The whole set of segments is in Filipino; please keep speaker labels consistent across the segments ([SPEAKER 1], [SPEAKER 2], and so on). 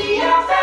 [SPEAKER 1] happy after.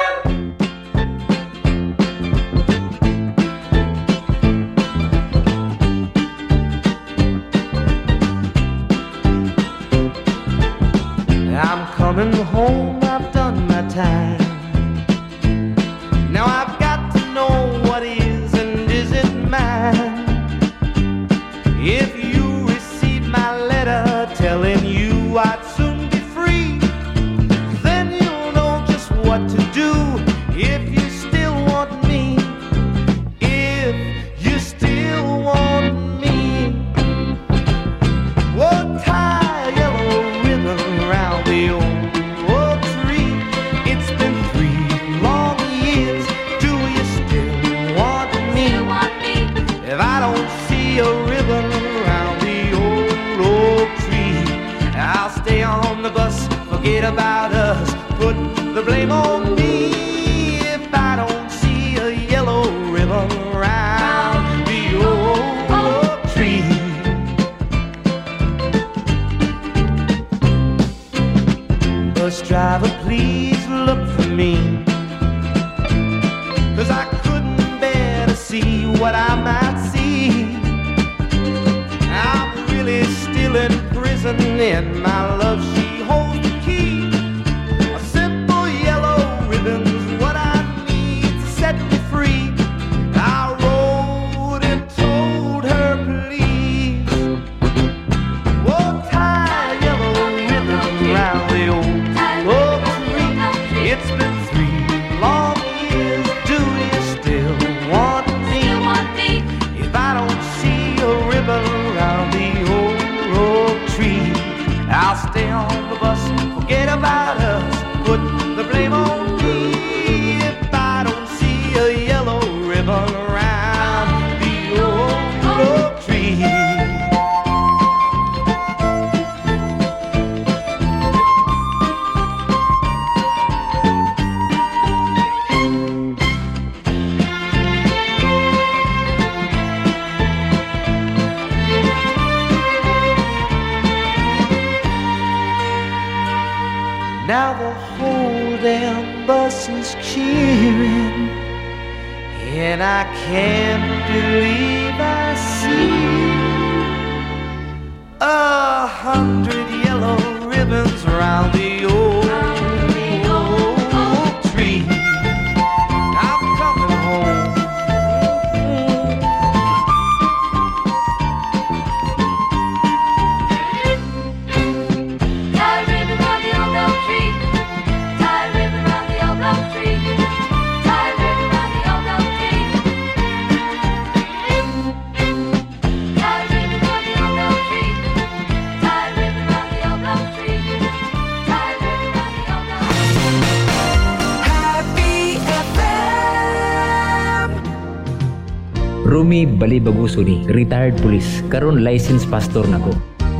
[SPEAKER 2] Balibago ni retired police. Karon licensed pastor nako.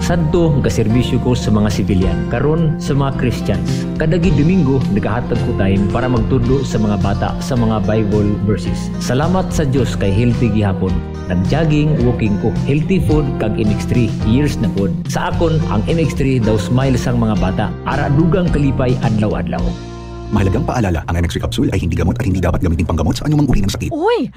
[SPEAKER 2] Sadto ang kaserbisyo ko sa mga sibilyan, karon sa mga Christians. Kadagi Domingo, nagahatag ko time para magtudlo sa mga bata sa mga Bible verses. Salamat sa Dios kay healthy gihapon. Nag-jogging, walking ko, healthy food kag MX3 years na pod. Sa akon ang MX3 daw smile sang mga bata. Ara dugang kalipay adlaw-adlaw. Mahalagang
[SPEAKER 3] paalala, ang MX3 capsule ay hindi gamot at hindi dapat gamitin panggamot sa anumang uri ng sakit.
[SPEAKER 4] Uy!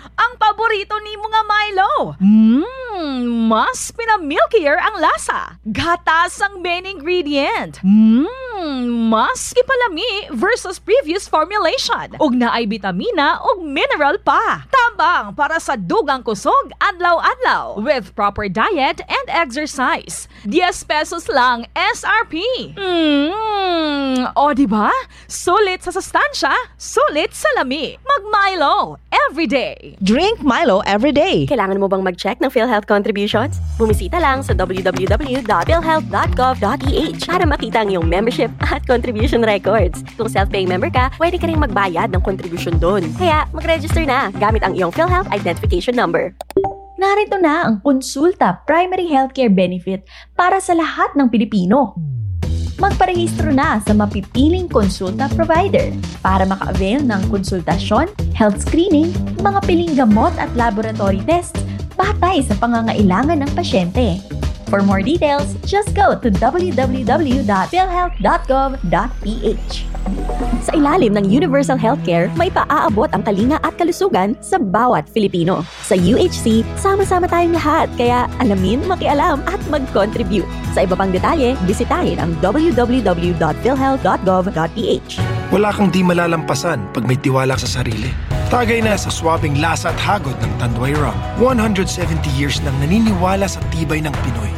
[SPEAKER 4] paborito ni mga Milo. Mmm, mas pinamilkier ang lasa. Gatas ang main ingredient. Mmm, mas ipalami versus previous formulation. Ug naay bitamina ug mineral pa. Tambang para sa dugang kusog adlaw-adlaw with proper diet and exercise. 10 pesos lang SRP. Mmm, Mmm, o di ba? Sulit sa sustansya, sulit sa lami. Mag Milo everyday.
[SPEAKER 5] Drink Milo
[SPEAKER 6] everyday. Kailangan mo bang mag-check ng PhilHealth contributions? Bumisita lang sa www.philhealth.gov.ph e para makita ang iyong membership at contribution records. Kung self-paying member ka, pwede ka rin magbayad ng contribution doon. Kaya mag-register na gamit ang iyong PhilHealth identification number. Narito na ang konsulta primary healthcare benefit para sa lahat ng Pilipino magparehistro na sa mapipiling konsulta provider para maka-avail ng konsultasyon, health screening, mga piling gamot at laboratory tests batay sa pangangailangan ng pasyente. For more details, just go to www.philhealth.gov.ph. Sa ilalim ng Universal Healthcare, may paaabot ang kalinga at kalusugan sa bawat Filipino. Sa UHC, sama-sama tayong lahat, kaya alamin, makialam at mag-contribute. Sa iba pang detalye, bisitahin ang www.philhealth.gov.ph.
[SPEAKER 7] Wala kang di malalampasan pag may tiwala sa sarili. Tagay na sa swabing lasa at hagod ng Tanduay Rum. 170 years nang naniniwala sa tibay ng Pinoy.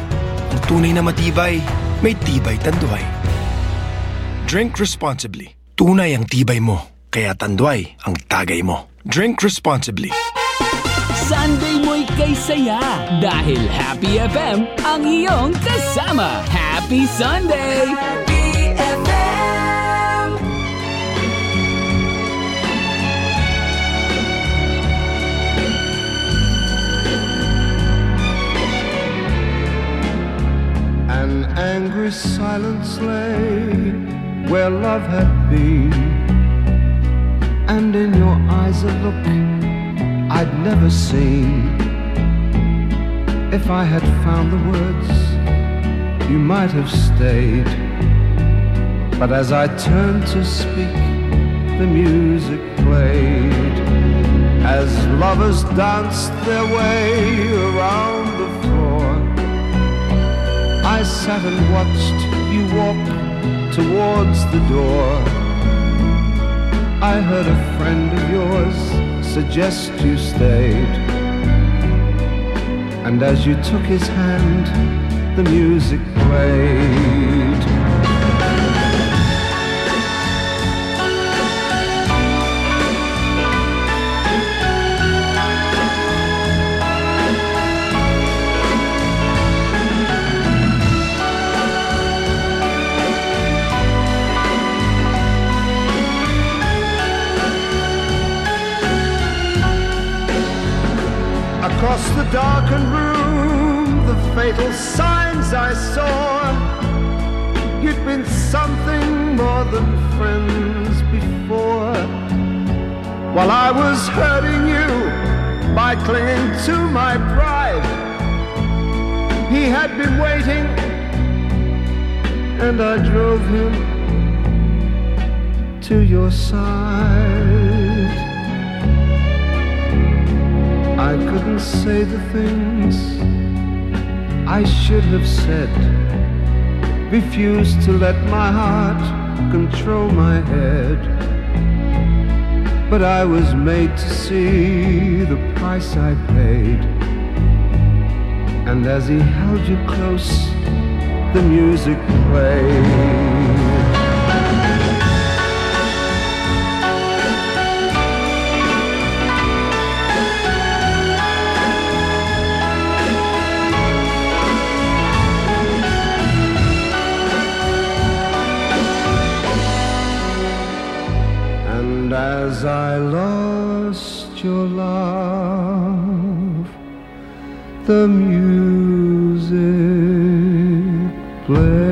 [SPEAKER 7] Ang tunay na matibay, may tibay tanduay. Drink responsibly. Tunay ang tibay mo, kaya tanduay ang tagay mo. Drink responsibly. Sunday
[SPEAKER 8] mo'y kay saya dahil Happy FM ang iyong kasama. Happy Sunday! Happy
[SPEAKER 9] an angry silence lay where love had been. And in your eyes a look I'd never seen. If I had found the words, you might have stayed. But as I turned to speak, the music played. As lovers danced their way around the I sat and watched you walk towards the door. I heard a friend of yours suggest you stayed. And as you took his hand, the music played. Across the darkened room, the fatal signs I saw. You'd been something more than friends before. While I was hurting you by clinging to my pride, he had been waiting, and I drove him to your side. I couldn't say the things I should have said. Refused to let my heart control my head. But I was made to see the price I paid. And as he held you close, the music played. your love, the music plays.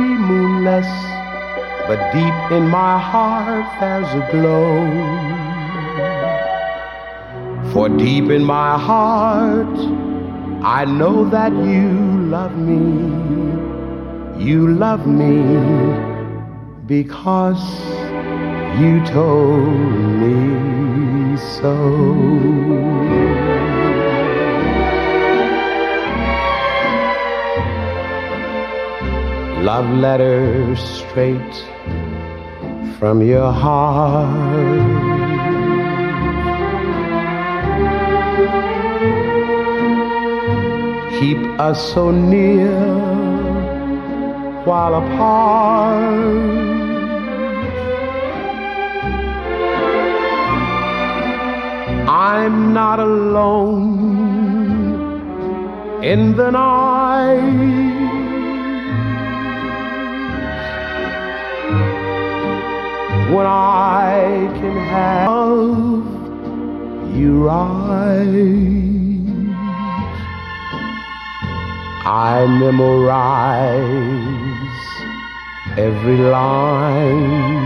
[SPEAKER 10] be moonless, but deep in my heart there's a glow. For deep in my heart, I know that you love me. You love me because you told me so. love letters, straight from your heart. Keep us so near while apart. I'm not alone in the night. when I can have you right. I memorize every line.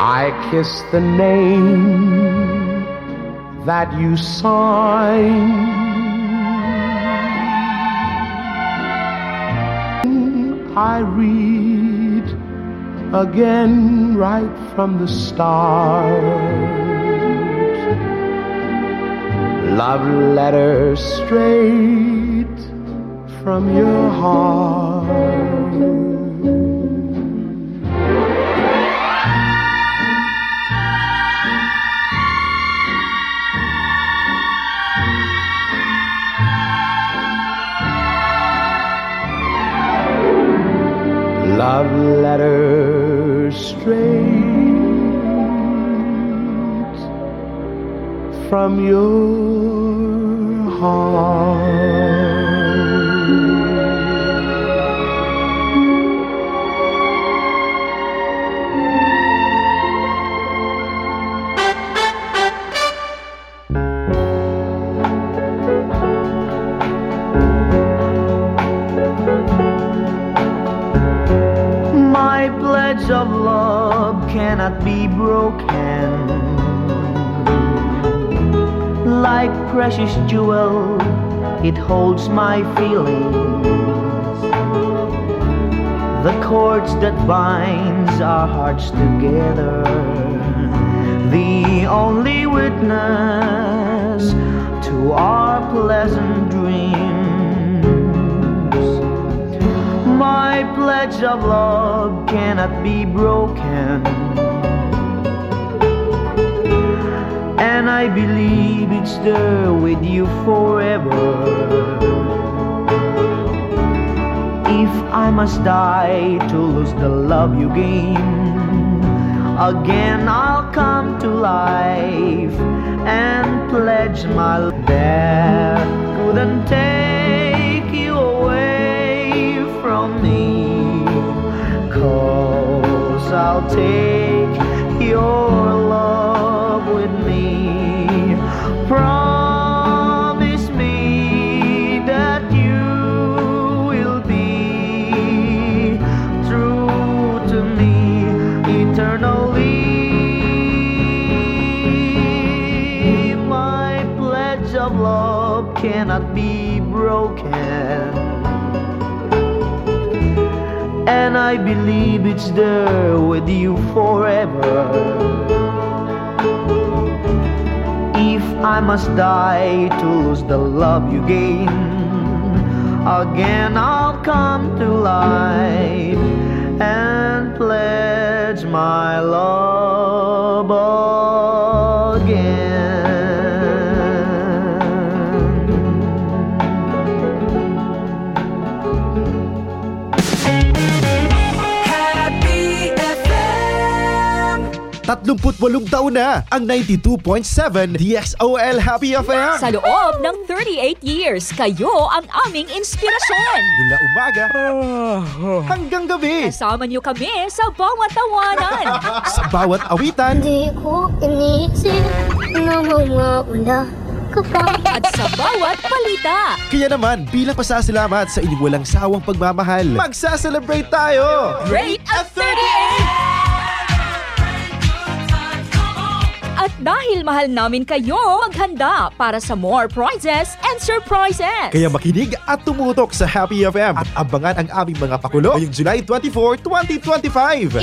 [SPEAKER 10] I kiss the name that you sign. I read again right from the start. Love letter straight from your heart. love letters straight from your heart.
[SPEAKER 1] cannot be broken. Like precious jewel, it holds my feelings.
[SPEAKER 11] The cords that binds our hearts together. The only witness
[SPEAKER 1] to our pleasant dreams. My pledge of love cannot be broken.
[SPEAKER 11] and I believe it's there with you forever
[SPEAKER 1] if I must die to lose the love you gain. Again, I'll come to life and pledge my death couldn't take you away from me. Cause I'll take your I believe it's there with you forever. If I must die to lose the love you gave, again I'll come to
[SPEAKER 9] life
[SPEAKER 12] and pledge my love.
[SPEAKER 13] 38 taon na ang 92.7 DXOL Happy FM. Sa loob ng
[SPEAKER 14] 38 years, kayo ang aming inspirasyon. Mula umaga ah. hanggang gabi. Kasama niyo kami sa bawat tawanan.
[SPEAKER 13] sa bawat awitan. Hindi
[SPEAKER 15] ko inisip na mawawala at sa bawat palita.
[SPEAKER 13] Kaya naman, bilang pasasalamat sa inyong walang sawang pagmamahal, magsaselebrate tayo! Great
[SPEAKER 1] at 38!
[SPEAKER 14] Dahil mahal namin kayo, maghanda para sa more prizes and surprises. Kaya
[SPEAKER 13] makinig at tumutok sa Happy FM at abangan ang aming mga pakulo ngayong July 24,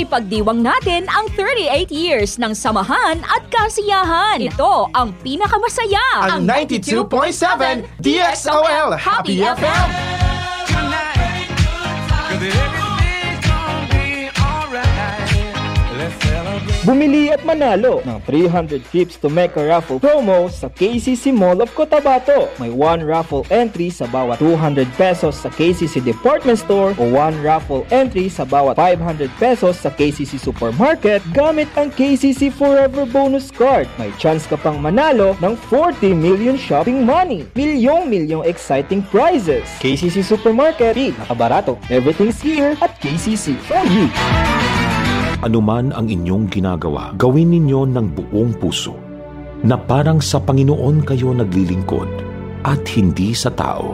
[SPEAKER 13] 2025.
[SPEAKER 14] Ipagdiwang natin ang 38 years ng samahan at kasiyahan. Ito ang pinakamasaya. Ang, ang 92.7
[SPEAKER 16] DXOL Happy FM.
[SPEAKER 17] Good night. Good night.
[SPEAKER 18] Bumili at manalo ng 300 tips to make a Raffle promo sa KCC Mall of Cotabato. May 1 raffle entry sa bawat 200 pesos sa KCC Department Store o 1 raffle entry sa bawat 500 pesos sa KCC Supermarket gamit ang KCC Forever Bonus Card. May chance ka pang manalo ng 40 million shopping money. Milyong-milyong exciting prizes. KCC Supermarket, nakabarato. Everything's here at KCC for you.
[SPEAKER 3] Anuman ang inyong ginagawa, gawin ninyo ng buong puso na parang sa Panginoon kayo naglilingkod at hindi sa tao.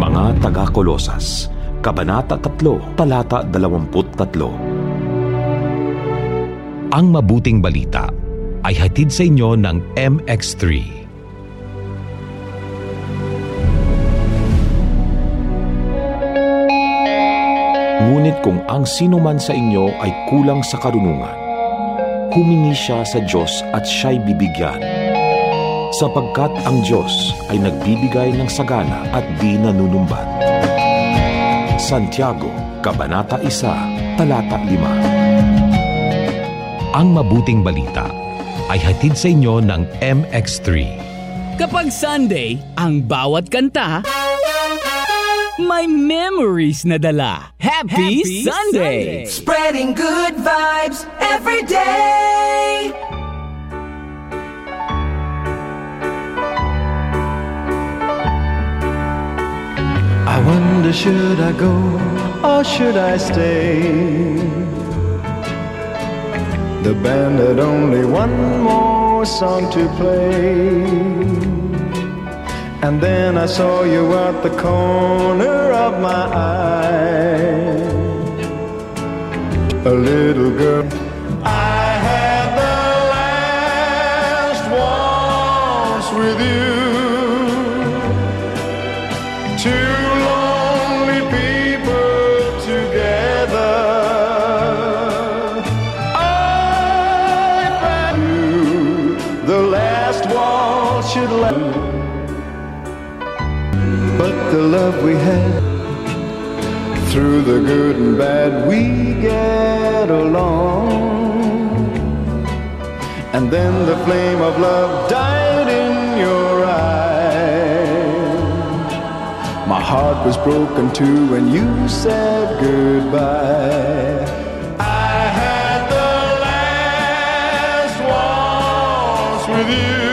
[SPEAKER 3] Mga taga-Kolosas, Kabanata 3, Talata 23. Ang mabuting balita ay hatid sa inyo ng MX3 Ngunit kung ang sino man sa inyo ay kulang sa karunungan, humingi siya sa Diyos at siya'y bibigyan. Sapagkat ang Diyos ay nagbibigay ng sagana at di nanunumbat. Santiago, Kabanata 1, Talata 5 Ang mabuting balita ay hatid sa inyo ng MX3.
[SPEAKER 8] Kapag Sunday, ang bawat kanta my memories nadala. Happy, Happy Sunday! Sunday!
[SPEAKER 1] Spreading good vibes every day!
[SPEAKER 19] I wonder
[SPEAKER 20] should I go or should I stay? The band had only one more song to play. And then I saw you at the corner of my eye. A little girl. the love we had. Through the good and bad, we get along. And then the flame of love died
[SPEAKER 21] in your eyes. My heart was broken too when you said goodbye. I had the
[SPEAKER 20] last waltz with you.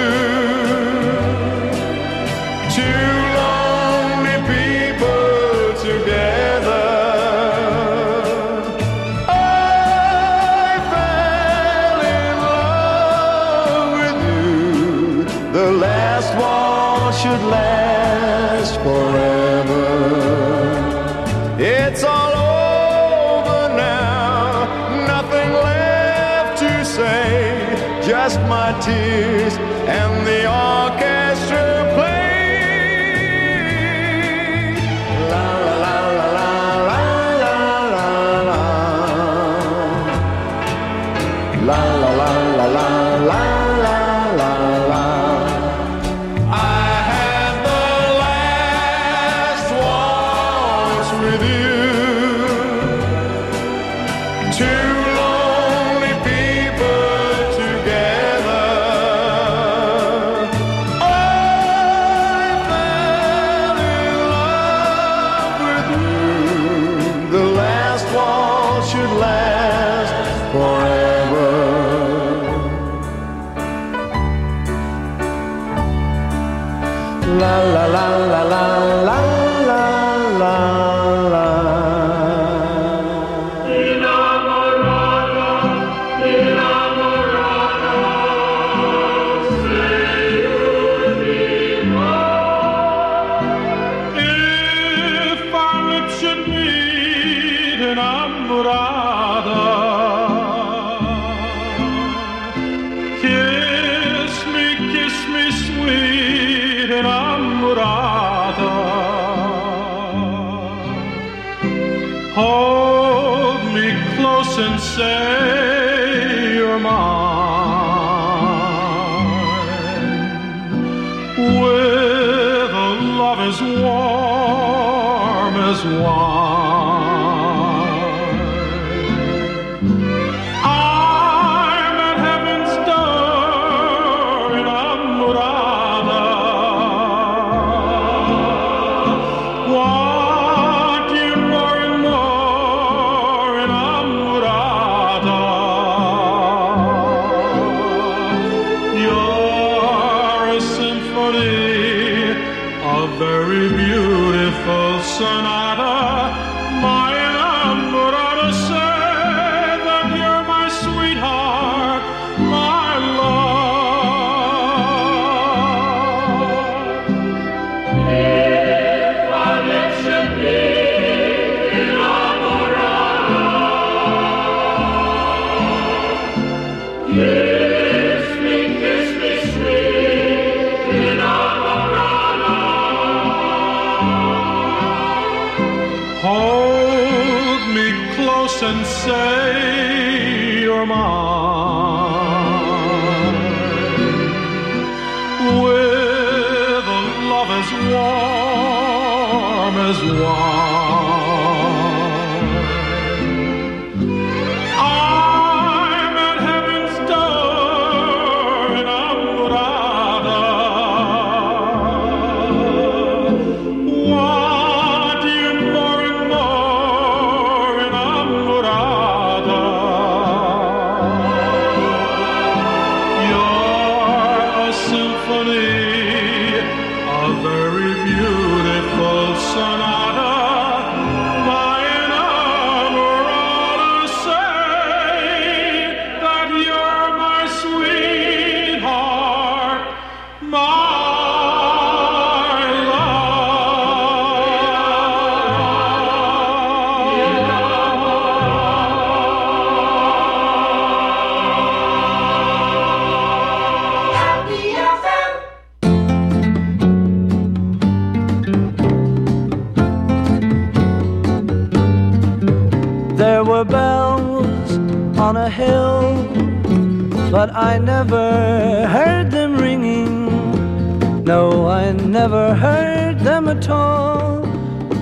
[SPEAKER 22] never heard them ringing. No, I never heard them at all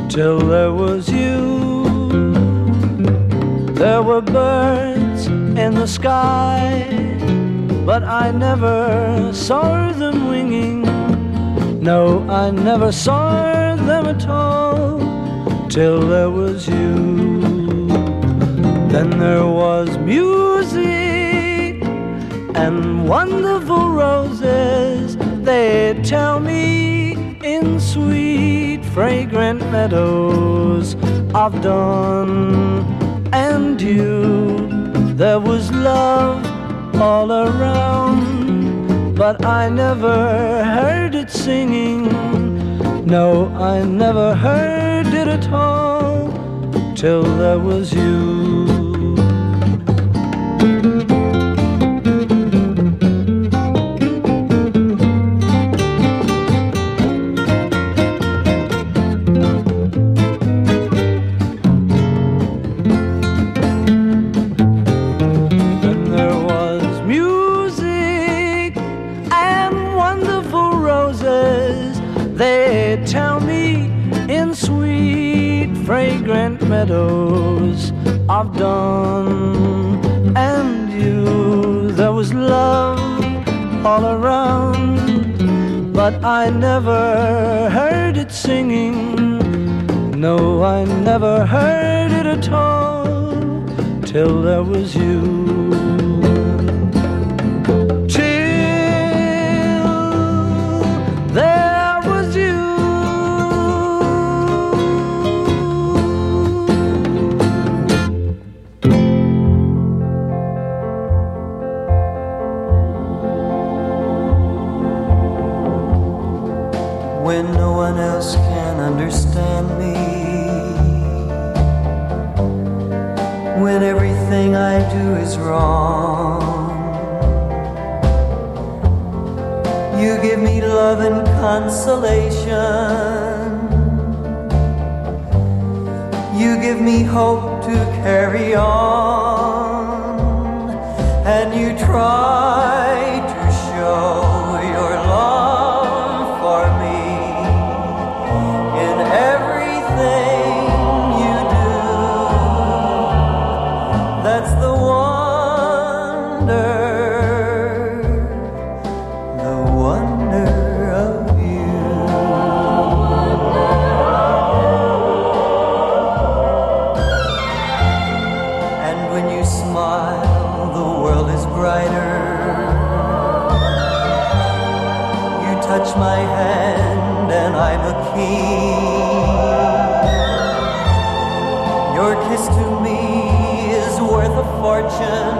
[SPEAKER 22] till there was you. There were birds in the sky, but I never saw them winging. No, I never saw them at all till there was you. Then there was music and wonderful roses, they tell me in sweet, fragrant meadows of dawn and you. There was love all around, but I never heard it singing. No, I never heard it at all till there was you.
[SPEAKER 1] passion.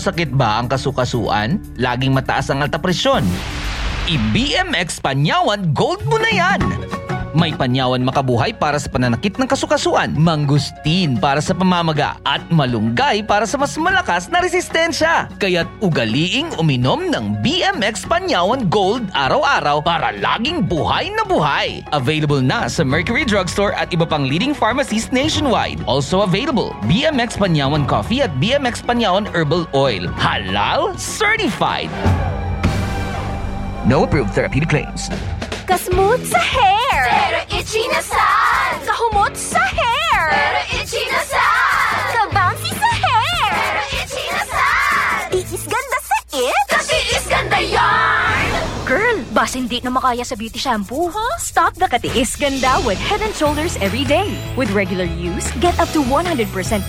[SPEAKER 2] masakit ba ang kasukasuan? Laging mataas ang alta presyon. I-BMX Panyawan Gold mo na yan! May panyawan makabuhay para sa pananakit ng kasukasuan, mangustin para sa pamamaga, at malunggay para sa mas malakas na resistensya. Kaya't ugaliing uminom ng BMX Panyawan Gold araw-araw para laging buhay na buhay. Available na sa Mercury Drugstore at iba pang leading pharmacies nationwide. Also available, BMX Panyawan Coffee at BMX Panyawan Herbal Oil. Halal certified. No approved therapeutic claims.
[SPEAKER 1] Kasmooth sa hair! Itchy-na-san! Kahumot sa hair! Pero itchy-na-san! bouncy sa hair! Pero itchy-na-san! Tiis ganda sa it? Kasi is ganda
[SPEAKER 23] yarn! Girl, basta hindi na makaya sa beauty shampoo. Huh? Stop the katiis ganda with Head and Shoulders every day. With regular use, get up to 100%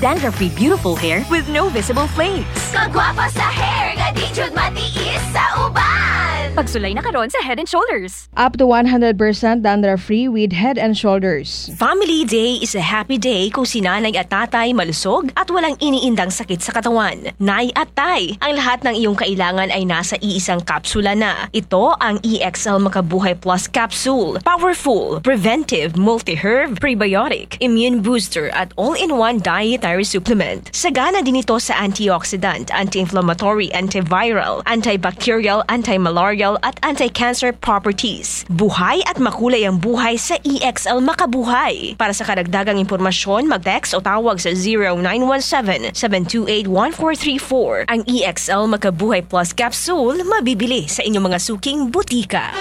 [SPEAKER 23] dandruff-free beautiful hair with no visible flakes.
[SPEAKER 24] Kagwapa sa hair, gadijud
[SPEAKER 23] matiis sa uban! Pagsulay na karon sa Head and Shoulders
[SPEAKER 25] up to 100% dandruff-free with Head and Shoulders. Family Day is a happy
[SPEAKER 26] day kung si nanay at tatay malusog walang iniindang sakit sa katawan. Nay at Tay, ang lahat ng iyong kailangan ay nasa iisang kapsula na. Ito ang EXL Makabuhay Plus Capsule. Powerful, preventive, multi-herb, prebiotic, immune booster at all-in-one dietary supplement. Sagana din ito sa antioxidant, anti-inflammatory, antiviral, antibacterial, anti-malarial at anti-cancer properties. Buhay at makulay ang buhay sa EXL Makabuhay. Para sa karagdagang impormasyon, mag-text o tawag sa 0910 0917-728-1434. Ang EXL Makabuhay Plus Capsule mabibili sa inyong mga suking butika.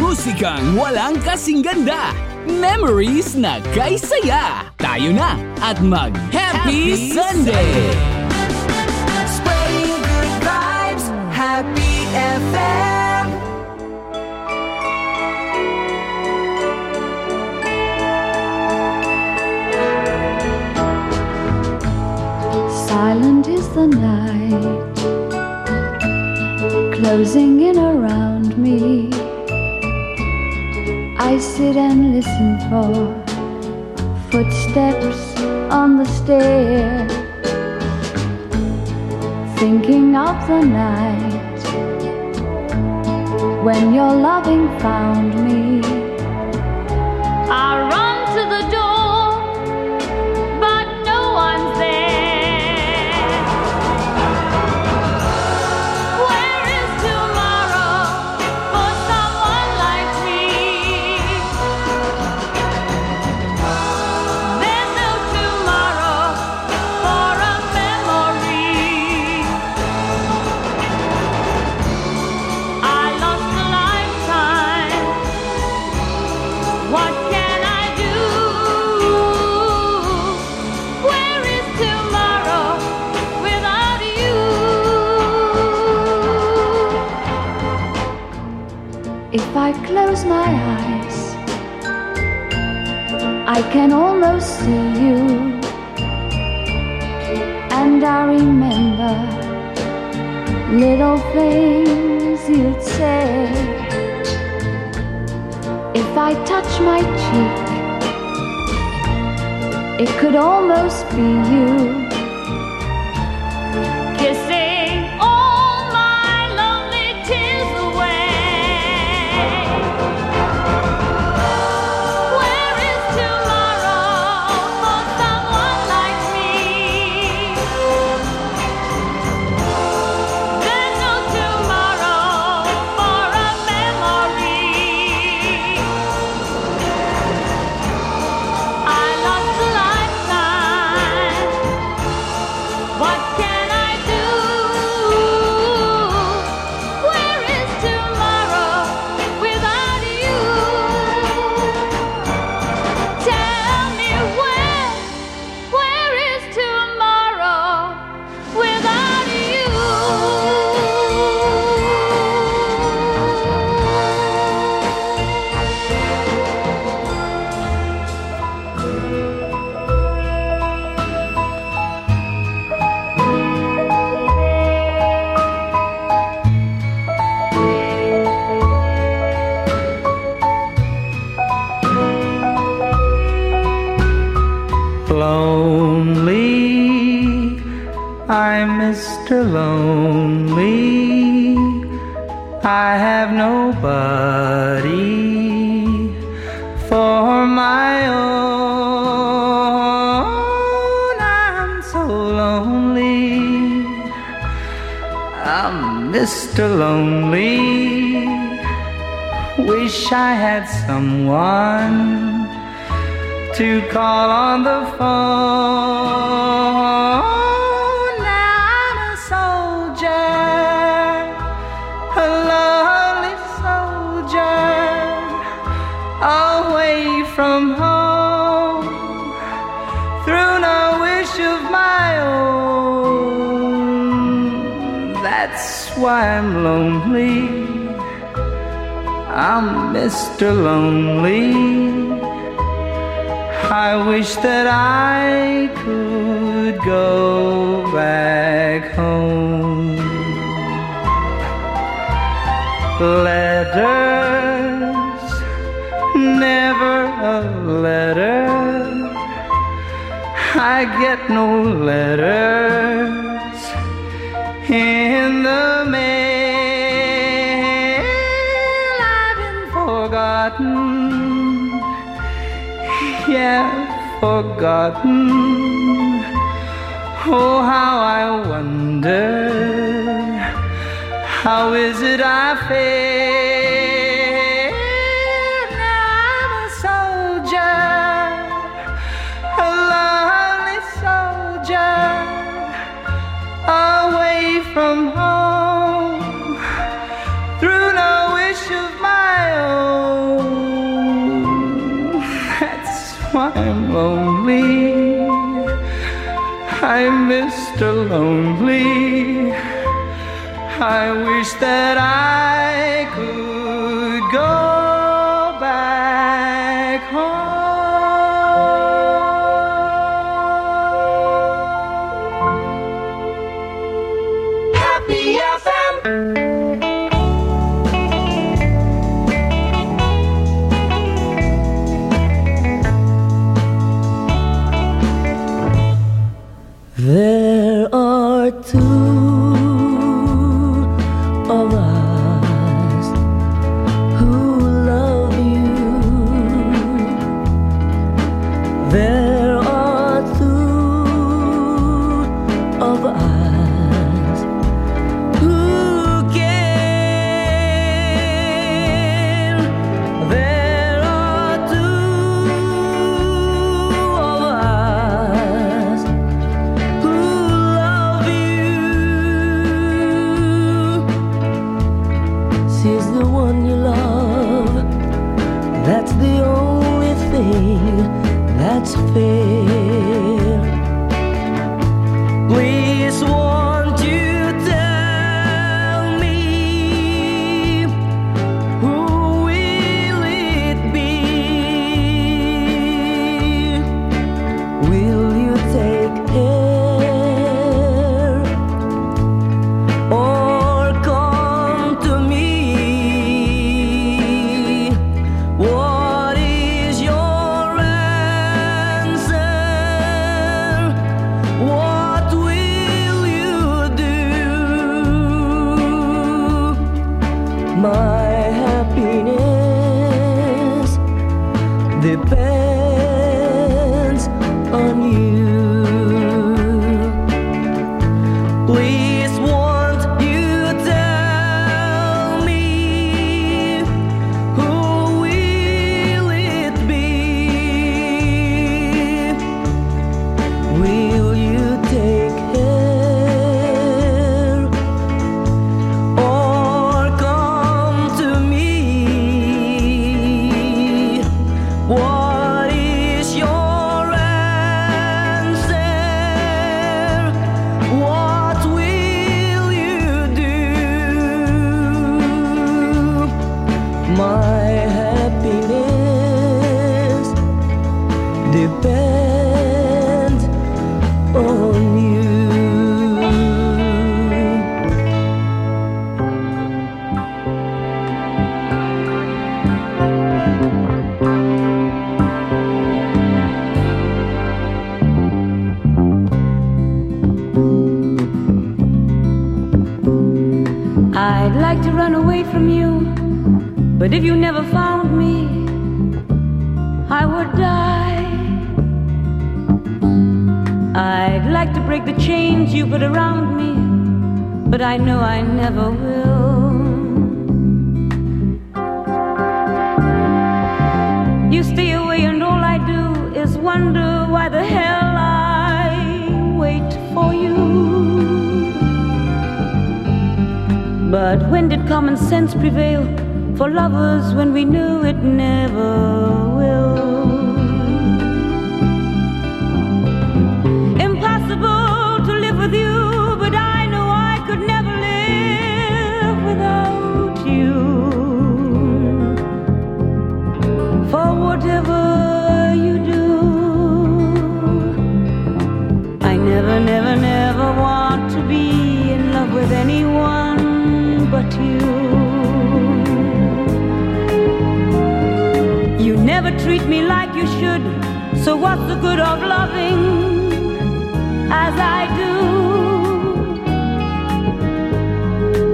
[SPEAKER 8] Musikang walang kasing ganda. Memories na kaysaya. Tayo na at mag-Happy Happy Sunday!
[SPEAKER 1] Sunday. Spreading good vibes, Happy FM!
[SPEAKER 27] silent is the
[SPEAKER 24] night closing in around me. I sit and listen for footsteps on the stair, thinking of the night when your loving found me. I run. I close my eyes, I can almost see you. And I remember little things you'd say. If I touch my cheek, it could almost be you.
[SPEAKER 1] Mr. Lonely.
[SPEAKER 22] Wish I had someone to call
[SPEAKER 1] on the phone.
[SPEAKER 28] I'm
[SPEAKER 22] lonely. I'm Mr. Lonely. I wish that I could go back home. Letters, never a letter.
[SPEAKER 1] I get no letter. have forgotten. Oh, how I wonder, how is it I fail? I'm Mr. Lonely. I wish that I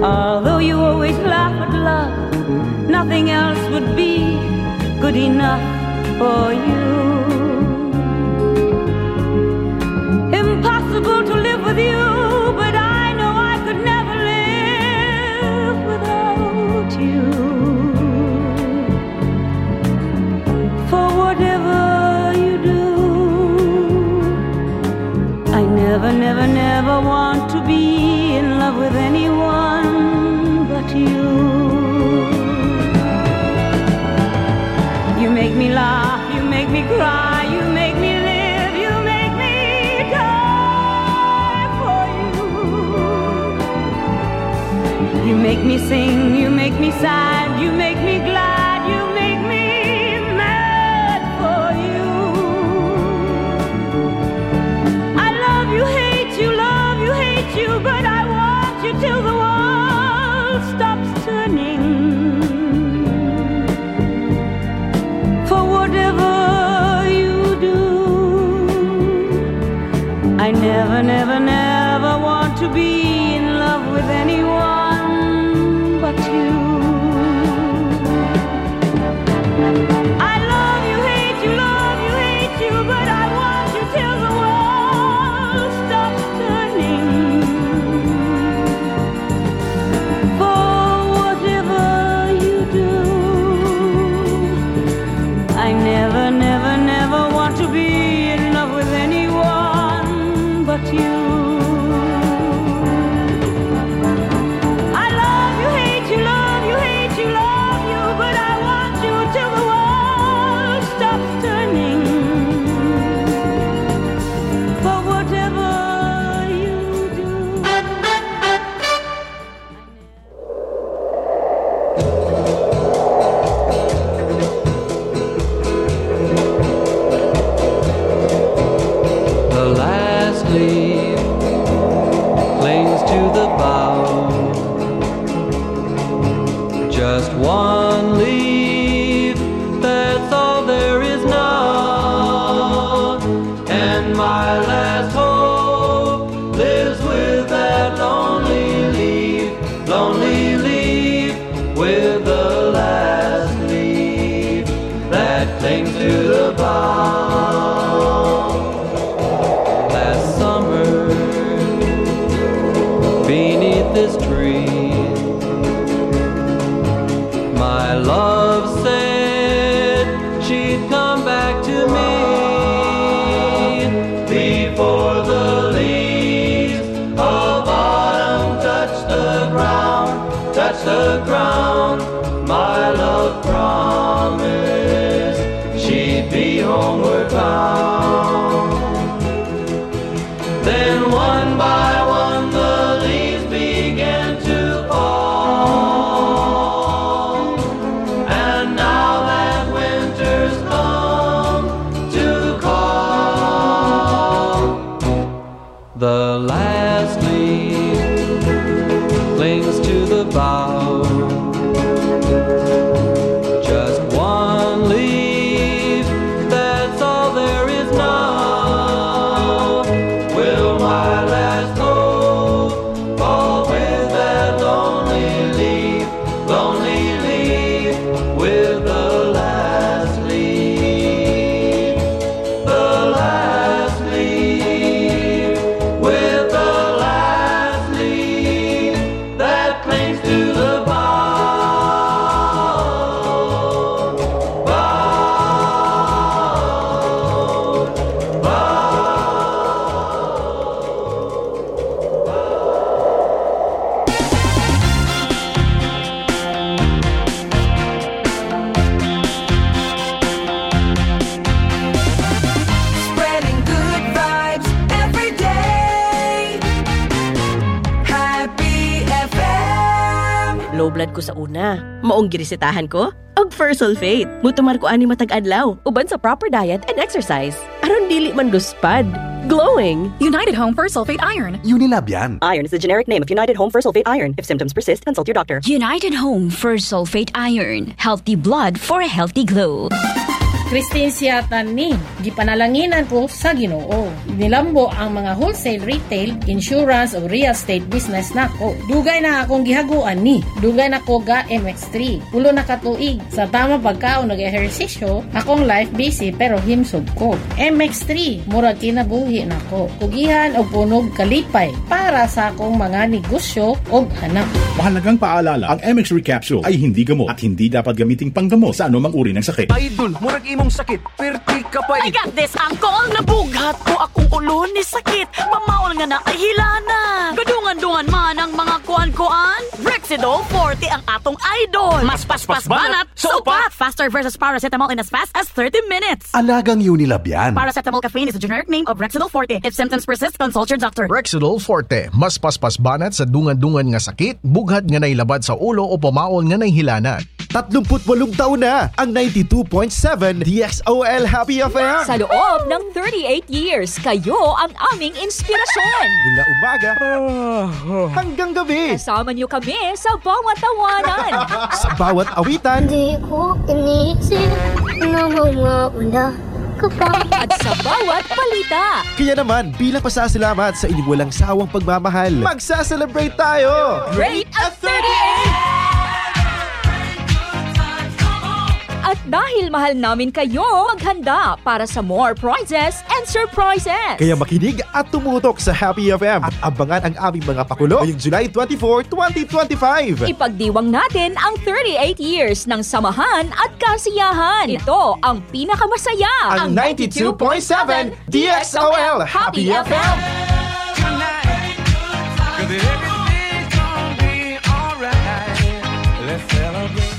[SPEAKER 28] Although you always laugh at love, nothing else
[SPEAKER 1] would be good enough for you. Impossible to live with you, but I know I could never live without you. For whatever you do,
[SPEAKER 28] I never, never, never want.
[SPEAKER 1] make me sing, you make me sad, you make me glad.
[SPEAKER 5] maong girisitahan ko? Og Fair Sulfate, mutumar ko ani matag adlaw, uban sa proper diet and exercise. Aron dili man
[SPEAKER 29] guspad. Glowing! United Home First Sulfate Iron. Unilab yan. Iron is the generic name of United Home First Sulfate Iron. If symptoms persist, consult your doctor. United Home First Sulfate Iron. Healthy blood for a healthy glow.
[SPEAKER 30] Christine siyatan ni gipanalanginan ko sa Ginoo. Nilambo ang mga wholesale retail, insurance o real estate business nako. Dugay na akong gihaguan ni. Dugay na ko ga MX3. Ulo na katuig. Sa tama pagkaon nag-ehersisyo, akong life busy pero himsog ko. MX3 mura kinabuhi nako. Kugihan og punog kalipay para sa akong mga negosyo og hanap.
[SPEAKER 31] Mahalagang paalala, ang MX3 capsule ay hindi gamot at hindi dapat gamiting panggamot sa anumang uri ng sakit.
[SPEAKER 4] Idol, murag mong sakit, perti ka pa eh. I got this, uncle! Nabughat ko akong ulo ni sakit Mamaol nga na ay hilana Kudu duangan man ang mga kuan-kuan, Brexido 40 ang atong idol. Mas paspas banat, sopa! Faster versus paracetamol in as fast as 30 minutes.
[SPEAKER 32] Alagang Unilab yan.
[SPEAKER 4] Paracetamol caffeine is the
[SPEAKER 33] generic name of Rexidol Forte. If symptoms persist, consult your doctor. Rexidol Forte, mas paspas banat sa dungan-dungan nga sakit, bughat nga nailabad sa ulo o pamaon nga naihilanat. 38 taon na ang 92.7 DXOL Happy FM. Sa loob
[SPEAKER 14] ng 38 years, kayo ang aming inspirasyon. Mula umaga. Ah Oh. Hanggang gabi. Kasama niyo kami sa bawat tawanan.
[SPEAKER 13] sa bawat awitan. Hindi
[SPEAKER 15] ko inisip na mamauna at sa bawat palita.
[SPEAKER 13] Kaya naman, bilang pasasalamat sa inyong walang sawang pagmamahal,
[SPEAKER 15] magsa-celebrate
[SPEAKER 16] tayo! Great at 38!
[SPEAKER 14] At dahil mahal namin kayo, maghanda para sa more prizes and surprises. Kaya
[SPEAKER 13] makinig at tumutok sa Happy FM at abangan ang aming mga pakulo ngayong July 24, 2025.
[SPEAKER 14] Ipagdiwang natin ang 38 years ng samahan at kasiyahan. Ito ang pinakamasaya. Ang, 92.7
[SPEAKER 16] DXOL Happy, Happy FM. Tonight, Cause
[SPEAKER 17] Let's celebrate.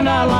[SPEAKER 1] and I like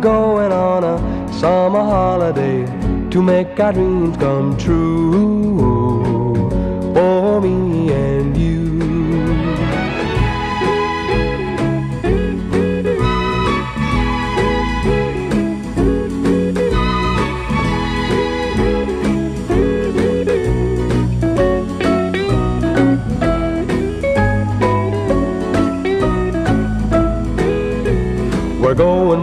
[SPEAKER 34] going on a summer holiday to make our dreams come true for me and you. We're going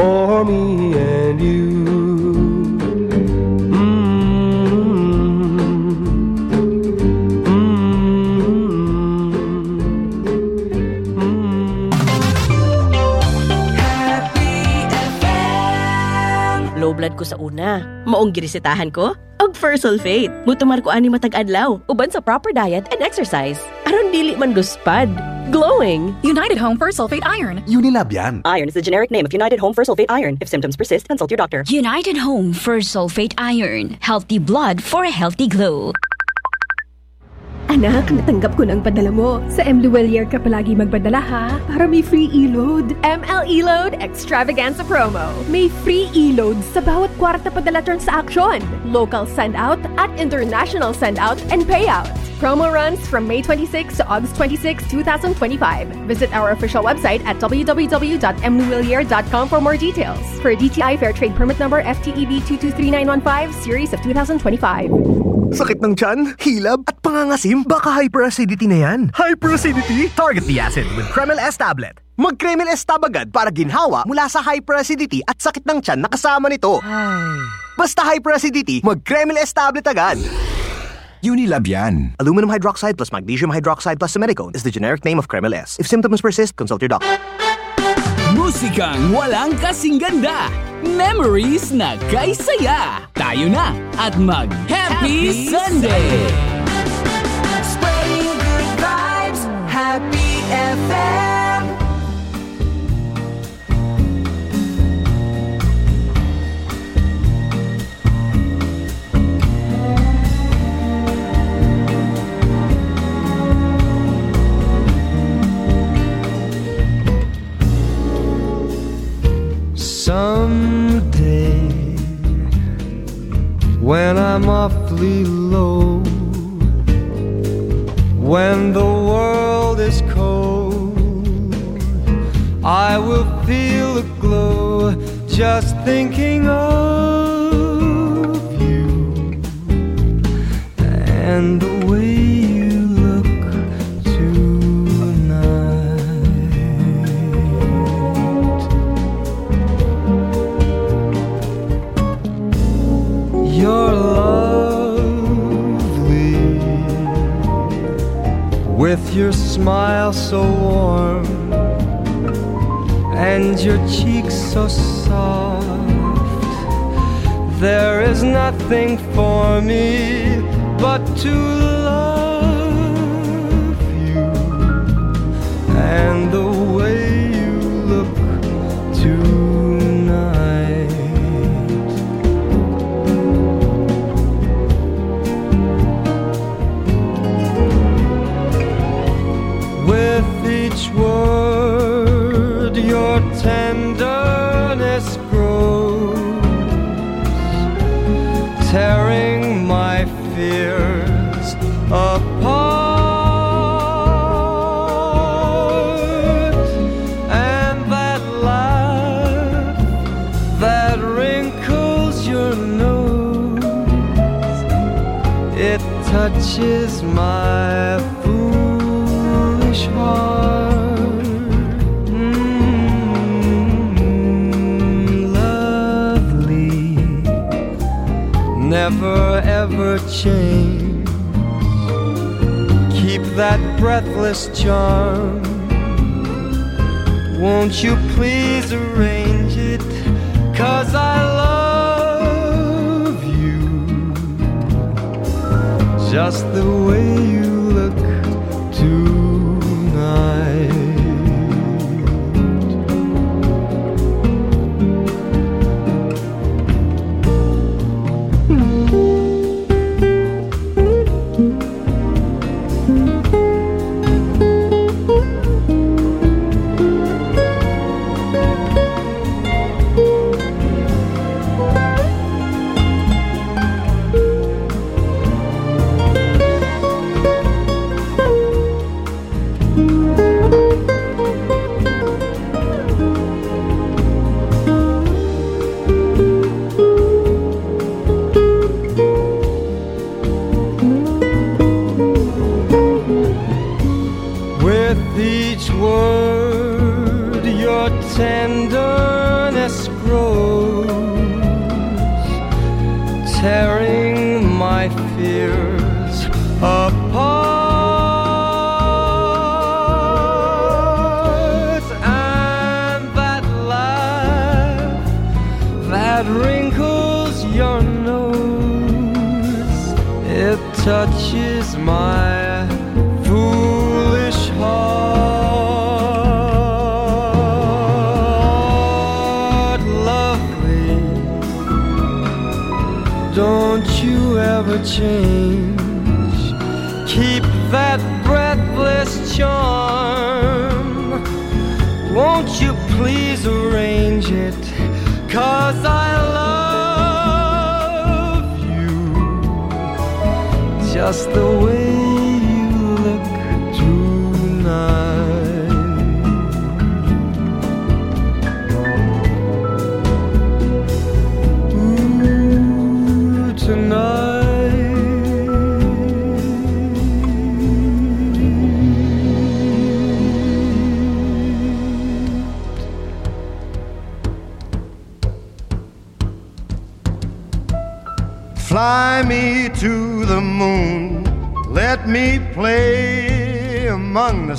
[SPEAKER 34] for me and you. hmm hmm
[SPEAKER 5] Low blood ko sa una. Maong girisitahan ko. Og fur sulfate. Mutumar ko ani matag adlaw uban sa proper diet and exercise. Aron dili man
[SPEAKER 29] guspad glowing. United Home First Sulfate Iron. Unilab yan. Iron is the generic name of United Home First Sulfate Iron. If symptoms persist, consult your doctor. United Home First Sulfate Iron. Healthy blood for a healthy glow.
[SPEAKER 35] Anak, natanggap ko ang padala mo. Sa M. Luelier ka palagi magpadala ha, para may free e-load. ML e-load extravaganza promo. May free e-load sa bawat kwarta padala transaction. Local send-out at international send-out and payout. Promo runs from May 26 to August 26, 2025. Visit our official website at www.mluwillier.com for more details. For DTI Fair Trade Permit Number FTEB 223915, Series of 2025.
[SPEAKER 36] Sakit ng tiyan, hilab, at pangangasim? Baka hyperacidity na yan. Hyperacidity? Target the acid with Kremel S tablet. Mag-Kremel S tabagad para ginhawa mula sa hyperacidity at sakit ng tiyan na kasama nito. Ay. Basta hyperacidity, mag-Kremel S tablet agad. Unilab yan. Aluminum hydroxide plus magnesium hydroxide plus simethicone is the generic name of Kremel S. If symptoms persist, consult your doctor. Musikang walang kasing ganda Memories na kay saya. Tayo na at mag-Happy
[SPEAKER 8] Happy Sunday!
[SPEAKER 1] Spreading good vibes,
[SPEAKER 25] Happy FM!
[SPEAKER 37] Someday, when I'm
[SPEAKER 9] awfully low, when the world is cold, I will feel a glow
[SPEAKER 1] just thinking of you and the way.
[SPEAKER 9] with your smile
[SPEAKER 34] so warm and your cheeks so soft. There is nothing for me
[SPEAKER 9] but to love you and the world.
[SPEAKER 34] never ever change. Keep that breathless charm. Won't you please arrange it?
[SPEAKER 1] Cause I love you just the way you
[SPEAKER 34] change. Keep that breathless
[SPEAKER 1] charm. Won't you please arrange it? Cause I love you just the way.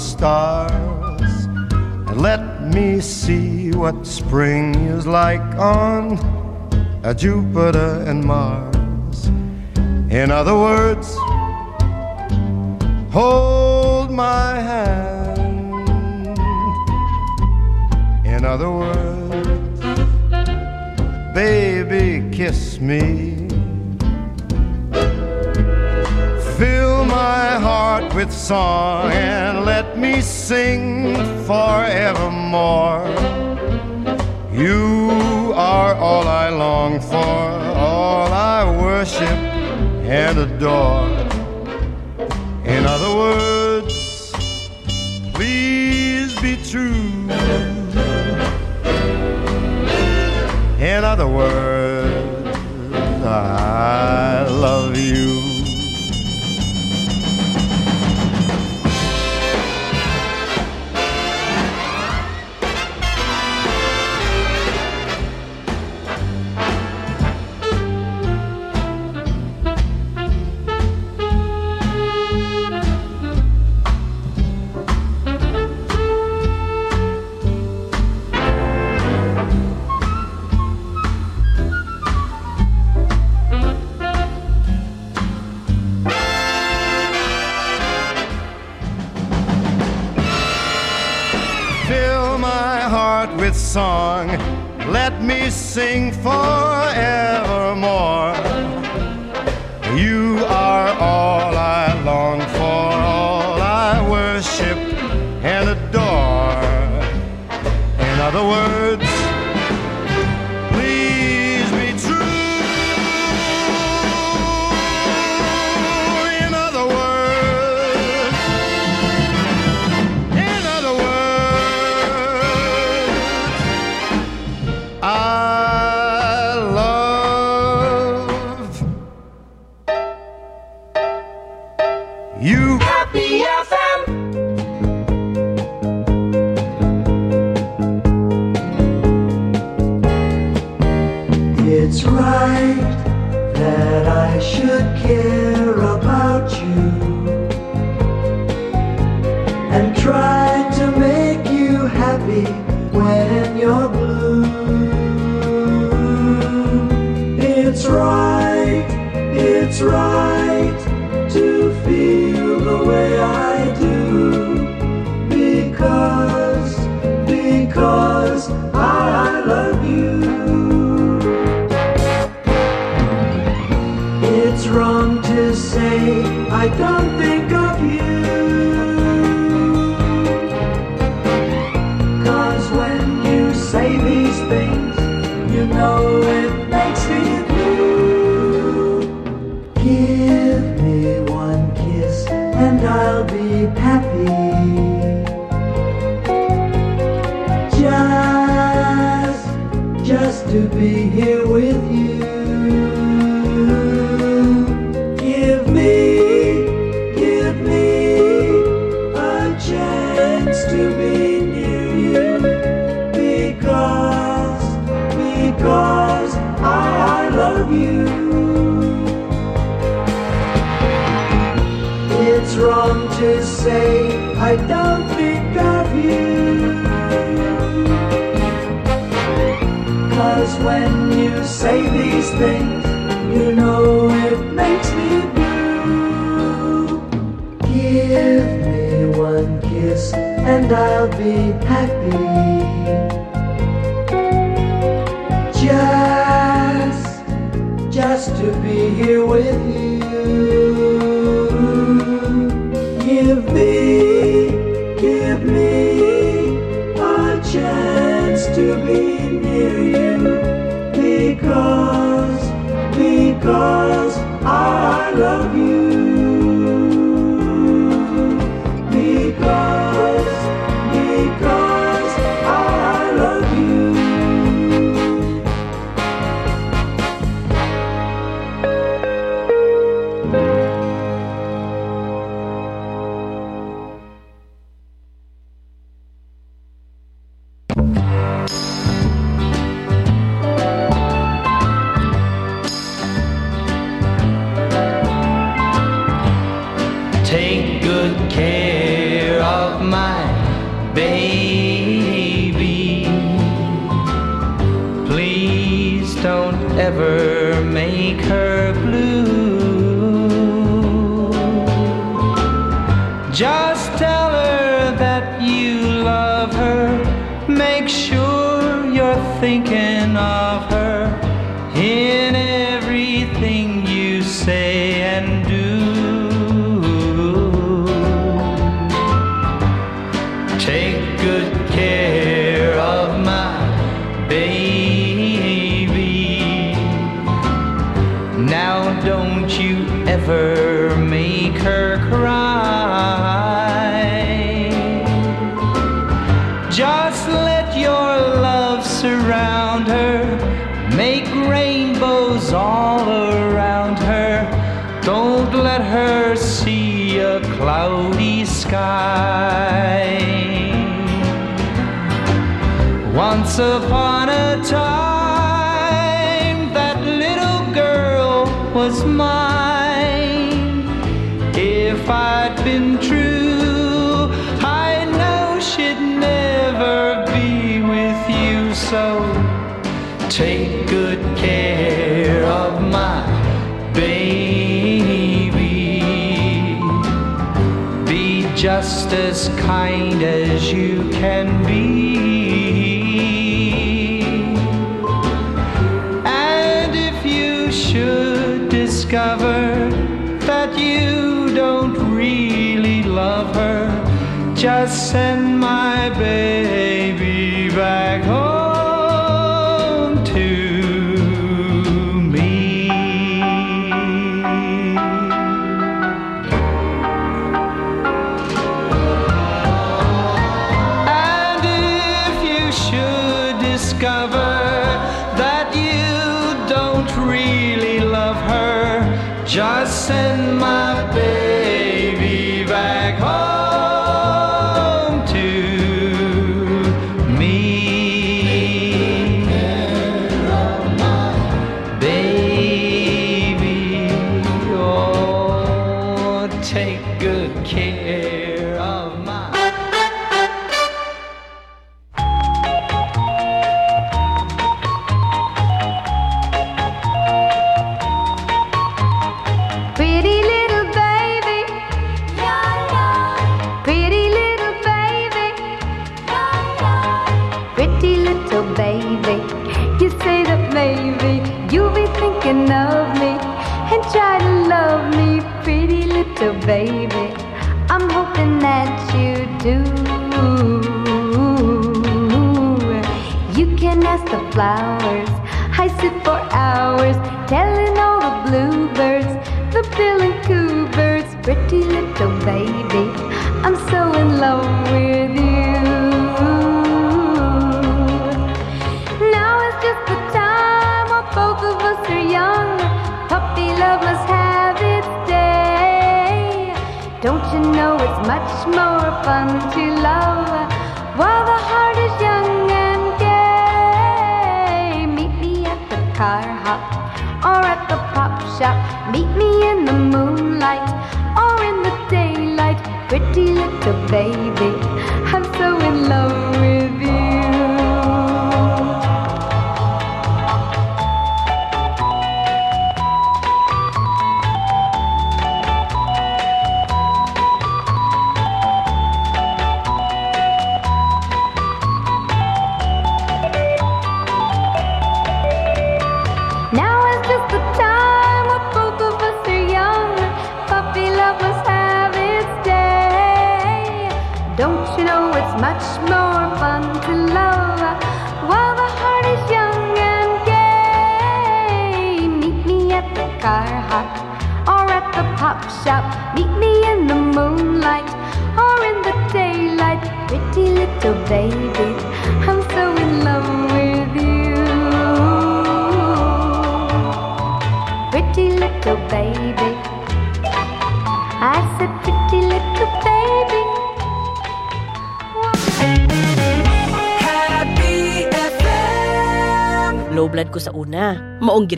[SPEAKER 20] stars and let me see what spring is like on a Jupiter and Mars. In other words, hold my hand. In other words, baby, kiss me. Fill my heart with song and let sing forevermore. You are all I long for, all I worship and adore.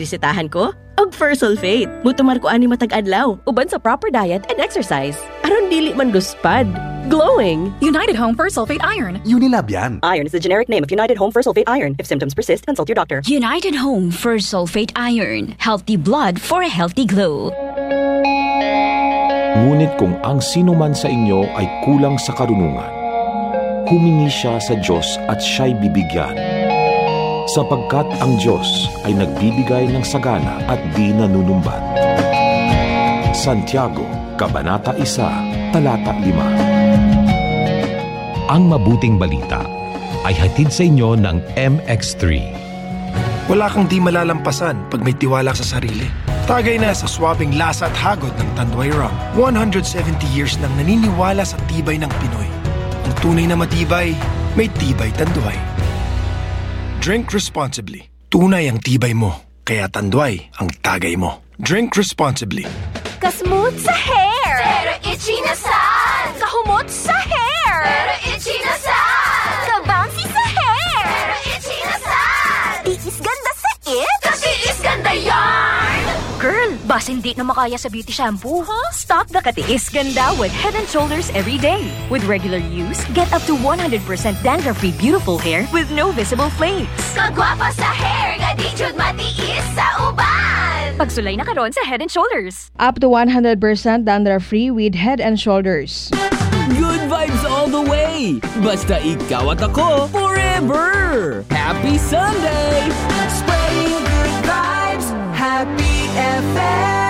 [SPEAKER 5] bisitahan ko? Og First Sulfate, mutumar ko ani matag adlaw, uban sa proper diet and exercise. Aron dili man guspad. Glowing. United Home
[SPEAKER 29] First Sulfate Iron. Unilab yan. Iron is the generic name of United Home First Sulfate Iron. If symptoms persist, consult your doctor. United Home First Sulfate Iron. Healthy blood for a healthy glow.
[SPEAKER 3] Ngunit kung ang sino man sa inyo ay kulang sa karunungan, humingi siya sa Diyos at siya'y bibigyan sapagkat ang Diyos ay nagbibigay ng sagana at di nanunumbat. Santiago, Kabanata 1, Talata 5
[SPEAKER 7] Ang mabuting balita ay hatid sa inyo ng MX3. Wala kang di malalampasan pag may tiwala sa sarili. Tagay na sa swabing lasa at hagod ng Tanduay Rum. 170 years nang naniniwala sa tibay ng Pinoy. Ang tunay na matibay, may tibay Tanduay. Drink responsibly. Tunay ang tibay mo, kaya tanduay ang tagay mo. Drink responsibly.
[SPEAKER 1] Kasmooth sa hair! Pero itchy na saan? Kahumot sa hair! Pero itchy na saan?
[SPEAKER 23] Mas hindi na makaya sa beauty shampoo. Huh? Stop the katiis ganda with Head and Shoulders every day. With regular use, get up to 100% dandruff-free beautiful hair with no visible flakes.
[SPEAKER 24] Kagwapo sa hair,
[SPEAKER 23] gadijud matiis sa uban! Pagsulay na karon sa Head and Shoulders.
[SPEAKER 25] Up to 100% dandruff-free with Head and Shoulders.
[SPEAKER 8] Good vibes all the way! Basta ikaw at ako forever! Happy Sunday! Sp
[SPEAKER 1] ZFM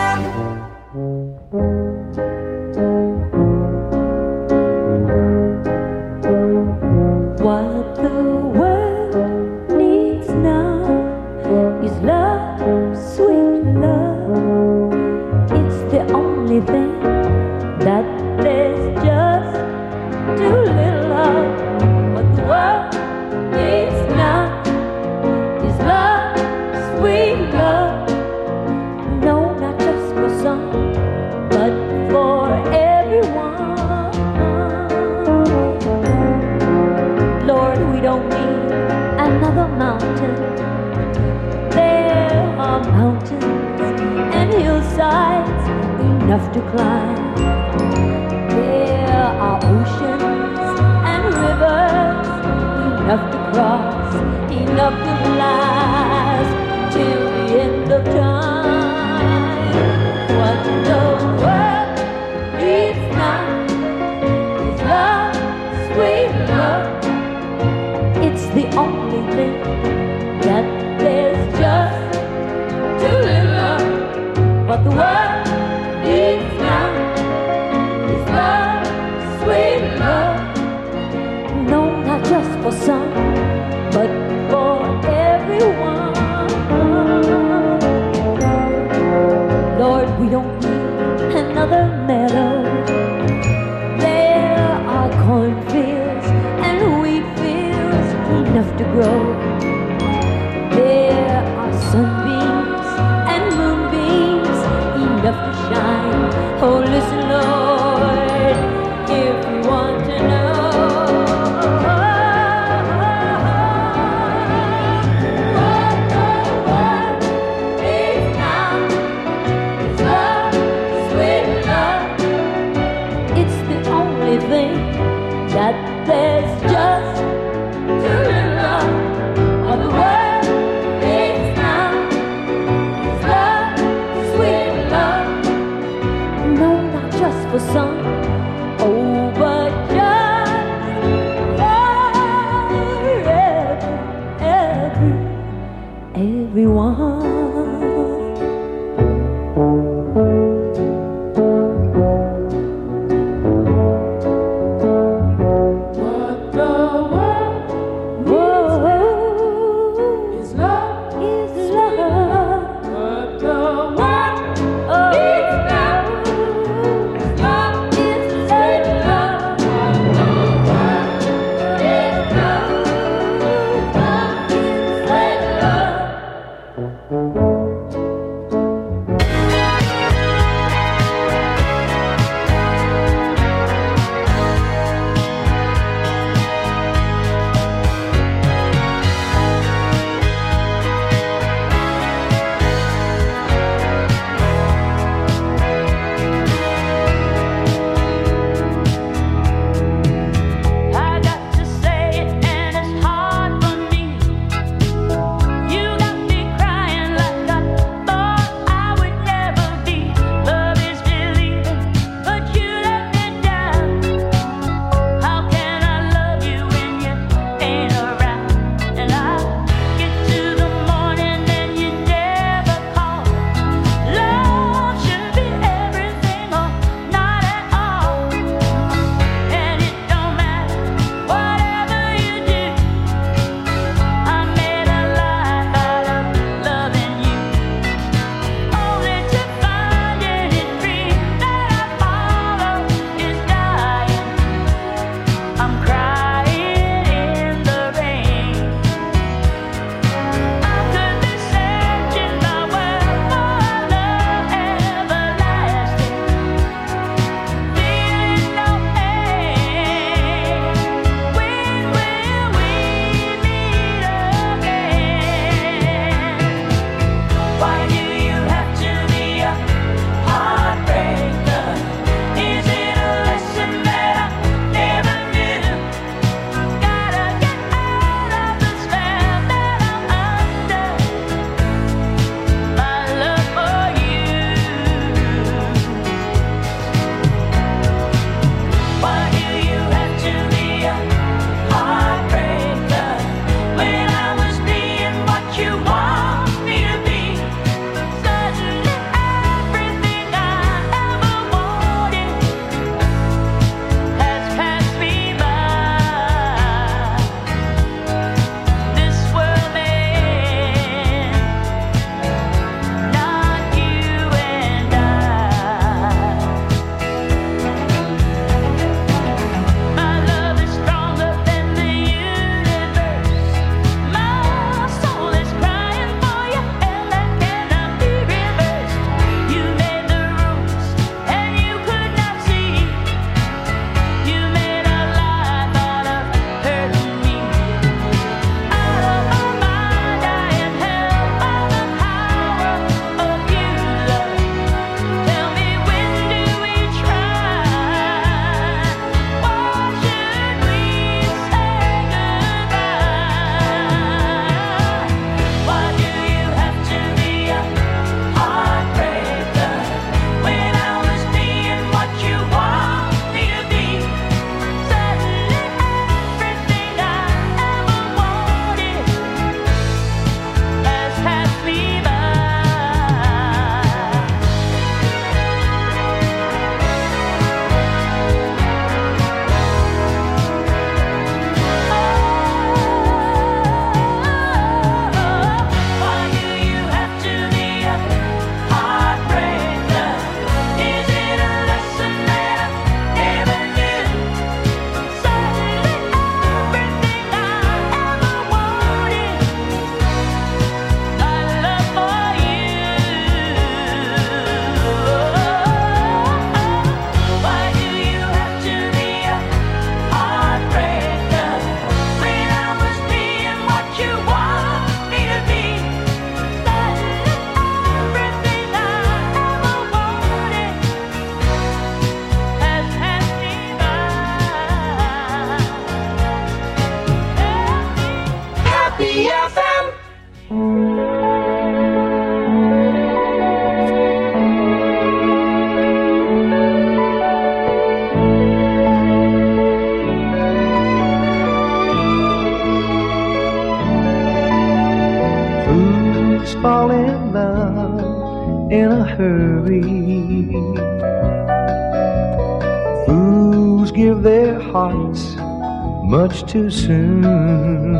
[SPEAKER 38] much too soon.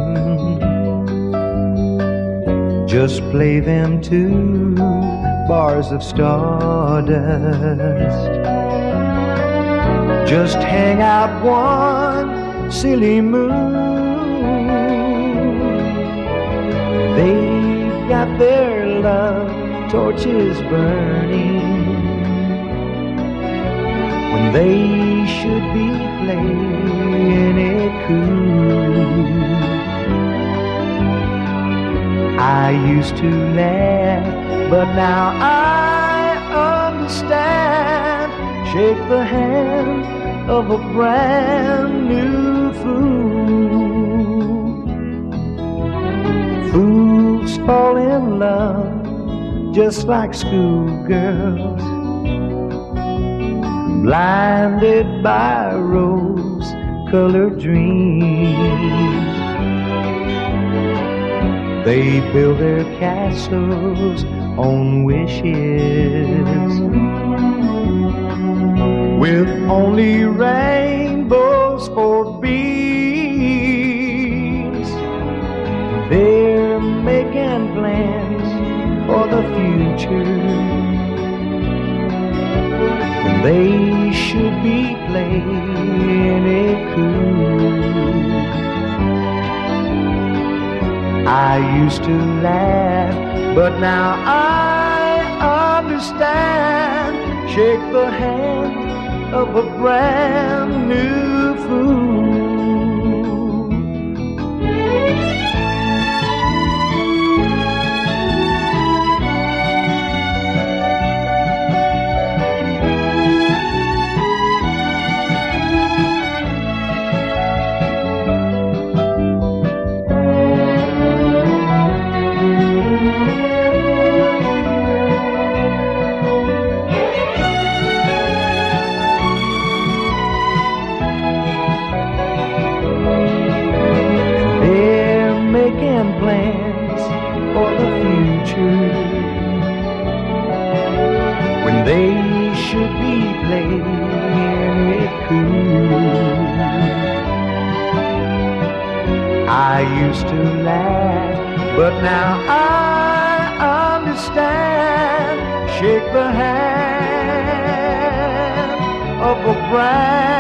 [SPEAKER 9] Just play them two bars of stardust.
[SPEAKER 38] Just hang out one silly moon. But now I understand.
[SPEAKER 1] Shake the hand of a brand new fool. Fools fall in
[SPEAKER 38] love just like schoolgirls. Blinded by rose colored dreams.
[SPEAKER 9] They build their castles own wishes with only rainbows for
[SPEAKER 38] bees. They're making plans for the
[SPEAKER 1] future.
[SPEAKER 38] they should be playing it cool. I used to laugh,
[SPEAKER 1] but now I understand. Shake the hand of a brand new fool.
[SPEAKER 38] But now
[SPEAKER 1] I understand. Shake the hand of a friend.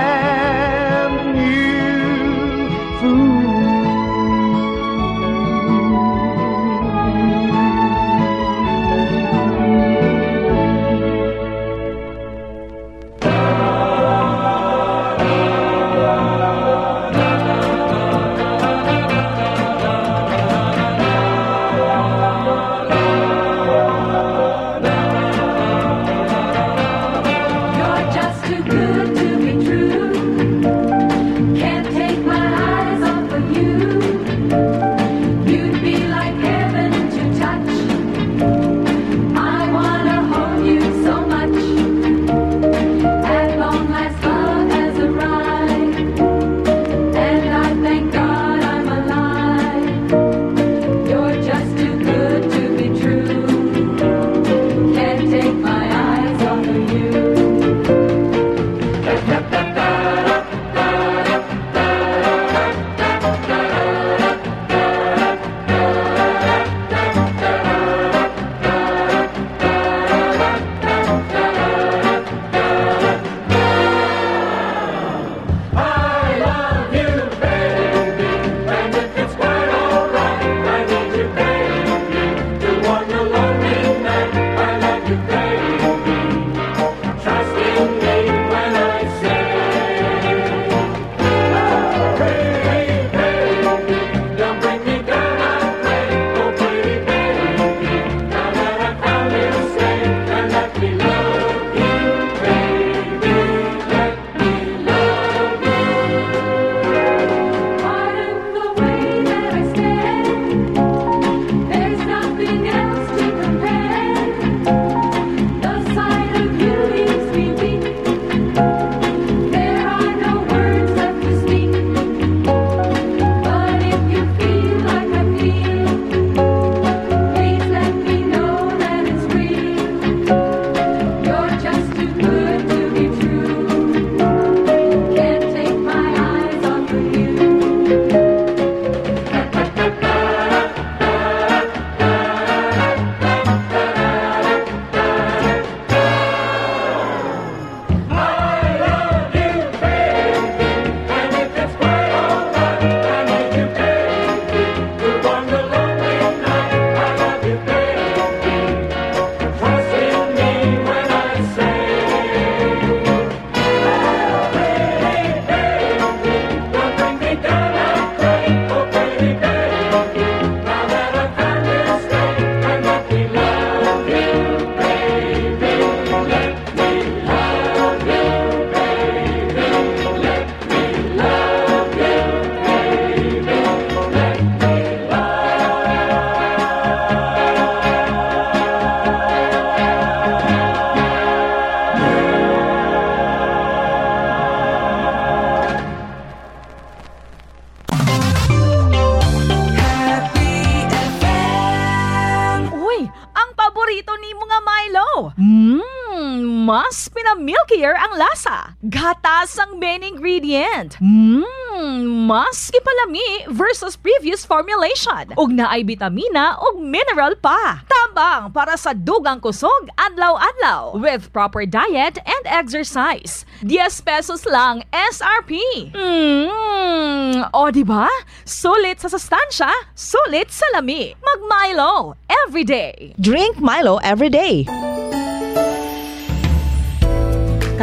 [SPEAKER 4] clear ang lasa. Gatas ang main ingredient. Mmm, mas ipalami versus previous formulation. Ug naay bitamina ug mineral pa. Tambang para sa dugang kusog adlaw-adlaw with proper diet and exercise. 10 pesos lang SRP. Mmm, o di ba? Sulit sa sustansya, sulit sa lami. Mag Milo every day.
[SPEAKER 5] Drink Milo every day.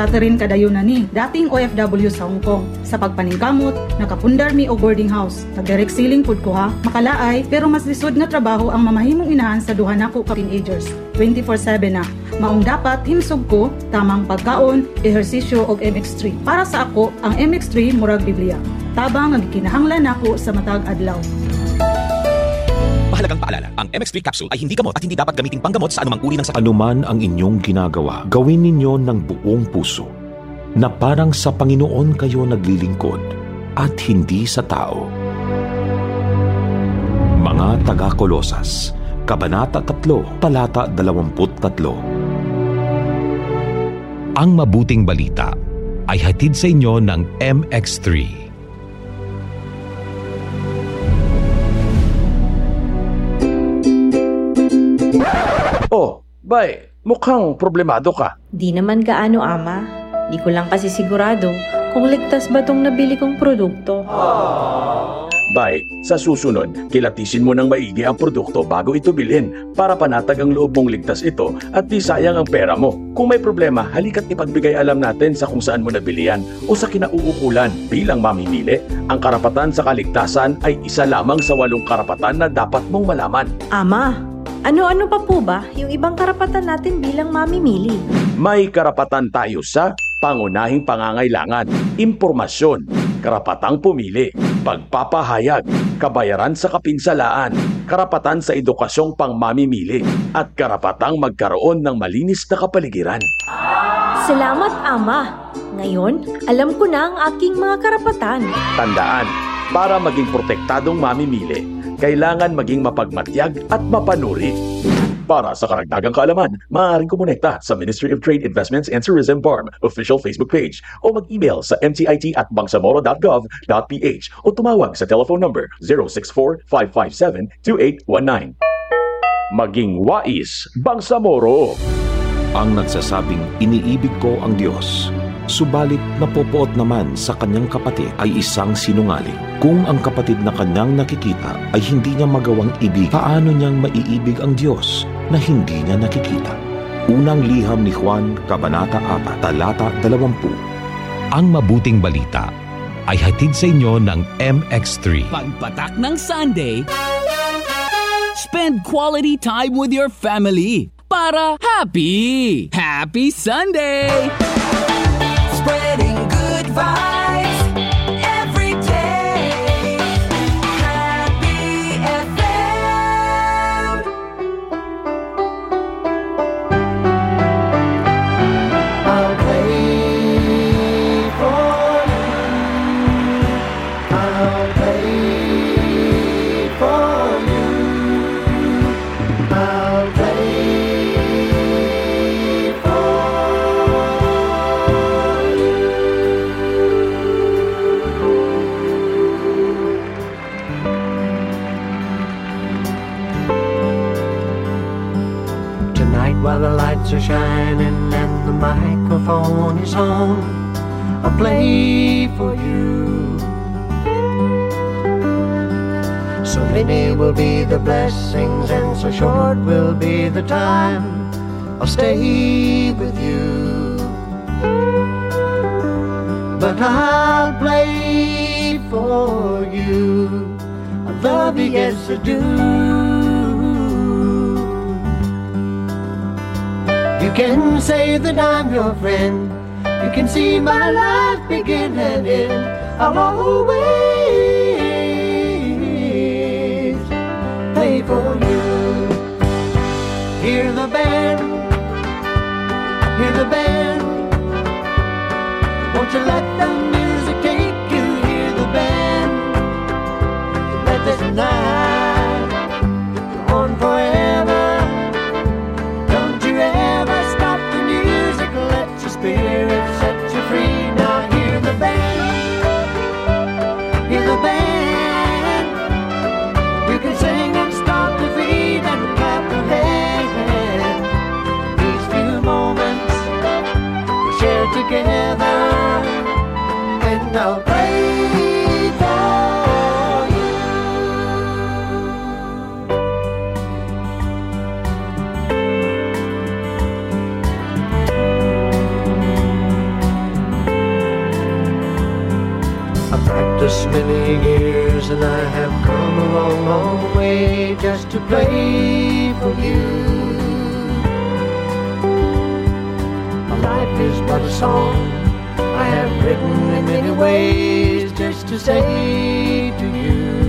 [SPEAKER 4] Catherine ni, dating OFW sa Hong Kong. Sa pagpaningkamot, nakapundar mi o boarding house. Nagdirect ceiling food ko ha. Makalaay, pero mas lisod nga trabaho ang mamahimong inahan sa duha nako ka teenagers. 24-7 na. Maong dapat himsog ko, tamang pagkaon, ehersisyo og MX3. Para sa ako, ang MX3 murag Biblia. Tabang ang kinahanglan nako sa matag adlaw.
[SPEAKER 3] Ang MX3 capsule ay hindi gamot at hindi dapat gamitin panggamot sa anumang uri ng sakit. Anuman ang inyong ginagawa, gawin ninyo ng buong puso na parang sa Panginoon kayo naglilingkod at hindi sa tao. Mga taga-Kolosas, Kabanata 3, Talata 23. Ang mabuting balita ay hatid sa inyo ng MX3
[SPEAKER 31] Bay, mukhang problemado ka.
[SPEAKER 39] Di naman gaano, ama. Di ko lang kasi sigurado kung ligtas ba tong nabili kong produkto.
[SPEAKER 31] Bay, sa susunod, kilatisin mo ng maigi ang produkto bago ito bilhin para panatag ang loob mong ligtas ito at di sayang ang pera mo. Kung may problema, halika't ipagbigay alam natin sa kung saan mo nabilihan o sa kinauukulan bilang mamimili. Ang karapatan sa kaligtasan ay isa lamang sa walong karapatan na dapat mong malaman.
[SPEAKER 39] Ama, ano-ano pa po ba yung ibang karapatan natin bilang mamimili?
[SPEAKER 31] May karapatan tayo sa pangunahing pangangailangan, impormasyon, karapatang pumili, pagpapahayag, kabayaran sa kapinsalaan, karapatan sa edukasyong pangmamimili, at karapatang magkaroon ng malinis na kapaligiran.
[SPEAKER 39] Salamat, Ama! Ngayon, alam ko na ang aking mga karapatan.
[SPEAKER 31] Tandaan, para maging protektadong mamimili, kailangan maging mapagmatyag at mapanuri. Para sa karagdagang kaalaman, maaaring kumonekta sa Ministry of Trade, Investments and Tourism BARM official Facebook page o mag-email sa mtit at bangsamoro.gov.ph o tumawag sa
[SPEAKER 3] telephone number
[SPEAKER 31] 064-557-2819. Maging
[SPEAKER 3] wais, Bangsamoro! Ang nagsasabing iniibig ko ang Diyos subalit napopoot naman sa kanyang kapatid ay isang sinungaling. Kung ang kapatid na kanyang nakikita ay hindi niya magawang ibig, paano niyang maiibig ang Diyos na hindi niya nakikita? Unang liham ni Juan, Kabanata 4, Talata 20. Ang mabuting balita ay hatid sa inyo ng MX3.
[SPEAKER 8] Pagpatak ng Sunday, spend quality time with your family para happy! Happy Sunday!
[SPEAKER 1] Bye.
[SPEAKER 11] lights are shining and the microphone is on. I play for you. So many will be the blessings and so short will be the time I'll stay with you. But I'll play for
[SPEAKER 1] you. I love you, yes I do. You can say that I'm your friend. You can see my life begin and end. I'll always
[SPEAKER 12] play for you. Hear the band, hear the band. Won't you let the music take you? Hear the band,
[SPEAKER 1] let this night.
[SPEAKER 22] many years
[SPEAKER 38] and I have come a long, long way just to play for you. My life is but a song
[SPEAKER 1] I have written in many ways just to say to you.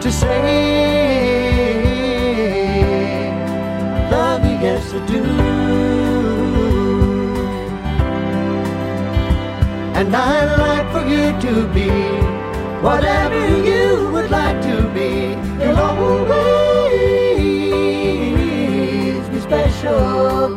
[SPEAKER 1] To say, love you, yes I do. And I'd like for you to be whatever you would like to be. You'll always be special.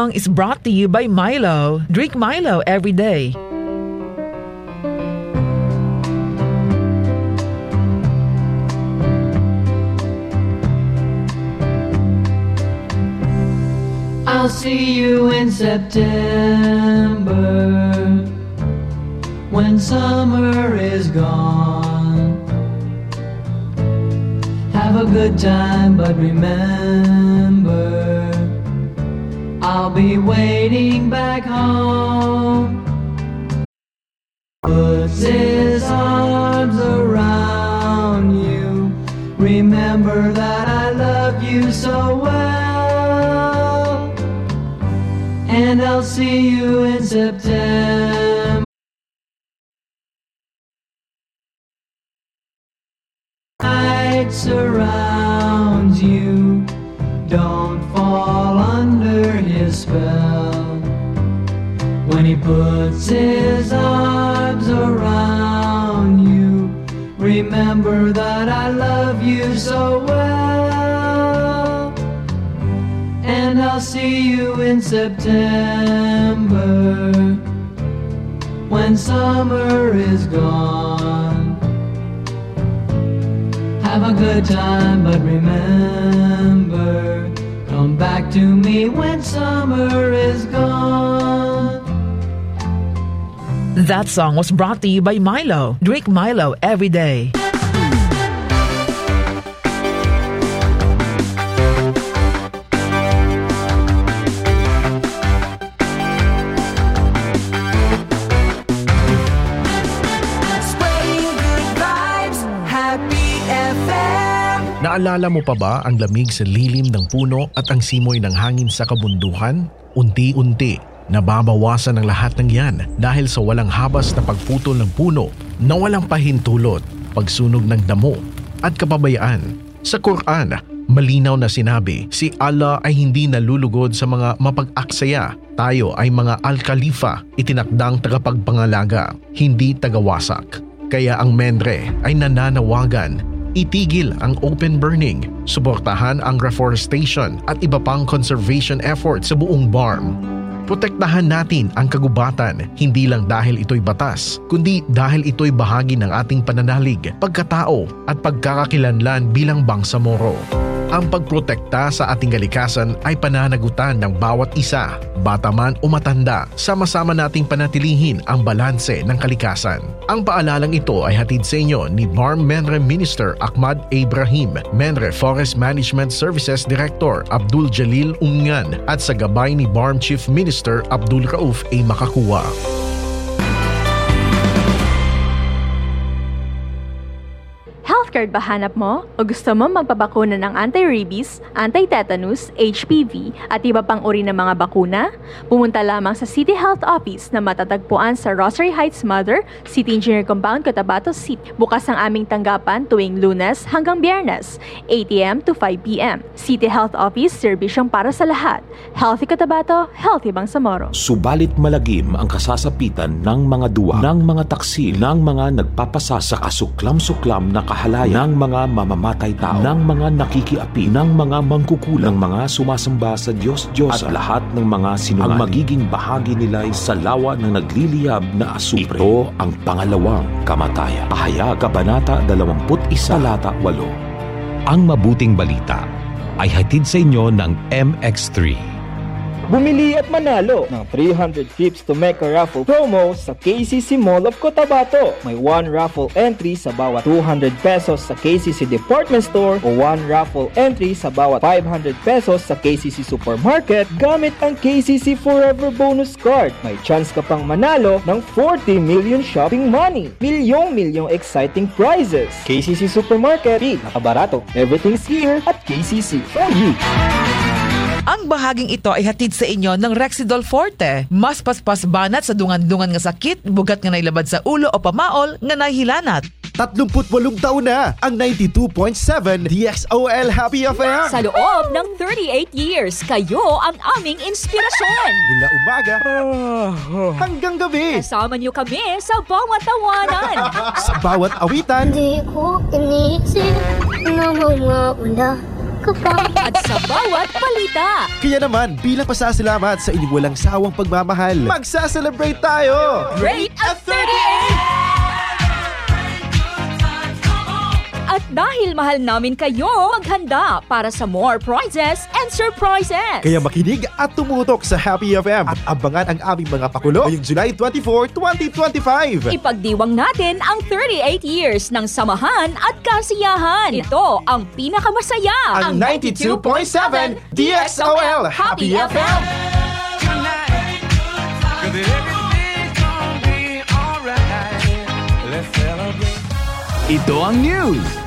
[SPEAKER 40] song is brought to you by Milo. Drink Milo every day.
[SPEAKER 1] I'll see you in September when summer is gone. Have a good time, but remember I'll be waiting back home.
[SPEAKER 40] is gone. That song was brought to you by Milo. Drink Milo every day.
[SPEAKER 33] Naalala mo pa ba ang lamig sa lilim ng puno at ang simoy ng hangin sa kabunduhan? Unti-unti, nababawasan ang lahat ng yan dahil sa walang habas na pagputol ng puno na walang pahintulot, pagsunog ng damo at kapabayaan. Sa Quran, malinaw na sinabi si Allah ay hindi nalulugod sa mga mapag-aksaya. Tayo ay mga al-Khalifa, itinakdang tagapagpangalaga, hindi tagawasak. Kaya ang Mendre ay nananawagan itigil ang open burning, suportahan ang reforestation at iba pang conservation efforts sa buong BARM. Protektahan natin ang kagubatan hindi lang dahil ito'y batas, kundi dahil ito'y bahagi ng ating pananalig, pagkatao at pagkakakilanlan bilang Bangsamoro. Moro. Ang pagprotekta sa ating kalikasan ay pananagutan ng bawat isa, bata man o matanda. Sama-sama nating panatilihin ang balanse ng kalikasan. Ang paalalang ito ay hatid sa inyo ni Farm Menre Minister Ahmad Ibrahim, Menre Forest Management Services Director Abdul Jalil Ungan at sa gabay ni Barm Chief Minister Abdul Rauf A. Makakuwa.
[SPEAKER 41] health card ba hanap mo? O gusto mo magpabakuna ng anti-rabies, anti-tetanus, HPV at iba pang uri ng mga bakuna? Pumunta lamang sa City Health Office na matatagpuan sa Rosary Heights Mother, City Engineer Compound, Cotabato City. Bukas ang aming tanggapan tuwing lunes hanggang biyernes, 8am to 5pm. City Health Office, serbisyong para sa lahat. Healthy Cotabato, healthy Bangsamoro.
[SPEAKER 3] Subalit malagim ang kasasapitan ng mga duwa, ng mga taksi, ng mga nagpapasa sa kasuklam-suklam na kahalaan kalagayan ng mga mamamatay tao, ng mga nakikiapi, ng mga mangkukulang, ng mga sumasamba sa Diyos Diyos at ah. lahat ng mga sinungaling. Ang magiging bahagi nila ay sa lawa ng nagliliyab na asupre. Ito ang pangalawang kamatayan. Pahaya, Kabanata 21, Talata 8. Ang mabuting balita ay hatid sa inyo ng MX3
[SPEAKER 18] Bumili at manalo ng 300 trips to make a raffle promo sa KCC Mall of Cotabato. May 1 raffle entry sa bawat 200 pesos sa KCC Department Store o 1 raffle entry sa bawat 500 pesos sa KCC Supermarket gamit ang KCC Forever Bonus Card. May chance ka pang manalo ng 40 million shopping money. Milyong-milyong exciting prizes. KCC Supermarket, nakabarato. Everything's here at KCC for you.
[SPEAKER 40] Ang bahaging ito ay hatid sa inyo ng Rexidol Forte. Mas paspas banat sa dungan-dungan nga sakit, bugat nga nailabad sa ulo o pamaol nga nahilanat.
[SPEAKER 13] 38 taon na ang 92.7
[SPEAKER 40] DXOL Happy FM.
[SPEAKER 13] Sa loob
[SPEAKER 14] ng 38 years, kayo ang aming inspirasyon. Mula umaga hanggang gabi. Kasama niyo kami sa bawat tawanan.
[SPEAKER 13] sa bawat awitan. Hindi
[SPEAKER 15] ko inisip na mawawala ko ba? At sa bawat palita.
[SPEAKER 13] Kaya naman, bilang pasasalamat sa inyong walang sawang pagmamahal, magsaselebrate tayo! Great
[SPEAKER 1] of 38!
[SPEAKER 14] At dahil mahal namin kayo, maghanda para sa more prizes and surprises. Kaya
[SPEAKER 13] makinig at tumutok sa Happy FM at abangan ang aming mga pakulo ngayong July 24, 2025.
[SPEAKER 14] Ipagdiwang natin ang 38 years ng samahan at kasiyahan. Ito ang pinakamasaya. Ang 92.7
[SPEAKER 16] DXOL Happy FM. Tonight,
[SPEAKER 8] Ito ang news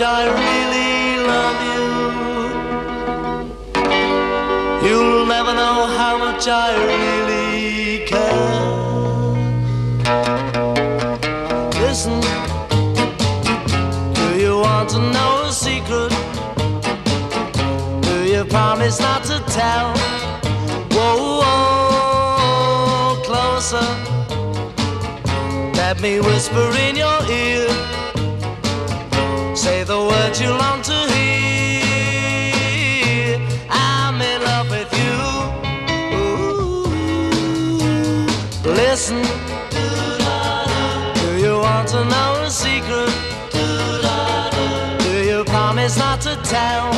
[SPEAKER 1] much I really love you. You'll never know how much I really care. Listen, do you want to know a secret? Do you promise not to tell? Whoa, whoa, closer. Let me whisper in your ear say the words you long to hear. I'm in love with you. Ooh. Listen, do you want to know a secret? Do you promise not to tell?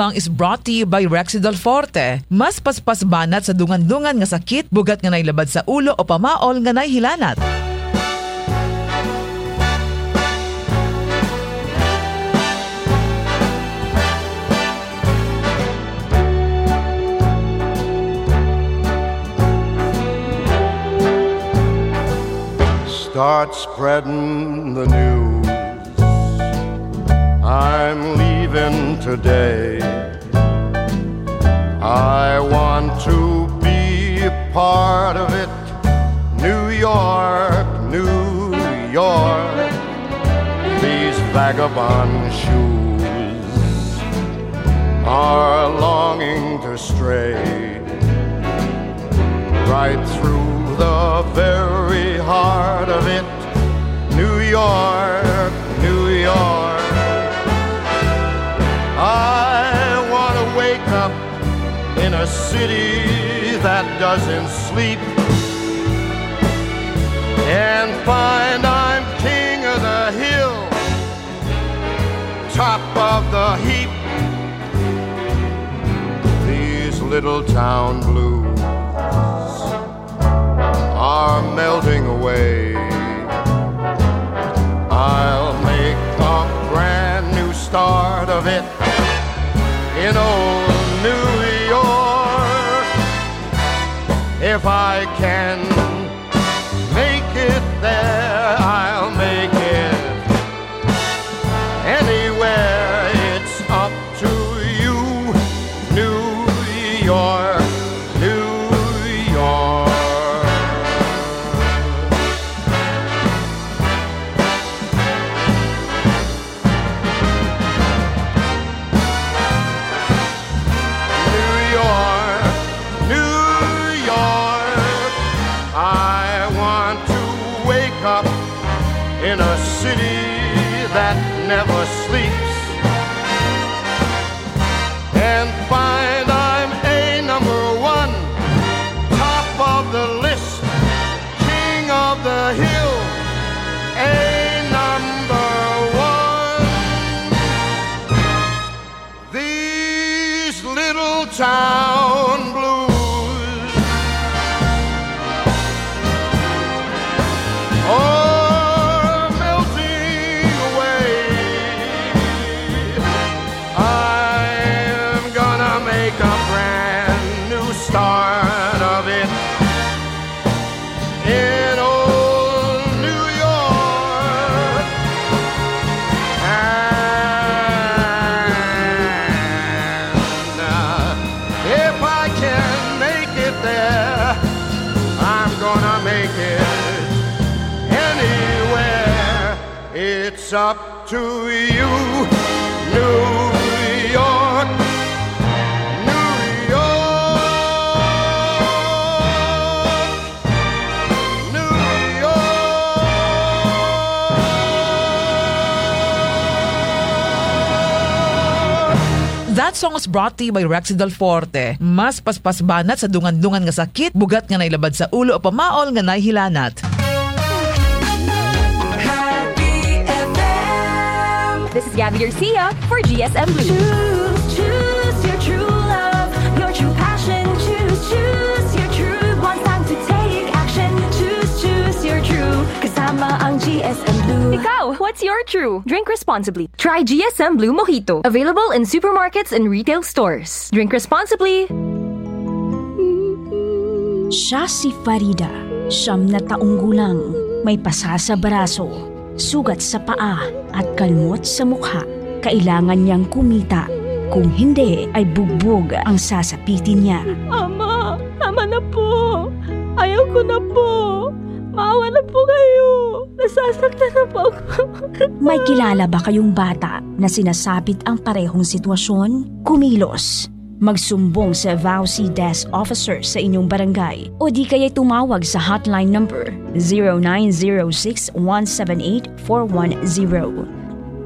[SPEAKER 40] song is brought to you by Rexidol Forte. Mas paspas banat sa dungan-dungan nga sakit, bugat nga nailabad sa ulo o pamaol nga naihilanat. hilanat.
[SPEAKER 20] start spreading the news. today. I want to be a part of it. New York, New York, these vagabond shoes are longing to stray right through the very heart of it, New York. city that doesn't sleep and find I'm king of the hill, top of the heap. These little town blues are melting away. if I can. city that never sleeps.
[SPEAKER 40] song is brought to you by Rexy Del Forte. Mas paspas banat sa dungan-dungan nga sakit, bugat nga nailabad sa ulo o pamaol nga nahilanat. This is Gabby Garcia for GSM Blue. Choose, choose your true
[SPEAKER 42] love, your true passion. Choose, choose your true. One time to take action. Choose, choose your true. Kasama ang GSM Blue. Ikaw! What's your true? Drink
[SPEAKER 23] responsibly. Try GSM Blue Mojito. Available in supermarkets and retail stores. Drink responsibly. Siya si Farida,
[SPEAKER 26] siyam na taong gulang, may pasa sa braso, sugat sa paa at kalmot sa mukha. Kailangan niyang kumita. Kung hindi, ay bugbog ang sasapitin niya.
[SPEAKER 1] Ama, tama na po. Ayaw ko na po. Maawa na po kayo. Nasasaktan na po ako. May
[SPEAKER 26] kilala ba kayong bata na sinasabit ang parehong sitwasyon? Kumilos. Magsumbong sa VAUC Desk Officer sa inyong barangay o di kaya tumawag sa hotline number 0906 178 410.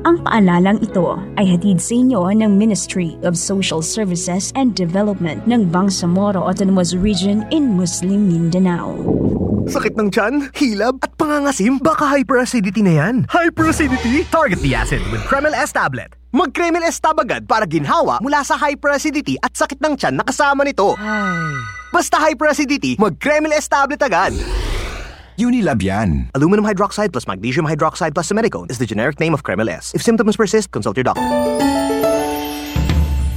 [SPEAKER 26] Ang paalalang ito ay hatid sa inyo ng Ministry of Social Services and Development ng Bangsamoro Autonomous Region in Muslim Mindanao.
[SPEAKER 36] Sakit ng tiyan, hilab, at pangangasim? Baka hyperacidity na yan. Hyperacidity? Target the acid with Kremel S tablet. Mag-Kremel S tabagad para ginhawa mula sa hyperacidity at sakit ng tiyan na kasama nito. Ay. Basta hyperacidity, mag-Kremel S tablet agad. Unilabian. Aluminum hydroxide plus magnesium hydroxide plus simethicone is the generic name of Cremal S. If symptoms persist, consult your
[SPEAKER 5] doctor.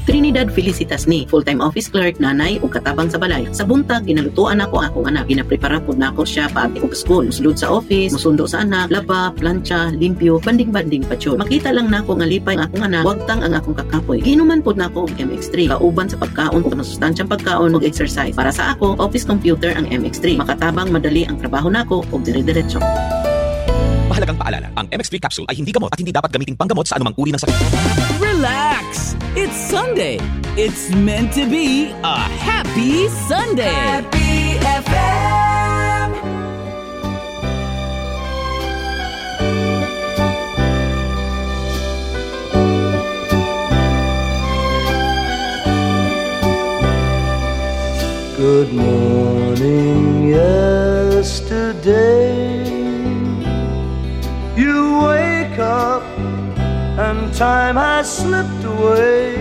[SPEAKER 5] Trinidad Felicitas ni, full-time office clerk, nanay ug katabang sa balay. Sa buntag, ginalutuan ako akong anak. Ginaprepara po na ako siya paagi og school. Musulod sa office, musundo sa anak, laba, plancha, limpyo, banding-banding pa yun. Makita lang nako akong alipay ang akong anak, wagtang ang akong kakapoy. Ginuman pud nako og MX3. Kauban sa pagkaon o masustansyang pagkaon o exercise. Para sa ako, office computer ang MX3. Makatabang madali ang trabaho nako na dire-diretso.
[SPEAKER 3] Mahalagang paalala, ang MX3 capsule ay hindi gamot at hindi dapat gamitin panggamot sa anumang uri ng sakit.
[SPEAKER 8] Relax! It's Sunday! It's meant to be a happy Sunday! Happy FM!
[SPEAKER 1] Good morning
[SPEAKER 22] yesterday up and time has slipped away.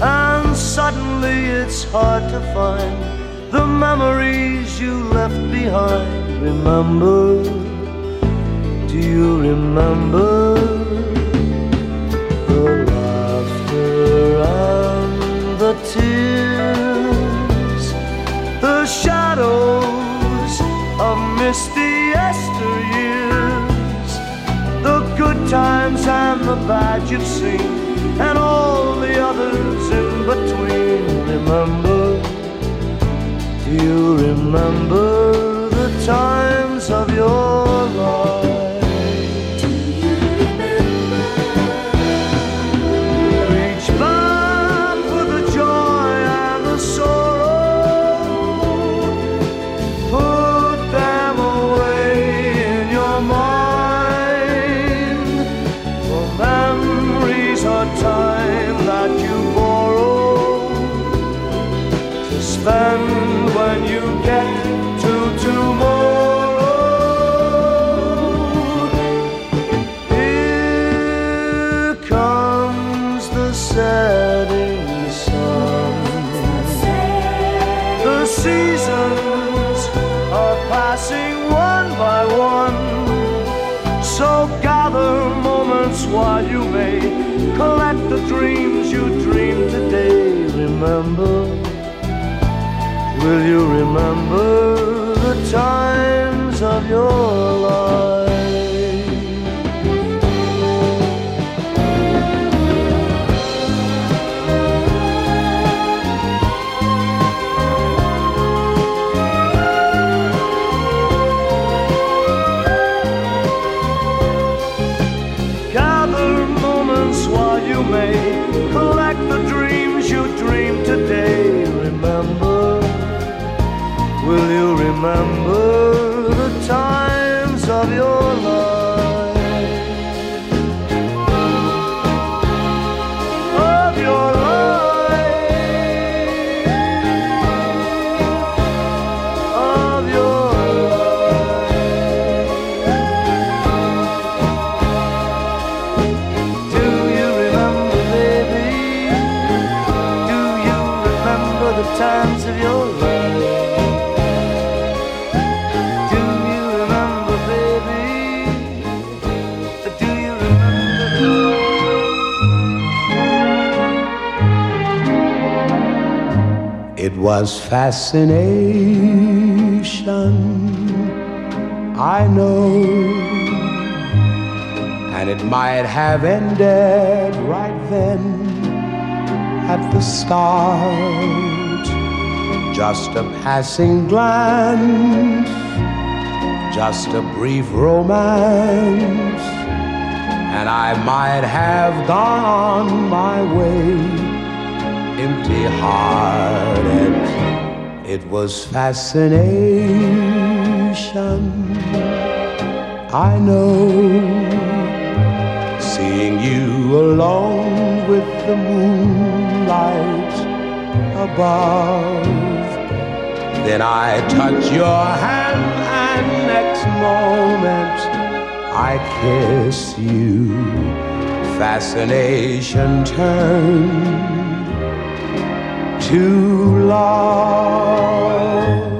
[SPEAKER 22] And suddenly it's hard to find the memories you left behind. Remember, do you remember the laughter and
[SPEAKER 1] the tears, the shadows of misty yesteryears? the good times and the bad you've seen, and all the others in
[SPEAKER 22] between. Remember, do you remember
[SPEAKER 1] the times of your life?
[SPEAKER 22] will you remember?
[SPEAKER 10] was fascination, I know, and it might have ended right then at the start. Just a passing glance, just a brief romance, and I might have gone my way empty hearted. It was fascination. I know seeing you alone with the moonlight above. Then I touch your hand, and next moment I kiss you fascination turns to love.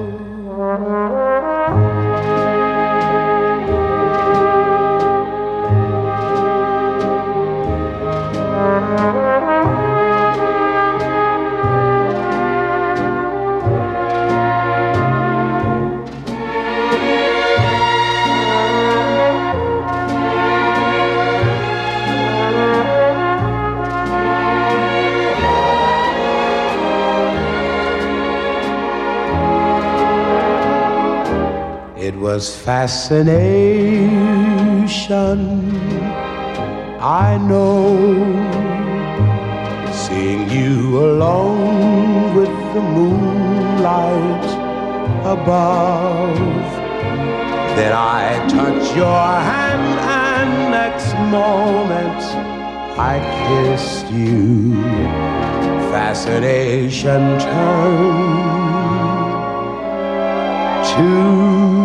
[SPEAKER 10] was fascination. I know seeing you alone with the moonlight above. Then I touch your hand, and next
[SPEAKER 9] moment
[SPEAKER 10] I kissed you. Fascination turned to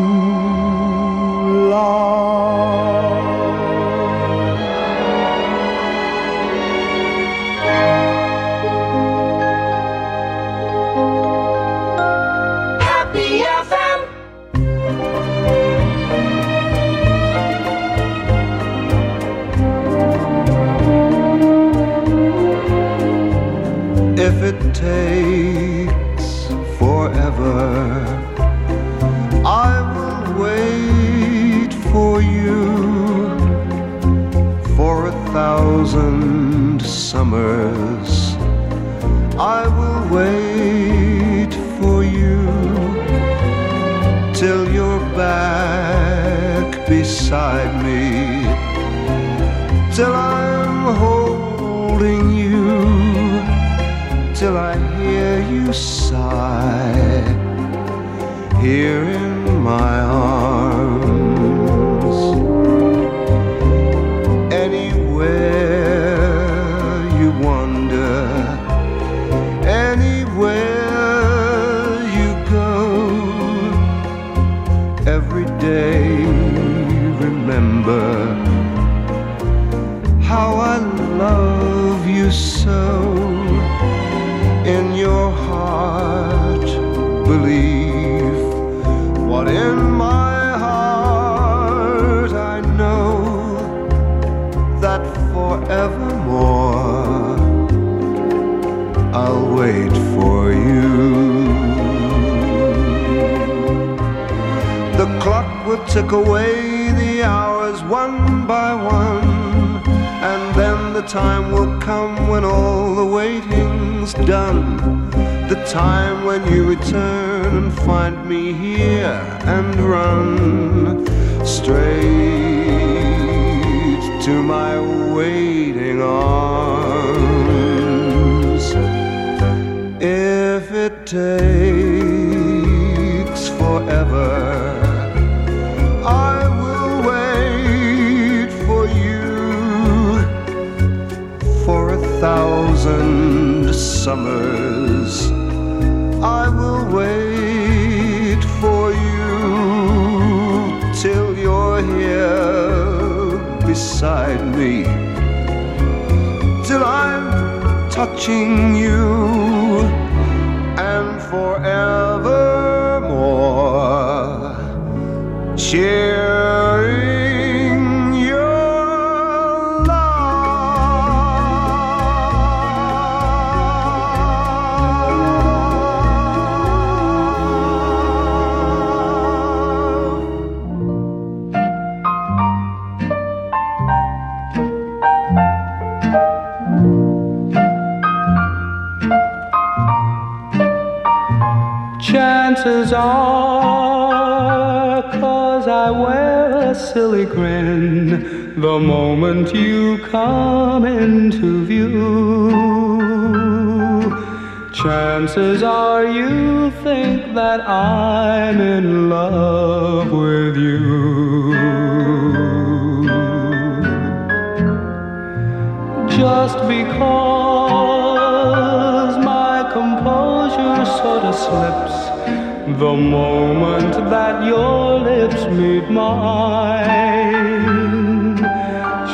[SPEAKER 9] here in my took away the hours one by one. And then the time will come when all the waiting's done. The time when you return and find me here and run straight to my summers, I will wait for you till you're here beside me, till I'm touching you, and forevermore.
[SPEAKER 20] Cheers.
[SPEAKER 34] silly grin the moment you come into view. Chances are you think that I'm in
[SPEAKER 37] love with you.
[SPEAKER 9] Just because
[SPEAKER 37] my composure sort of slips the moment that your lips meet mine,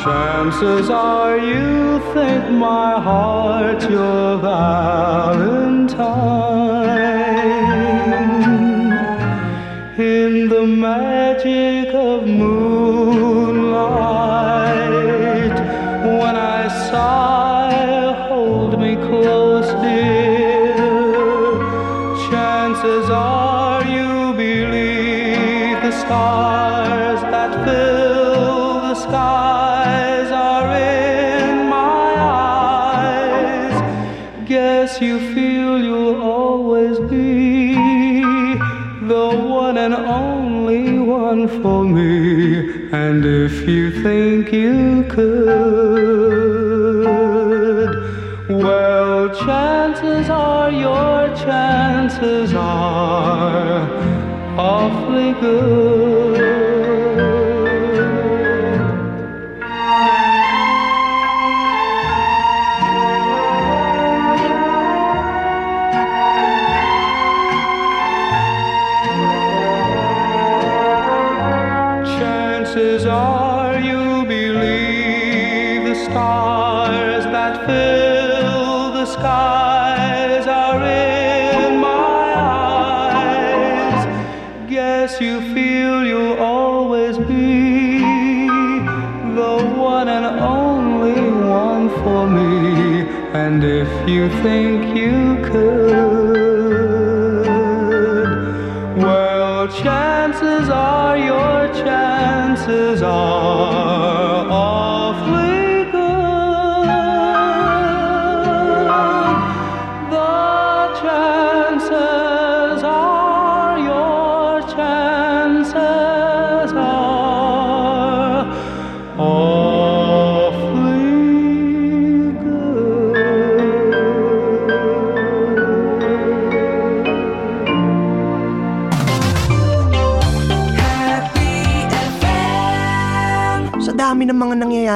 [SPEAKER 37] chances are you think my heart your valentine.
[SPEAKER 1] In the man chances
[SPEAKER 37] are
[SPEAKER 1] awfully good.
[SPEAKER 34] you think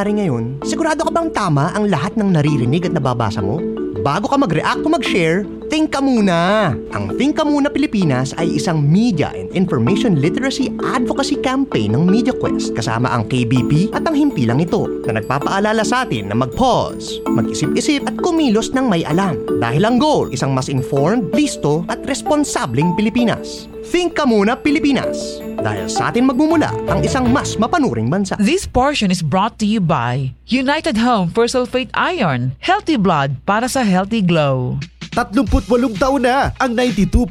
[SPEAKER 36] nangyayari ngayon, sigurado ka bang tama ang lahat ng naririnig at nababasa mo? Bago ka mag-react o mag-share, think ka muna. Ang think ka muna Pilipinas ay isang media and information literacy advocacy campaign ng MediaQuest kasama ang KBP at ang himpilang ito na nagpapaalala sa atin na mag-pause, mag-isip-isip at kumilos ng may alam. Dahil ang goal, isang mas informed, listo at responsabling Pilipinas. Think ka muna Pilipinas! Dahil sa atin magmumula ang isang mas mapanuring bansa. This portion is brought to you by
[SPEAKER 40] United Home for Sulfate Iron, Healthy Blood para sa Healthy Glow. 38 taon na ang 92.7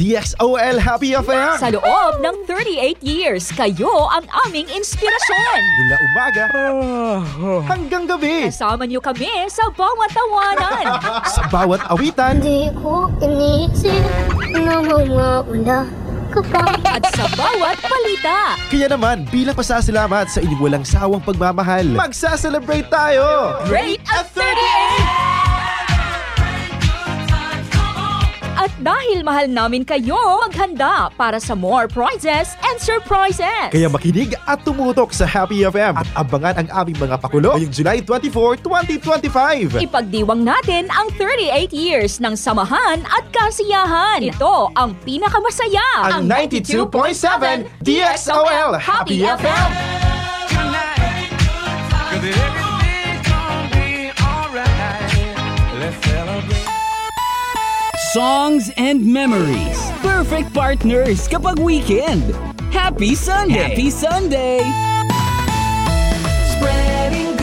[SPEAKER 40] DXOL Happy FM. Sa loob
[SPEAKER 14] ng 38 years, kayo ang aming inspirasyon. Mula umaga ah. hanggang gabi. Kasama niyo kami sa bawat tawanan.
[SPEAKER 13] sa bawat
[SPEAKER 15] awitan. Hindi ko inisip na mga ulan At sa bawat palita.
[SPEAKER 13] Kaya naman, bilang pasasalamat sa inyong walang sawang pagmamahal, magsa-celebrate tayo! Great
[SPEAKER 14] of 38! At dahil mahal namin kayo, maghanda para sa more prizes and surprises. Kaya
[SPEAKER 13] makinig at tumutok sa Happy FM at abangan ang aming mga pakulo ngayong July 24, 2025.
[SPEAKER 14] Ipagdiwang natin ang 38 years ng samahan at kasiyahan. Ito ang pinakamasaya. Ang, ang 92.7
[SPEAKER 16] DXOL Happy, Happy FM. FM. Tonight,
[SPEAKER 8] songs and memories. Perfect partners kapag weekend. Happy Sunday! Happy Sunday! Spreading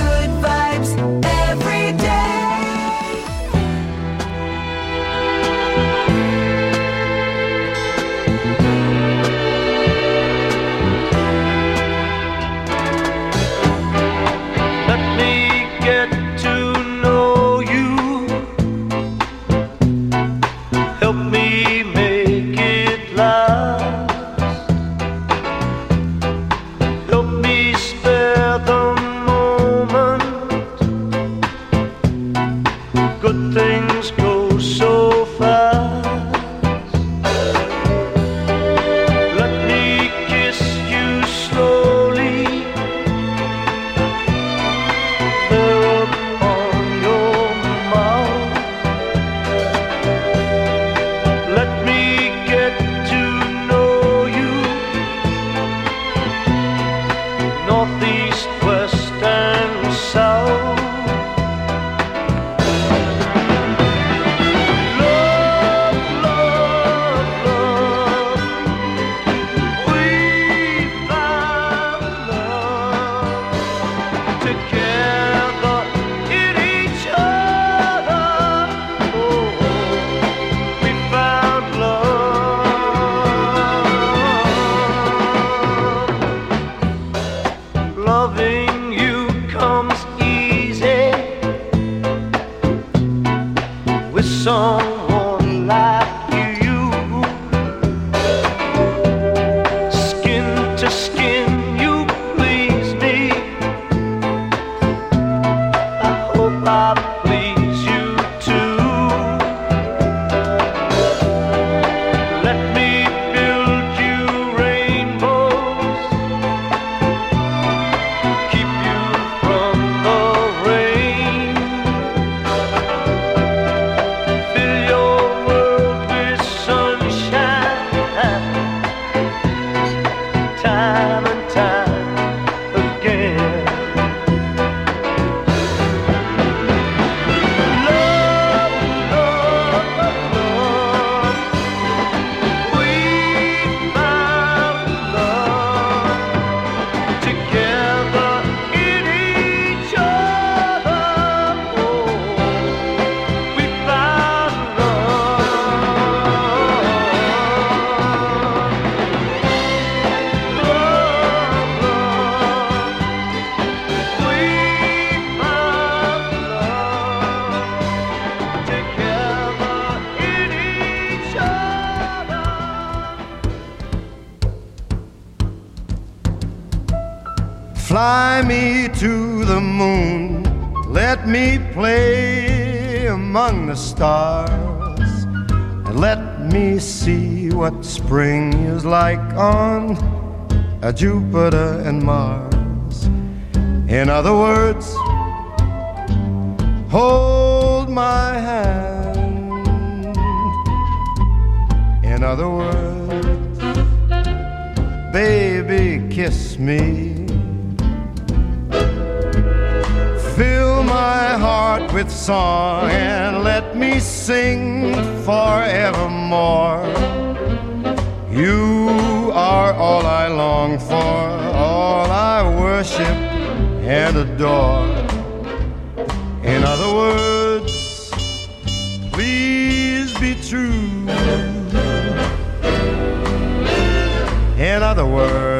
[SPEAKER 20] Spring is like on a Jupiter and Mars. In other words, hold my hand. In other words, baby, kiss me. Fill my heart with song and let me sing forevermore. You are all I long for, all I worship and adore. In other words, please be true. In other words,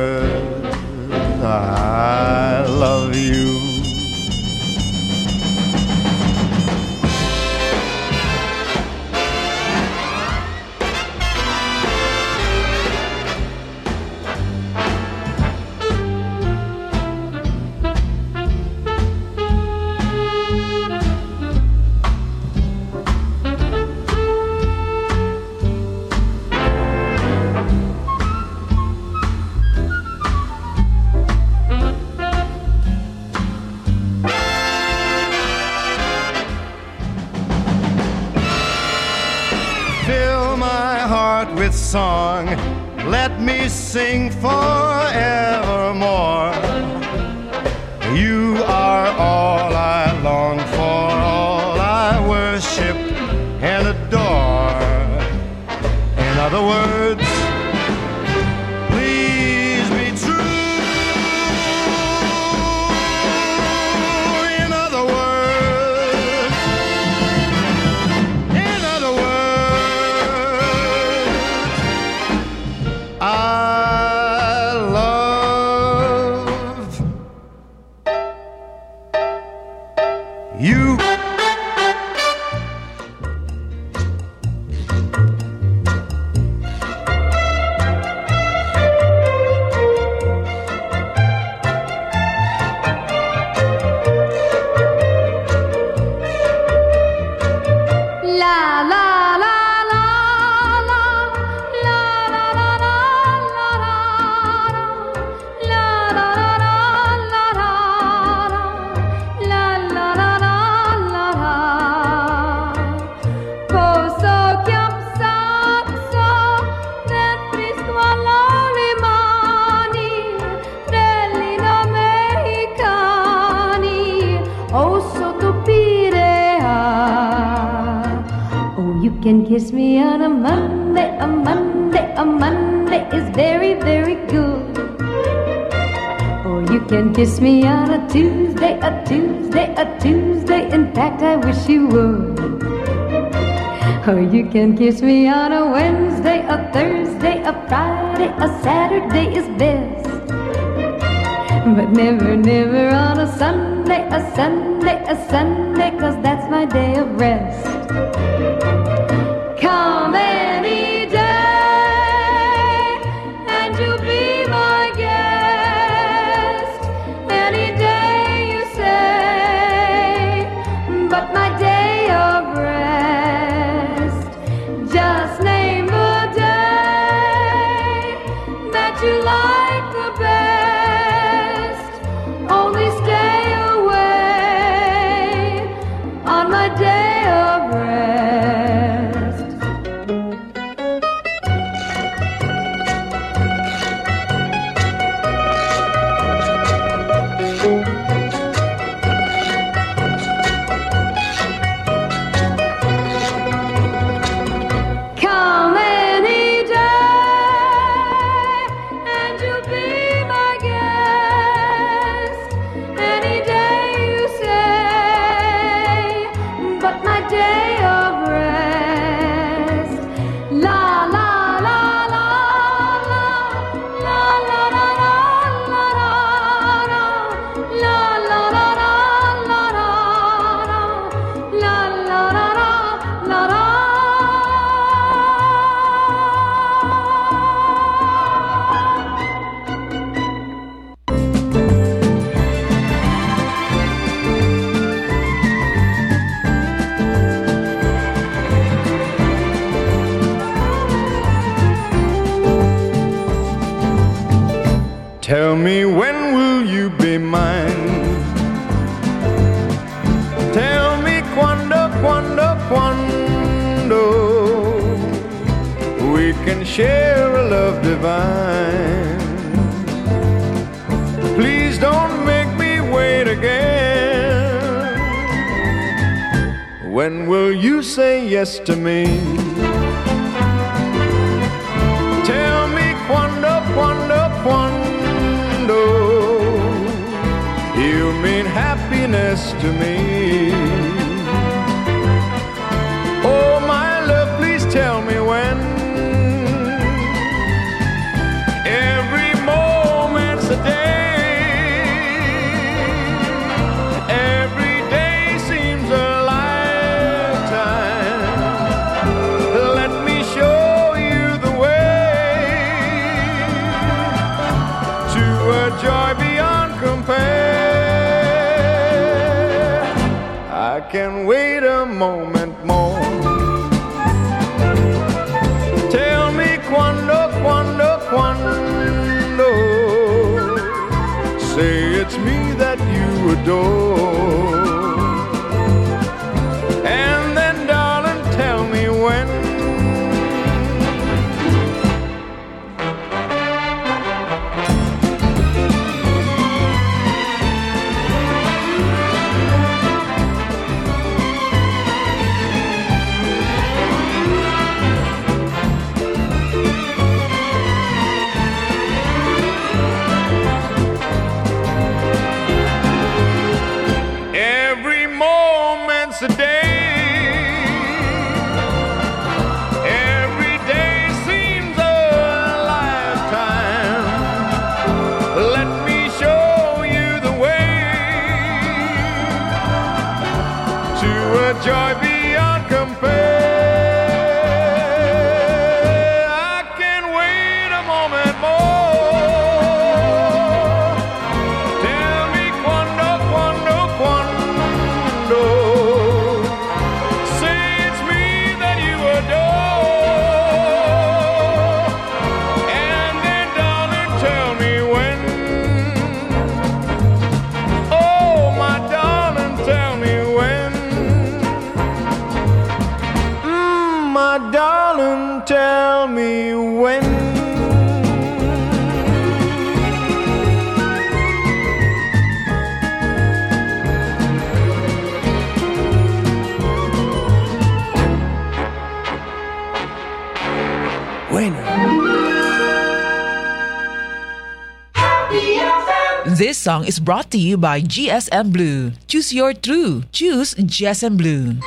[SPEAKER 40] song is brought to you by GSM Blue. Choose your true. Choose GSM Blue.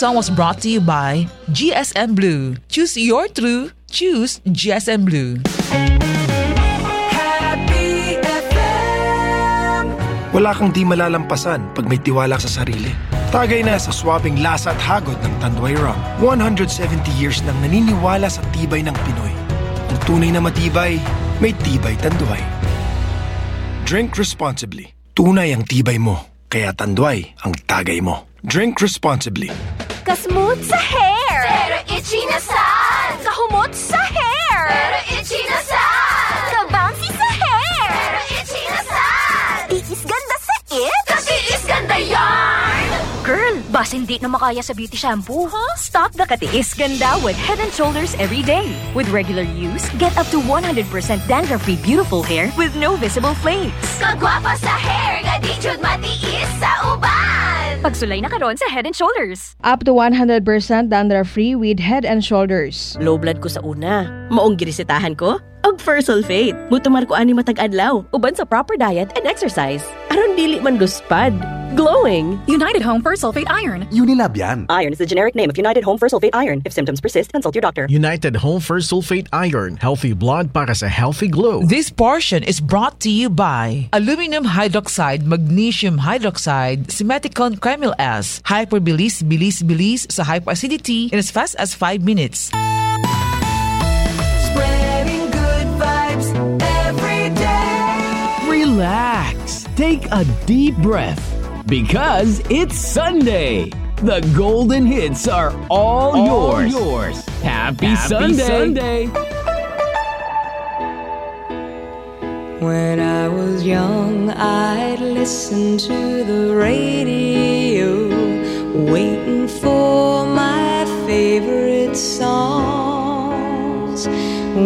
[SPEAKER 40] song was brought to you by GSM Blue.
[SPEAKER 7] Choose your true, choose GSM Blue. Happy FM. Wala kang di malalampasan pag may tiwala sa sarili. Tagay na sa swabing lasa at hagod ng Tanduay Rum. 170 years nang naniniwala sa tibay ng Pinoy. Ang tunay na matibay, may tibay Tanduay. Drink responsibly. Tunay ang tibay mo, kaya Tanduay ang tagay mo. Drink responsibly.
[SPEAKER 1] Ka-smooth sa hair! Pero itchy na saan? Kahumot sa hair! Pero itchy na saan? Ka-bouncy sa hair! Pero itchy na saan? Tiis ganda sa it? Kasi is ganda
[SPEAKER 23] yarn! Girl, bas hindi na makaya sa beauty shampoo? Huh? Stop the katiis ganda with Head and Shoulders every day. With regular use, get up to 100% dandruff-free beautiful hair with no visible flakes.
[SPEAKER 1] Kagwapa sa hair, gadidjud matiis!
[SPEAKER 5] Pagsulay na karon sa Head and Shoulders.
[SPEAKER 25] Up to 100% dandruff free with Head and Shoulders. Low blood ko sa una.
[SPEAKER 5] Maong girisitahan ko? Og first sulfate. Mutumar ko ani matag adlaw uban sa proper diet and exercise. Aron dili man guspad. Glowing.
[SPEAKER 29] United Home for Sulfate Iron. Unilab yan. Iron is the generic name of United Home for Sulfate Iron. If symptoms persist, consult your doctor.
[SPEAKER 33] United Home for Sulfate Iron. Healthy blood para sa healthy glow. This portion
[SPEAKER 40] is brought to you by Aluminum Hydroxide, Magnesium Hydroxide, Simeticon Cremil S, Hyperbilis, Bilis, Bilis sa hypoacidity in as fast as 5 minutes.
[SPEAKER 1] Spreading good vibes every
[SPEAKER 30] day.
[SPEAKER 8] Relax. Take a deep breath because it's Sunday. The golden hits are all, all yours. yours. Happy, Happy Sunday. Sunday.
[SPEAKER 28] When I was young, I'd listen to the radio, waiting for my favorite
[SPEAKER 1] songs.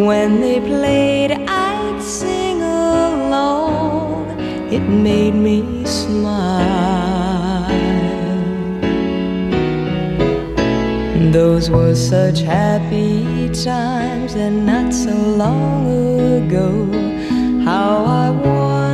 [SPEAKER 28] When they played, I'd sing along. It made me smile. Those were such happy times and not so long ago. How I wanted.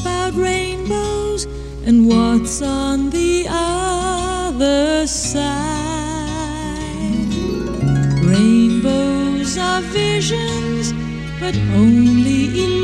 [SPEAKER 28] about rainbows and what's on the other side. Rainbows are visions, but only illusions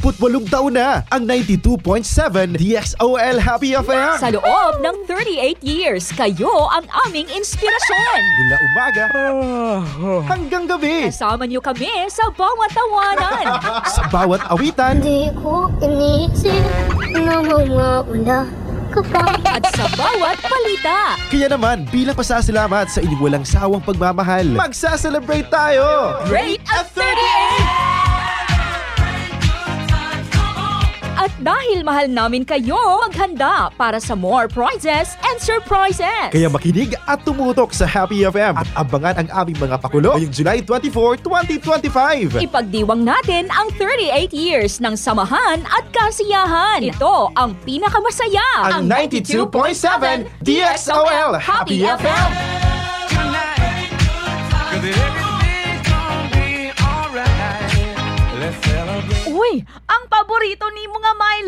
[SPEAKER 13] 88 taon na ang 92.7 DXOL Happy FM. Sa loob
[SPEAKER 14] ng 38 years, kayo ang aming inspirasyon. Mula umaga ah. hanggang gabi. Kasama niyo kami
[SPEAKER 15] sa bawat tawanan.
[SPEAKER 13] sa bawat awitan. Di
[SPEAKER 15] ko inisip na mawawala ko At sa bawat palita.
[SPEAKER 13] Kaya naman, bilang pasasalamat sa inyong walang sawang pagmamahal,
[SPEAKER 15] magsa-celebrate tayo! Great
[SPEAKER 13] mahal
[SPEAKER 14] namin kayo maghanda para sa more prizes and surprises.
[SPEAKER 43] Kaya makinig
[SPEAKER 13] at tumutok sa Happy FM at abangan ang aming mga pakulo ngayong July 24, 2025.
[SPEAKER 14] Ipagdiwang natin ang 38 years ng samahan at kasiyahan. Ito ang pinakamasaya. Ang, 92.7
[SPEAKER 16] DXOL Happy, FM.
[SPEAKER 4] Uy, ang paborito ni mong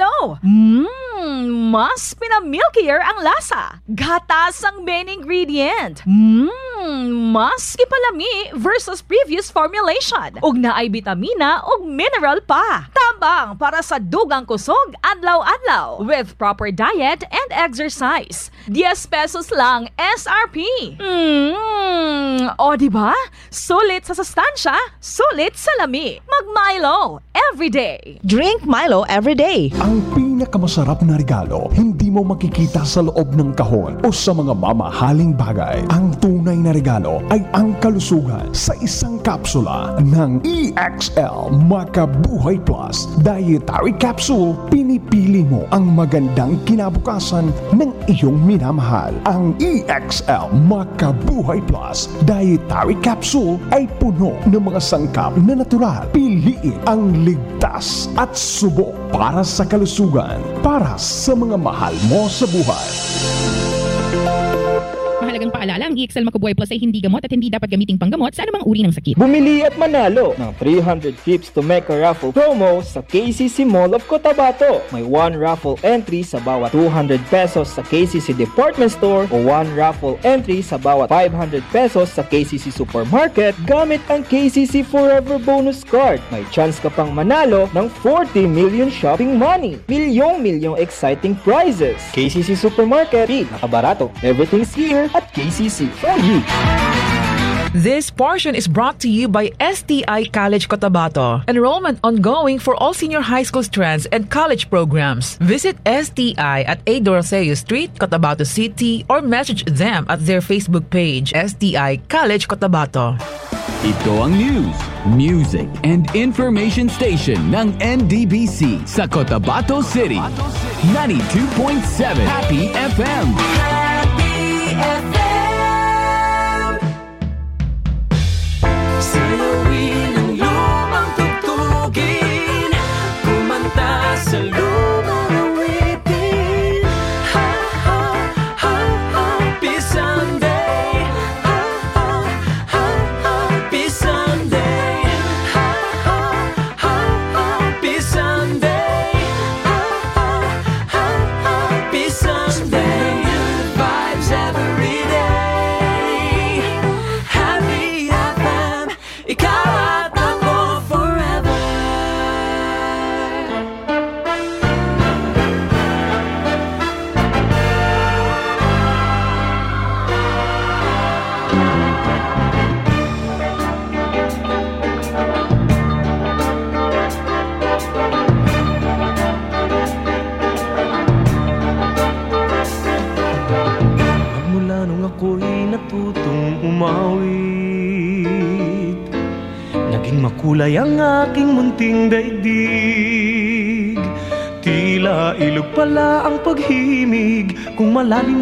[SPEAKER 4] Filipino. Mmm, mas pinamilkier ang lasa. Gatas ang main ingredient. Mmm, Hmm, mas ipalami versus previous formulation. Ug naay vitamina ug mineral pa. Tambang para sa dugang kusog adlaw-adlaw with proper diet and exercise. 10 pesos lang SRP. Hmm, o di ba? Sulit sa sustansya, sulit sa lami. Mag Milo every day.
[SPEAKER 5] Drink Milo every day. Ang
[SPEAKER 21] pinakamasarap na regalo hindi mo makikita sa loob ng kahon o sa mga mamahaling bagay. Ang tunay na regalo ay ang kalusugan sa isang kapsula ng EXL Makabuhay Plus Dietary Capsule. Pinipili mo ang magandang kinabukasan ng iyong minamahal. Ang EXL Makabuhay Plus Dietary Capsule ay puno ng mga sangkap na natural. Piliin ang ligtas at subo para sa kalusugan kaalaman para sa mga mahal mo sa buhay.
[SPEAKER 40] Mahalagang paalala, ang EXL Makabuhay Plus ay hindi gamot at hindi dapat gamiting panggamot sa anumang uri ng sakit.
[SPEAKER 18] Bumili at manalo ng 300 chips to make a raffle promo sa KCC Mall of Cotabato. May 1 raffle entry sa bawat 200 pesos sa KCC Department Store o 1 raffle entry sa bawat 500 pesos sa KCC Supermarket gamit ang KCC Forever Bonus Card. May chance ka pang manalo ng 40 million shopping money. Milyong-milyong exciting prizes. KCC Supermarket, nakabarato. Everything's here at KCC This portion is brought to you by STI College
[SPEAKER 40] Cotabato. Enrollment ongoing for all senior high school strands and college programs. Visit STI at A. Doroseo Street, Cotabato City, or message them at their Facebook page, STI College Cotabato.
[SPEAKER 8] Ito ang news, music, and information station ng NDBC sa Cotabato City. 92.7 Happy FM. Yeah.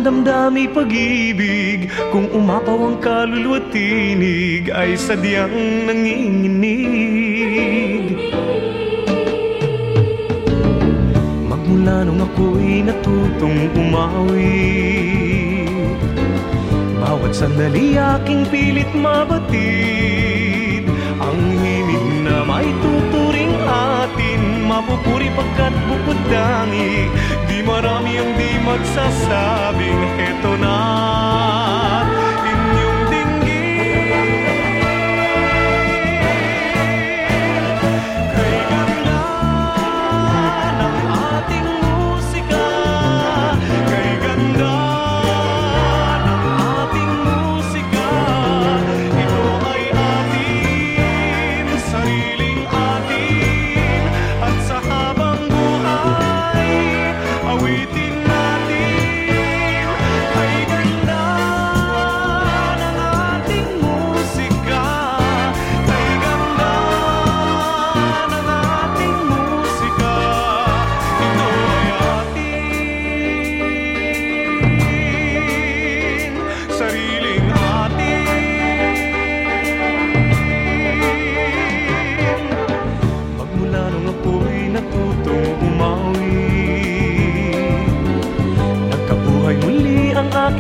[SPEAKER 1] damdami pag-ibig Kung umapaw ang kaluluwa tinig Ay sadyang nanginginig
[SPEAKER 11] Magmula nung ako'y natutong umawi Bawat sandali
[SPEAKER 1] aking pilit mabatid
[SPEAKER 11] Ang himig
[SPEAKER 44] na may tuturing
[SPEAKER 1] atin Mapupuri pagkat bukod tangi marami ang di magsasabing heto na.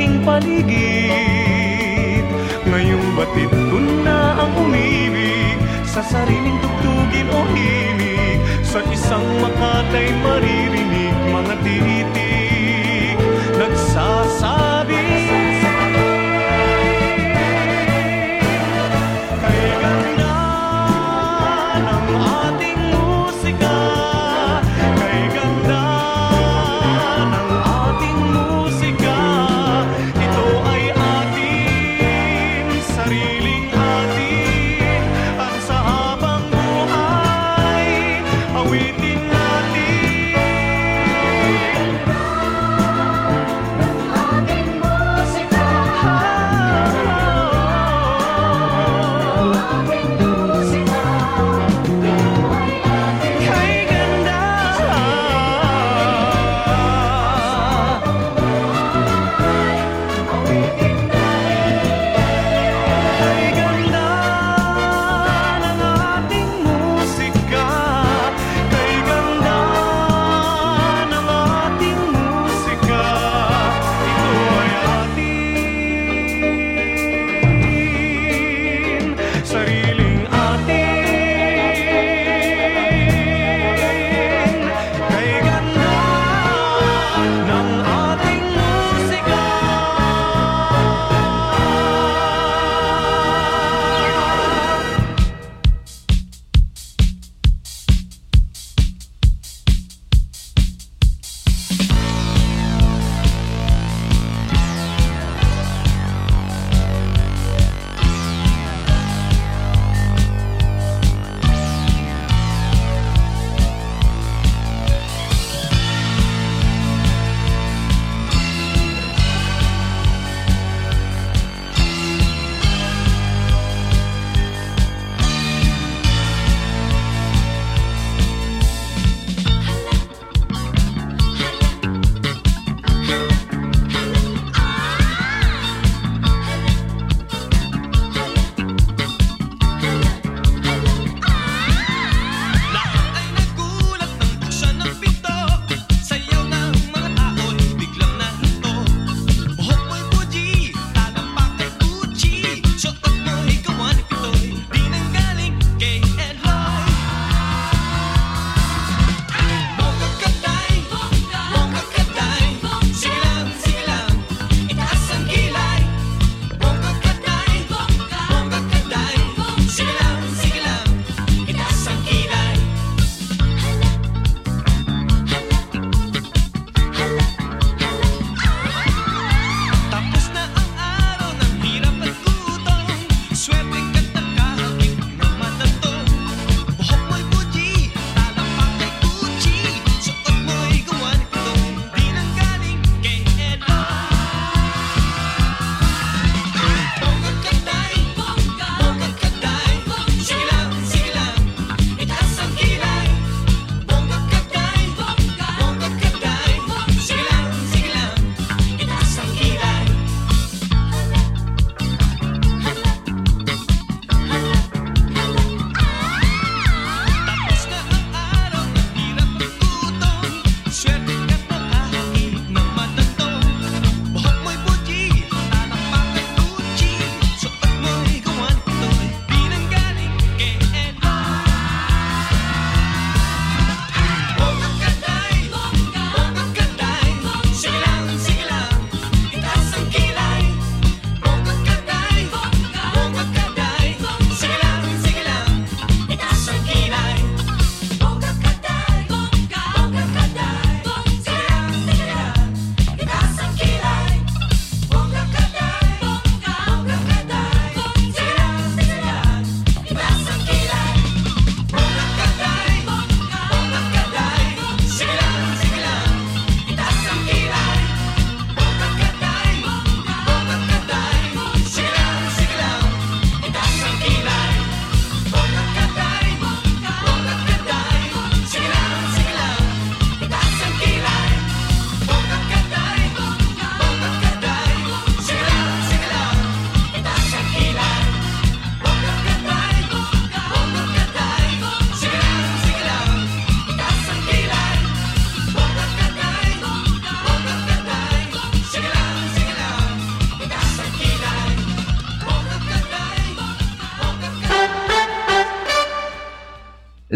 [SPEAKER 1] aking paligid Ngayong batid ko na ang umibig Sa sariling tugtugin o himig Sa isang makatay maririnig mga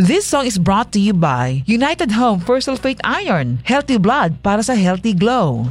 [SPEAKER 40] This song is brought to you by United Home for Sulfate Iron, Healthy Blood para sa Healthy Glow.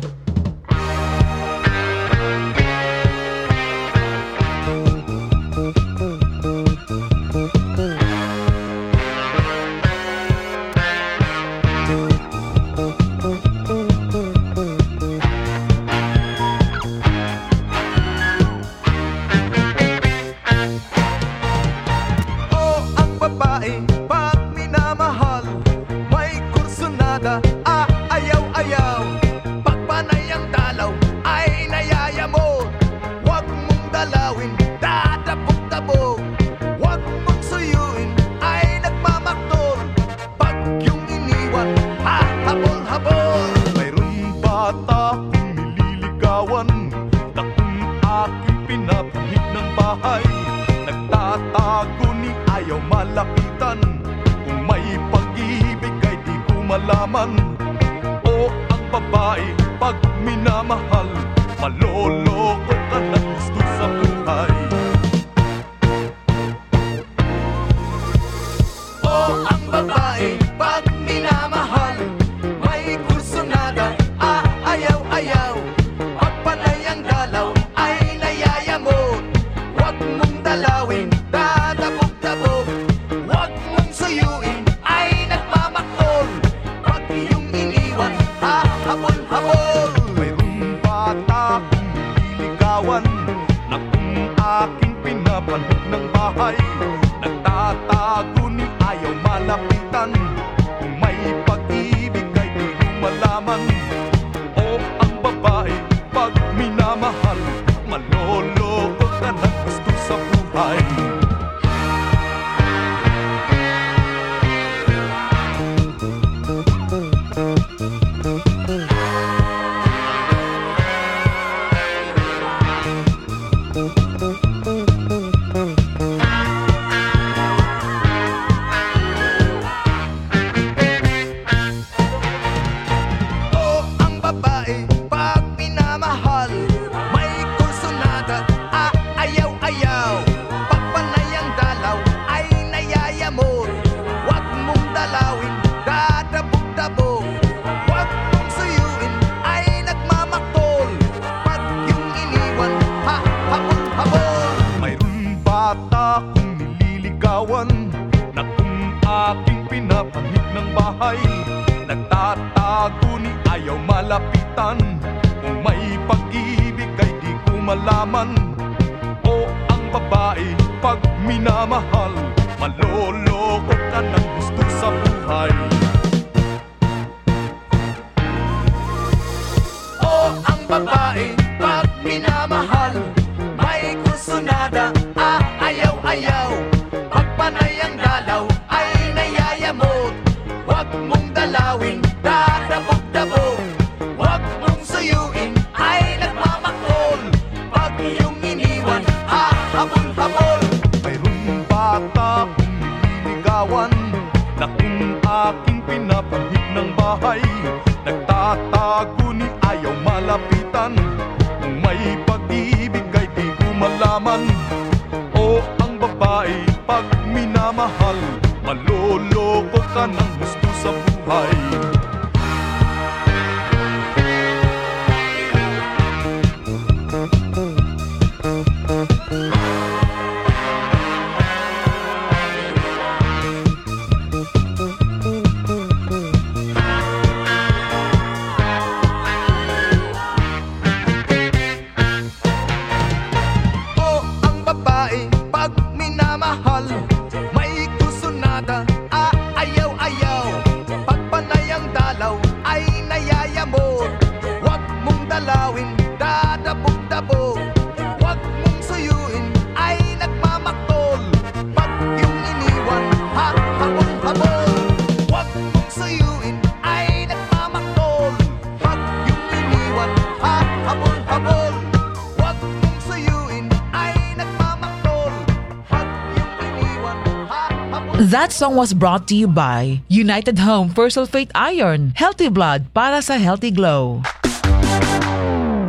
[SPEAKER 40] song was brought to you by United Home First Sulfate Iron, Healthy Blood para sa Healthy Glow.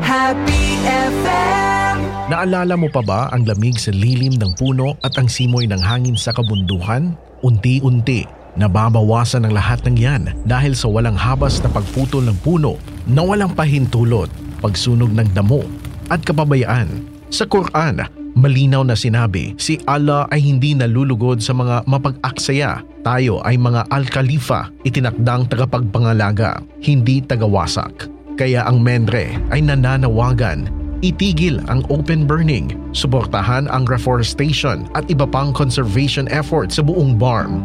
[SPEAKER 1] Happy
[SPEAKER 44] FM!
[SPEAKER 40] Naalala
[SPEAKER 33] mo pa ba ang lamig sa lilim ng puno at ang simoy ng hangin sa kabunduhan? Unti-unti, nababawasan ang lahat ng yan dahil sa walang habas na pagputol ng puno na walang pahintulot, pagsunog ng damo at kapabayaan. Sa Quran, malinaw na sinabi, si Allah ay hindi nalulugod sa mga mapag-aksaya. Tayo ay mga al-Khalifa, itinakdang tagapagpangalaga, hindi tagawasak. Kaya ang Mendre ay nananawagan itigil ang open burning, suportahan ang reforestation at iba pang conservation efforts sa buong BARM.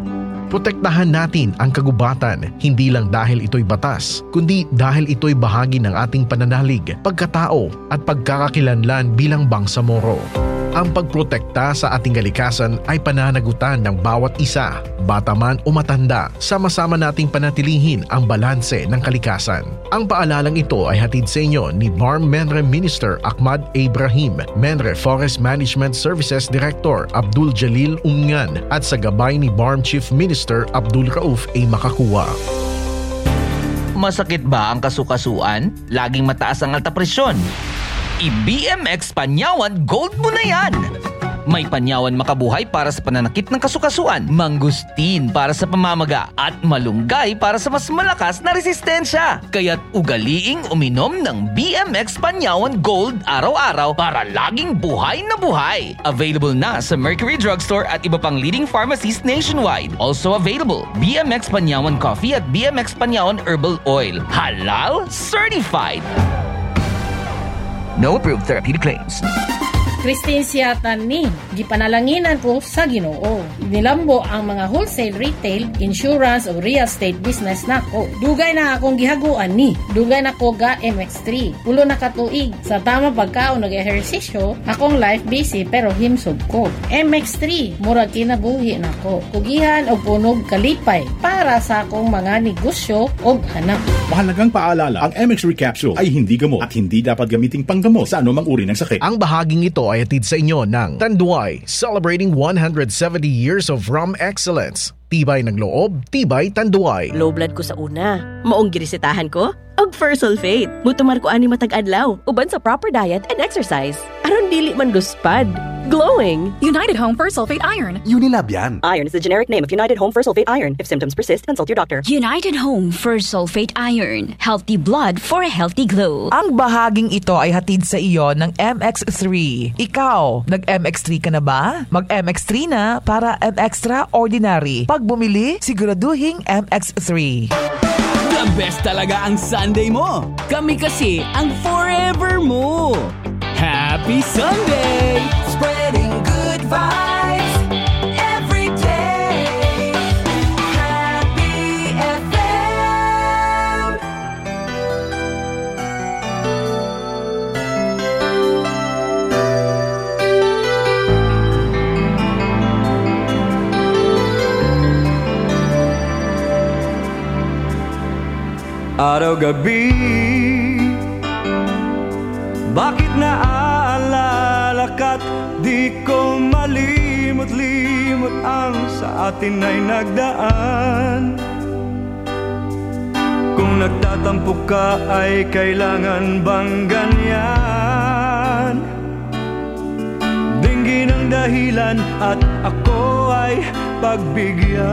[SPEAKER 33] Protektahan natin ang kagubatan hindi lang dahil ito'y batas, kundi dahil ito'y bahagi ng ating pananalig, pagkatao at pagkakakilanlan bilang Bangsamoro. Moro. Ang pagprotekta sa ating kalikasan ay pananagutan ng bawat isa, bata man o matanda. Sama-sama nating panatilihin ang balanse ng kalikasan. Ang paalalang ito ay hatid sa inyo ni Farm Menre Minister Ahmad Ibrahim, Menre Forest Management Services Director Abdul Jalil Umngan at sa gabay ni Barm Chief Minister Abdul Rauf A. Makakuwa.
[SPEAKER 2] Masakit ba ang kasukasuan? Laging mataas ang alta presyon I-BMX Panyawan Gold mo na yan! May panyawan makabuhay para sa pananakit ng kasukasuan, mangustin para sa pamamaga, at malunggay para sa mas malakas na resistensya. Kaya't ugaliing uminom ng BMX Panyawan Gold araw-araw para laging buhay na buhay. Available na sa Mercury Drugstore at iba pang leading pharmacies nationwide. Also available, BMX Panyawan Coffee at BMX Panyawan Herbal Oil. Halal Certified! No approved therapeutic claims.
[SPEAKER 30] Christine Siatan ni, gipanalanginan ko sa ginoo nilambo ang mga wholesale retail, insurance o real estate business nako. Dugay na akong gihaguan ni. Dugay na ko ga MX3. Pulo na katuig. Sa tama pagkaon nag-ehersisyo, akong life busy pero himsog ko. MX3, mura kinabuhi na ko. Kugihan og punog kalipay para sa akong mga negosyo o hanap.
[SPEAKER 33] Mahalagang paalala, ang MX3 capsule ay hindi gamot at hindi dapat gamitin panggamot sa anumang uri ng sakit. Ang bahaging ito ay atid sa inyo ng Tanduay, celebrating 170 years years of rum excellence.
[SPEAKER 5] Tibay ng loob, tibay tanduay. Low blood ko sa una. Maong girisitahan ko? Og fur sulfate. Mutumar ko ani matag-adlaw. Uban sa proper diet and exercise. Aron dili man
[SPEAKER 29] guspad. Glowing. United Home First Sulfate Iron. Unilab yan. Iron is the generic name of United Home First Sulfate Iron. If symptoms persist, consult your doctor. United Home First Sulfate Iron. Healthy blood
[SPEAKER 40] for a healthy glow. Ang bahaging ito ay hatid sa iyo ng MX3. Ikaw, nag-MX3 ka na ba? Mag-MX3 na para MX-Extraordinary. Pag bumili, siguraduhin MX3. The
[SPEAKER 8] best talaga ang Sunday mo. Kami kasi ang forever mo. Happy Sunday!
[SPEAKER 1] Spreading good vibes every day. Happy FM. Auto Gabi. sa atin ay nagdaan Kung nagtatampo ka ay kailangan bang ganyan Dinggin ang dahilan at ako ay pagbigyan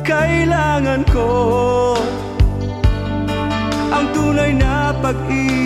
[SPEAKER 1] Kailangan ko ang tunay na pag-ibig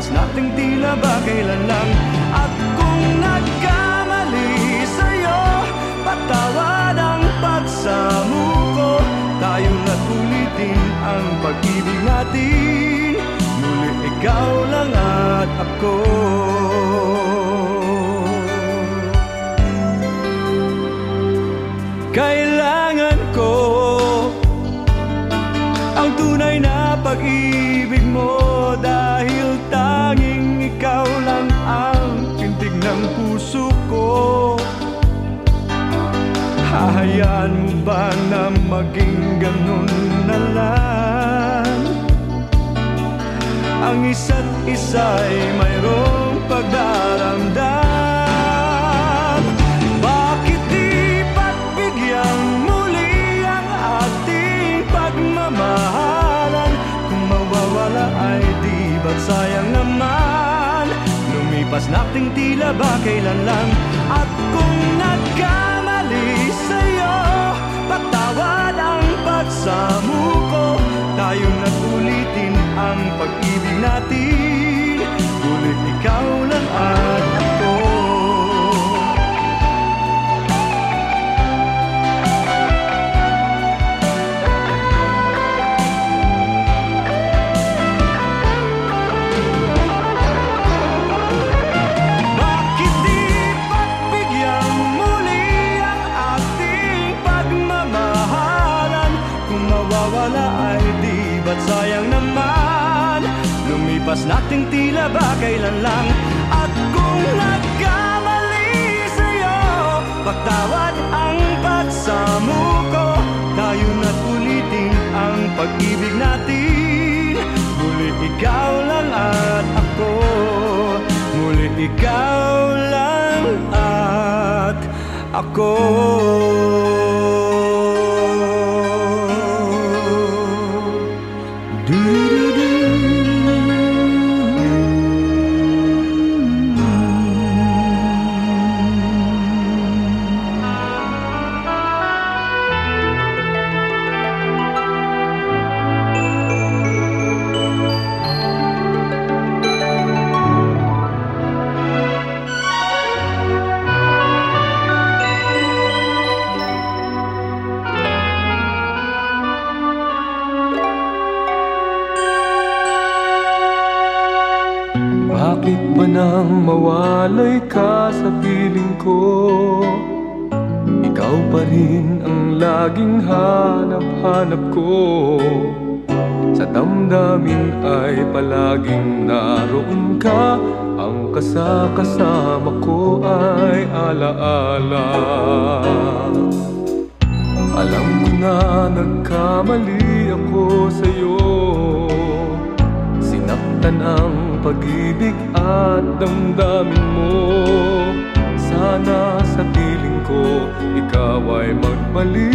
[SPEAKER 1] oras nating tila ba kailan lang At kung nagkamali sa'yo Patawad ang pagsamuko Tayong nagulitin ang pag-ibig natin
[SPEAKER 37] Muli ikaw lang at ako
[SPEAKER 1] Kailangan ko Ang tunay na pag-ibig
[SPEAKER 45] Hayaan mo ba na
[SPEAKER 1] maging ganun na lang? Ang isa't isa'y mayroong pagdaramdam sayang naman Lumipas nating tila ba kailan lang At kung nagkaroon at sa muko Tayong nagulitin ang
[SPEAKER 45] pag-ibig natin Ngunit ikaw lang at
[SPEAKER 1] Paglabas nating tila ba kailan lang At kung nagkamali sa'yo Pagtawad ang pagsamuko Tayo na ulitin ang pag-ibig natin Muli ikaw lang at ako Muli ikaw lang at ako
[SPEAKER 37] believe.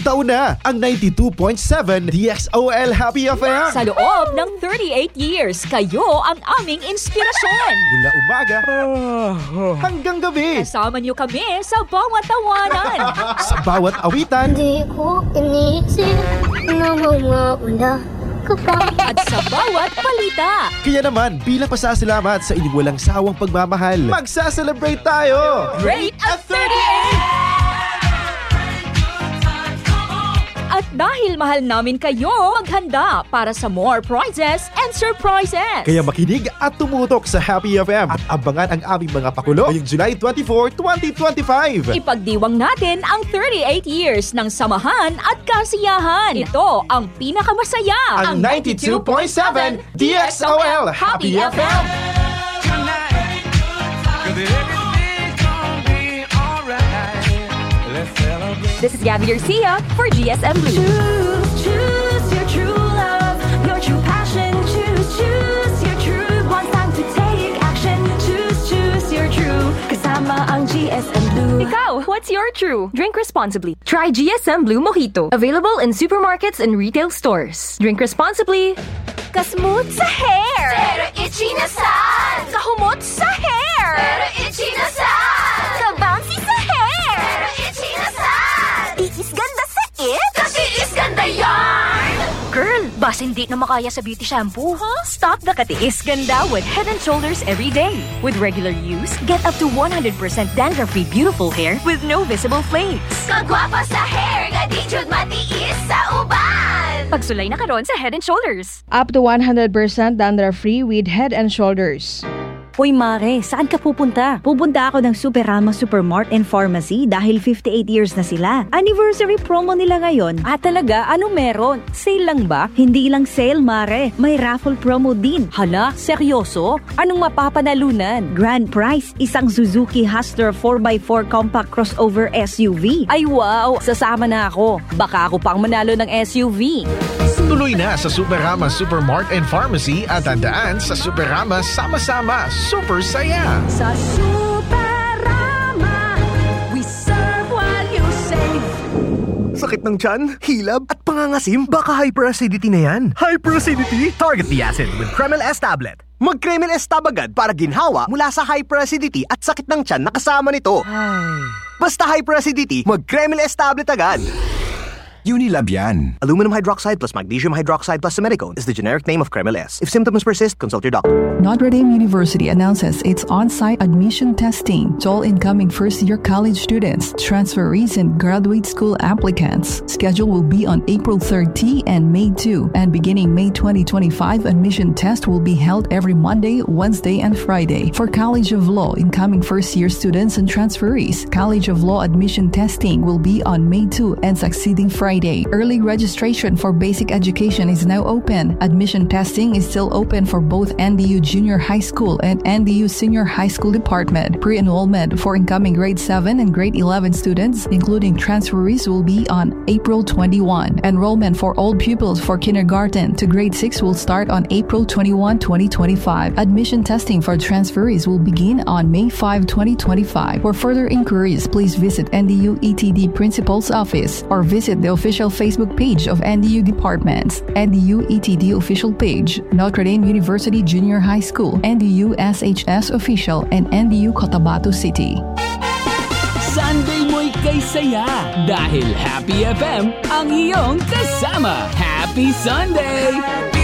[SPEAKER 13] Bagong na ang 92.7 DXOL Happy FM. Sa loob ng
[SPEAKER 14] 38 years, kayo ang aming inspirasyon. Mula umaga ah. hanggang gabi. Kasama niyo kami
[SPEAKER 15] sa bawat tawanan.
[SPEAKER 13] sa bawat awitan. Hindi
[SPEAKER 15] ko inisip na mawawala at sa bawat palita.
[SPEAKER 13] Kaya naman, bilang pasasalamat sa inyong walang sawang pagmamahal,
[SPEAKER 15] magsaselebrate tayo! Great
[SPEAKER 14] mahal namin kayo maghanda para sa more prizes and surprises.
[SPEAKER 43] Kaya makinig
[SPEAKER 13] at tumutok sa Happy FM at abangan ang aming mga pakulo ngayong July 24, 2025.
[SPEAKER 14] Ipagdiwang natin ang 38 years ng samahan at kasiyahan. Ito ang pinakamasaya. Ang, ang 92.7
[SPEAKER 16] DXOL Happy FM. FM.
[SPEAKER 42] This is Gabby Garcia for GSM Blue. Choose, choose your true love, your true passion. Choose, choose your true. One time to take action. Choose, choose your true. Cause Kasama ang GSM Blue. Ikaw, what's your true? Drink responsibly.
[SPEAKER 23] Try GSM Blue Mojito. Available in supermarkets and retail stores. Drink responsibly.
[SPEAKER 1] Kasmooth sa hair! Pero itchy na saan? Kahumot sa hair! Pero
[SPEAKER 23] Mas hindi na makaya sa beauty shampoo. Huh? Stop the katiis ganda with Head and Shoulders every day. With regular use, get up to 100% dandruff-free beautiful hair with no visible flakes.
[SPEAKER 1] Kagwapa sa hair nga di jud matiis sa
[SPEAKER 23] uban. Pagsulay na karon sa Head and Shoulders.
[SPEAKER 25] Up to 100% dandruff-free with Head and Shoulders. Hoy Mare, saan ka pupunta? Pupunta ako ng Superama Supermart and
[SPEAKER 46] Pharmacy dahil 58 years na sila. Anniversary promo nila ngayon. At ah, talaga, ano meron? Sale lang ba? Hindi lang sale, Mare. May raffle promo din. Hala, seryoso? Anong mapapanalunan? Grand prize, isang Suzuki Hustler 4x4 Compact Crossover SUV. Ay wow, sasama na ako. Baka ako pang manalo ng
[SPEAKER 33] SUV. Tuloy na sa Superama Supermart and Pharmacy at tandaan sa Superama sama-sama super saya. Sa
[SPEAKER 1] Superama,
[SPEAKER 24] we serve while you save.
[SPEAKER 36] Sakit ng tiyan, hilab, at pangangasim? Baka hyperacidity na yan. Hyperacidity? Target the acid with Kremel S tablet. Mag-Kremel S tabagad para ginhawa mula sa hyperacidity at sakit ng tiyan na kasama nito. Ay. Basta hyperacidity, mag-Kremel S tablet agad. Unilabian. Aluminum hydroxide plus magnesium hydroxide plus simethicone is the generic name of Kremel S. If symptoms persist, consult your doctor.
[SPEAKER 47] Notre Dame University announces its on-site admission testing to all incoming first-year college students, transferees, and graduate school applicants. Schedule will be on April 30 and May 2, and beginning May 2025, admission test will be held every Monday, Wednesday, and Friday for College of Law incoming first-year students and transferees. College of Law admission testing will be on May 2 and succeeding Friday Friday. Early registration for basic education is now open. Admission testing is still open for both NDU Junior High School and NDU Senior High School Department. Pre enrollment for incoming grade 7 and grade 11 students, including transferees, will be on April 21. Enrollment for all pupils for kindergarten to grade 6 will start on April 21, 2025. Admission testing for transferees will begin on May 5, 2025. For further inquiries, please visit NDU ETD Principal's office or visit the official Facebook page of NDU Departments, NDU ETD official page, Notre Dame University Junior High School, NDU SHS official, and NDU Cotabato City.
[SPEAKER 8] Sunday mo'y kay dahil Happy FM ang iyong kasama. Happy Sunday! Happy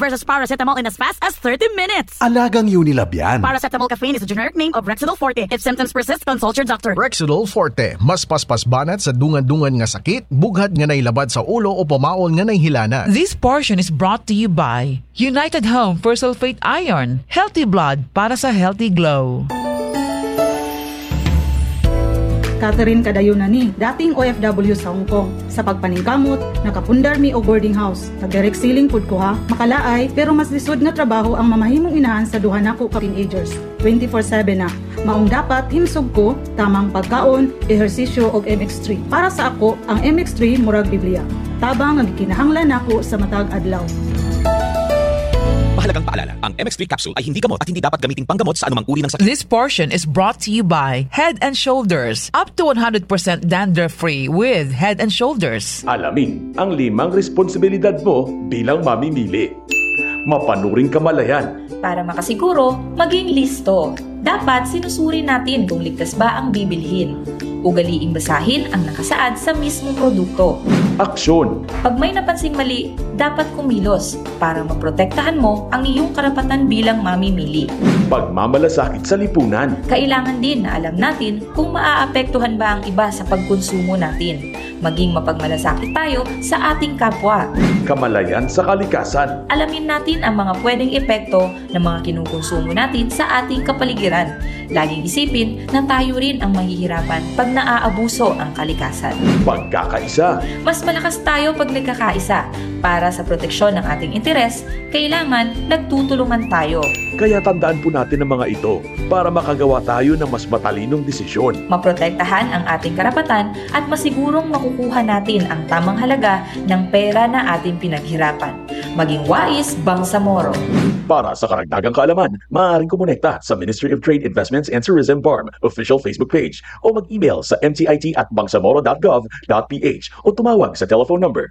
[SPEAKER 4] versus paracetamol in as fast as 30 minutes.
[SPEAKER 32] Alagang Unilab yan.
[SPEAKER 4] Paracetamol caffeine is a generic
[SPEAKER 33] name of Rexidol Forte. If symptoms persist, consult your doctor. Rexidol Forte, mas paspas banat sa dungan-dungan nga sakit, bughad nga nailabad sa ulo o pamaol nga nahilana.
[SPEAKER 40] This portion is brought to you by United Home for Sulfate Iron, Healthy Blood para sa Healthy Glow. Catherine Kadayunani, dating
[SPEAKER 4] OFW sa Hong Kong, sa pagpaningkamot Nakapundar mi o boarding house. Nag-direct ceiling pod ko ha. Makalaay, pero mas lisod nga trabaho ang mamahimong inahan sa duha nako ka teenagers. 24-7 na. Maong dapat, himsog ko, tamang pagkaon, ehersisyo o MX3. Para sa ako, ang MX3 murag Biblia. Tabang ang gikinahanglan nako sa matag adlaw.
[SPEAKER 3] Ang MX3 capsule ay hindi gamot at hindi dapat gamitin panggamot sa anumang uri ng sakit.
[SPEAKER 4] This
[SPEAKER 40] portion is brought to you by Head and Shoulders. Up to 100% dandruff-free with Head and Shoulders.
[SPEAKER 31] Alamin ang limang responsibilidad mo bilang mamimili. Mapanuring kamalayan.
[SPEAKER 39] Para makasiguro, maging listo. Dapat sinusuri natin kung ligtas ba ang bibilhin Ugaliing basahin ang nakasaad sa mismong produkto.
[SPEAKER 31] Aksyon!
[SPEAKER 39] Pag may napansing mali, dapat kumilos para maprotektahan mo ang iyong karapatan bilang mamimili.
[SPEAKER 31] Pagmamalasakit sa lipunan.
[SPEAKER 39] Kailangan din na alam natin kung maaapektuhan ba ang iba sa pagkonsumo natin maging mapagmalasakit tayo sa ating kapwa.
[SPEAKER 31] Kamalayan sa kalikasan.
[SPEAKER 39] Alamin natin ang mga pwedeng epekto ng mga kinukonsumo natin sa ating kapaligiran Laging isipin na tayo rin ang mahihirapan pag naaabuso ang kalikasan.
[SPEAKER 31] Pagkakaisa
[SPEAKER 39] Mas malakas tayo pag nagkakaisa. Para sa proteksyon ng ating interes, kailangan nagtutulungan tayo.
[SPEAKER 31] Kaya tandaan po natin ang mga ito para makagawa tayo ng mas matalinong desisyon.
[SPEAKER 39] Maprotektahan ang ating karapatan at masigurong makukuha natin ang tamang halaga ng pera na ating pinaghirapan. Maging wais, Bangsamoro.
[SPEAKER 31] Para sa karagdagang kaalaman, maaaring kumonekta sa Ministry of Trade, Investment Maintenance and Tourism BARM official Facebook page o mag-email sa mtit at bangsamoro.gov.ph o tumawag sa telephone number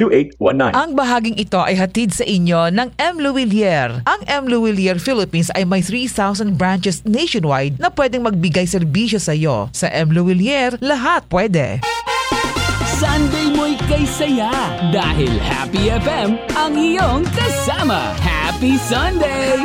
[SPEAKER 31] 0645572819. Ang
[SPEAKER 40] bahaging ito ay hatid sa inyo ng M. Louvillier. Ang M. Louvillier Philippines ay may 3,000 branches nationwide na pwedeng magbigay serbisyo sa iyo. Sa M. Louvillier, lahat pwede. Sunday mo'y kay saya dahil Happy
[SPEAKER 8] FM ang iyong kasama. Happy Sunday!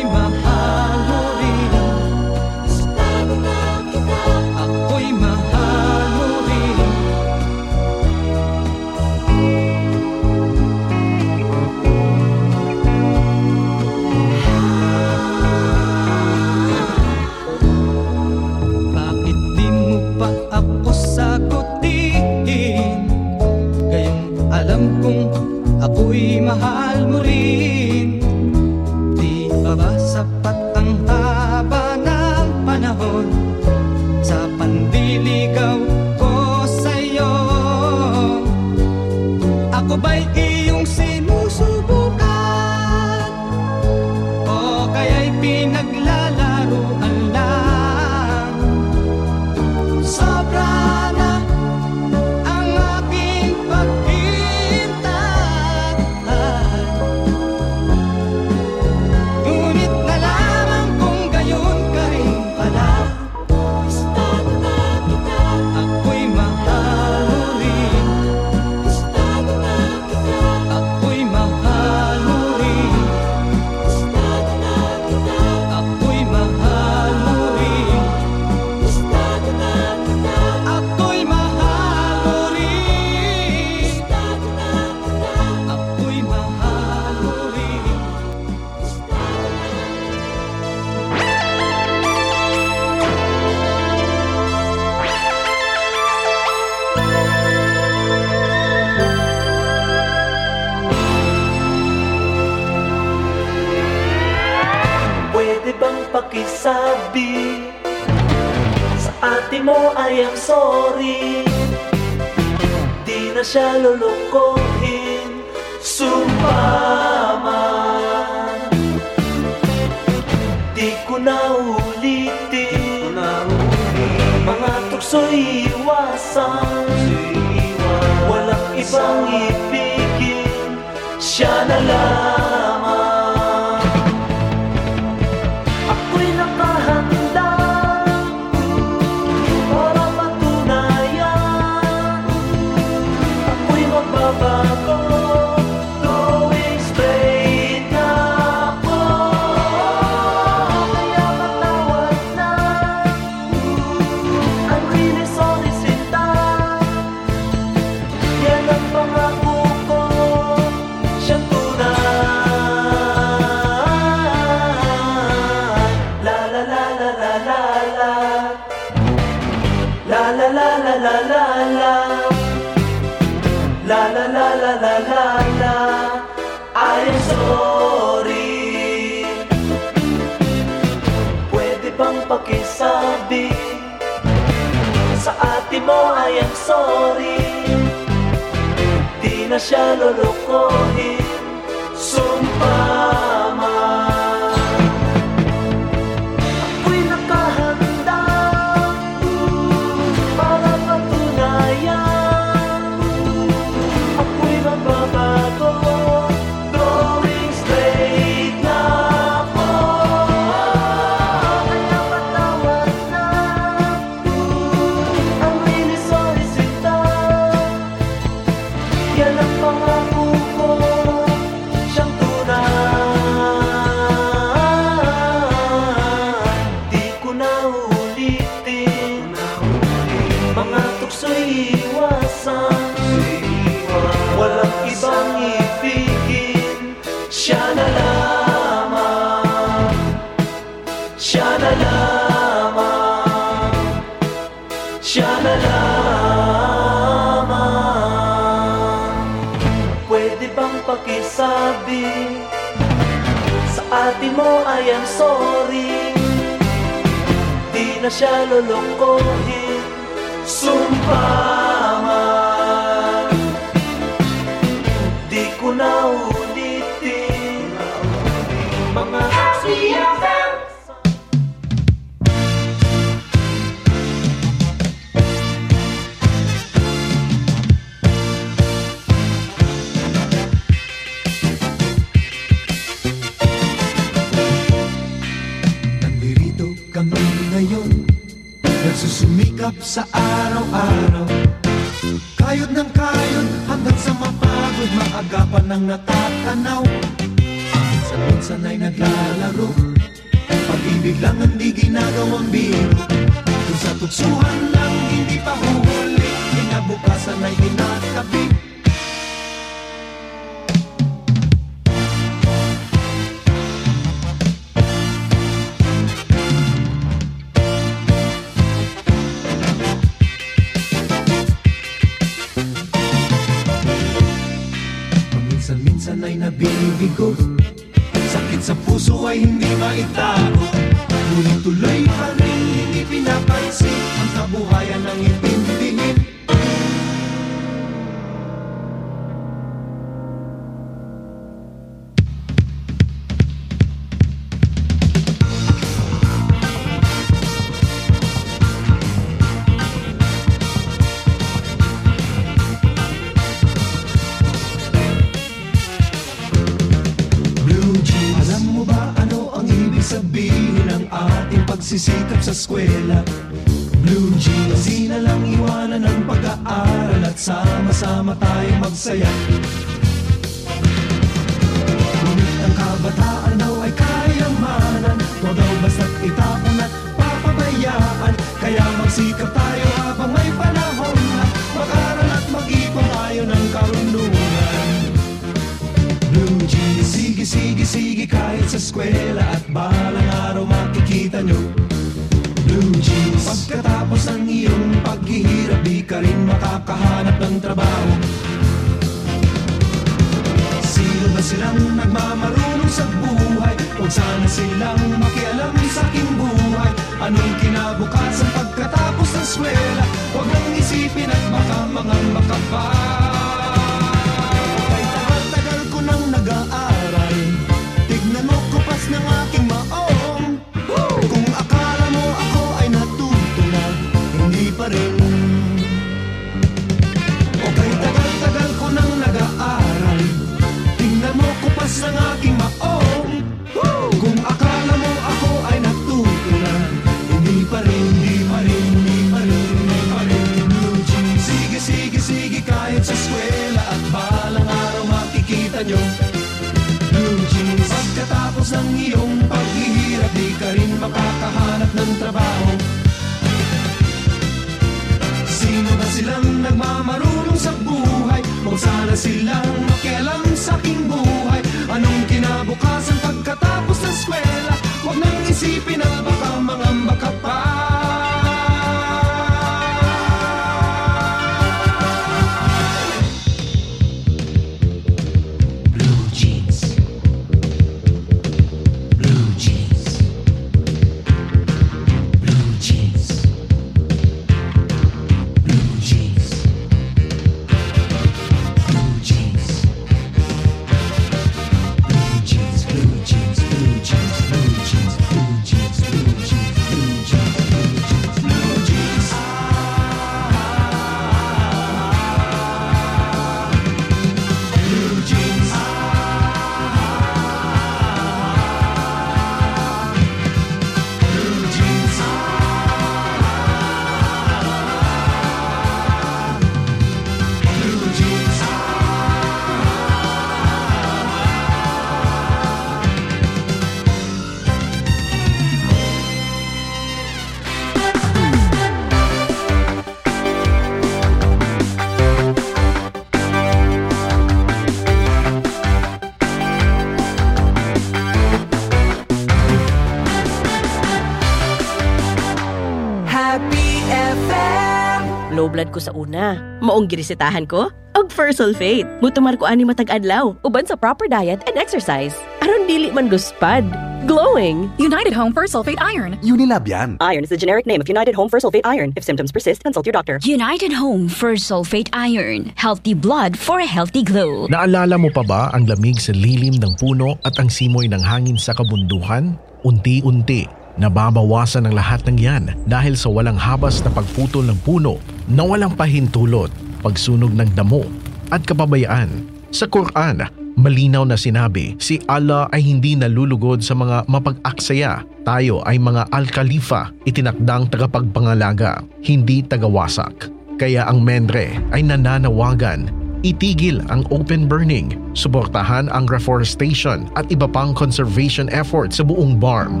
[SPEAKER 5] ko sa una. Maong girisitahan ko? Og fur sulfate. Mutumar ko ani matag adlaw uban sa proper diet and exercise. Aron dili man guspad.
[SPEAKER 29] Glowing. United Home Fur Sulfate Iron. Unilab yan. Iron is the generic name of United Home Fur Sulfate Iron. If symptoms persist, consult your doctor. United Home Fur Sulfate Iron. Healthy blood for a healthy glow.
[SPEAKER 33] Naalala mo pa ba ang lamig sa lilim ng puno at ang simoy ng hangin sa kabunduhan? Unti-unti, nababawasan ang lahat ng yan dahil sa walang habas na pagputol ng puno na walang pahintulot, pagsunog ng damo at kababayaan. Sa Quran, malinaw na sinabi, si Allah ay hindi nalulugod sa mga mapag-aksaya. Tayo ay mga al-Khalifa, itinakdang tagapagpangalaga, hindi tagawasak. Kaya ang Mendre ay nananawagan, itigil ang open burning, suportahan ang reforestation at iba pang conservation efforts sa buong BARM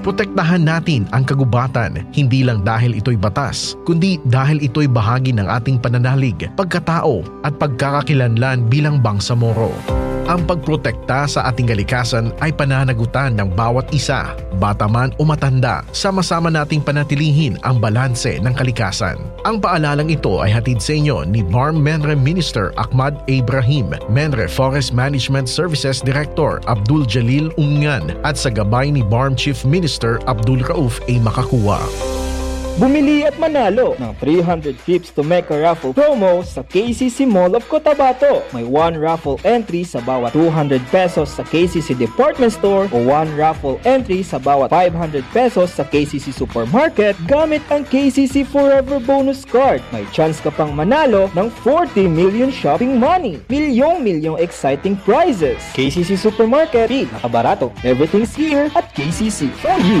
[SPEAKER 33] Protektahan natin ang kagubatan hindi lang dahil ito'y batas, kundi dahil ito'y bahagi ng ating pananalig, pagkatao at pagkakakilanlan bilang Bangsamoro. Ang pagprotekta sa ating kalikasan ay pananagutan ng bawat isa, bata man o matanda, sama-sama nating panatilihin ang balanse ng kalikasan. Ang paalalang ito ay hatid sa inyo ni Barm Menre Minister Ahmad Ibrahim, Menre Forest Management Services Director Abdul Jalil Umngan at sa gabay ni Barm Chief Minister Abdul Rauf A. Makakuwa.
[SPEAKER 18] Bumili at manalo ng 300 trips to make a raffle promo sa KCC Mall of Cotabato. May 1 raffle entry sa bawat 200 pesos sa KCC Department Store o 1 raffle entry sa bawat 500 pesos sa KCC Supermarket gamit ang KCC Forever Bonus Card. May chance ka pang manalo ng 40 million shopping money. Milyong-milyong exciting prizes. KCC Supermarket, nakabarato. Everything's here at KCC for you.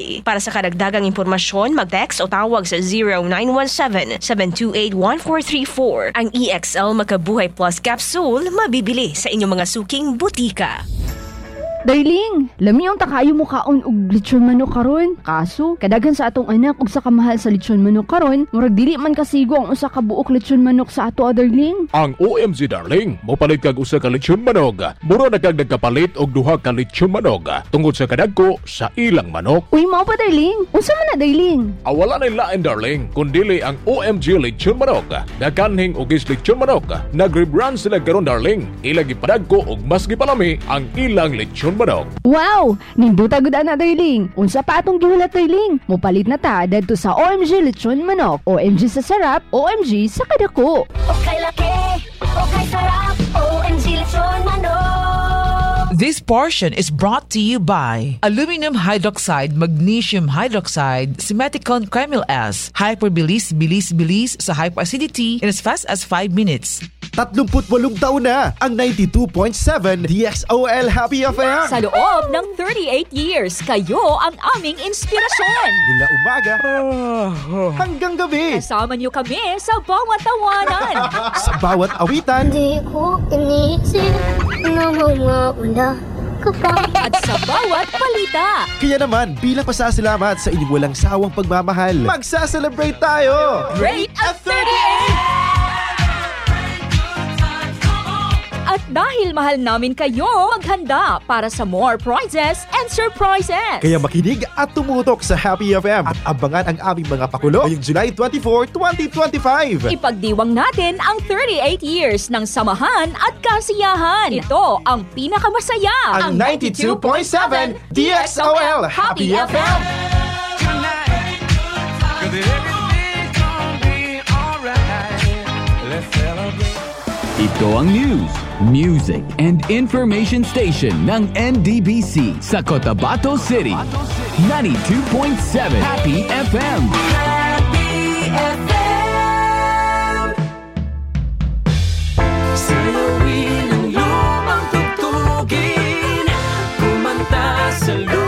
[SPEAKER 26] Pasay. Para sa karagdagang impormasyon, mag-text o tawag sa 0917-728-1434. Ang EXL Makabuhay Plus Capsule mabibili sa inyong mga suking butika. Darling, lami yung takayo mo kaon og lechon manok karon. Kaso, kadagan sa atong anak og sa kamahal sa lechon manok karon, murag dili man kasigo ang usa ka buok lechon manok sa ato, ah, darling.
[SPEAKER 21] Ang OMG, darling, mo palit kag usa ka lechon manok. Mura na kag nagkapalit og duha ka lechon manok tungod sa kadagko sa ilang manok. Uy, mao pa, darling.
[SPEAKER 35] Unsa man na, darling?
[SPEAKER 21] Awala ah, na lain, darling, kun dili ang OMG lechon manok. Dakanhing og is lechon manok. Nagrebrand sila karon, darling. Ilagi padagko og mas gipalami ang ilang lechon Jason Barok.
[SPEAKER 39] Wow! Ninduta gud ana darling. Unsa pa atong gihulat darling? Mopalit na ta dadto
[SPEAKER 26] sa OMG Lechon Manok. OMG sa sarap, OMG sa kadako. Okay
[SPEAKER 1] laki, okay sarap,
[SPEAKER 40] OMG Lechon Manok. This portion is brought to you by Aluminum Hydroxide, Magnesium Hydroxide, Simeticon Cremil S, Hyperbilis, Bilis, Bilis sa hyperacidity in as fast as 5 minutes.
[SPEAKER 13] 38 taon na ang 92.7 DXOL Happy Affair. Sa loob
[SPEAKER 14] ng 38 years, kayo ang aming inspirasyon. Mula umaga hanggang gabi. Kasama niyo kami sa bawat tawanan.
[SPEAKER 13] sa bawat awitan. Hindi
[SPEAKER 15] ko inisip na mawawala kayo. At sa bawat palita.
[SPEAKER 13] Kaya naman, bilang pasasalamat sa inyong walang sawang pagmamahal, magsa-celebrate tayo! Great
[SPEAKER 14] at 38! At dahil mahal namin kayo, maghanda para sa more prizes and surprises. Kaya
[SPEAKER 13] makinig at tumutok sa Happy FM at abangan ang aming mga pakulo ngayong July 24, 2025.
[SPEAKER 14] Ipagdiwang natin ang 38 years ng samahan at kasiyahan. Ito ang pinakamasaya. Ang, 92.7
[SPEAKER 16] DXOL Happy, Happy FM. FM.
[SPEAKER 8] Ito ang news music, and information station ng NDBC sa Cotabato City. 92.7 Happy FM.
[SPEAKER 1] Happy FM. Sayawin ang lumang tugtugin, kumanta sa lumang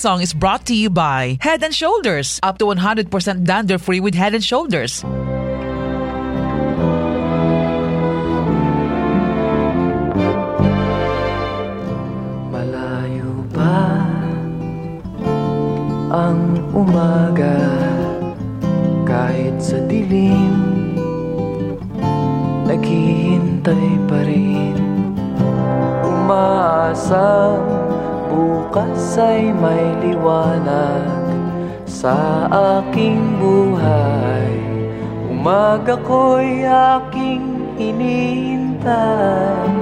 [SPEAKER 40] song is brought to you by Head and Shoulders, up to 100% dander free with Head and Shoulders.
[SPEAKER 1] ako'y aking inintay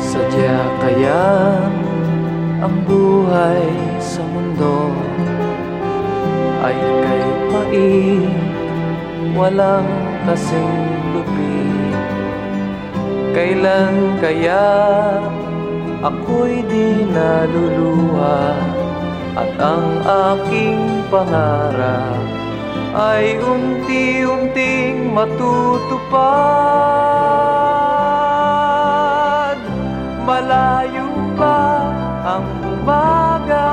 [SPEAKER 1] Sadya kaya ang buhay sa mundo Ay kay pait, walang kasing lupi Kailan
[SPEAKER 34] kaya ako'y di naluluha
[SPEAKER 1] At ang aking pangarap ay unti-unting matutupad Malayo pa ang umaga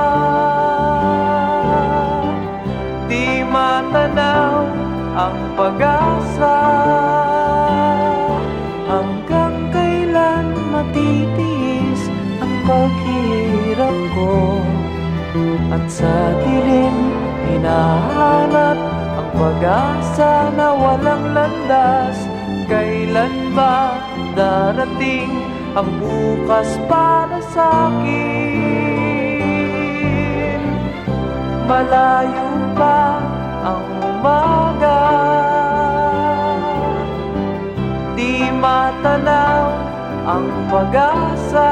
[SPEAKER 1] Di matanaw ang pag-asa Hanggang kailan matitiis ang paghirap ko At sa dilim hinahanap pag-asa na walang landas Kailan ba darating Ang bukas para sa akin Malayo pa ang umaga Di matanaw ang pag-asa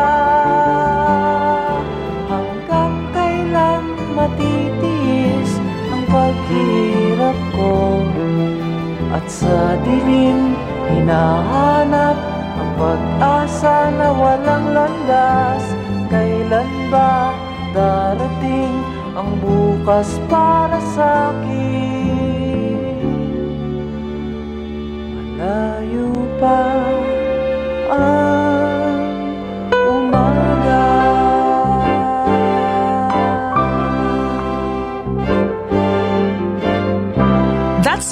[SPEAKER 1] Hanggang kailan matitiis ang pag-ibig ko At sa dilim, hinahanap Ang pag-asa na walang landas Kailan ba darating ang bukas para sa akin? Malayo pa ang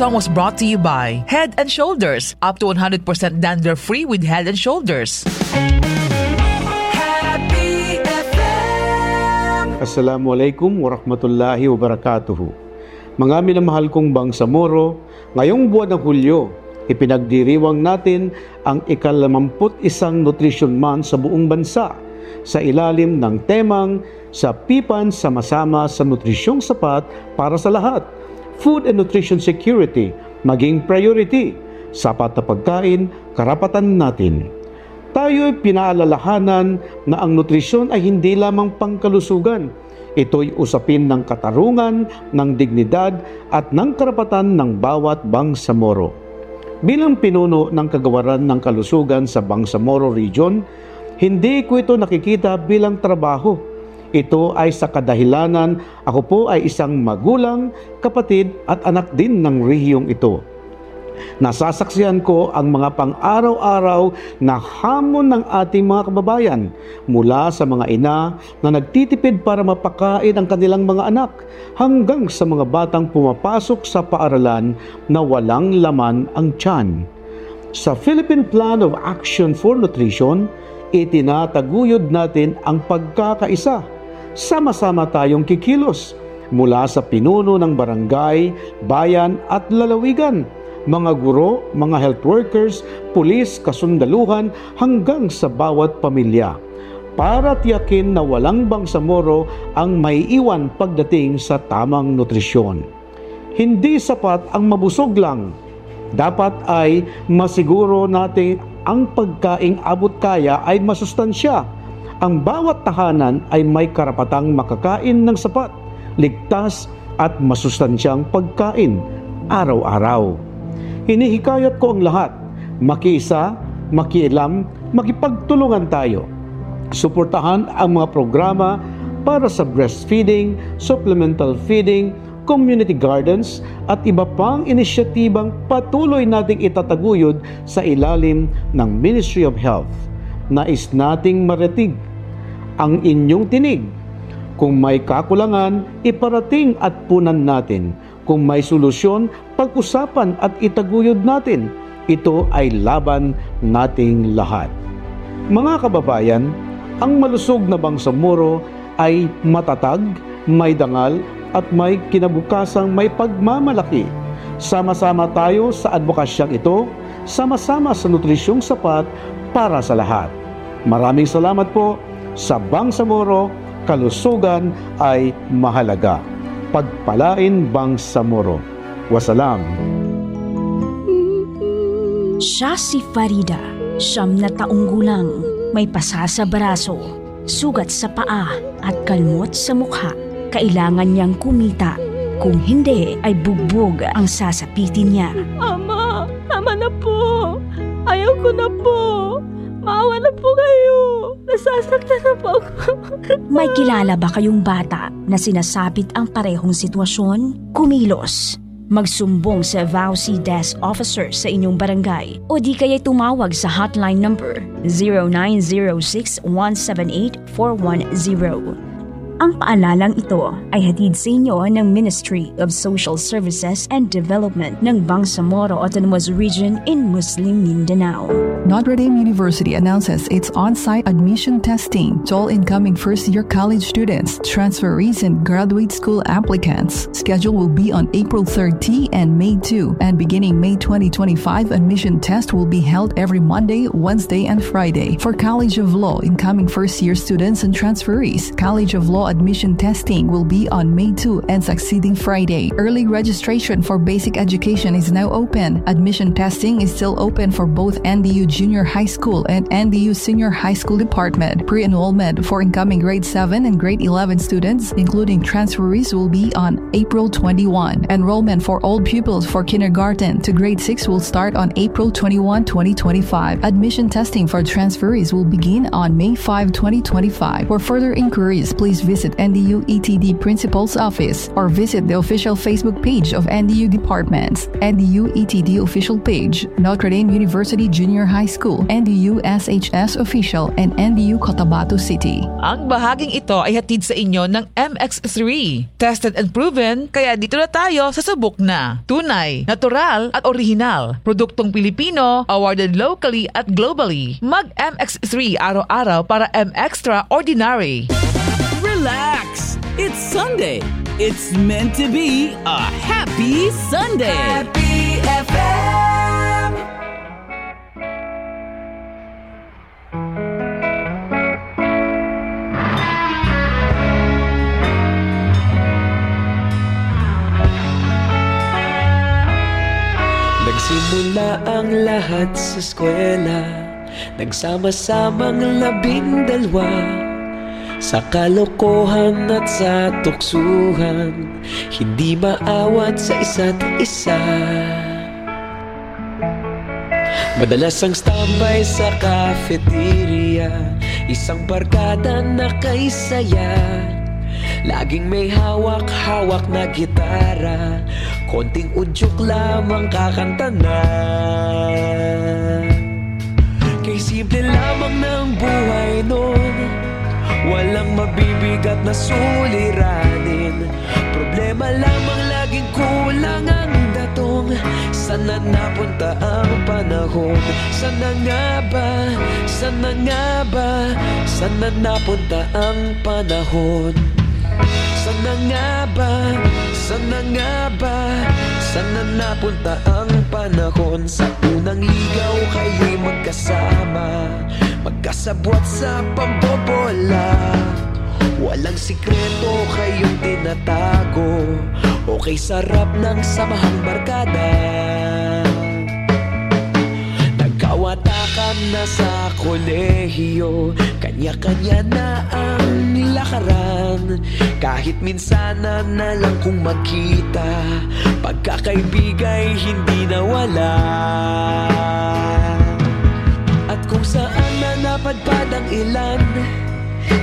[SPEAKER 40] song was brought to you by Head and Shoulders, up to 100% dandruff free with Head and Shoulders.
[SPEAKER 48] Assalamualaikum warahmatullahi wabarakatuh. Mga minamahal kong bangsamoro, ngayong buwan ng Hulyo, ipinagdiriwang natin ang ikalamamput isang Nutrition Month sa buong bansa sa ilalim ng temang sa pipan sama-sama sa nutrisyong sapat para sa lahat – food and nutrition security maging priority, sapat na pagkain, karapatan natin. Tayo'y pinaalalahanan na ang nutrisyon ay hindi lamang pangkalusugan. Ito'y usapin ng katarungan, ng dignidad at ng karapatan ng bawat Bangsamoro. Bilang pinuno ng kagawaran ng kalusugan sa Bangsamoro Region, hindi ko ito nakikita bilang trabaho ito ay sa kadahilanan ako po ay isang magulang, kapatid at anak din ng rehiyong ito. Nasasaksihan ko ang mga pang-araw-araw na hamon ng ating mga kababayan mula sa mga ina na nagtitipid para mapakain ang kanilang mga anak hanggang sa mga batang pumapasok sa paaralan na walang laman ang tiyan. Sa Philippine Plan of Action for Nutrition, itinataguyod natin ang pagkakaisa sama-sama tayong kikilos mula sa pinuno ng barangay, bayan at lalawigan, mga guro, mga health workers, pulis, kasundaluhan hanggang sa bawat pamilya para tiyakin na walang bangsamoro ang may iwan pagdating sa tamang nutrisyon. Hindi sapat ang mabusog lang. Dapat ay masiguro natin ang pagkaing abot kaya ay masustansya ang bawat tahanan ay may karapatang makakain ng sapat, ligtas at masustansyang pagkain araw-araw. Hinihikayat ko ang lahat, makiisa, makialam, makipagtulungan tayo. Suportahan ang mga programa para sa breastfeeding, supplemental feeding, community gardens at iba pang inisyatibang patuloy nating itataguyod sa ilalim ng Ministry of Health. Nais nating maritig ang inyong tinig. Kung may kakulangan, iparating at punan natin. Kung may solusyon, pag-usapan at itaguyod natin. Ito ay laban nating lahat. Mga kababayan, ang malusog na Moro ay matatag, may dangal at may kinabukasang may pagmamalaki. Sama-sama tayo sa advokasyang ito, sama-sama sa nutrisyong sapat para sa lahat. Maraming salamat po sa Bangsamoro, kalusugan ay mahalaga. Pagpalain Bangsamoro. Wasalam.
[SPEAKER 26] Siya si Farida, siyam na taong gulang, may pasa sa braso, sugat sa paa at kalmot sa mukha. Kailangan niyang kumita. Kung hindi, ay bugbog ang sasapitin niya.
[SPEAKER 1] Ama, ama na po. Ayaw ko na po. Maawa na po kayo. Nasasaktan na po
[SPEAKER 26] ako. May kilala ba kayong bata na sinasapit ang parehong sitwasyon? Kumilos. Magsumbong sa VAUC Desk Officer sa inyong barangay o di kaya tumawag sa hotline number 0906 178 410. Ang paalalang ito ay hatid sa inyo ng Ministry of Social Services and Development ng Bangsamoro
[SPEAKER 47] Autonomous Region in Muslim Mindanao. Notre Dame University announces its on-site admission testing to all incoming first-year college students, transferees, and graduate school applicants. Schedule will be on April 30 and May 2, and beginning May 2025, admission test will be held every Monday, Wednesday, and Friday for College of Law incoming first-year students and transferees. College of Law admission testing will be on May 2 and succeeding Friday. Early registration for basic education is now open. Admission testing is still open for both NDU Junior High School and NDU Senior High School Department. Pre-enrollment for incoming grade 7 and grade 11 students, including transferees, will be on April 21. Enrollment for old pupils for kindergarten to grade 6 will start on April 21, 2025. Admission testing for transferees will begin on May 5, 2025. For further inquiries, please visit visit NDU ETD Principal's Office or visit the official Facebook page of NDU Departments, NDU ETD Official Page, Notre Dame University Junior High School, NDU SHS Official, and NDU Cotabato City.
[SPEAKER 40] Ang bahaging ito ay hatid sa inyo ng MX3. Tested and proven, kaya dito na tayo sa subok na. Tunay, natural at original. Produktong Pilipino, awarded locally at globally. Mag MX3 araw-araw para MXtraordinary. Ordinary
[SPEAKER 8] relax. It's Sunday. It's meant to be a happy Sunday. Happy
[SPEAKER 1] FM.
[SPEAKER 28] Nagsimula ang lahat sa eskwela. Nagsama-samang labing dalawa. Sa kalokohan at sa tuksuhan Hindi maawat sa isa't isa Madalas ang
[SPEAKER 44] standby sa cafeteria Isang barkada na kaysaya Laging may hawak-hawak na gitara Konting udyok lamang kakanta na Kay simple lamang ng
[SPEAKER 1] buhay noon Walang mabibigat na suliranin
[SPEAKER 44] Problema lamang laging kulang ang datong Sana napunta ang panahon Sana nga ba, sana nga ba Sana napunta ang panahon sana nga ba, sana nga ba Sana napunta ang panahon Sa unang ligaw kayo'y magkasama Magkasabwat sa pambobola Walang sikreto kayong tinatago Okay sarap ng samahang barkada Nawatakan na sa kolehiyo Kanya-kanya na ang nilakaran Kahit minsan na lang kung makita Pagkakaibigay hindi
[SPEAKER 1] nawala At kung saan na napadpad ang ilan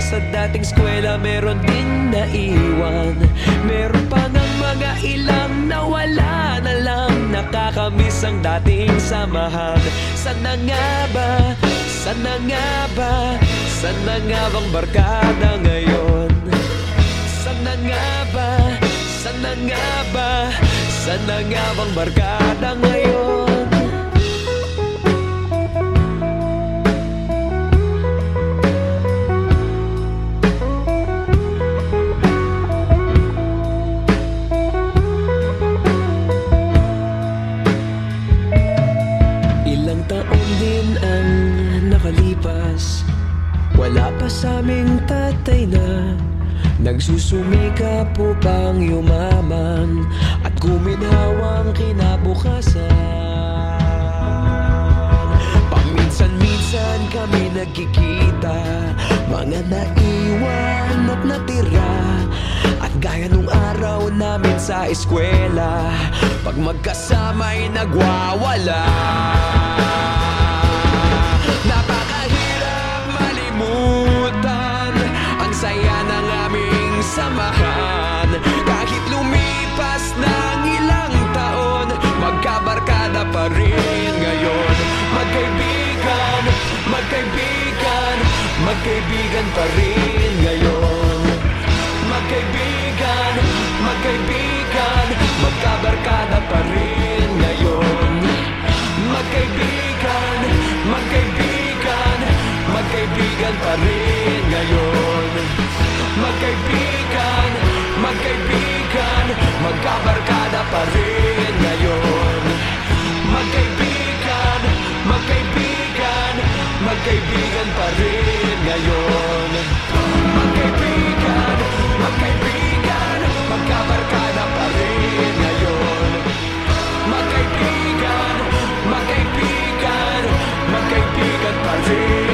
[SPEAKER 1] Sa dating skwela meron din naiwan Meron pa ng mga ilang nawala na lang Nakakamiss
[SPEAKER 44] ang dating samahan sana nga ba, sana nga ba Sana nga bang barkada ngayon Sana nga ba, sana nga ba Sana nga bang barkada ngayon Wala pa sa aming tatay na Nagsusumikap upang yumaman At guminhawang kinabukasan
[SPEAKER 1] Paminsan-minsan kami nagkikita
[SPEAKER 44] Mga naiwan at natira At gaya nung araw namin sa eskwela Pag magkasama'y nagwawala
[SPEAKER 1] samahan Kahit lumipas ng ilang taon Magkabarkada pa rin ngayon Magkaibigan, magkaibigan
[SPEAKER 32] Magkaibigan pa rin ngayon Magkaibigan, magkaibigan Magkabarkada pa rin
[SPEAKER 1] ngayon Magkaibigan, magkaibigan Magkaibigan pa rin ngayon magkaibigan, magkaibigan Magkabarkada pa rin ngayon Magkaibigan, magkaibigan Magkaibigan pa
[SPEAKER 27] rin
[SPEAKER 32] ngayon Magkaibigan, magkaibigan Magkabarkada pa rin ngayon Magkaibigan,
[SPEAKER 1] magkaibigan Magkaibigan pa rin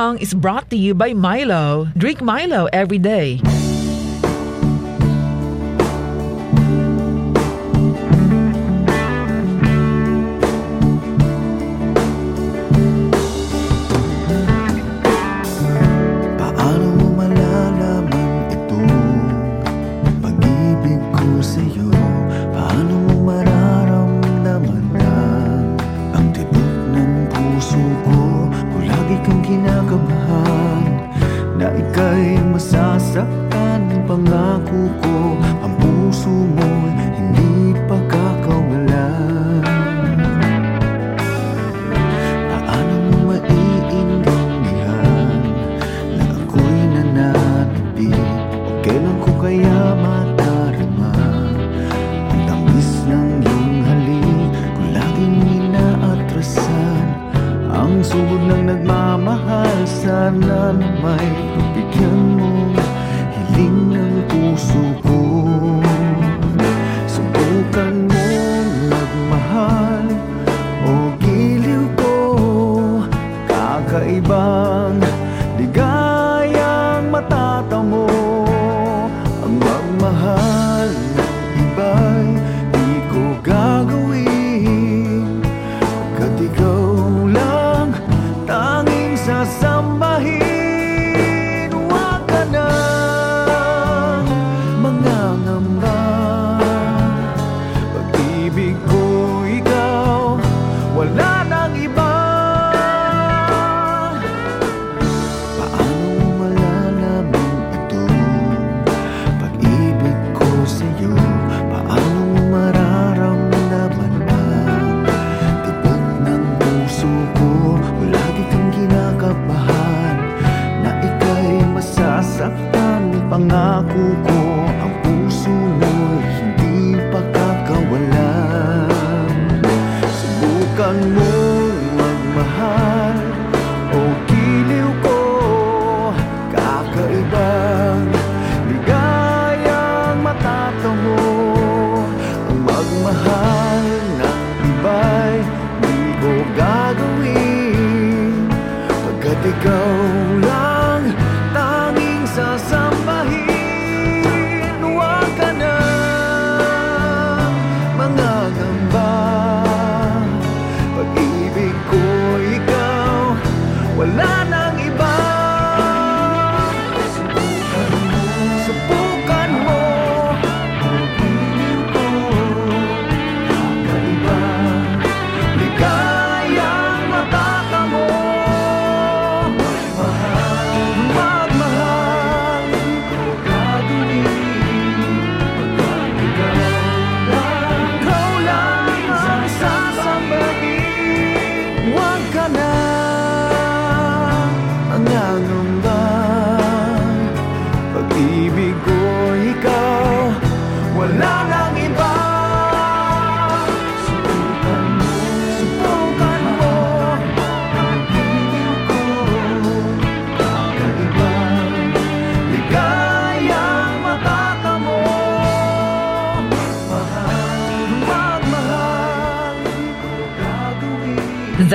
[SPEAKER 40] song is brought to you by Milo. Drink Milo every day.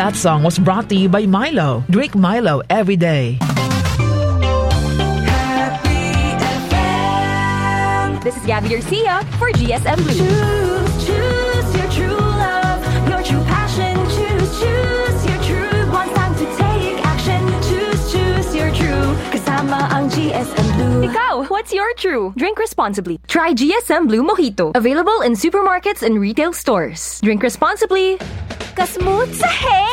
[SPEAKER 40] That song was brought to you by Milo. Drink Milo every day.
[SPEAKER 42] This is Gabby Garcia for GSM Blue. Choose, choose your true love, your true passion. Choose, choose your true. One time to take action. Choose, choose your true. Because I'm ang GSM Blue. Ikaw, what's your true? Drink responsibly.
[SPEAKER 23] Try GSM Blue Mojito. Available in supermarkets and retail stores. Drink responsibly.
[SPEAKER 1] Kasmut sa head!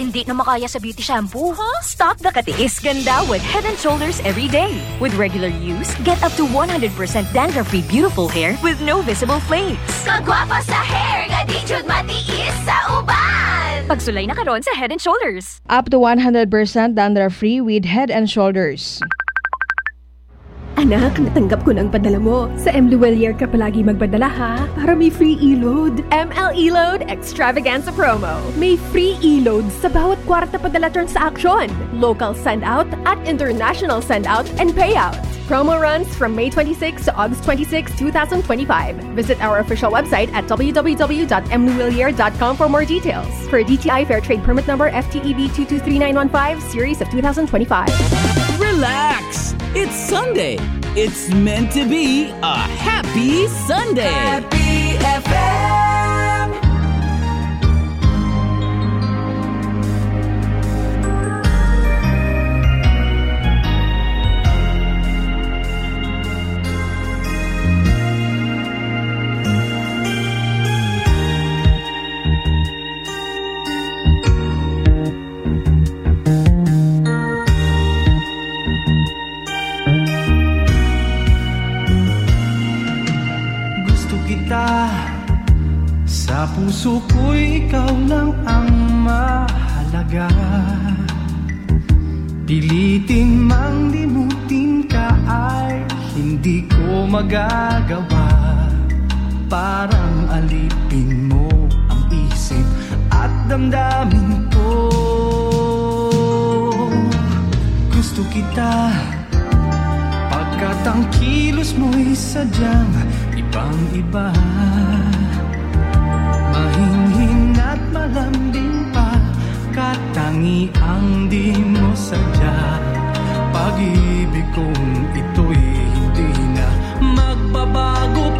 [SPEAKER 14] hindi
[SPEAKER 23] na makaya sa beauty shampoo. Huh? Stop the katiis ganda with Head and Shoulders every day. With regular use, get up to 100% dandruff-free beautiful hair with no visible flakes. Kagwapa sa hair, gadijud matiis sa uban! Pagsulay na karon sa Head and
[SPEAKER 25] Shoulders. Up to 100% dandruff-free with Head and Shoulders. Anak, natanggap ko na ang padala mo. Sa M. Luelier ka palagi magpadala ha, para may
[SPEAKER 35] free e-load. ML e-load extravaganza promo. May free e-load sa bawat kwarta padala transaction. Local send out at international send out and payout. Promo runs from May 26 to August 26, 2025. Visit our official website at www.mluwillier.com for more details. For DTI Fair Trade Permit Number FTEB 223915, Series of 2025. Relax! It's Sunday! It's meant to be a happy Sunday. Happy
[SPEAKER 1] magagawa Parang alipin mo ang isip at damdamin ko Gusto kita Pagkat ang kilos mo'y sadyang ibang iba Mahinhin at malambing pa Katangi ang di mo sadya Pag-ibig kong
[SPEAKER 45] ito'y
[SPEAKER 1] magbabago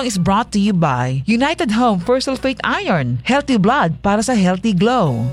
[SPEAKER 40] Strong is brought to you by United Home for Sulfate Iron, Healthy Blood para sa Healthy Glow.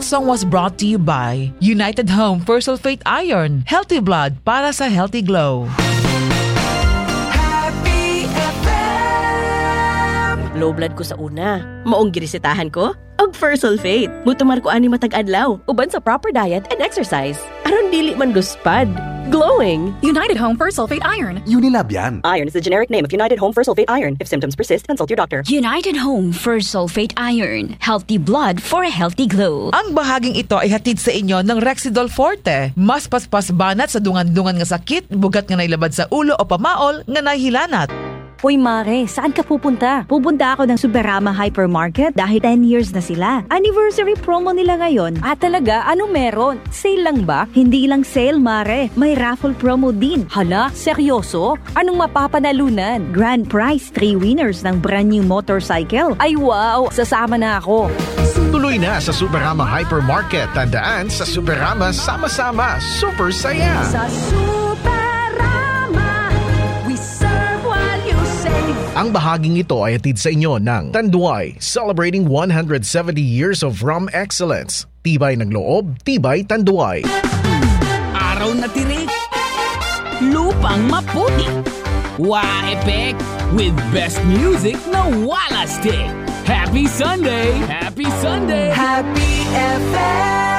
[SPEAKER 40] That song was brought to you by United Home for Sulfate Iron, Healthy Blood para sa Healthy Glow.
[SPEAKER 5] Happy FM. Low blood ko sa una. Maong girisitahan ko? Og fur sulfate. Mutumar ko ani matag-adlaw, uban sa proper diet and exercise. Aron dili man guspad glowing. United Home First Sulfate Iron.
[SPEAKER 29] Unilab yan. Iron is the generic name of United Home First Sulfate Iron. If symptoms persist, consult your doctor. United Home First
[SPEAKER 40] Sulfate Iron. Healthy blood for a healthy glow. Ang bahaging ito ay hatid sa inyo ng Rexidol Forte. Mas paspas banat sa dungan-dungan nga sakit, bugat nga nailabad sa ulo o pamaol nga nahilanat.
[SPEAKER 46] Hoy Mare, saan ka pupunta? Pupunta ako ng Superama Hypermarket dahil 10 years na sila. Anniversary promo nila ngayon. Ah talaga, ano meron? Sale lang ba? Hindi lang sale Mare, may raffle promo din. Hala, seryoso? Anong mapapanalunan? Grand prize, 3 winners ng brand new motorcycle. Ay wow, sasama na ako.
[SPEAKER 33] Tuloy na sa Superama Hypermarket. Tandaan, sa Superama, sama-sama, super saya!
[SPEAKER 1] Sa super
[SPEAKER 33] Ang bahaging ito ay atid sa inyo ng Tanduay, celebrating 170 years of rum excellence. Tibay ng loob, tibay
[SPEAKER 8] Tanduay. Araw na tirik, lupang maputi. Wow epic with best music na wala stick. Happy Sunday! Happy
[SPEAKER 32] Sunday! Happy FM!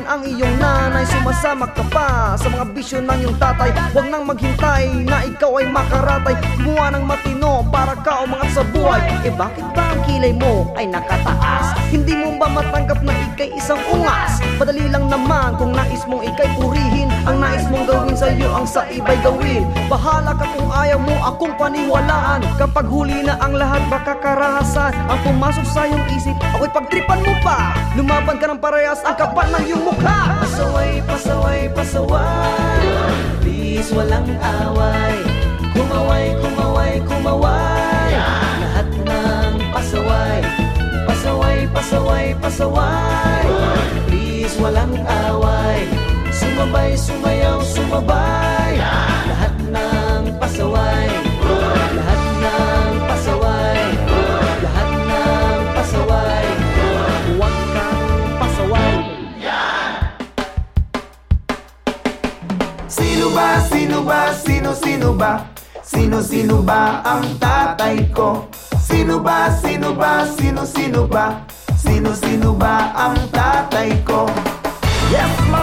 [SPEAKER 44] ngayon ang iyong nanay Sumasama ka pa sa mga bisyo ng iyong tatay Huwag nang maghintay na ikaw ay makaratay Kumuha ng mat ano para ka umangat sa buhay Eh bakit ba ang kilay mo ay nakataas? Hindi mo ba matanggap na ikay isang ungas? Madali lang naman kung nais mong ikay purihin Ang nais mong gawin sa'yo ang sa iba'y gawin Bahala ka kung ayaw mo akong paniwalaan Kapag huli na ang lahat baka karahasan Ang pumasok sa isip ako'y pagtripan mo pa Lumaban ka ng parehas ang kapal ng iyong mukha Pasaway, pasaway, pasaway Please walang away Kumaway, kumaway ng Lahat ng pasaway Pasaway, pasaway, pasaway Please walang away Sumabay, sumayaw, sumabay Lahat ng pasaway Lahat ng
[SPEAKER 32] pasaway Lahat ng pasaway Huwag kang pasaway Sino ba, sino ba, sino, sino ba? Sino-sino ba ang tatay ko? Sino ba, sino ba, sino-sino ba? Sino-sino ba ang
[SPEAKER 49] tatay ko? Yes, ma!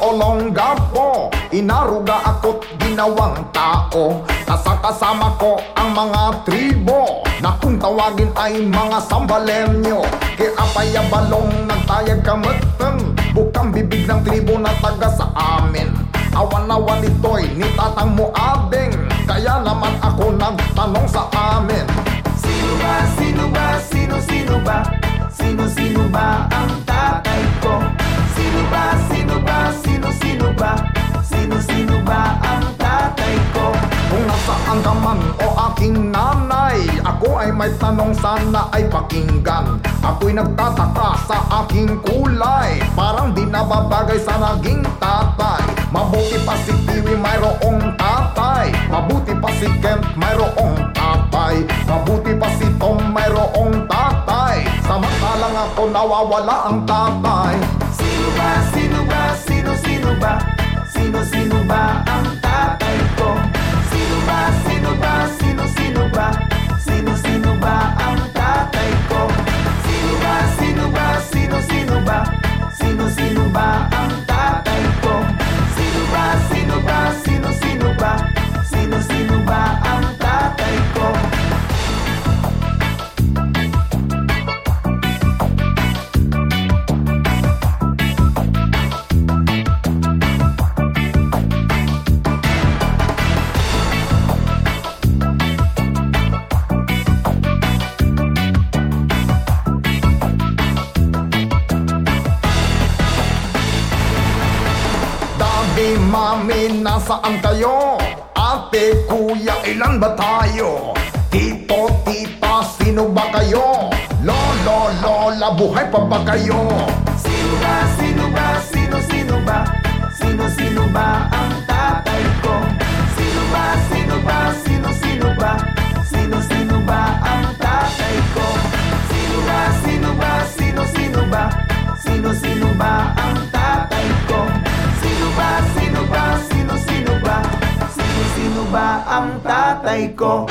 [SPEAKER 49] olongga po Inaruga ako't ginawang tao Kasakasama ko ang mga tribo Na kung tawagin ay mga sambalenyo Kirapaya balong nagtayag kamatan Bukang bibig ng tribo na taga sa amin Awan-awan ito'y ni tatang mo abeng Kaya naman ako nagtanong sa amin Sino ba, sino ba, sino-sino ba? Sino-sino ba ang tatay ko? sino ba, sino ba, sino, sino ba? Sino, sino ba ang tatay ko? Kung nasa andaman o aking nanay Ako ay may tanong sana ay pakinggan Ako'y nagtataka sa aking kulay Parang di nababagay sa naging tatay Mabuti pa si Tiwi mayroong tatay Mabuti pa si Kent mayroong tatay Mabuti pa si Tom mayroong tatay Samantalang ako nawawala ang tatay ba? Sino-sino ba ang tatay ko? Sino ba? Sino ba? Sino-sino ba? Sino-sino ba? namin nasaan kayo? Ate, kuya, ilan ba tayo? Tito, tita, sino ba kayo? Lolo, lola, buhay pa ba kayo? Sino ba, sino ba, sino, sino ba? Sino, sino ba ang tatay ko?
[SPEAKER 32] Sino ba, sino ba, sino, sino ba? Sino, sino ba ang tatay ko? Sino ba, sino ba, sino, sino ba? Sino, sino ba ang ba ang tatay ko?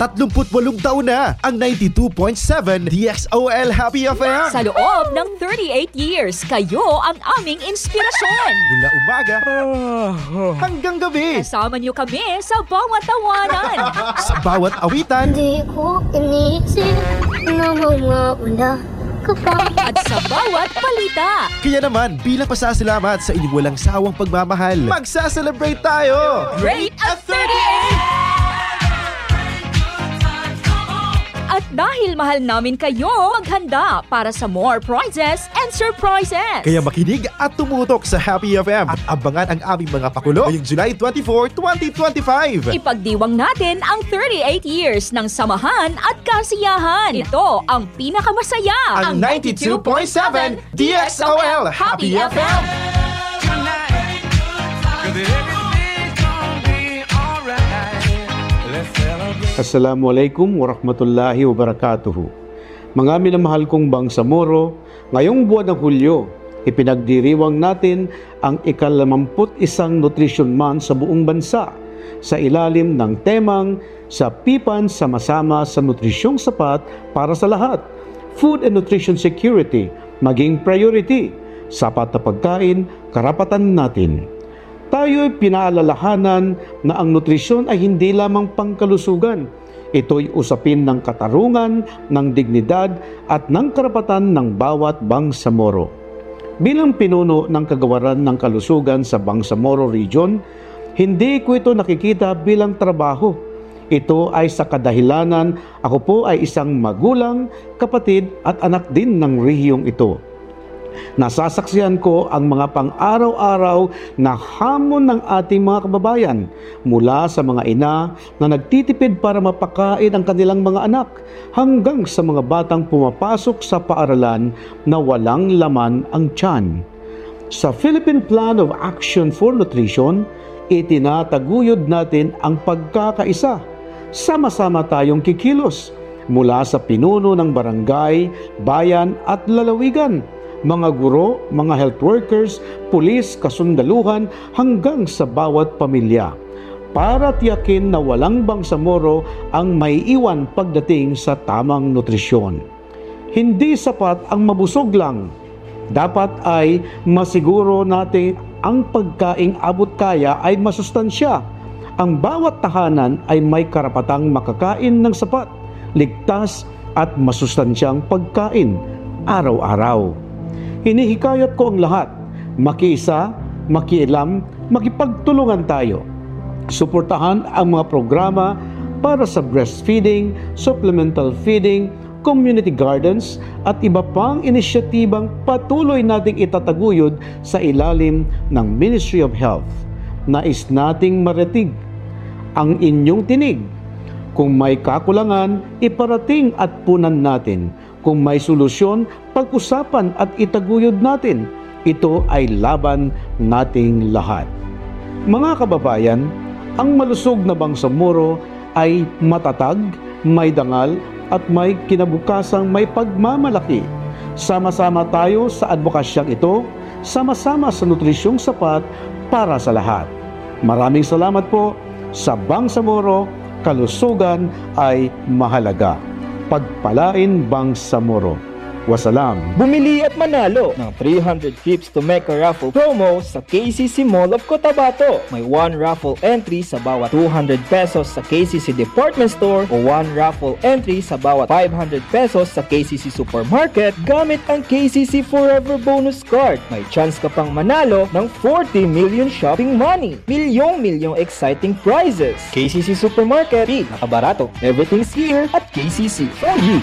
[SPEAKER 13] 38 taon na ang 92.7 DXOL Happy FM. Sa loob
[SPEAKER 14] ng 38 years, kayo ang aming inspirasyon. Mula umaga ah. hanggang gabi. Kasama niyo kami sa bawat tawanan.
[SPEAKER 13] sa bawat awitan. Hindi
[SPEAKER 15] ko inisip na mawawala at sa bawat palita.
[SPEAKER 13] Kaya naman, bilang pasasalamat sa inyong walang sawang pagmamahal, magsaselebrate tayo!
[SPEAKER 15] Great
[SPEAKER 14] mahal namin kayo maghanda para sa more prizes and surprises. Kaya
[SPEAKER 43] makinig
[SPEAKER 13] at tumutok sa Happy FM at abangan ang aming mga pakulo ngayong July 24, 2025.
[SPEAKER 14] Ipagdiwang natin ang 38 years ng samahan at kasiyahan. Ito ang
[SPEAKER 1] pinakamasaya. Ang, ang
[SPEAKER 16] 92.7 DXOL Happy FM. FM.
[SPEAKER 48] Assalamualaikum warahmatullahi wabarakatuh. Mga minamahal kong bangsamoro, ngayong buwan ng Hulyo, ipinagdiriwang natin ang ikalamamput isang nutrition month sa buong bansa sa ilalim ng temang sa pipan sama-sama sa nutrisyong sapat para sa lahat, food and nutrition security, maging priority, sapat na pagkain, karapatan natin tayo'y pinaalalahanan na ang nutrisyon ay hindi lamang pangkalusugan. Ito'y usapin ng katarungan, ng dignidad at ng karapatan ng bawat Bangsamoro. Bilang pinuno ng kagawaran ng kalusugan sa Bangsamoro Region, hindi ko ito nakikita bilang trabaho. Ito ay sa kadahilanan, ako po ay isang magulang, kapatid at anak din ng rehiyong ito. Nasasaksihan ko ang mga pang-araw-araw na hamon ng ating mga kababayan mula sa mga ina na nagtitipid para mapakain ang kanilang mga anak hanggang sa mga batang pumapasok sa paaralan na walang laman ang tiyan. Sa Philippine Plan of Action for Nutrition, itinataguyod natin ang pagkakaisa. Sama-sama tayong kikilos mula sa pinuno ng barangay, bayan at lalawigan mga guro, mga health workers, pulis, kasundaluhan hanggang sa bawat pamilya para tiyakin na walang bangsamoro ang may iwan pagdating sa tamang nutrisyon. Hindi sapat ang mabusog lang. Dapat ay masiguro natin ang pagkaing abot kaya ay masustansya. Ang bawat tahanan ay may karapatang makakain ng sapat, ligtas at masustansyang pagkain araw-araw. Hinihikayat ko ang lahat. Makiisa, makialam, makipagtulungan tayo. Suportahan ang mga programa para sa breastfeeding, supplemental feeding, community gardens at iba pang inisyatibang patuloy nating itataguyod sa ilalim ng Ministry of Health. Nais nating marating ang inyong tinig. Kung may kakulangan, iparating at punan natin kung may solusyon, pag-usapan at itaguyod natin. Ito ay laban nating lahat. Mga kababayan, ang malusog na Bangsamoro ay matatag, may dangal at may kinabukasang may pagmamalaki. Sama-sama tayo sa advokasyang ito, sama-sama sa nutrisyong sapat para sa lahat. Maraming salamat po sa Bangsamoro, kalusugan ay mahalaga pagpalain bang sa muro wasalam. Bumili at manalo ng 300 trips to make a raffle promo sa
[SPEAKER 18] KCC Mall of Cotabato. May 1 raffle entry sa bawat 200 pesos sa KCC Department Store o 1 raffle entry sa bawat 500 pesos sa KCC Supermarket gamit ang KCC Forever Bonus Card. May chance ka pang manalo ng 40 million shopping money. Milyong-milyong exciting prizes. KCC Supermarket, nakabarato. Everything's here at KCC for you.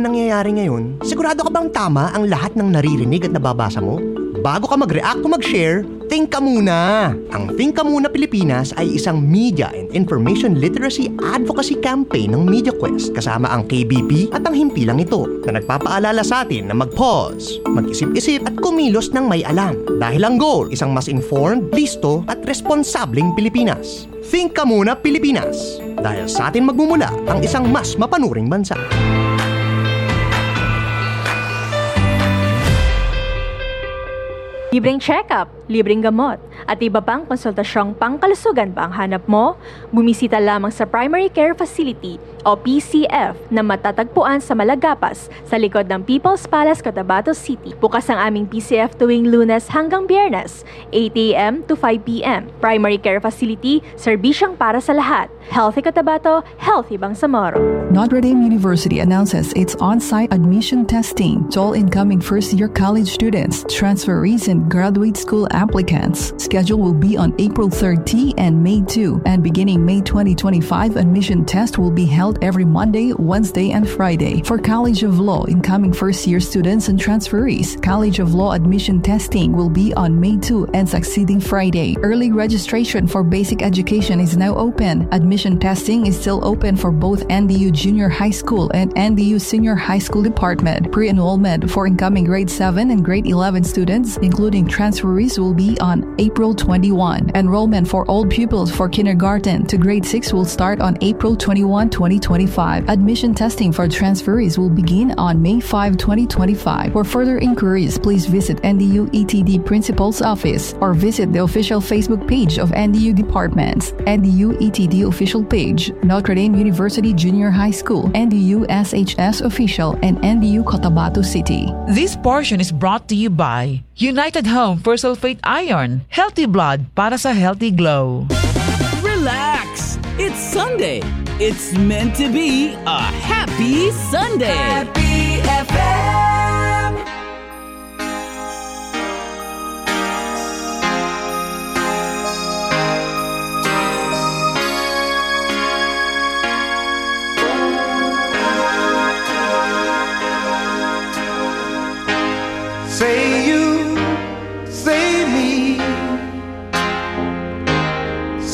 [SPEAKER 36] na nangyayari ngayon, sigurado ka bang tama ang lahat ng naririnig at nababasa mo? Bago ka mag-react o mag-share, think ka muna! Ang Think Ka Muna Pilipinas ay isang media and information literacy advocacy campaign ng MediaQuest kasama ang KBP at ang himpilang ito na nagpapaalala sa atin na mag-pause, mag-isip-isip at kumilos ng may alam. Dahil ang goal, isang mas informed, listo at responsabling Pilipinas. Think Ka Muna Pilipinas! Dahil sa atin magmumula ang isang mas mapanuring bansa.
[SPEAKER 41] Libreng check-up, libreng gamot, at iba pang konsultasyong pangkalusugan ba ang hanap mo? Bumisita lamang sa Primary Care Facility o PCF na matatagpuan sa Malagapas sa likod ng People's Palace, Cotabato City. Bukas ang aming PCF tuwing lunes hanggang biyernes. 8am to 5pm. Primary care facility, serbisyang para sa lahat. Healthy Cotabato,
[SPEAKER 47] Healthy samoro. Notre Dame University announces its on-site admission testing to all incoming first-year college students, transferees, and graduate school applicants. Schedule will be on April 30 and May 2, and beginning May 2025, admission test will be held every Monday, Wednesday, and Friday. For College of Law incoming first-year students and transferees, College of Law admission testing will be on May 2 and succeeding Friday. Early registration for basic education is now open. Admission testing is still open for both NDU Junior High School and NDU Senior High School Department. Pre-enrollment for incoming grade 7 and grade 11 students, including transferees, will be on April 21. Enrollment for old pupils for kindergarten to grade 6 will start on April 21, 2025. Admission testing for transferees will begin on May 5, 2025. For further inquiries, please visit NDU ETD Principal's office or visit the official Facebook page of NDU Departments, NDU ETD official page, Notre Dame University Junior High School, NDU SHS official, and NDU Cotabato
[SPEAKER 40] City. This portion is brought to you by United Home for Sulfate Iron, Healthy Blood para sa Healthy Glow.
[SPEAKER 8] Relax! It's Sunday! It's meant to be a happy Sunday! Happy FM!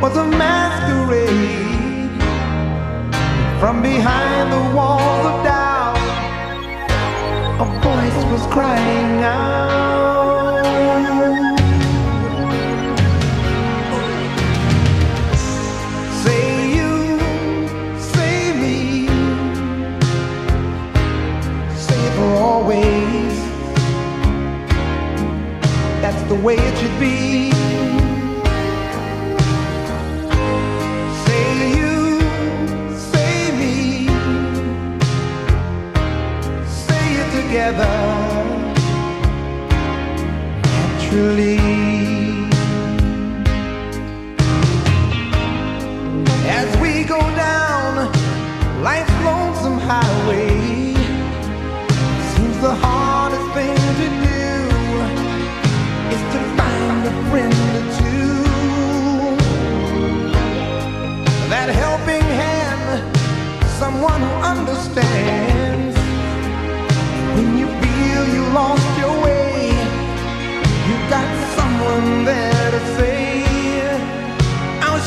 [SPEAKER 12] was a masquerade from behind the walls of doubt. A voice was crying out.
[SPEAKER 1] Say you, say me,
[SPEAKER 12] say for always. That's the way it should be. together naturally. As we go down life's lonesome highway, seems the hardest thing to do is to find a friend or two. That helping hand, someone who understands.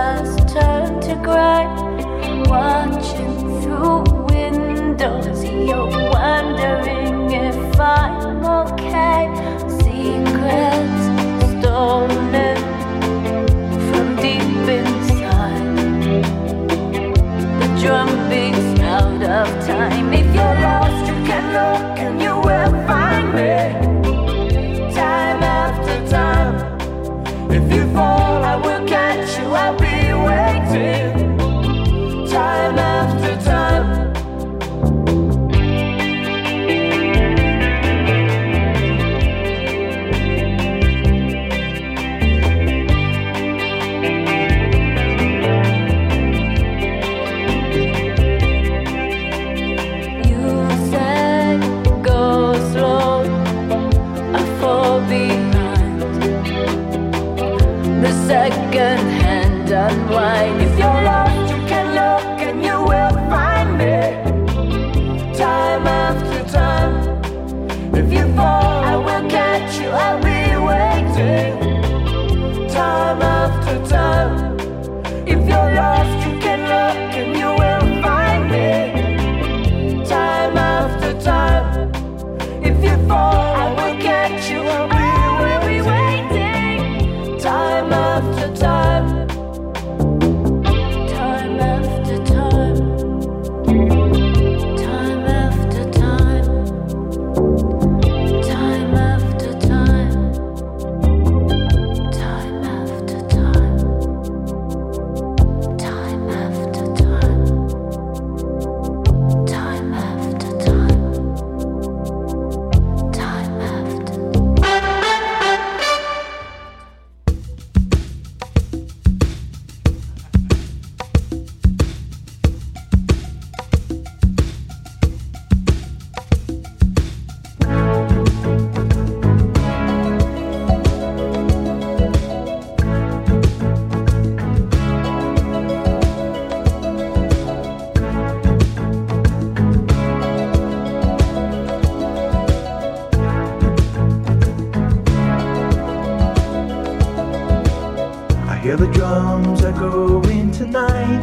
[SPEAKER 24] just turned to cry, watching through windows. You're wondering if I'm okay. Secrets stolen from deep inside. The drum beats out of time. If you're lost, you can look and you will find
[SPEAKER 1] me. dancing.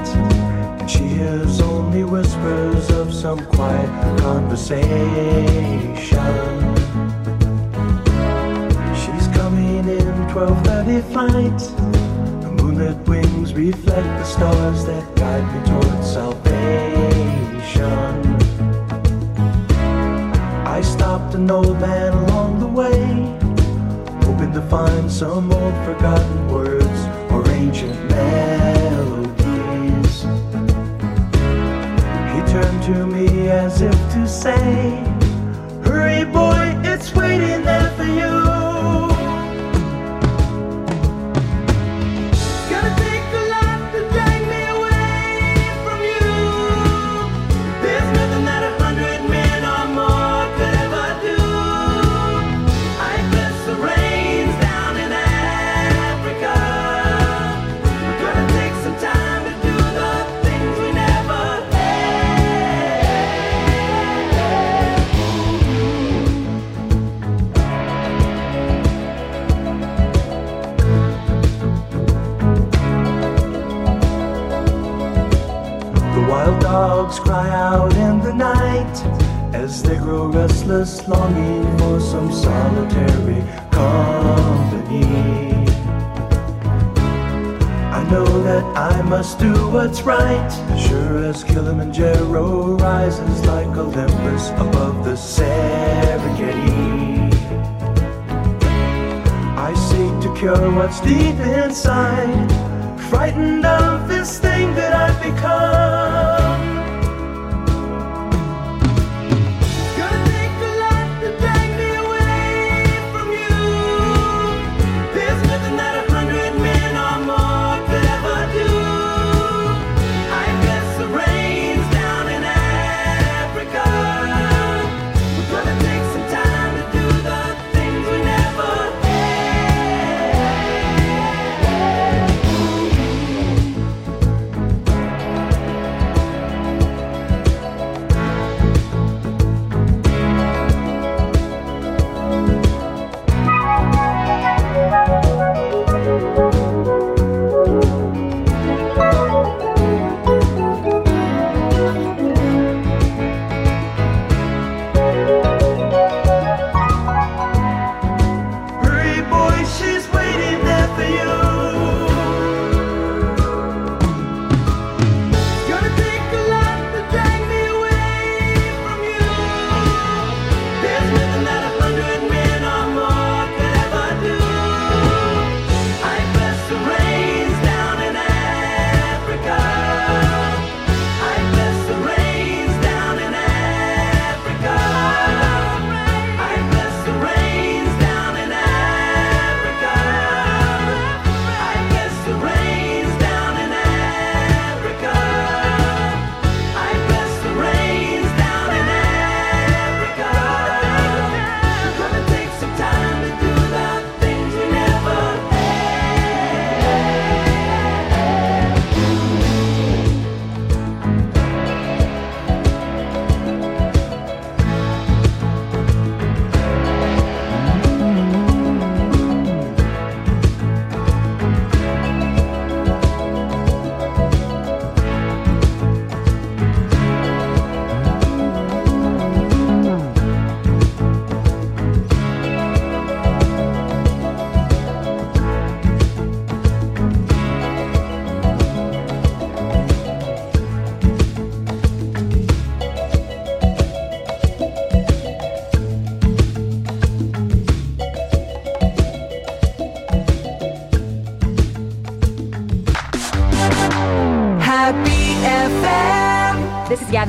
[SPEAKER 38] night.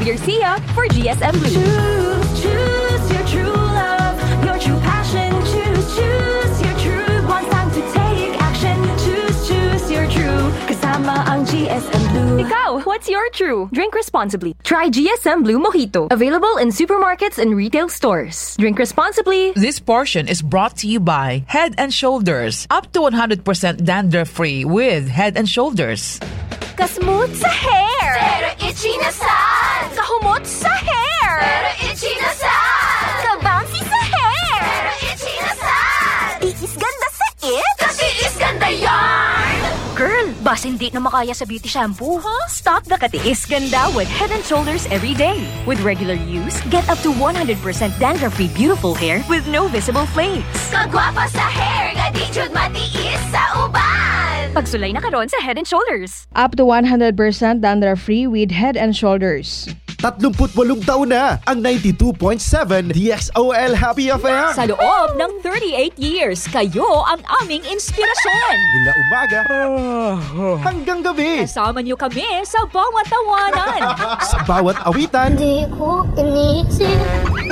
[SPEAKER 42] Garcia for GSM Blue. Choose, choose your true love, your true passion. Choose, choose your true. One time to take action. Choose, choose your true. Kasama ang GSM Blue. Ikaw, what's your true? Drink responsibly.
[SPEAKER 40] Try GSM Blue Mojito. Available in supermarkets and retail stores. Drink responsibly. This portion is brought to you by Head and Shoulders. Up to 100% dandruff-free with Head and Shoulders.
[SPEAKER 1] Kasmooth sa hair! Pero itchy na sa kumot sa hair! Pero itchy na saan? Kabouncy sa hair! Pero itchy na saan? Tiis ganda sa it? Kasi is ganda yarn!
[SPEAKER 23] Girl, bas hindi na makaya sa beauty shampoo. Huh? Stop the katiis ganda with Head and Shoulders every day. With regular use, get up to 100% dandruff-free beautiful hair with no visible flakes.
[SPEAKER 1] Kagwapa sa hair, gadijud matiis sa uban!
[SPEAKER 23] Pagsulay na karon sa Head and Shoulders.
[SPEAKER 25] Up to 100% dandruff-free with Head and Shoulders.
[SPEAKER 13] 38 taon na ang 92.7 DXOL Happy FM. Sa loob
[SPEAKER 14] ng 38 years, kayo ang aming inspirasyon. Mula umaga ah, ah. hanggang gabi. Kasama niyo kami sa bawat tawanan.
[SPEAKER 19] sa bawat
[SPEAKER 13] awitan. Hindi
[SPEAKER 15] ko inisip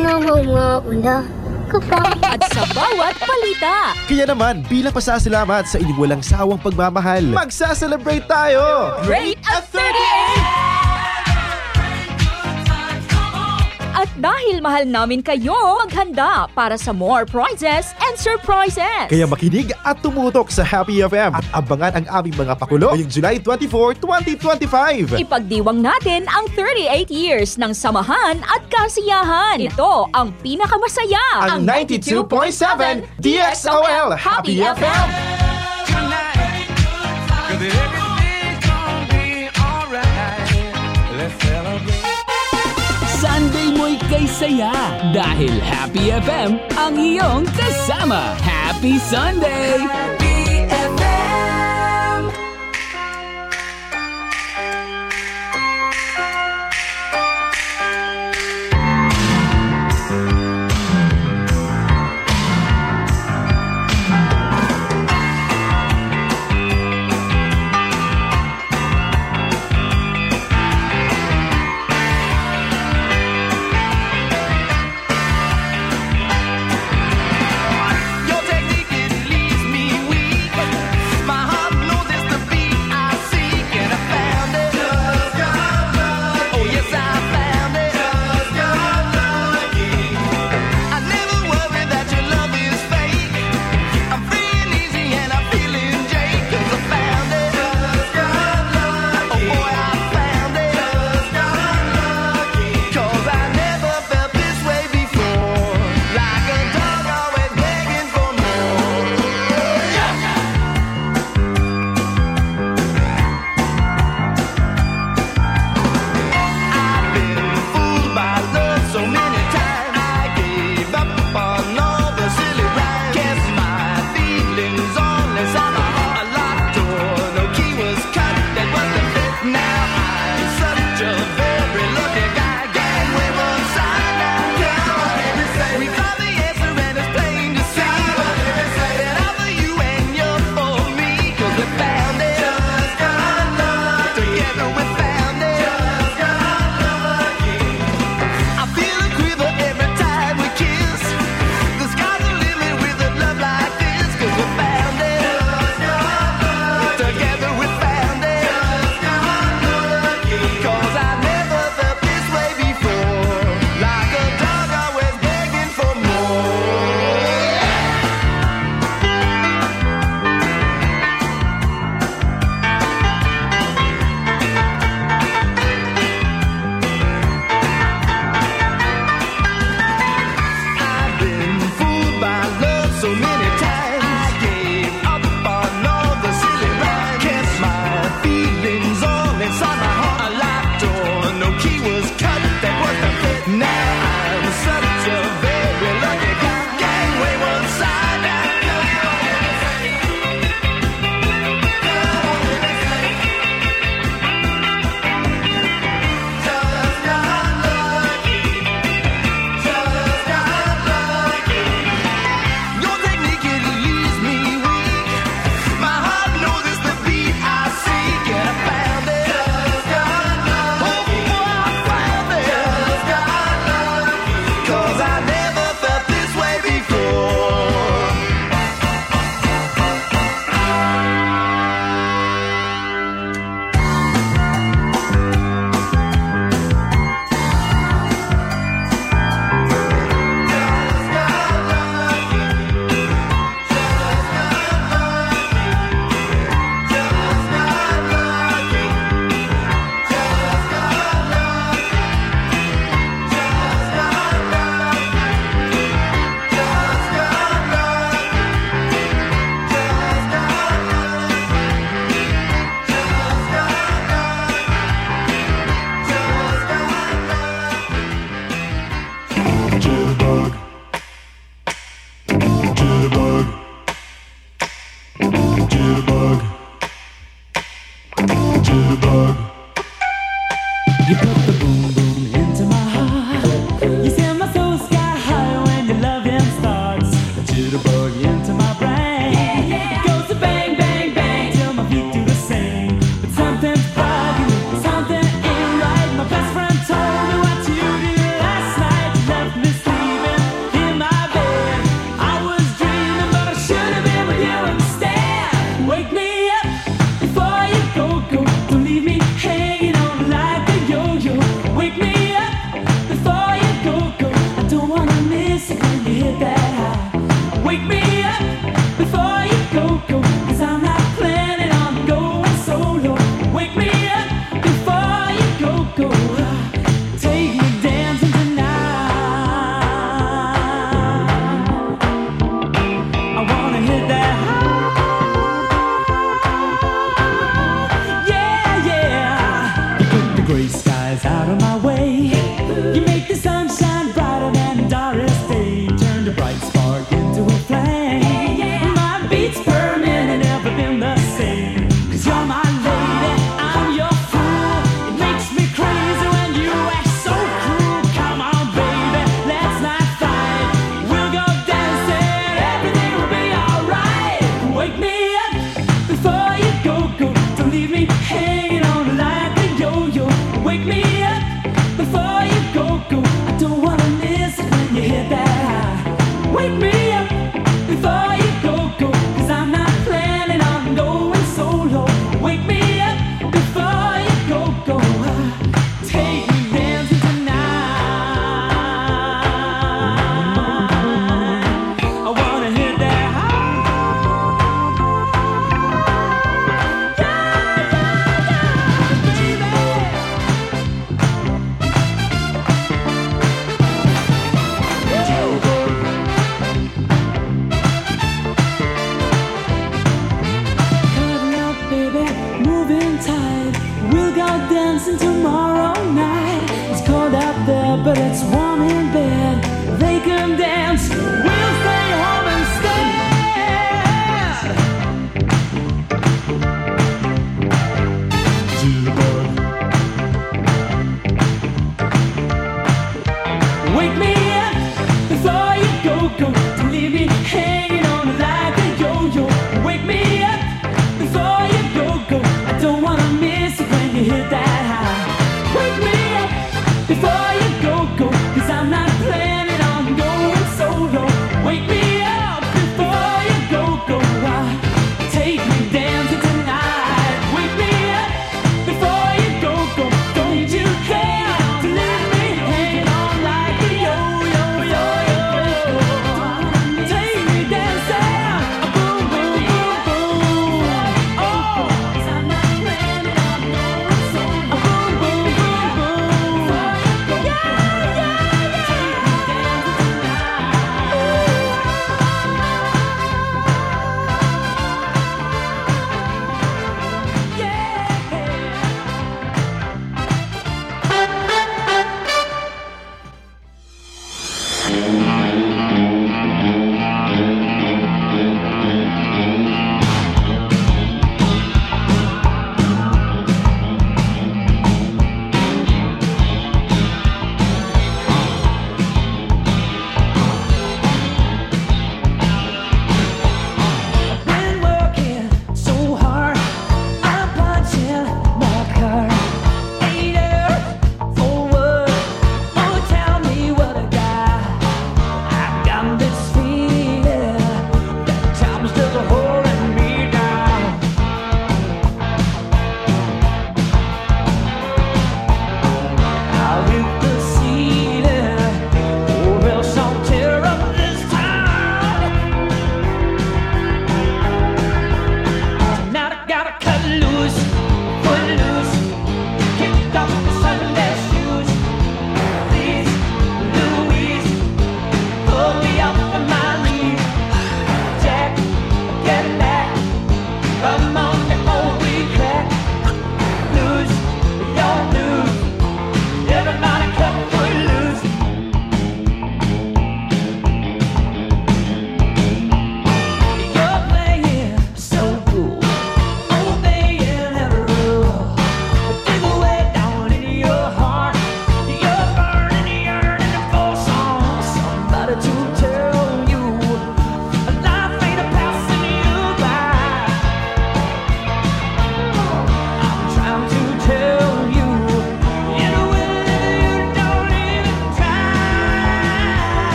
[SPEAKER 15] na mamauna kapag at sa bawat palita.
[SPEAKER 13] Kaya naman, bilang pasasalamat sa inyong walang sawang pagmamahal, magsa-celebrate tayo! Great
[SPEAKER 14] at 38! Dahil mahal namin kayo, maghanda para sa more prizes and surprises. Kaya
[SPEAKER 13] makinig at tumutok sa Happy FM at abangan ang aming mga pakulo ngayong July 24, 2025.
[SPEAKER 14] Ipagdiwang natin ang 38 years ng samahan at kasiyahan. Ito ang pinakamasaya. Ang, 92.7
[SPEAKER 16] DXOL Happy, Happy FM. FM.
[SPEAKER 8] Tonight, magsaya-saya dahil Happy FM ang iyong kasama. Happy Sunday!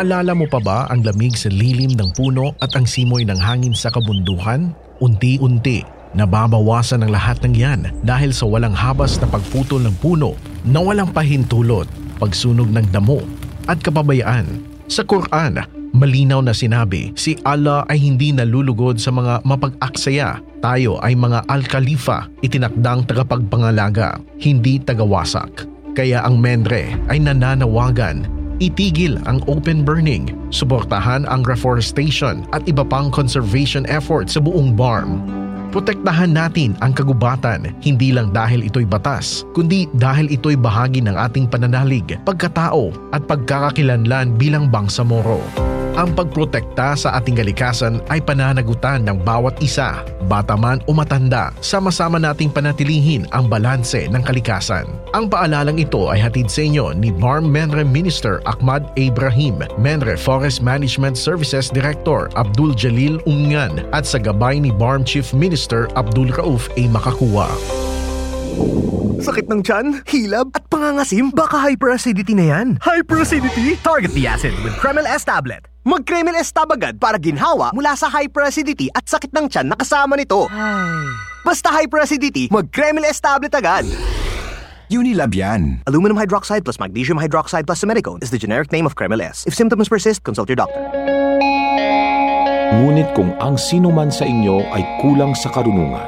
[SPEAKER 33] Naalala mo pa ba ang lamig sa lilim ng puno at ang simoy ng hangin sa kabundukan? Unti-unti, nababawasan ang lahat ng yan dahil sa walang habas na pagputol ng puno na walang pahintulot, pagsunog ng damo at kapabayaan. Sa Quran, malinaw na sinabi, si Allah ay hindi nalulugod sa mga mapag-aksaya. Tayo ay mga al-Khalifa, itinakdang tagapagpangalaga, hindi tagawasak. Kaya ang Mendre ay nananawagan itigil ang open burning, suportahan ang reforestation at iba pang conservation efforts sa buong BARM. Protektahan natin ang kagubatan hindi lang dahil ito'y batas, kundi dahil ito'y bahagi ng ating pananalig, pagkatao at pagkakakilanlan bilang Bangsamoro. Ang pagprotekta sa ating kalikasan ay pananagutan ng bawat isa, bata man o matanda. Sama-sama nating panatilihin ang balanse ng kalikasan. Ang paalalang ito ay hatid sa inyo ni Barm Menre Minister Ahmad Ibrahim, Menre Forest Management Services Director Abdul Jalil Ungan at sa gabay ni Barm Chief
[SPEAKER 36] Minister Abdul Rauf ay Makakuwa. Sakit ng tiyan, hilab, at pangangasim? Baka hyperacidity na yan. Hyperacidity? Target the acid with Kremel S tablet. Mag-Kremel S tabagad para ginhawa mula sa hyperacidity at sakit ng tiyan na kasama nito. Basta hyperacidity, mag-Kremel S tablet agad. Unilab yan. Aluminum hydroxide plus magnesium hydroxide plus simethicone is the generic name of S. If symptoms persist, consult your doctor.
[SPEAKER 3] Ngunit kung ang sino man sa inyo ay kulang sa karunungan,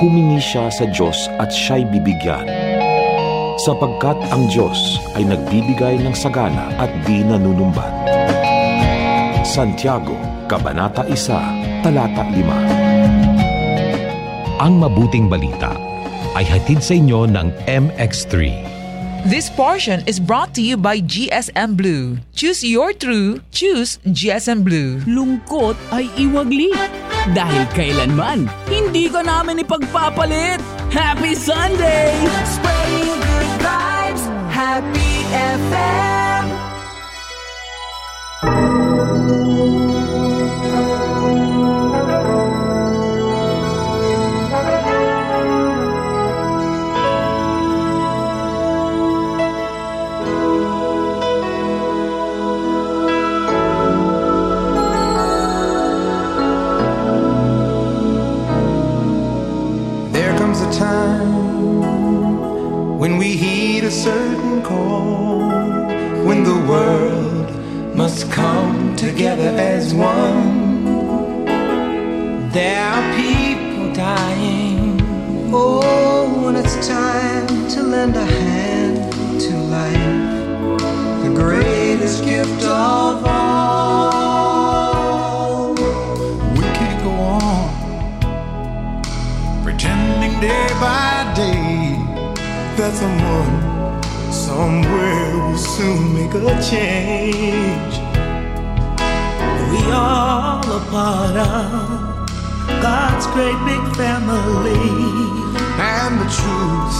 [SPEAKER 3] humingi siya sa Diyos at siya'y bibigyan. Sapagkat ang Diyos ay nagbibigay ng sagana at di nanunumbat. Santiago, Kabanata 1, Talata 5 Ang mabuting balita ay hatid sa inyo ng MX3.
[SPEAKER 40] This portion is brought to you by GSM Blue. Choose your true, choose GSM Blue. Lungkot ay iwagli. Dahil kailanman,
[SPEAKER 8] hindi ka namin ipagpapalit. Happy Sunday! Spreading
[SPEAKER 1] good vibes, Happy FM! certain call when the world must come together as one. There are
[SPEAKER 12] people dying. Oh, when it's time to lend a hand to life, the greatest gift of all.
[SPEAKER 50] We can't go on pretending day by day that someone somewhere we'll soon make a change.
[SPEAKER 19] We
[SPEAKER 1] all a part of God's great big family. And the truth,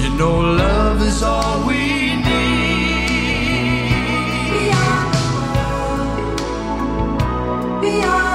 [SPEAKER 1] you know, love is all we need. Beyond the world, beyond.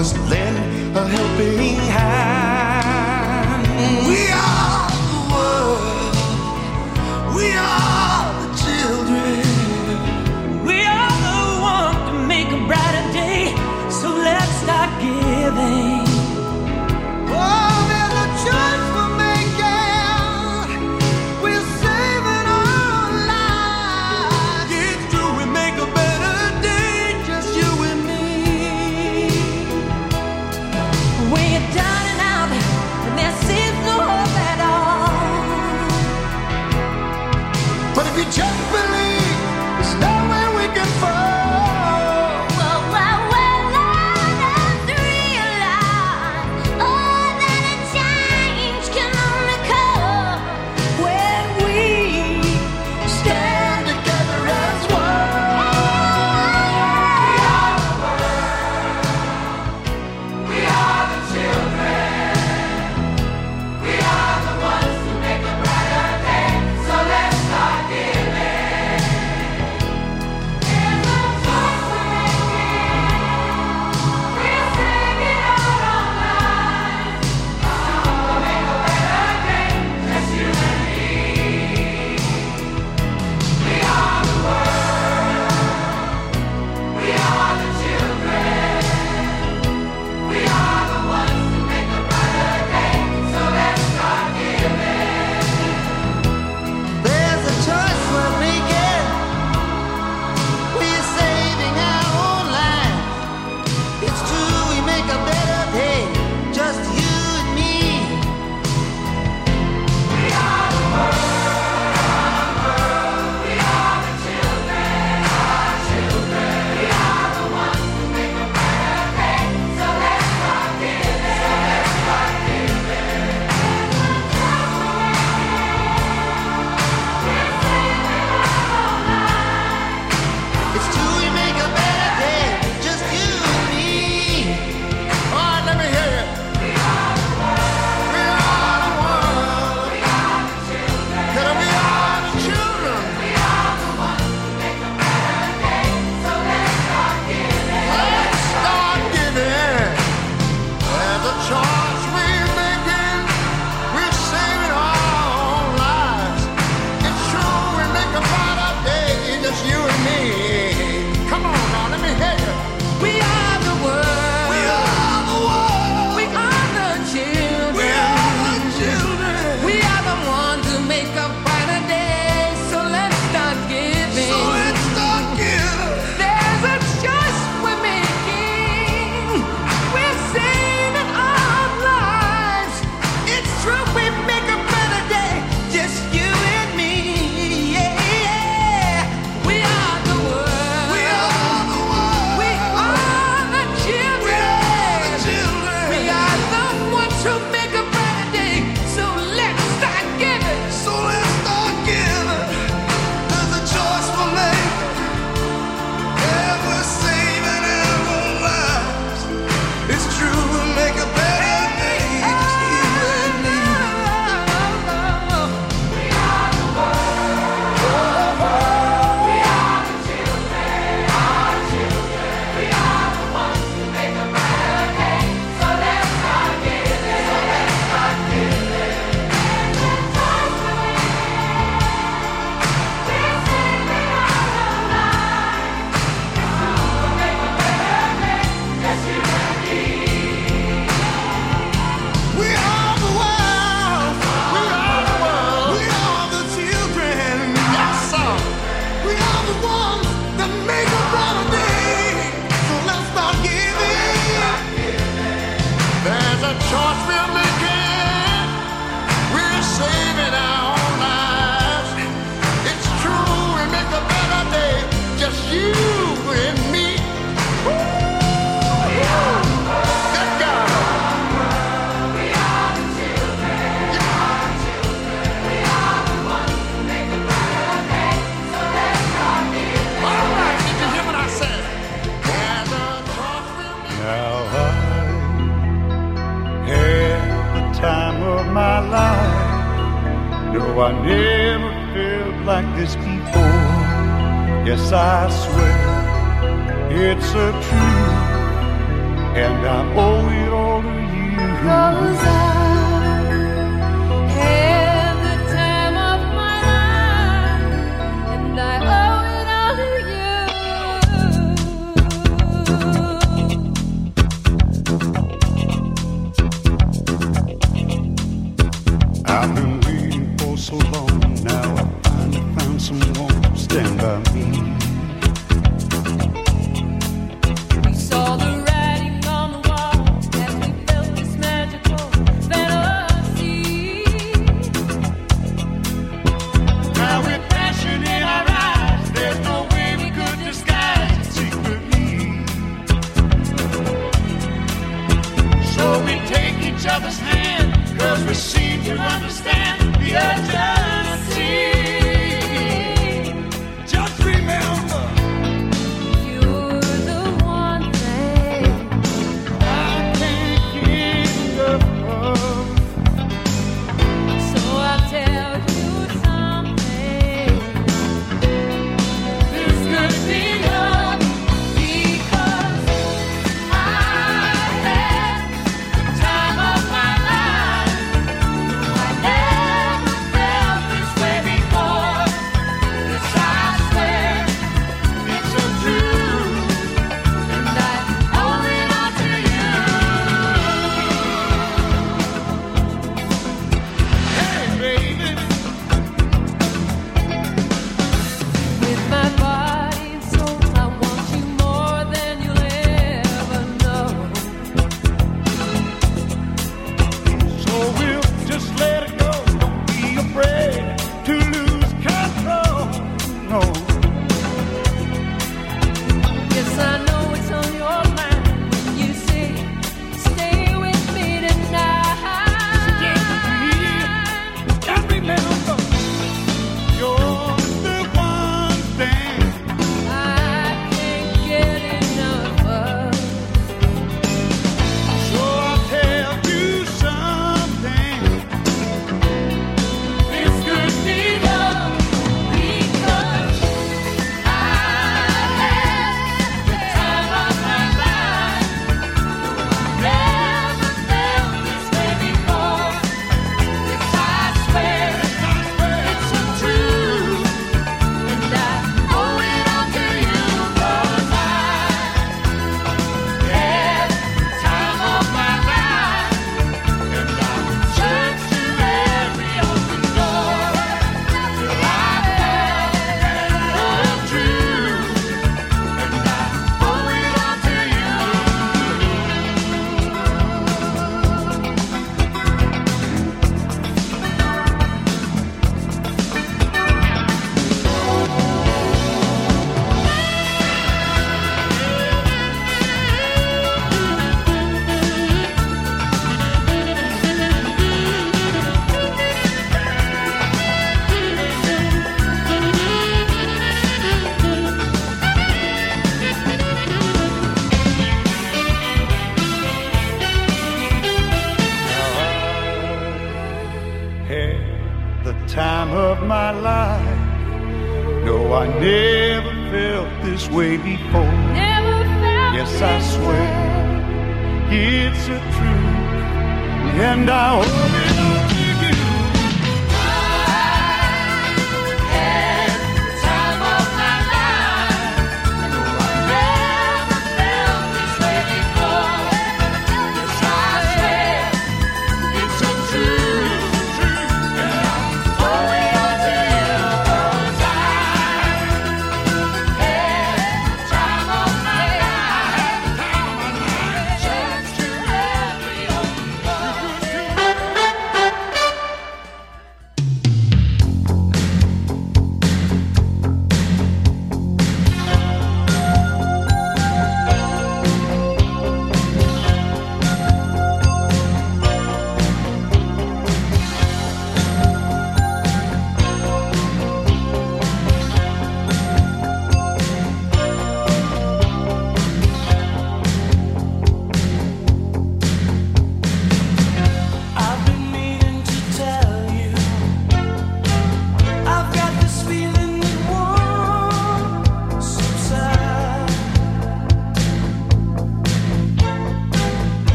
[SPEAKER 38] Just lend a helping hand.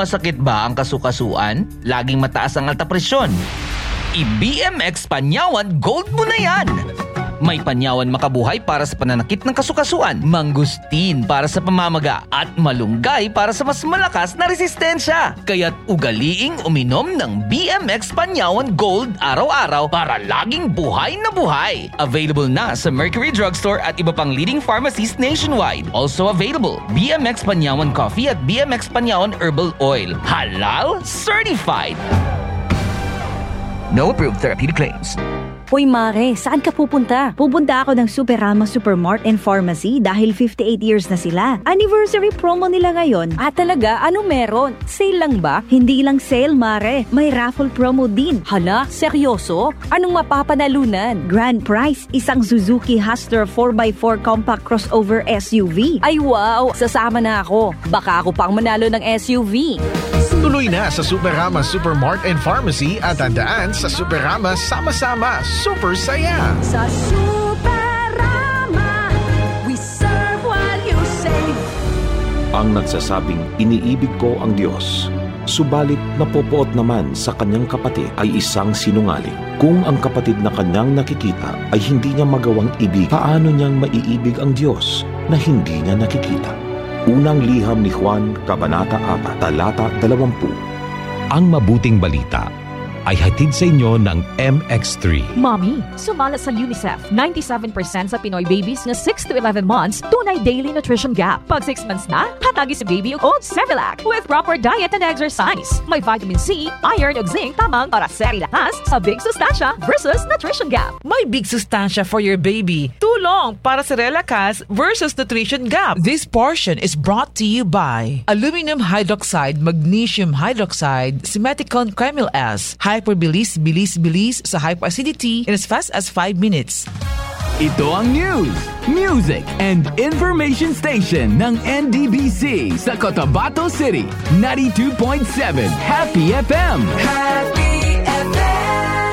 [SPEAKER 2] Masakit ba ang kasukasuan? Laging mataas ang alta presyon. I-BMX Panyawan Gold mo na yan! May panyawan makabuhay para sa pananakit ng kasukasuan, mangustin para sa pamamaga, at malunggay para sa mas malakas na resistensya. Kaya't ugaliing uminom ng BMX MX Panyawan Gold araw-araw para laging buhay na buhay. Available na sa Mercury Drugstore at iba pang leading pharmacies nationwide. Also available, BMX Panyawan Coffee at BMX Panyawan Herbal Oil. Halal Certified! No approved therapeutic claims.
[SPEAKER 46] Uy, mare, saan ka pupunta? Pupunta ako ng Superama Supermart and Pharmacy dahil 58 years na sila. Anniversary promo nila ngayon. At talaga, ano meron? Sale lang ba? Hindi lang sale mare, may raffle promo din. Hala, seryoso? Anong mapapanalunan? Grand prize, isang Suzuki Hustler 4x4 compact crossover SUV. Ay wow, sasama na ako. Baka ako pang manalo ng SUV.
[SPEAKER 33] Tuloy na sa Superama Supermart and Pharmacy at tandaan sa Superama sama-sama
[SPEAKER 1] super saya. Sa Superama, we serve while you save.
[SPEAKER 3] Ang nagsasabing iniibig ko ang Diyos, subalit napopoot naman sa kanyang kapatid ay isang sinungaling. Kung ang kapatid na kanyang nakikita ay hindi niya magawang ibig, paano niyang maiibig ang Diyos na hindi niya nakikita? Unang liham ni Juan, Kabanata 4, Talata 20. Ang mabuting balita ay hatid sa inyo ng MX3.
[SPEAKER 4] Mommy, sumala sa UNICEF, 97% sa Pinoy babies na 6 to 11 months, tunay daily nutrition gap. Pag 6 months na, hatagi si baby old Sevilac with proper diet and exercise.
[SPEAKER 40] May vitamin C, iron o zinc tamang para seri lakas sa Big Sustansya versus Nutrition Gap. May Big Sustansya for your baby. Tulong para sa relakas versus Nutrition Gap. This portion is brought to you by Aluminum Hydroxide, Magnesium Hydroxide, Simeticon Cremil S, High hyperbilis, bilis, bilis sa hypoacidity in as fast as 5 minutes. Ito ang news, music, and information
[SPEAKER 8] station ng NDBC sa Cotabato City. 92.7 Happy FM.
[SPEAKER 1] Happy FM.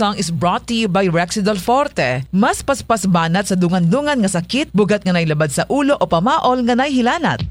[SPEAKER 40] song is brought to you by Rexidol Forte. Mas paspas banat sa dungan-dungan nga sakit, bugat nga nailabad sa ulo o pamaol nga naihilanat.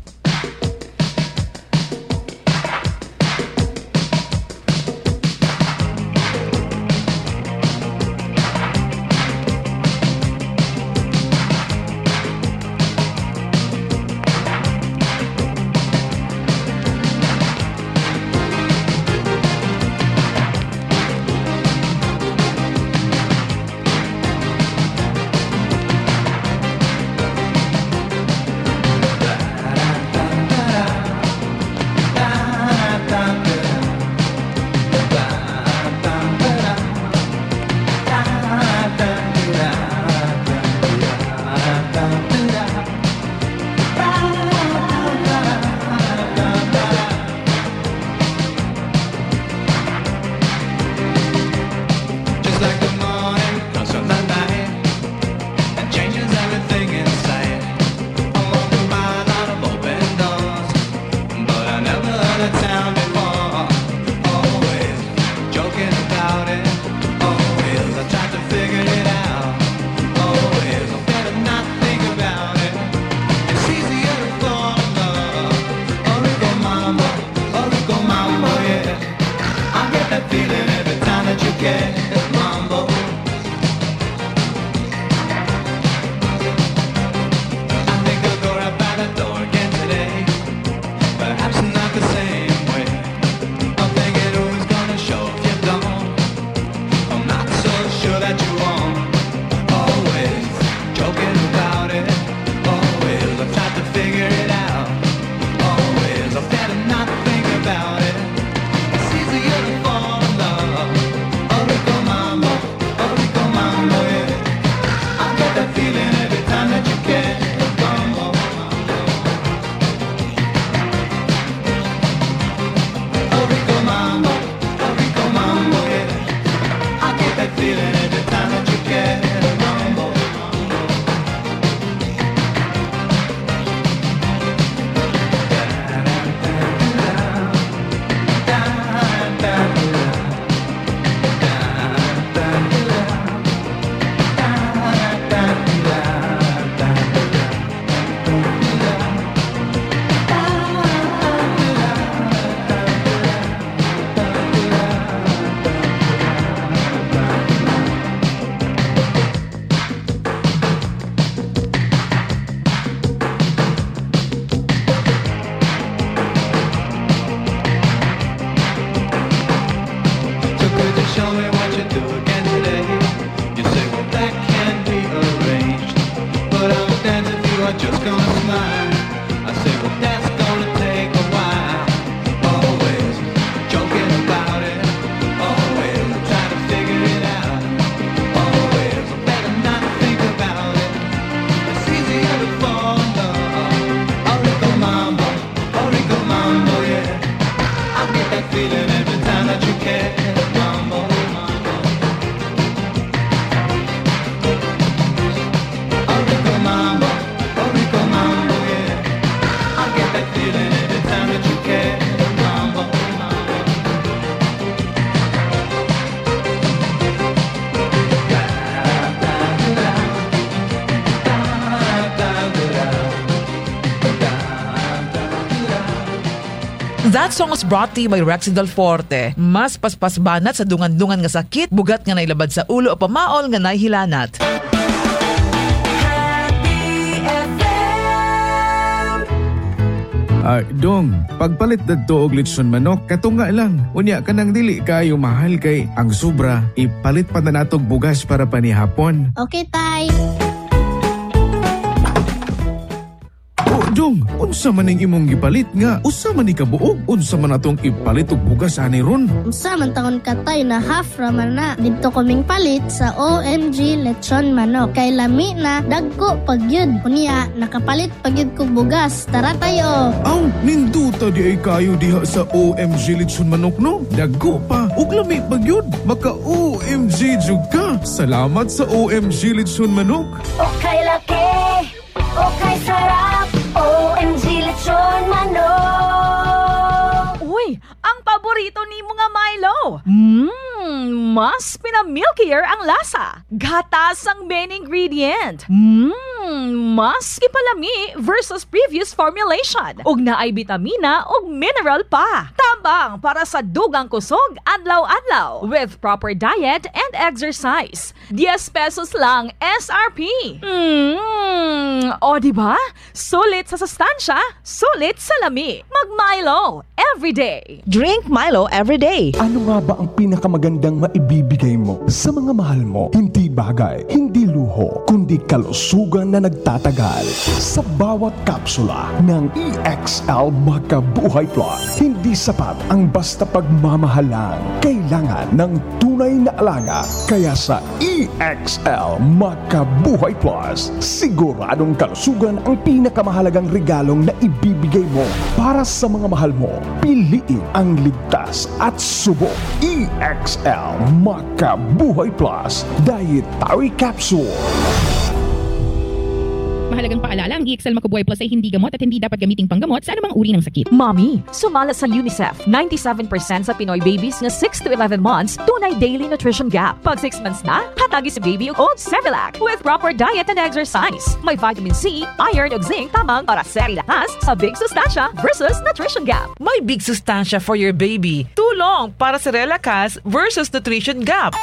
[SPEAKER 40] That song is brought to you by Rexy Del Forte. Mas paspas banat sa dungan-dungan nga sakit, bugat nga nailabad sa ulo o pamaol nga nahilanat.
[SPEAKER 33] Ah, dong, pagpalit dadto og litson manok, katunga lang. Unya kanang dili kayo mahal kay ang sobra, ipalit pa na natog bugas para panihapon. Okay ta. Usa man ang imong gipalit nga usa man ni kabuog unsa man atong ipalit
[SPEAKER 3] og bugas ani ron.
[SPEAKER 51] Usa man taon katay na half ramana man na didto kaming palit sa OMG Lechon Manok kay lami na dagko pagyud kunya nakapalit pagyud kog bugas tara tayo.
[SPEAKER 33] Aw ninduta di ay kayo diha sa OMG Lechon Manok no? Dagko pa ug lami pagyud maka OMG jud ka.
[SPEAKER 10] Salamat sa OMG Lechon Manok.
[SPEAKER 1] Okay
[SPEAKER 4] mas pinamilkier ang lasa. Gatas ang main ingredient. Mmm, mas ipalami versus previous formulation. Og naay bitamina og mineral pa tabang para sa dugang kusog adlaw-adlaw with proper diet and exercise. 10 pesos lang SRP. Mm, o di ba? Sulit sa sustansya, sulit sa lami. Mag Milo every day.
[SPEAKER 21] Drink Milo every day. Ano nga ba ang pinakamagandang maibibigay mo sa mga mahal mo? Hindi bagay, hindi luho, kundi kalusugan na nagtatagal. Sa bawat kapsula ng EXL Magkabuhay Plus, hindi sapat ang basta pagmamahalan. Kailangan ng tunay na alaga. Kaya sa EXL Makabuhay Plus, siguradong kalusugan ang pinakamahalagang regalong na ibibigay mo para sa mga mahal mo. Piliin ang ligtas at subo. EXL Makabuhay Plus Dietary Capsule.
[SPEAKER 35] Mahalagang paalala, ang EXL Makubuhay
[SPEAKER 4] Plus ay hindi gamot at hindi dapat gamitin panggamot sa anumang uri ng sakit. Mommy, sumala sa UNICEF, 97% sa Pinoy babies na 6 to 11 months, tunay daily nutrition gap. Pag 6 months na, hatagi si baby yung old Sevilac with proper diet and exercise. May vitamin C, iron o zinc tamang
[SPEAKER 40] para serilakas sa big sustansya versus nutrition gap. May big sustansya for your baby. Tulong para sa relakas versus nutrition gap.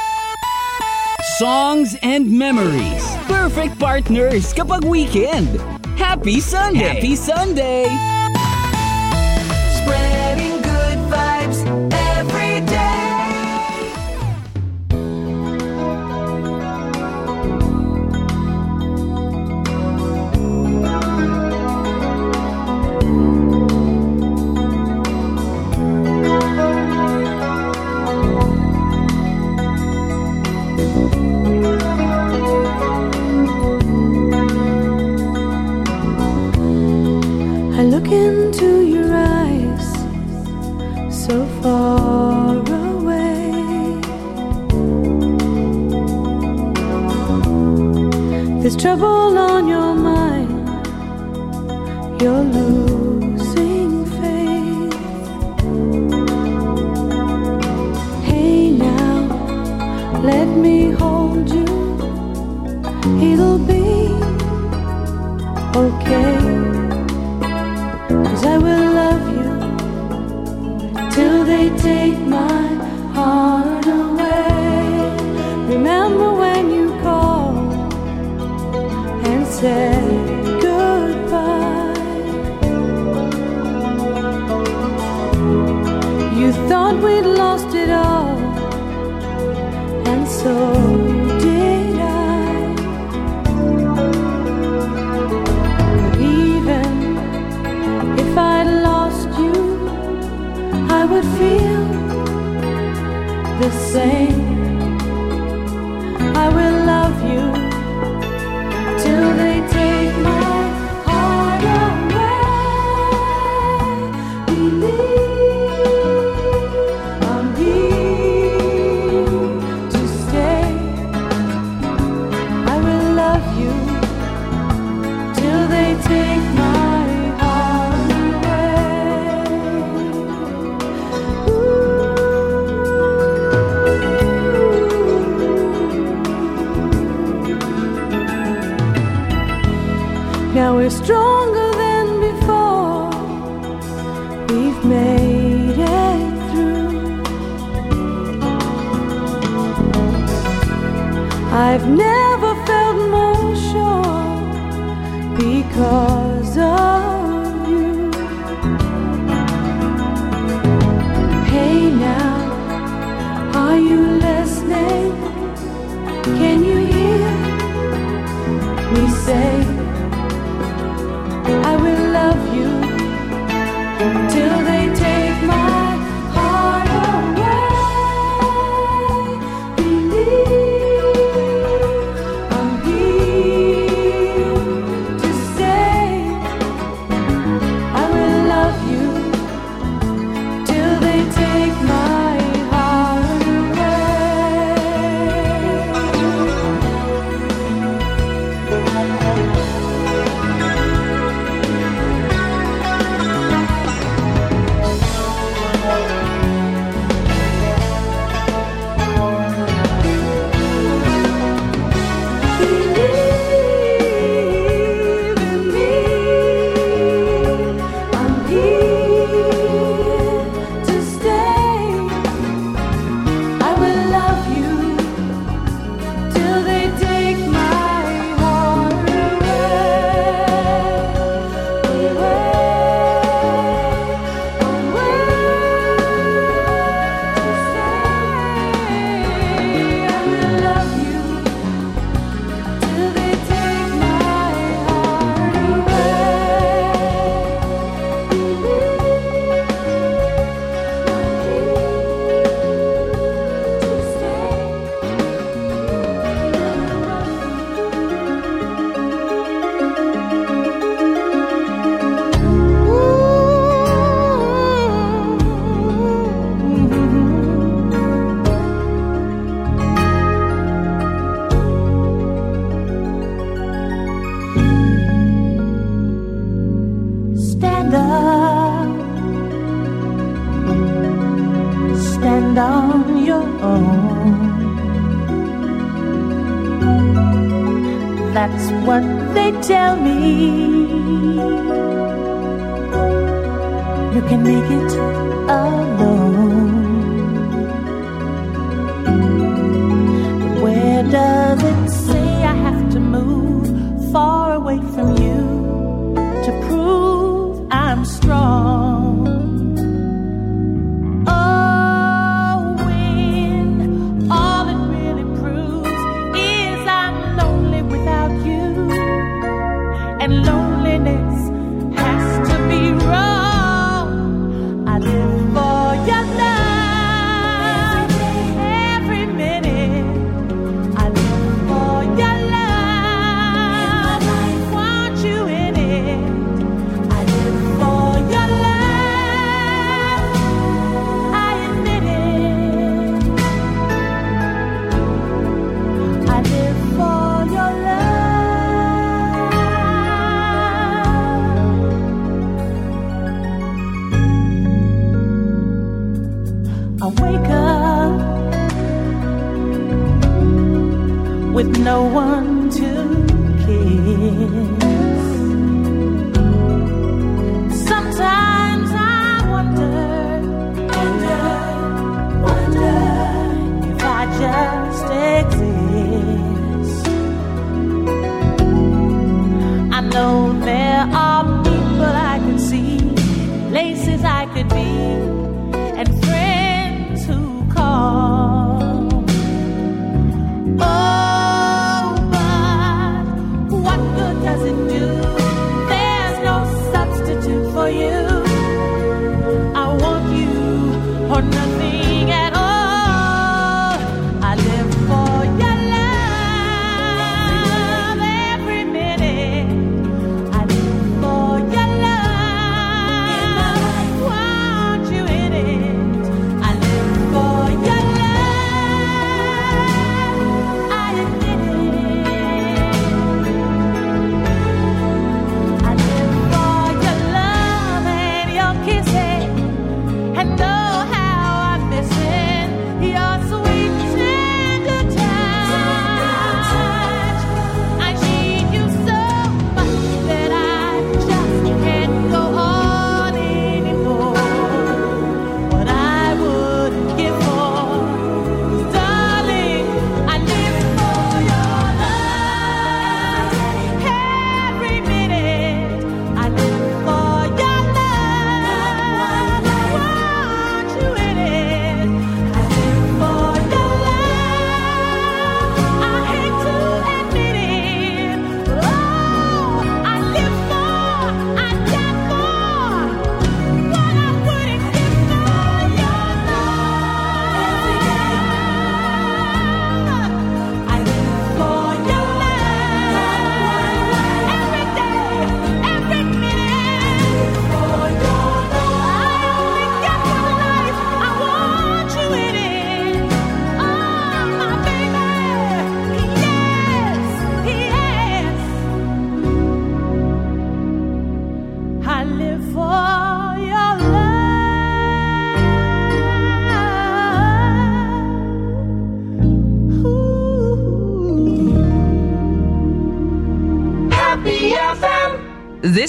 [SPEAKER 40] songs and memories. Perfect partners kapag weekend. Happy Sunday!
[SPEAKER 8] Happy Sunday! Spread
[SPEAKER 1] trouble on your mind, you're losing.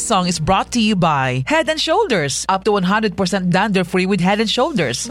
[SPEAKER 40] song is brought to you by Head and Shoulders. Up to 100% dander free with Head and Shoulders.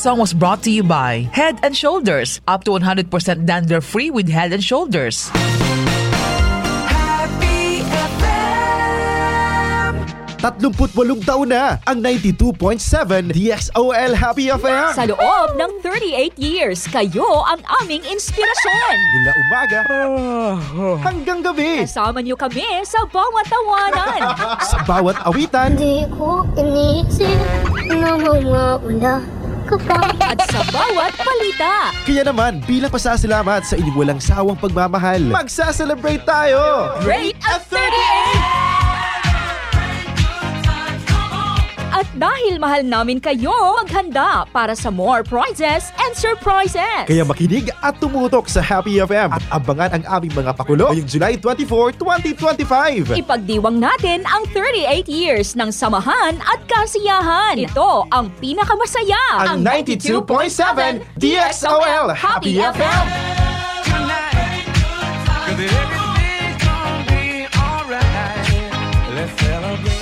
[SPEAKER 40] song was brought to you by Head and Shoulders, up to 100% dandruff free with Head and Shoulders.
[SPEAKER 1] Happy FM!
[SPEAKER 13] 38 taon na ang 92.7 DXOL Happy FM. Sa loob
[SPEAKER 14] ng 38 years, kayo ang aming inspirasyon. Mula umaga oh. hanggang gabi Kasama niyo kami sa bawat tawanan.
[SPEAKER 13] sa bawat awitan Di
[SPEAKER 15] ko inisip na mawawala ko pa. At sa bawat palita.
[SPEAKER 13] Kaya naman, bilang pasasalamat sa inyong walang sawang pagmamahal, magsaselebrate tayo! Rate
[SPEAKER 14] of 38! At dahil mahal namin kayo, maghanda para sa more prizes surprises! Kaya
[SPEAKER 13] makinig at tumutok sa Happy FM at abangan ang aming mga pakulo ngayong July 24, 2025!
[SPEAKER 14] Ipagdiwang natin ang 38 years ng samahan at kasiyahan. Ito ang pinakamasaya, ang, 92.7
[SPEAKER 16] DXOL Happy, Happy FM! FM.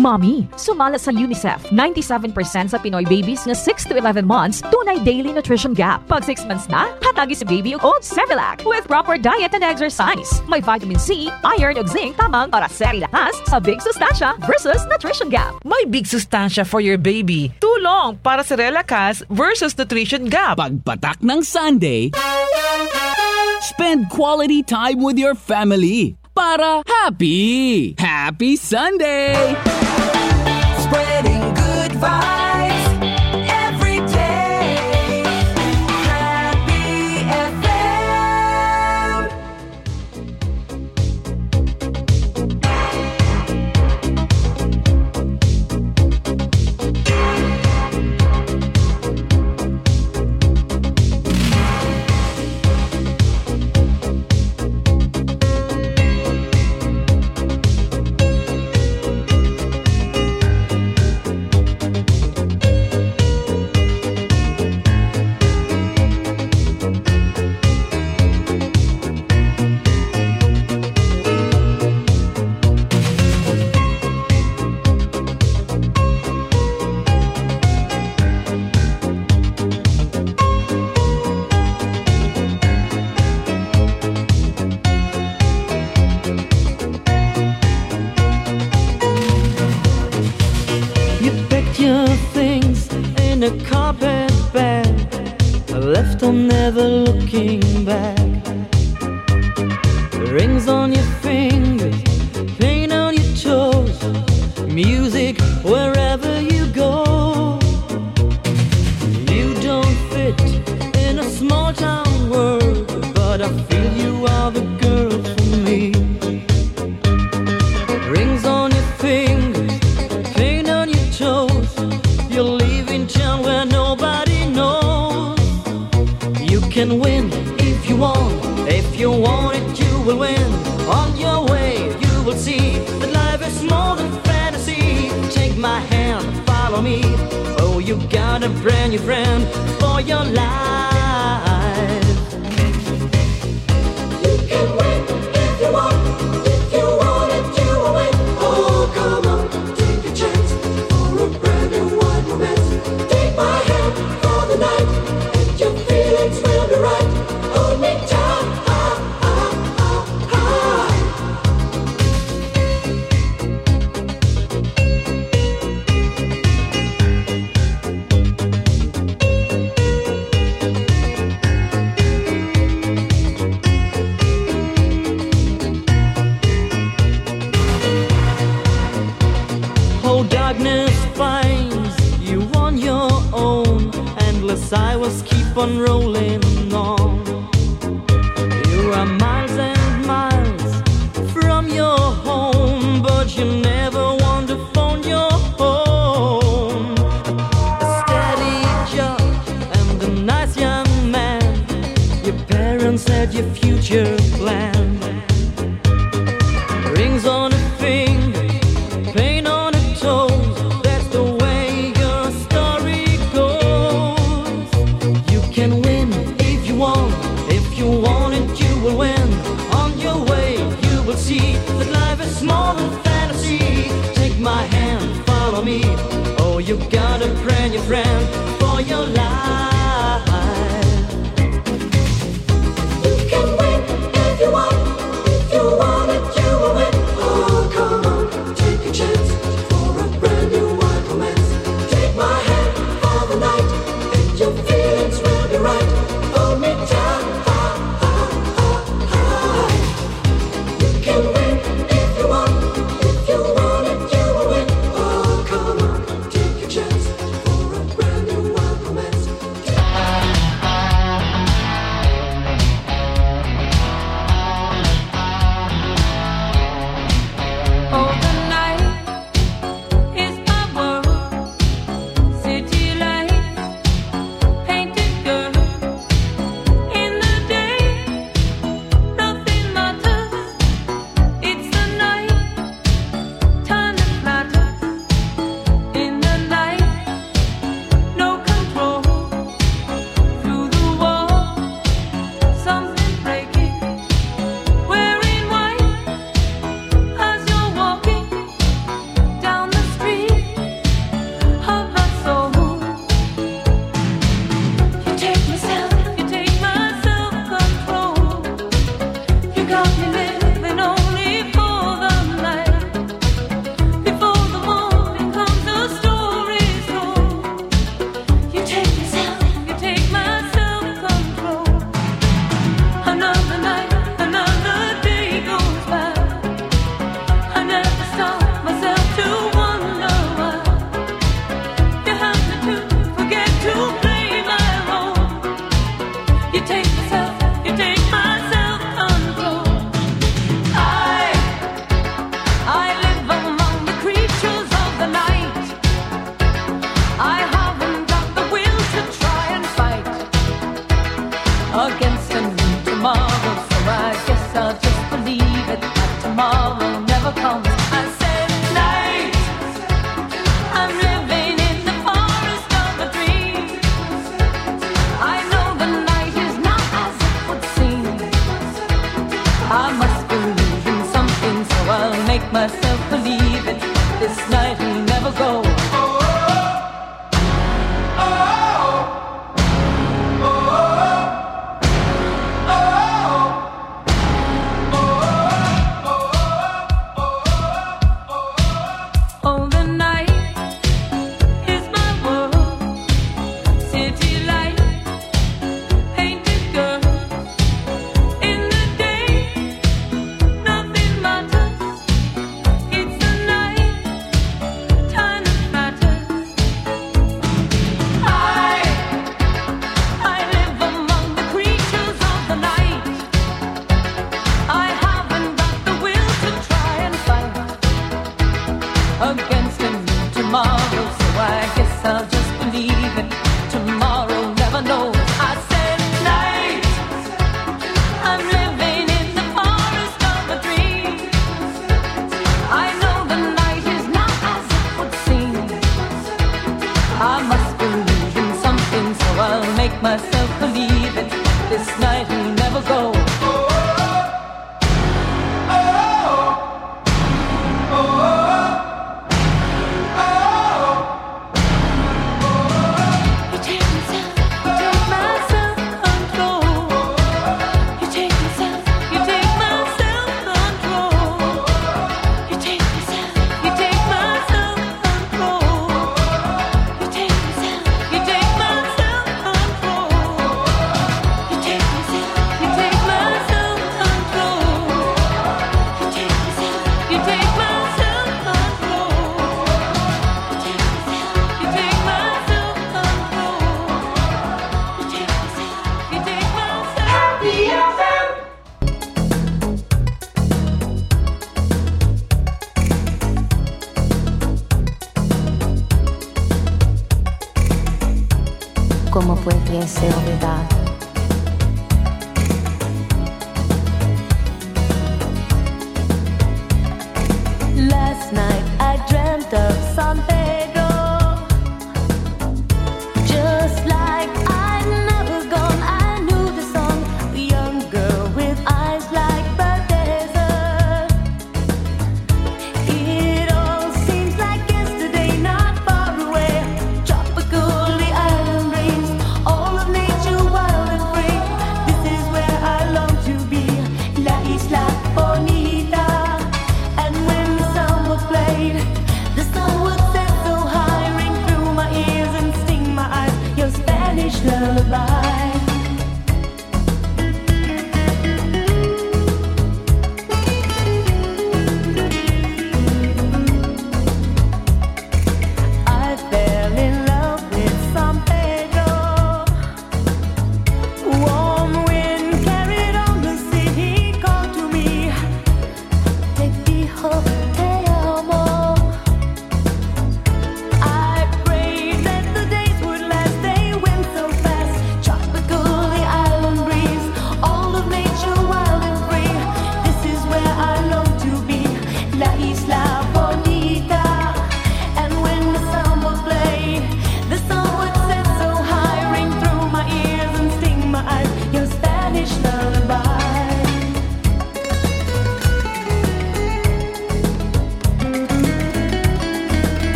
[SPEAKER 4] Mommy, sumala sa UNICEF, 97% sa Pinoy babies na 6 to 11 months, tunay daily nutrition gap. Pag 6 months na, hatagi si baby o Celilac with proper diet and exercise. May vitamin C, iron o zinc tamang para seri lakas sa Big Sustansya
[SPEAKER 40] versus Nutrition Gap. May Big Sustansya for your baby. Tulong para sa Relakas versus Nutrition Gap. Pagpatak ng Sunday, spend quality
[SPEAKER 8] time with your family para happy! Happy Sunday!
[SPEAKER 1] spreading good vibes.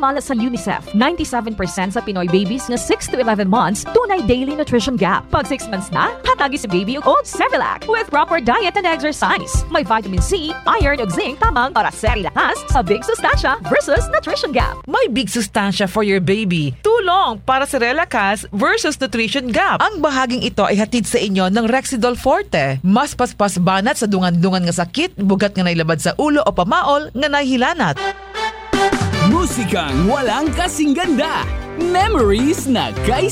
[SPEAKER 4] sumala sa UNICEF, 97% sa Pinoy babies nga 6 to 11 months, tunay daily nutrition gap. Pag 6 months na, hatagi si baby og o Sevilac with proper diet and exercise. May vitamin C, iron ug zinc tamang para
[SPEAKER 40] seri lakas sa big sustansya versus nutrition gap. May big sustansya for your baby. Tulong para sa Relakas versus nutrition gap. Ang bahaging ito ay hatid sa inyo ng Rexidol Forte. Mas paspas banat sa dungan-dungan nga sakit, bugat nga nailabad sa ulo o pamaol nga nahilanat. Musikang walang kasing ganda.
[SPEAKER 8] Memories na kay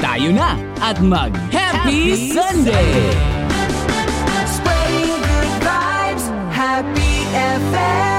[SPEAKER 8] Tayo na at mag-Happy Happy Sunday!
[SPEAKER 1] Sunday! Spreading good vibes, Happy FM.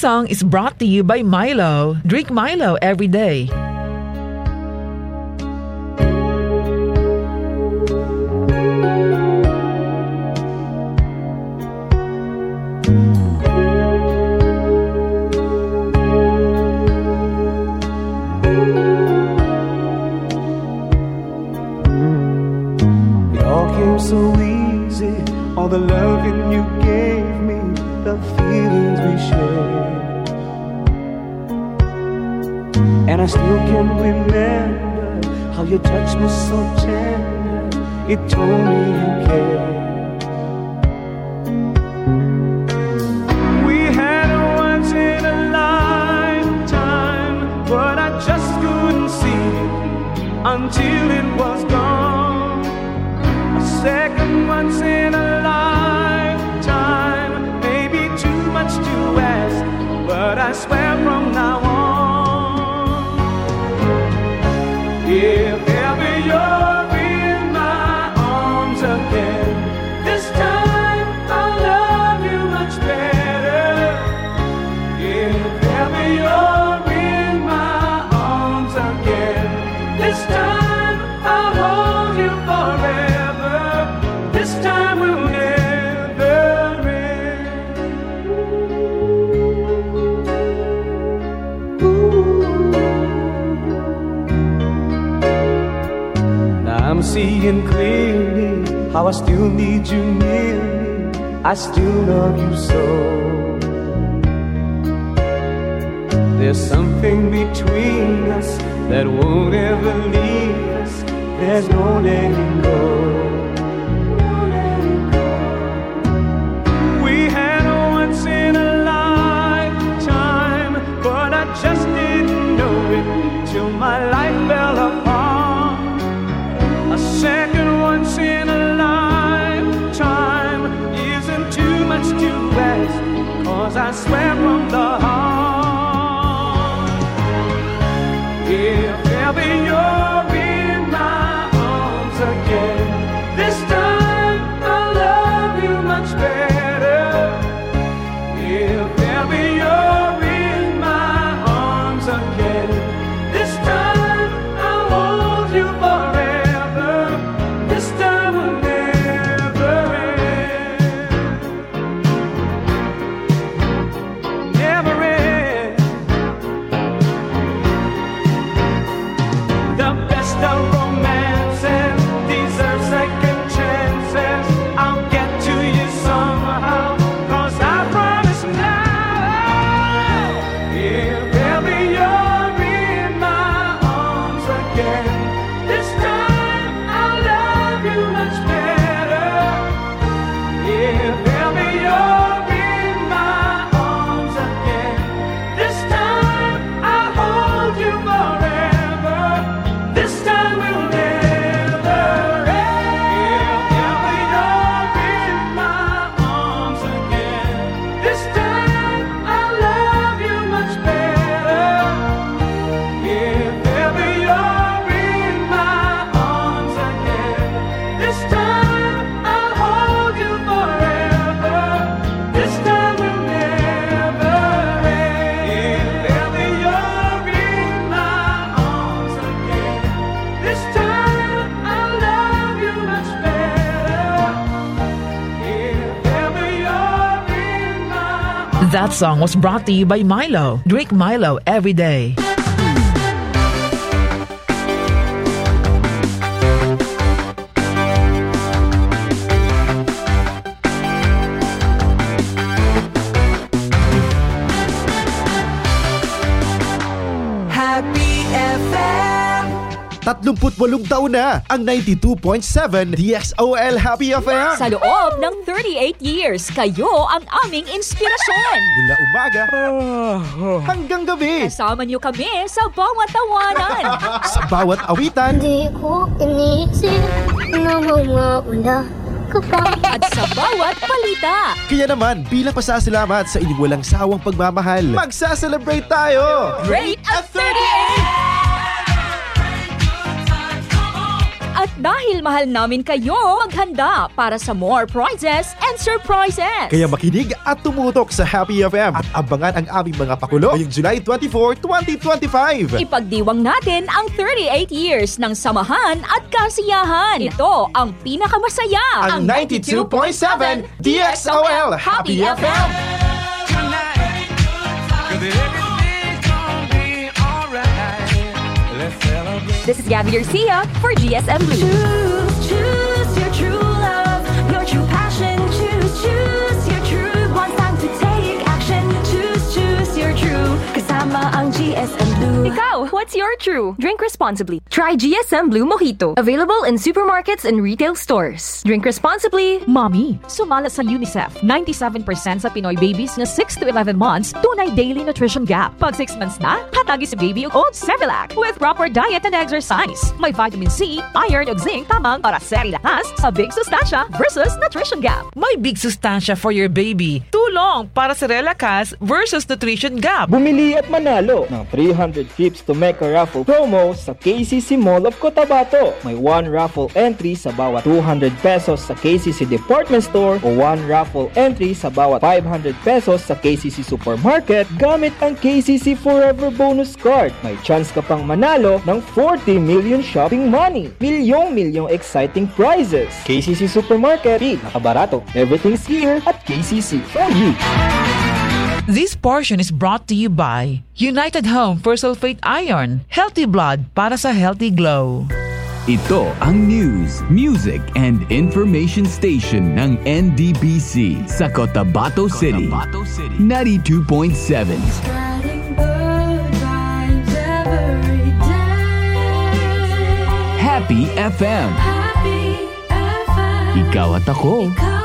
[SPEAKER 40] song is brought to you by Milo. Drink Milo every day. Song was brought to you by Milo. Drink Milo every day.
[SPEAKER 13] 38 taon na ang 92.7 DXOL Happy FM. Sa loob
[SPEAKER 14] ng 38 years, kayo ang aming inspirasyon. Mula
[SPEAKER 13] umaga ah.
[SPEAKER 14] hanggang gabi. Kasama niyo kami sa bawat
[SPEAKER 15] tawanan.
[SPEAKER 13] sa bawat awitan. Hindi
[SPEAKER 15] ko inisip na mamaula at sa bawat palita.
[SPEAKER 13] Kaya naman, bilang pasasalamat sa inyong walang sawang pagmamahal, magsa-celebrate tayo! Great at 38!
[SPEAKER 14] mahal namin kayo, maghanda para sa more prizes and surprises.
[SPEAKER 13] Kaya makinig at tumutok sa Happy FM at abangan ang aming mga pakulo ngayong July 24, 2025.
[SPEAKER 14] Ipagdiwang natin ang 38 years ng samahan at kasiyahan. Ito ang pinakamasaya, ang 92.7
[SPEAKER 16] DXOL Happy FM. FM.
[SPEAKER 42] This is Gabby Garcia for GSM Blue.
[SPEAKER 1] Choose,
[SPEAKER 42] choose Kasama ang GSM Blue. Ikaw, what's your true? Drink responsibly. Try GSM
[SPEAKER 23] Blue Mojito. Available in supermarkets and retail stores. Drink responsibly. Mommy, sumala sa UNICEF. 97% sa Pinoy babies na
[SPEAKER 4] 6 to 11 months, tunay daily nutrition gap. Pag 6 months na, hatagi sa baby o Cevelac with proper diet and exercise. May vitamin C, iron o zinc tamang para seri lakas sa
[SPEAKER 40] big sustansya versus nutrition gap. May big sustansya for your baby. Too long para sa relakas versus nutrition gap.
[SPEAKER 18] Bumili at man panalo ng 300 pips to make a Raffle promo sa KCC Mall of Cotabato. May 1 raffle entry sa bawat 200 pesos sa KCC Department Store o 1 raffle entry sa bawat 500 pesos sa KCC Supermarket gamit ang KCC Forever Bonus Card. May chance ka pang manalo ng 40 million shopping money. Milyong-milyong exciting prizes. KCC Supermarket, nakabarato. Everything's here at KCC for you.
[SPEAKER 40] This portion is brought to you by United Home for Sulfate Iron, Healthy Blood para sa Healthy Glow.
[SPEAKER 8] Ito ang news, music, and information station ng NDBC sa Cotabato City. Cotabato City. 92.7. Happy FM.
[SPEAKER 1] Happy FM. Ikaw at ako. Ikaw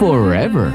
[SPEAKER 1] forever.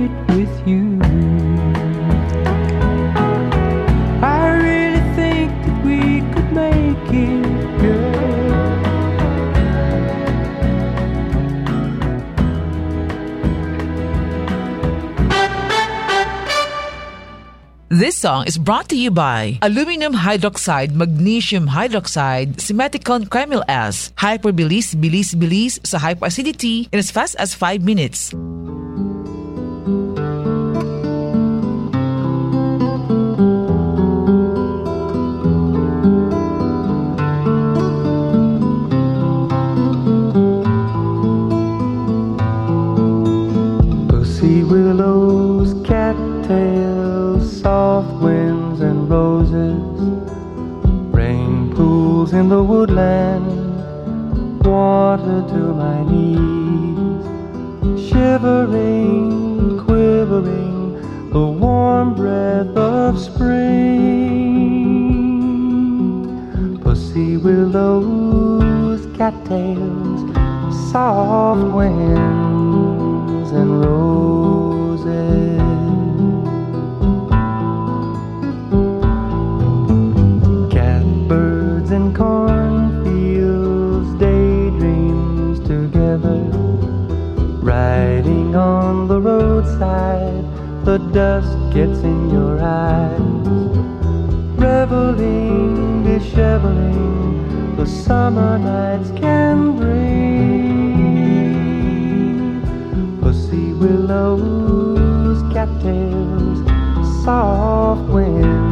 [SPEAKER 1] it with you. I really think that we could make it,
[SPEAKER 40] This song is brought to you by aluminum hydroxide, magnesium hydroxide, Simeticon Cremil S, hyperbilis, bilis, bilis sa hyperacidity in as fast as 5 minutes.
[SPEAKER 34] my knees, shivering,
[SPEAKER 11] quivering, the warm breath of spring. Pussy willows, cattails, soft wind. on the roadside, the dust gets in your eyes. Reveling, disheveling, the summer nights can bring. Pussy willows, cattails, soft wind.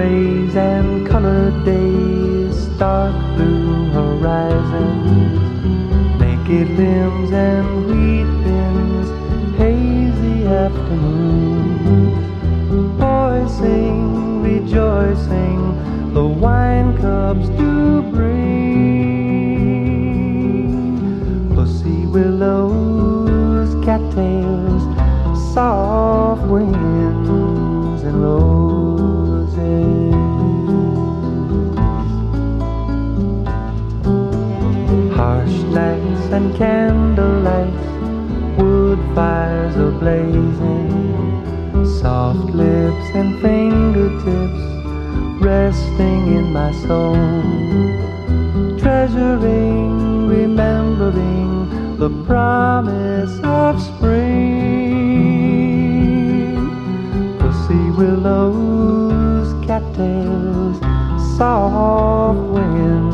[SPEAKER 11] rays and colored days, dark blue horizons, naked limbs and wheat bins, hazy afternoons. Boys sing, rejoicing, the wine cups do bring. Pussy willows,
[SPEAKER 1] cattails, soft winds
[SPEAKER 11] and low lights and candlelights, wood fires are blazing, soft lips and fingertips resting in my soul, treasuring, remembering the promise of spring. Pussy willows, cattails, soft wind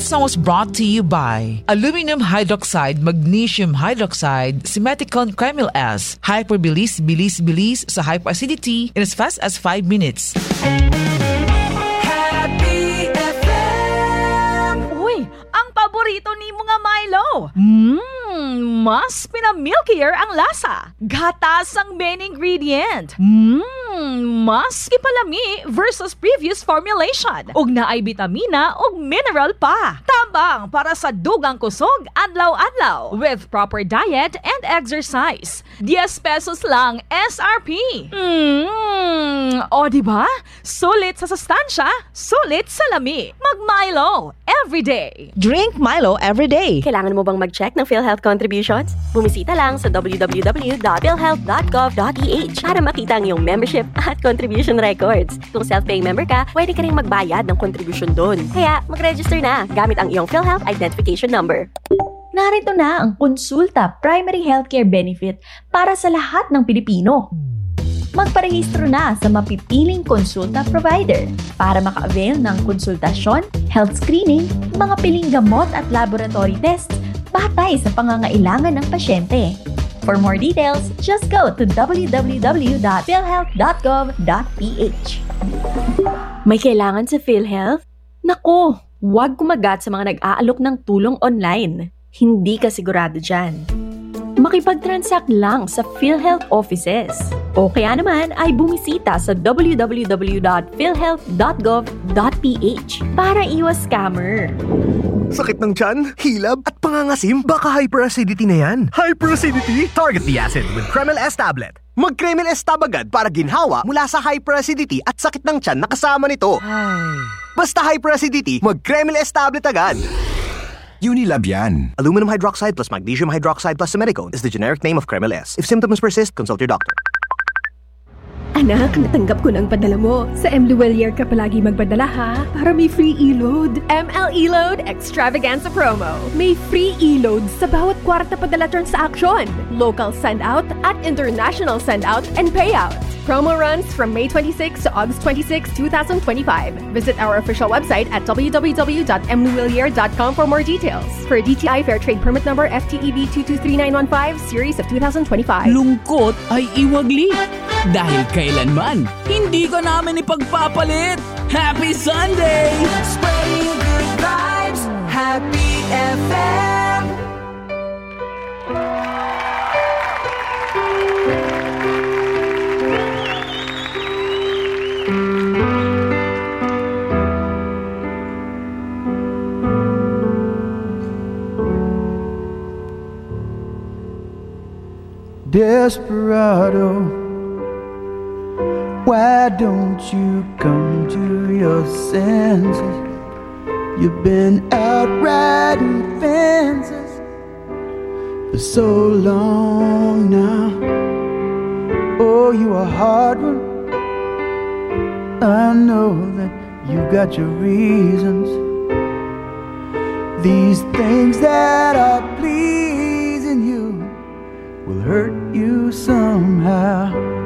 [SPEAKER 40] That song was brought to you by Aluminum Hydroxide, Magnesium Hydroxide, Simeticon Cremil S, Hyperbilis, Bilis, Bilis sa hyperacidity in as fast as 5 minutes.
[SPEAKER 4] Happy FM! Uy, ang paborito ni mga Milo! Mmm! Mmm, mas pinamilkier ang lasa. Gatas ang main ingredient. Mmm, mas ipalami versus previous formulation. Ug naay bitamina ug mineral pa. Tambang para sa dugang kusog adlaw-adlaw with proper diet and exercise. 10 pesos lang SRP. Mmm, o di ba? Sulit sa sustansya, sulit sa lami. Mag
[SPEAKER 6] Milo everyday. Drink Milo everyday. Kailangan mo bang mag-check ng PhilHealth contributions? Bumisita lang sa www.philhealth.gov.ph e para makita ang iyong membership at contribution records. Kung self-paying member ka, pwede ka rin magbayad ng contribution doon. Kaya mag-register na gamit ang iyong PhilHealth Identification Number. Narito na ang konsulta primary healthcare benefit para sa lahat ng Pilipino magparehistro na sa mapipiling konsulta provider para maka-avail ng konsultasyon, health screening, mga piling gamot at laboratory tests batay sa pangangailangan ng pasyente. For more details, just go to www.philhealth.gov.ph. May kailangan sa PhilHealth? Nako, huwag kumagat sa mga nag-aalok ng tulong online. Hindi ka sigurado dyan. Makipag-transact lang sa PhilHealth offices. O kaya naman ay bumisita sa www.philhealth.gov.ph para iwas
[SPEAKER 36] scammer. Sakit ng tiyan, hilab, at pangangasim? Baka hyperacidity na yan. Hyperacidity? Target the acid with Kremel S tablet. Mag-Kremel S tabagad para ginhawa mula sa hyperacidity at sakit ng tiyan na kasama nito. Basta hyperacidity, mag-Kremel S tablet agad. Unilab yan. Aluminum hydroxide plus magnesium hydroxide plus simethicone is the generic name of Kremel S. If symptoms persist, consult your doctor.
[SPEAKER 35] Anak, natanggap ko na padala mo. Sa M. Luelier ka palagi magpadala ha, para may free e-load. ML e-load extravaganza promo. May free e-load sa bawat kwarta padala transaction. Local send-out at international send-out and payout. Promo runs from May 26 to August 26, 2025. Visit our official website at www.mluwillier.com for more details. For DTI Fair Trade Permit Number FTEB 223915, Series of 2025. Lungkot ay iwagli
[SPEAKER 8] dahil kailanman.
[SPEAKER 35] Hindi ka namin ipagpapalit. Happy Sunday! Spreading
[SPEAKER 1] good vibes, Happy FM!
[SPEAKER 38] Desperado why don't you come to your senses? You've been out riding
[SPEAKER 12] fences
[SPEAKER 38] for so long now. Oh, you a hard one. I know that you got your reasons. These things that are pleasing you will hurt you somehow.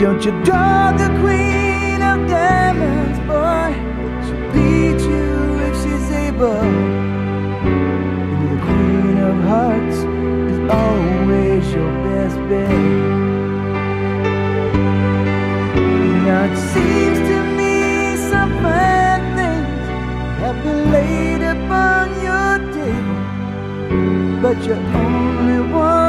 [SPEAKER 1] Don't you dog the queen of diamonds, boy? She'll beat you if she's able. And the queen of hearts is always your best bet. Now it seems to me some fine things have been laid upon your table, but you're only one.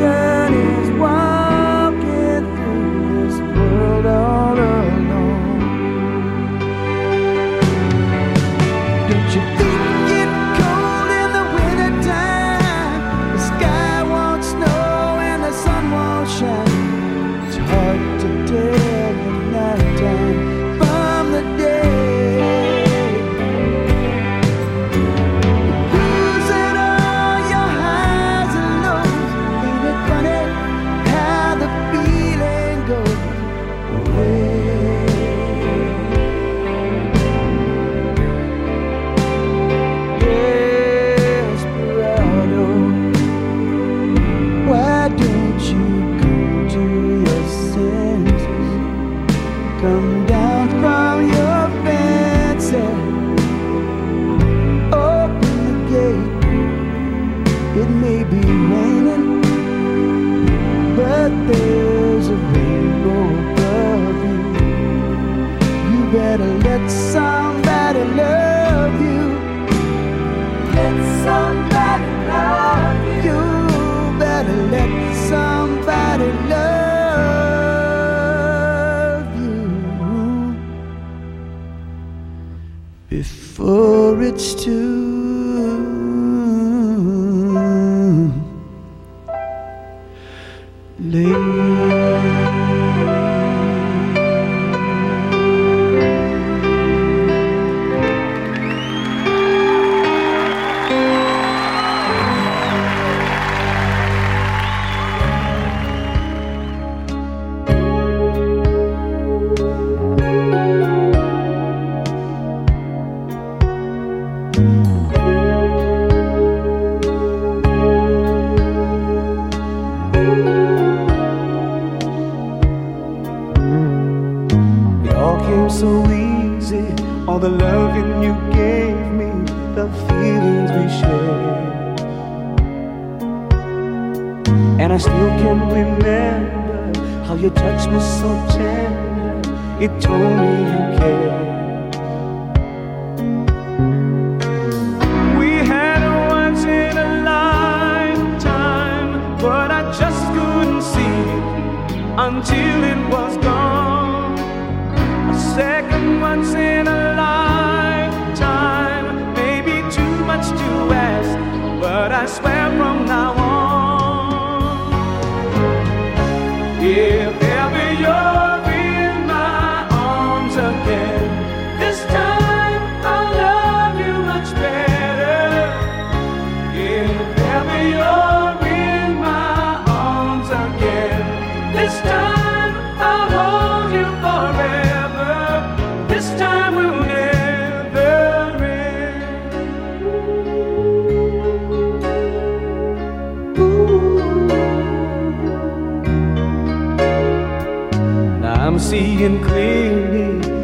[SPEAKER 1] river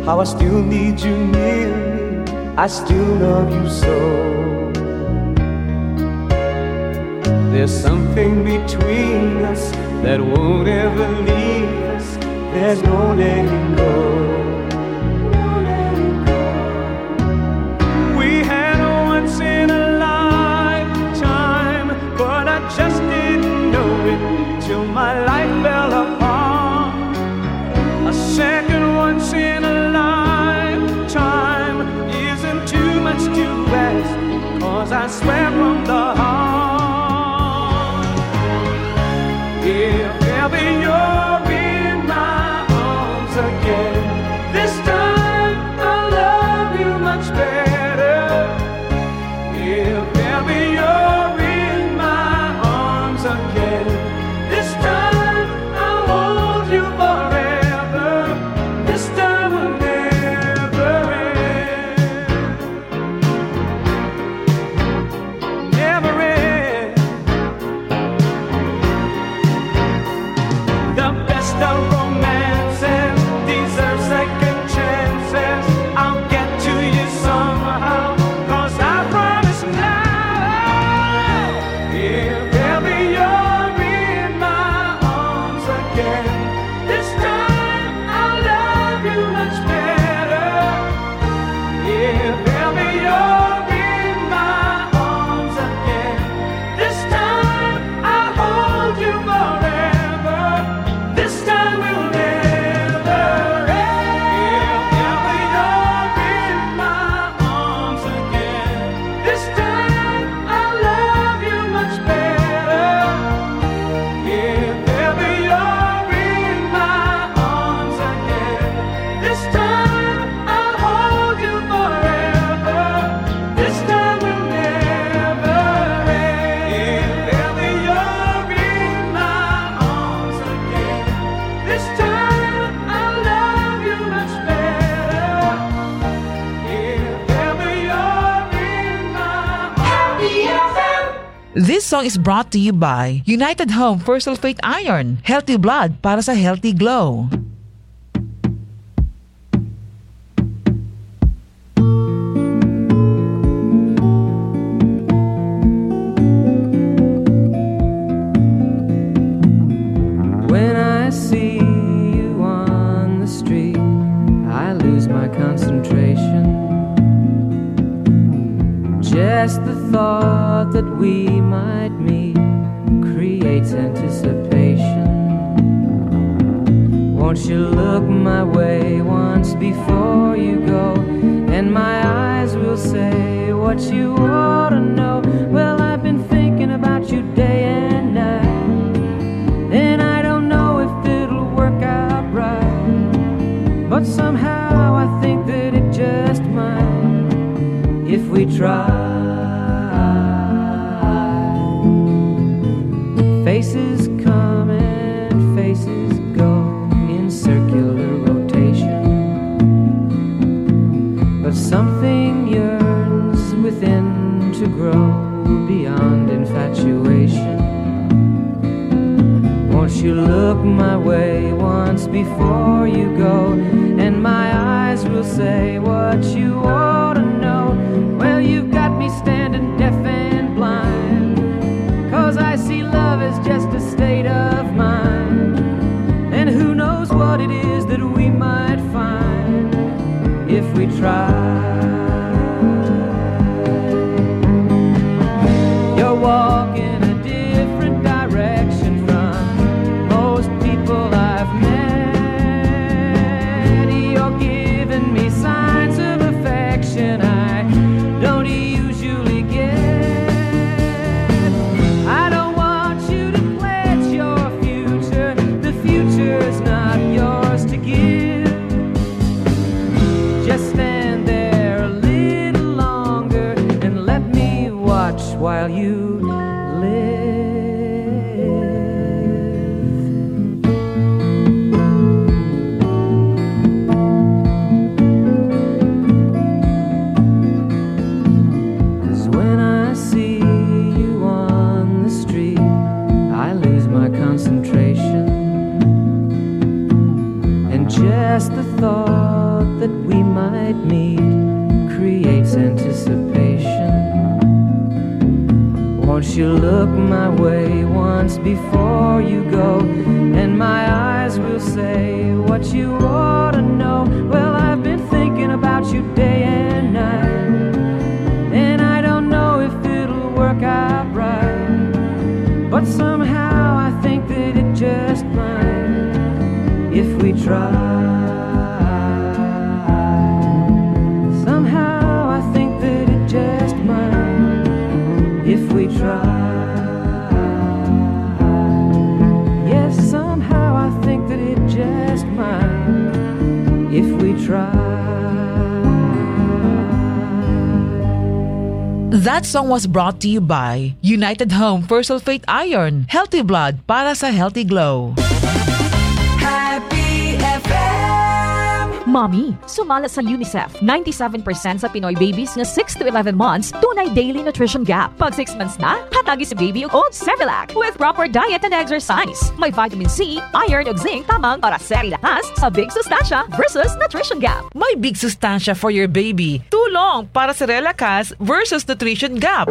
[SPEAKER 9] How I still need you near me, I still love you so. There's something between us that won't ever leave us, there's no letting go.
[SPEAKER 1] I swear from the heart.
[SPEAKER 40] This song is brought to you by United Home for Sulfate Iron, Healthy Blood para sa Healthy Glow.
[SPEAKER 1] what it is that we might find if we try.
[SPEAKER 40] That song was brought to you by United Home for Sulfate Iron, Healthy Blood para sa Healthy Glow. Mommy,
[SPEAKER 4] sumala sa UNICEF, 97% sa Pinoy babies na 6 to 11 months, tunay daily nutrition gap. Pag 6 months na, hatagi si baby o cold Cerelac with proper diet and exercise. May
[SPEAKER 40] vitamin C, iron o zinc tamang para seri lakas sa big sustansya versus nutrition gap. May big sustansya for your baby. Tulong para sa relakas versus nutrition gap.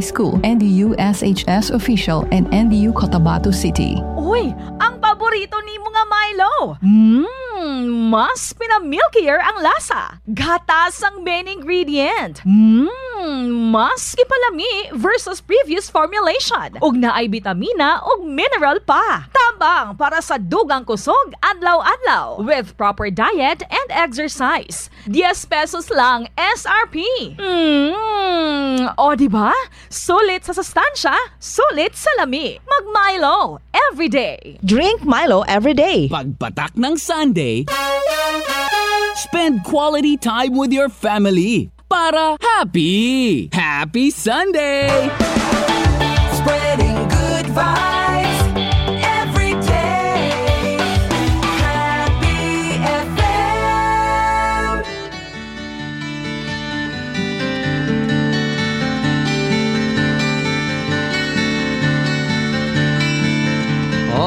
[SPEAKER 47] High School, NDU SHS Official, and NDU Cotabato City. Uy!
[SPEAKER 4] Ang paborito ni mga Milo! Mmm! Mas pinamilkier ang lasa. Gatas ang main ingredient. Mmm! Mas ipalami versus previous formulation. Ug na ay vitamina ug mineral pa. Tambang para sa dugang kusog adlaw-adlaw with proper diet and exercise. 10 pesos lang SRP. Mmm! O, di ba? Sulit sa sustansya, sulit sa lami. Mag Milo everyday.
[SPEAKER 8] Drink Milo everyday. Pagpatak ng Sunday, spend quality time with your family para happy, happy Sunday!
[SPEAKER 1] Spreading good vibes.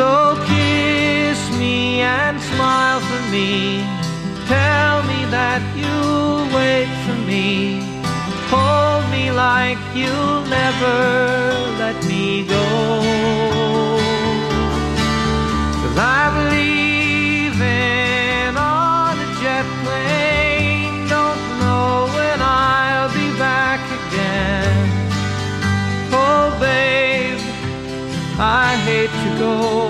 [SPEAKER 1] So kiss me and smile for me. Tell me that you'll wait for me. Hold me like you'll never let me go. Cause I believe in on a jet plane. Don't know when I'll be back again. Oh, babe, I hate to go.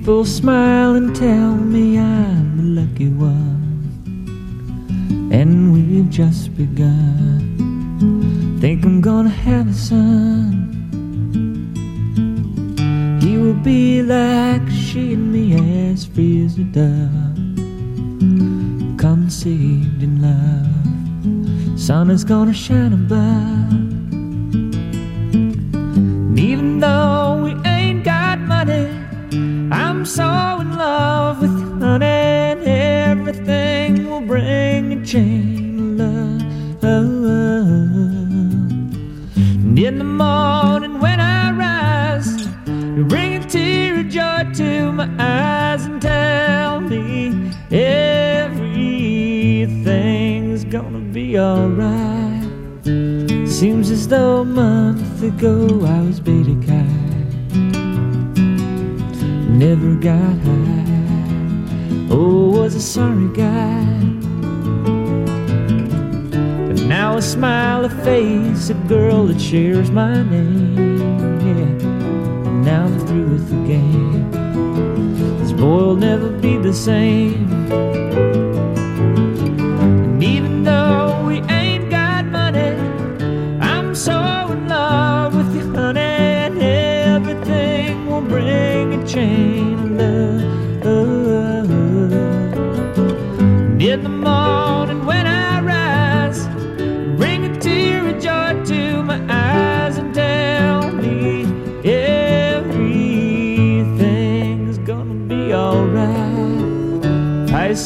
[SPEAKER 11] People smile and tell me I'm the lucky one, and we've just begun. Think I'm gonna have a son. He will be like she and me, as free as a dove, conceived in love. Sun is gonna shine above.
[SPEAKER 1] everything will bring a chain of love. And in the morning when I rise, you bring a tear of joy to my
[SPEAKER 11] eyes and tell me everything's gonna be alright. Seems as though a month ago I was beta guy, never got high was a sorry guy. But now I smile, a face, a girl that shares my name. Yeah, and now I'm through with the game. This boy will never be the same. And even though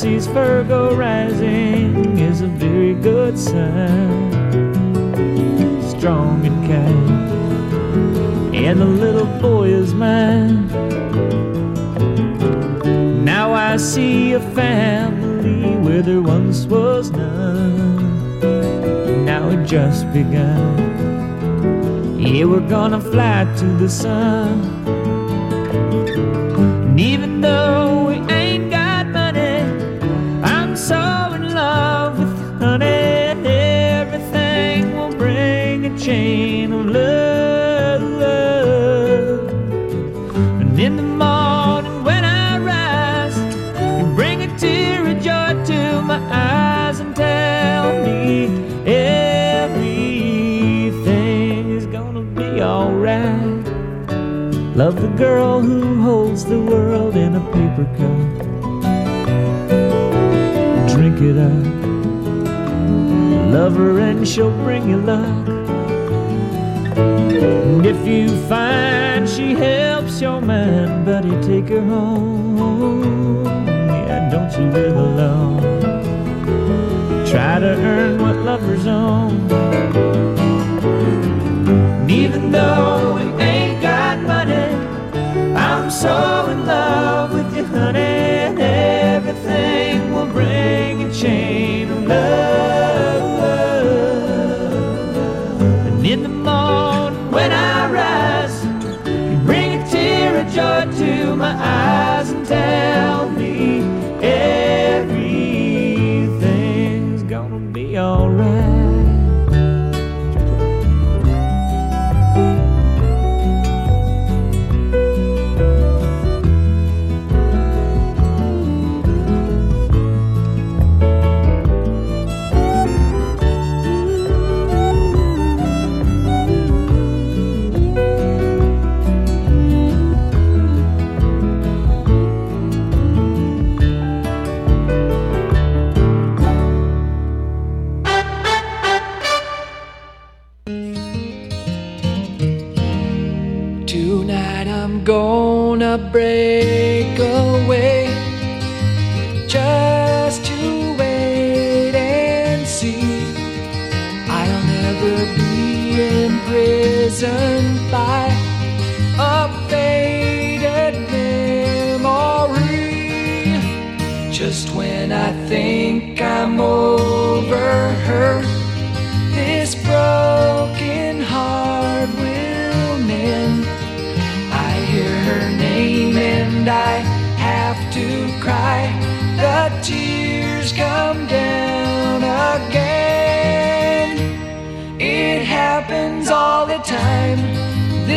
[SPEAKER 11] sees Virgo rising is a very good sign. Strong and kind, and the little boy is mine. Now I see a family where there once was none. Now it just begun. Yeah, we're gonna fly to the sun.
[SPEAKER 1] the girl who holds the world in a
[SPEAKER 22] paper cup. Drink it up.
[SPEAKER 11] Love her and she'll bring you luck. And if you find she helps your man, buddy, take her home. Yeah, don't you live alone. Try to earn what lovers own. And even
[SPEAKER 1] though so in love with you, honey, and everything
[SPEAKER 12] will bring a chain of love.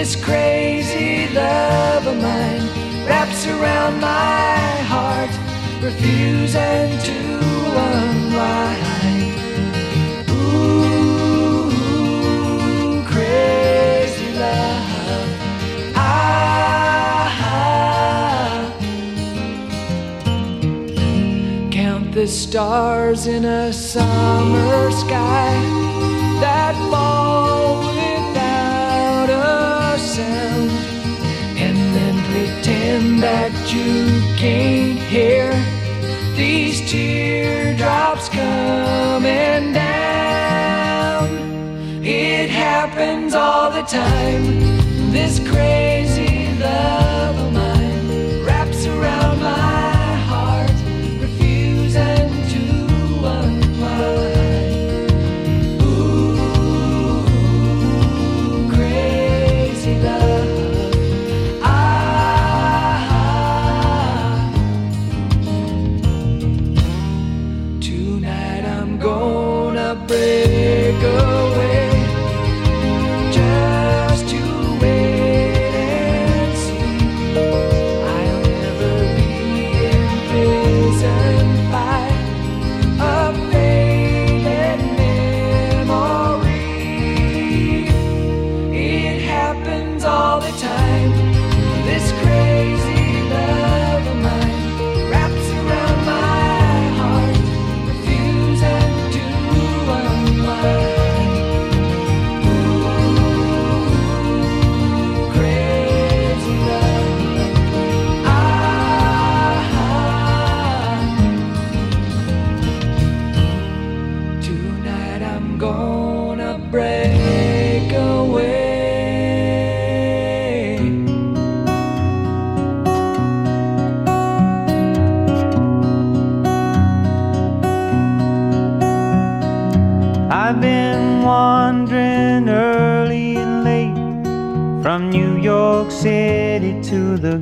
[SPEAKER 1] This crazy love of mine wraps around my heart, refusing to unwind. Ooh, crazy love. Ah, Count the stars in a summer sky that fall. standing here, these teardrops coming down. It happens all the time. This crazy.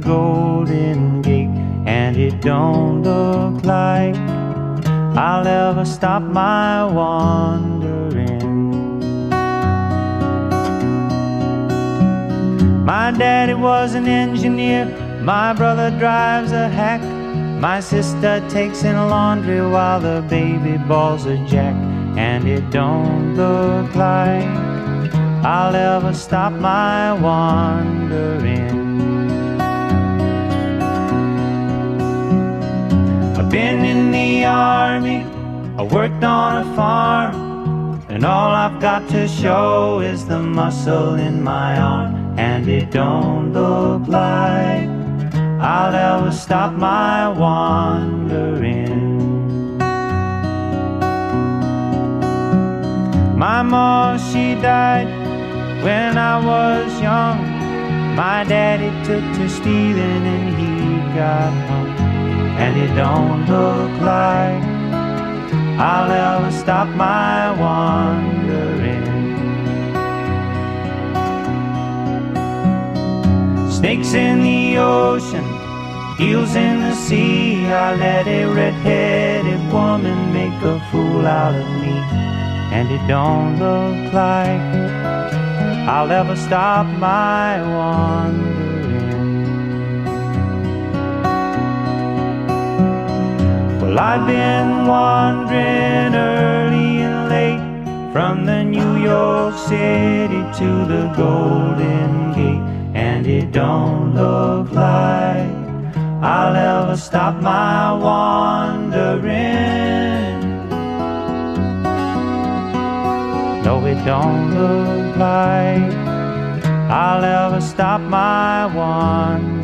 [SPEAKER 11] Golden Gate, and it don't look like I'll ever stop my wandering. My daddy was an engineer, my brother drives a hack, my sister takes in laundry while the baby balls a jack, and it don't look like I'll ever stop my wandering. I've been in the army, I worked on a farm, and all I've got to show is the muscle in my arm, and it don't look like I'll ever stop my wandering. My mom she died when I was young. My daddy took to stealing and he got hung and it don't look like I'll ever stop my wandering. Snakes in the ocean, eels in the sea. I let a red-headed woman make a fool out of me, and it don't look like I'll ever stop my wandering. Well, I've been wandering early and late from the New York City to the Golden Gate, and it don't look like I'll ever stop my wandering. No, it don't look like I'll ever stop my wandering.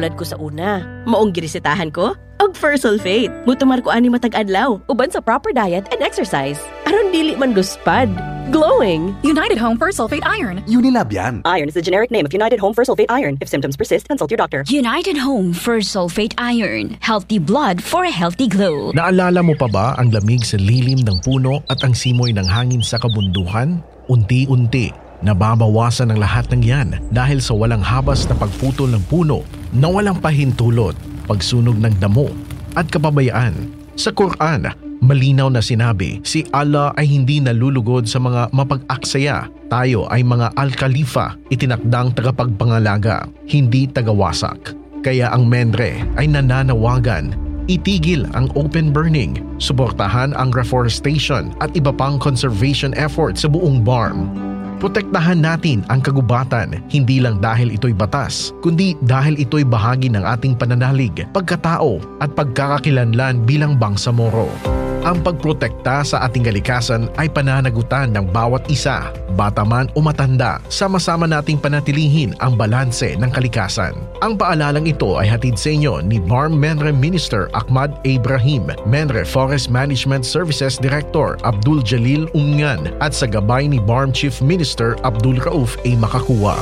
[SPEAKER 5] kasablad ko sa una. Maong girisitahan ko, og fur sulfate. Mutumar ko ani matag adlaw, uban sa proper diet and exercise. Aron dili man guspad. Glowing! United Home Fur Sulfate Iron. Unilab
[SPEAKER 29] yan. Iron is the generic name of United Home Fur Sulfate Iron. If symptoms persist, consult your doctor. United Home Fur Sulfate Iron.
[SPEAKER 33] Healthy blood for a healthy glow. Naalala mo pa ba ang lamig sa lilim ng puno at ang simoy ng hangin sa kabunduhan? Unti-unti Nababawasan ang lahat ng yan dahil sa walang habas na pagputol ng puno na walang pahintulot, pagsunog ng damo at kapabayaan. Sa Quran, malinaw na sinabi si Allah ay hindi nalulugod sa mga mapag-aksaya. Tayo ay mga al-Khalifa, itinakdang tagapagpangalaga, hindi tagawasak. Kaya ang Mendre ay nananawagan itigil ang open burning, suportahan ang reforestation at iba pang conservation efforts sa buong BARM Protektahan natin ang kagubatan, hindi lang dahil ito'y batas, kundi dahil ito'y bahagi ng ating pananalig, pagkatao at pagkakakilanlan bilang bangsamoro. Moro. Ang pagprotekta sa ating kalikasan ay pananagutan ng bawat isa, bata man o matanda. Sama-sama nating panatilihin ang balanse ng kalikasan. Ang paalalang ito ay hatid sa inyo ni Barm Menre Minister Ahmad Ibrahim, Menre Forest Management Services Director Abdul Jalil Umngan at sa gabay ni Barm Chief Minister Abdul Rauf A. Makakuwa.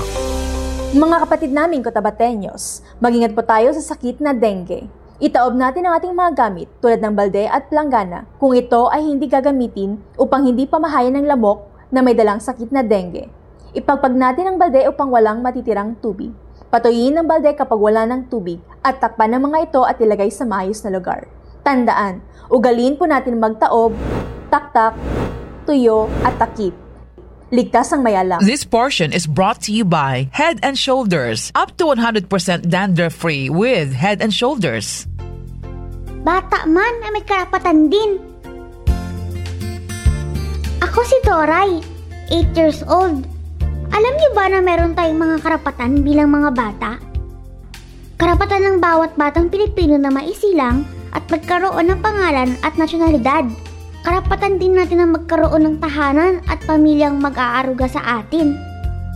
[SPEAKER 41] Mga kapatid naming kotabatenyos, magingat po tayo sa sakit na dengue. Itaob natin ang ating mga gamit tulad ng balde at planggana kung ito ay hindi gagamitin upang hindi pamahayan ng lamok na may dalang sakit na dengue. Ipagpag natin ang balde upang walang matitirang tubig. Patuyin ang balde kapag wala ng tubig at takpan ang mga ito at ilagay sa maayos na lugar. Tandaan, ugalin po natin magtaob, taktak, tuyo at takip Ligtas ang may alam.
[SPEAKER 40] This portion is brought to you by Head and Shoulders. Up to 100% dandruff-free with Head and Shoulders.
[SPEAKER 51] Bata man ay may karapatan din. Ako si Toray, 8 years old. Alam niyo ba na meron tayong mga karapatan bilang mga bata? Karapatan ng bawat batang Pilipino na maisilang at magkaroon ng pangalan at nasyonalidad – Karapatan din natin na magkaroon ng tahanan at pamilyang mag-aaruga sa atin.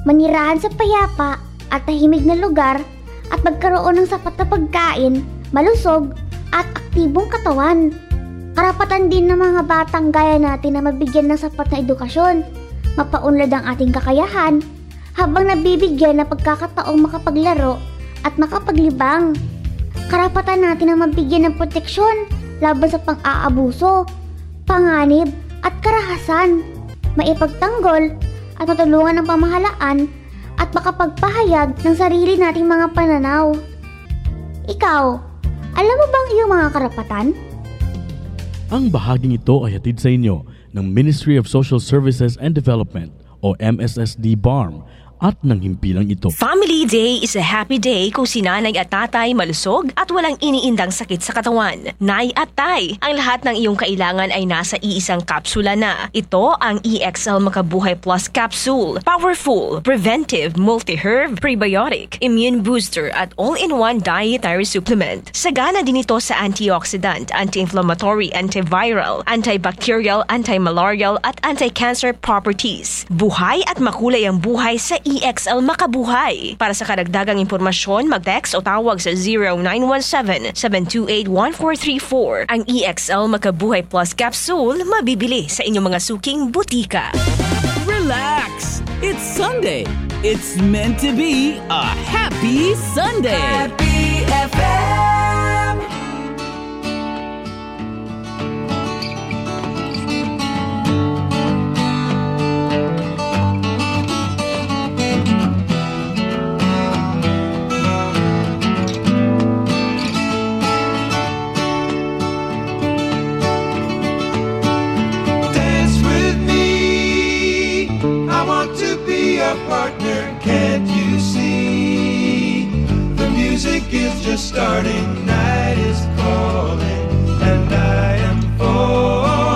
[SPEAKER 51] Manirahan sa payapa at tahimik na lugar at magkaroon ng sapat na pagkain, malusog at aktibong katawan. Karapatan din ng mga batang gaya natin na mabigyan ng sapat na edukasyon, mapaunlad ang ating kakayahan, habang nabibigyan na pagkakataong makapaglaro at makapaglibang. Karapatan natin na mabigyan ng proteksyon laban sa pang-aabuso panganib at karahasan, maipagtanggol at matulungan ng pamahalaan at makapagpahayag ng sarili nating mga pananaw. Ikaw, alam mo bang iyong mga karapatan?
[SPEAKER 43] Ang bahaging ito ay hatid sa inyo ng Ministry of Social Services and Development o MSSD BARM at ng himpilang ito.
[SPEAKER 26] Family Day is a happy day kung si nanay at tatay malusog at walang iniindang sakit sa katawan. Nay at tay, ang lahat ng iyong kailangan ay nasa iisang kapsula na. Ito ang EXL Makabuhay Plus Capsule. Powerful, preventive, multi-herb, prebiotic, immune booster at all-in-one dietary supplement. Sagana din ito sa antioxidant, anti-inflammatory, antiviral, antibacterial, anti-malarial at anti-cancer properties. Buhay at makulay ang buhay sa EXL Makabuhay. Para sa karagdagang impormasyon, mag-text o tawag sa 0917-728-1434. Ang EXL Makabuhay Plus Capsule mabibili sa inyong mga suking butika.
[SPEAKER 8] Relax! It's Sunday! It's meant to be a happy Sunday! Happy FM!
[SPEAKER 1] partner,
[SPEAKER 38] can't you see? The music is just starting,
[SPEAKER 1] night is calling, and I am falling.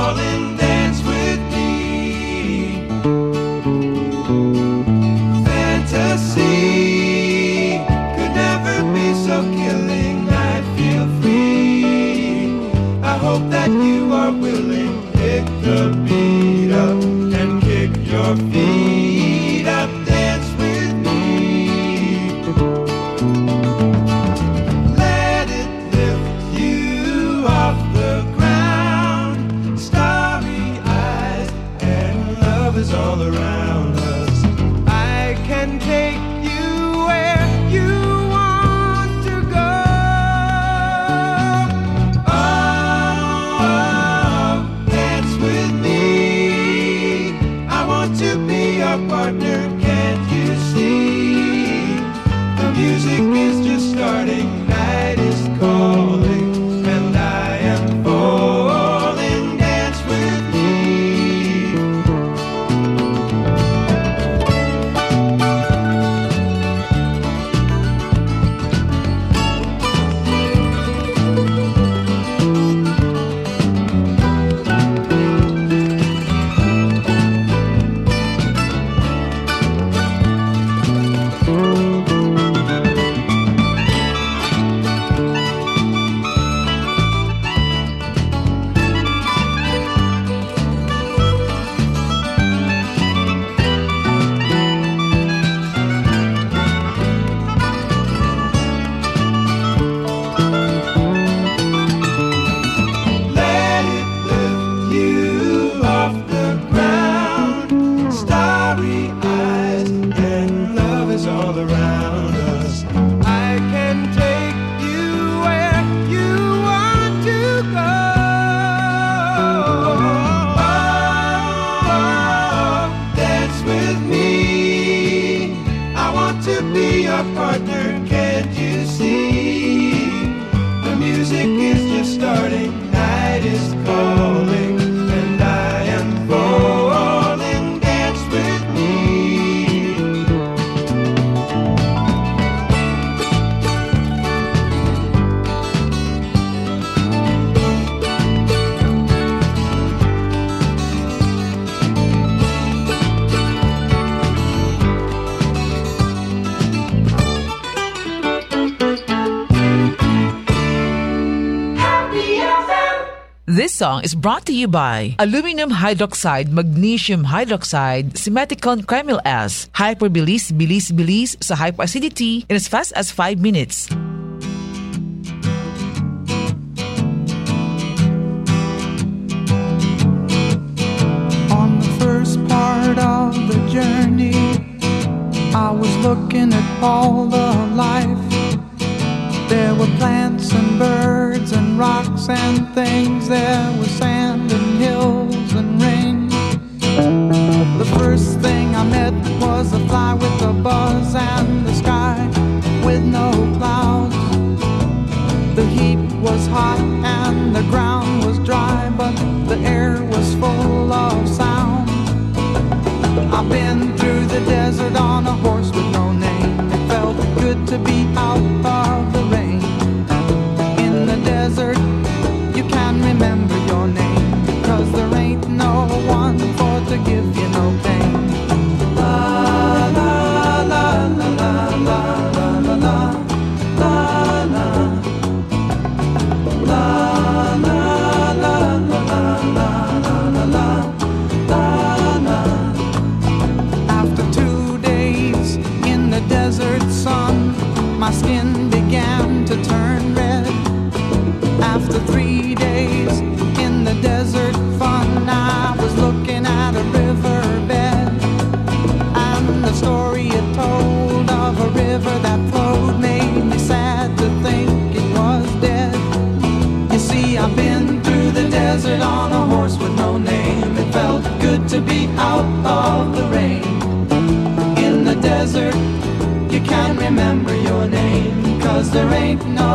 [SPEAKER 40] song is brought to you by aluminum hydroxide, magnesium hydroxide, Simeticon Cremil S, hyperbilis, bilis, bilis sa hyperacidity in as fast as 5 minutes.
[SPEAKER 12] On the first part of the journey, I was looking at all the life. There were plants and birds rocks and things. There was sand and hills and rain. The first thing I met was a fly with a buzz and the sky with no clouds. The heat was hot and the ground was dry, but the air was full of sound. I've been through the desert on a horse with to give you no pain.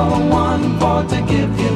[SPEAKER 27] one for to give you.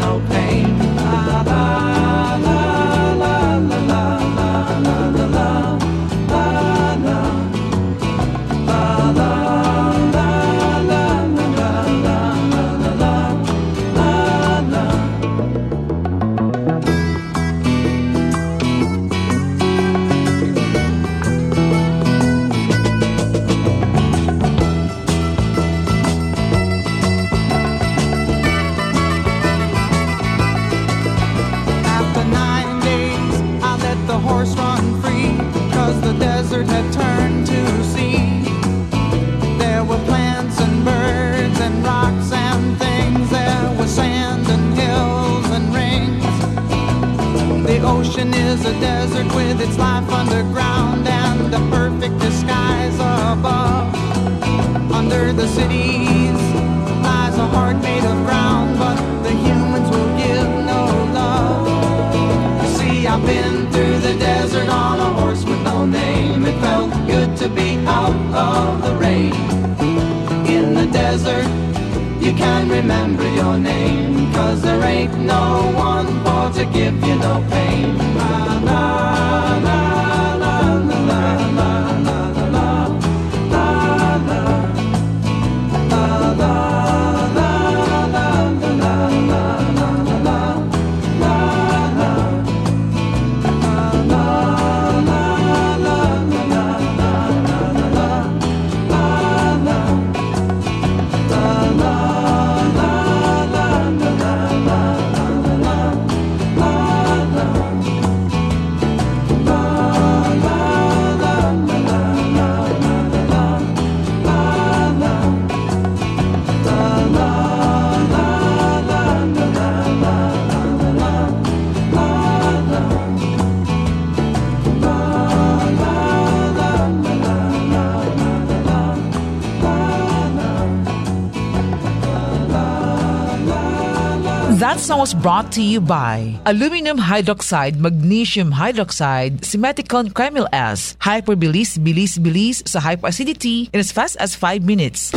[SPEAKER 40] was brought to you by Aluminum Hydroxide, Magnesium Hydroxide, Simeticon Cremil S, Hyperbilis, Bilis, Bilis sa hyperacidity in as fast as 5 minutes.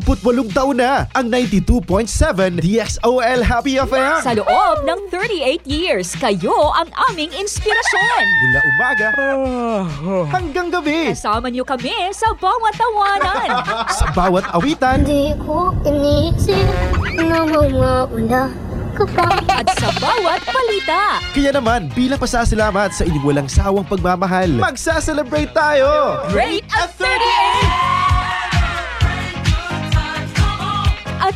[SPEAKER 13] 38 taon na ang 92.7 DXOL Happy FM. Sa loob ng
[SPEAKER 14] 38 years, kayo ang aming inspirasyon.
[SPEAKER 13] Mula umaga ah. hanggang
[SPEAKER 14] gabi. Kasama niyo kami sa bawat tawanan.
[SPEAKER 13] sa bawat awitan. Hindi ko
[SPEAKER 15] inisip na mawawala at sa bawat palita.
[SPEAKER 13] Kaya naman, bilang pasasalamat sa inyong walang sawang pagmamahal,
[SPEAKER 15] magsaselebrate tayo!
[SPEAKER 8] Great
[SPEAKER 1] at 38!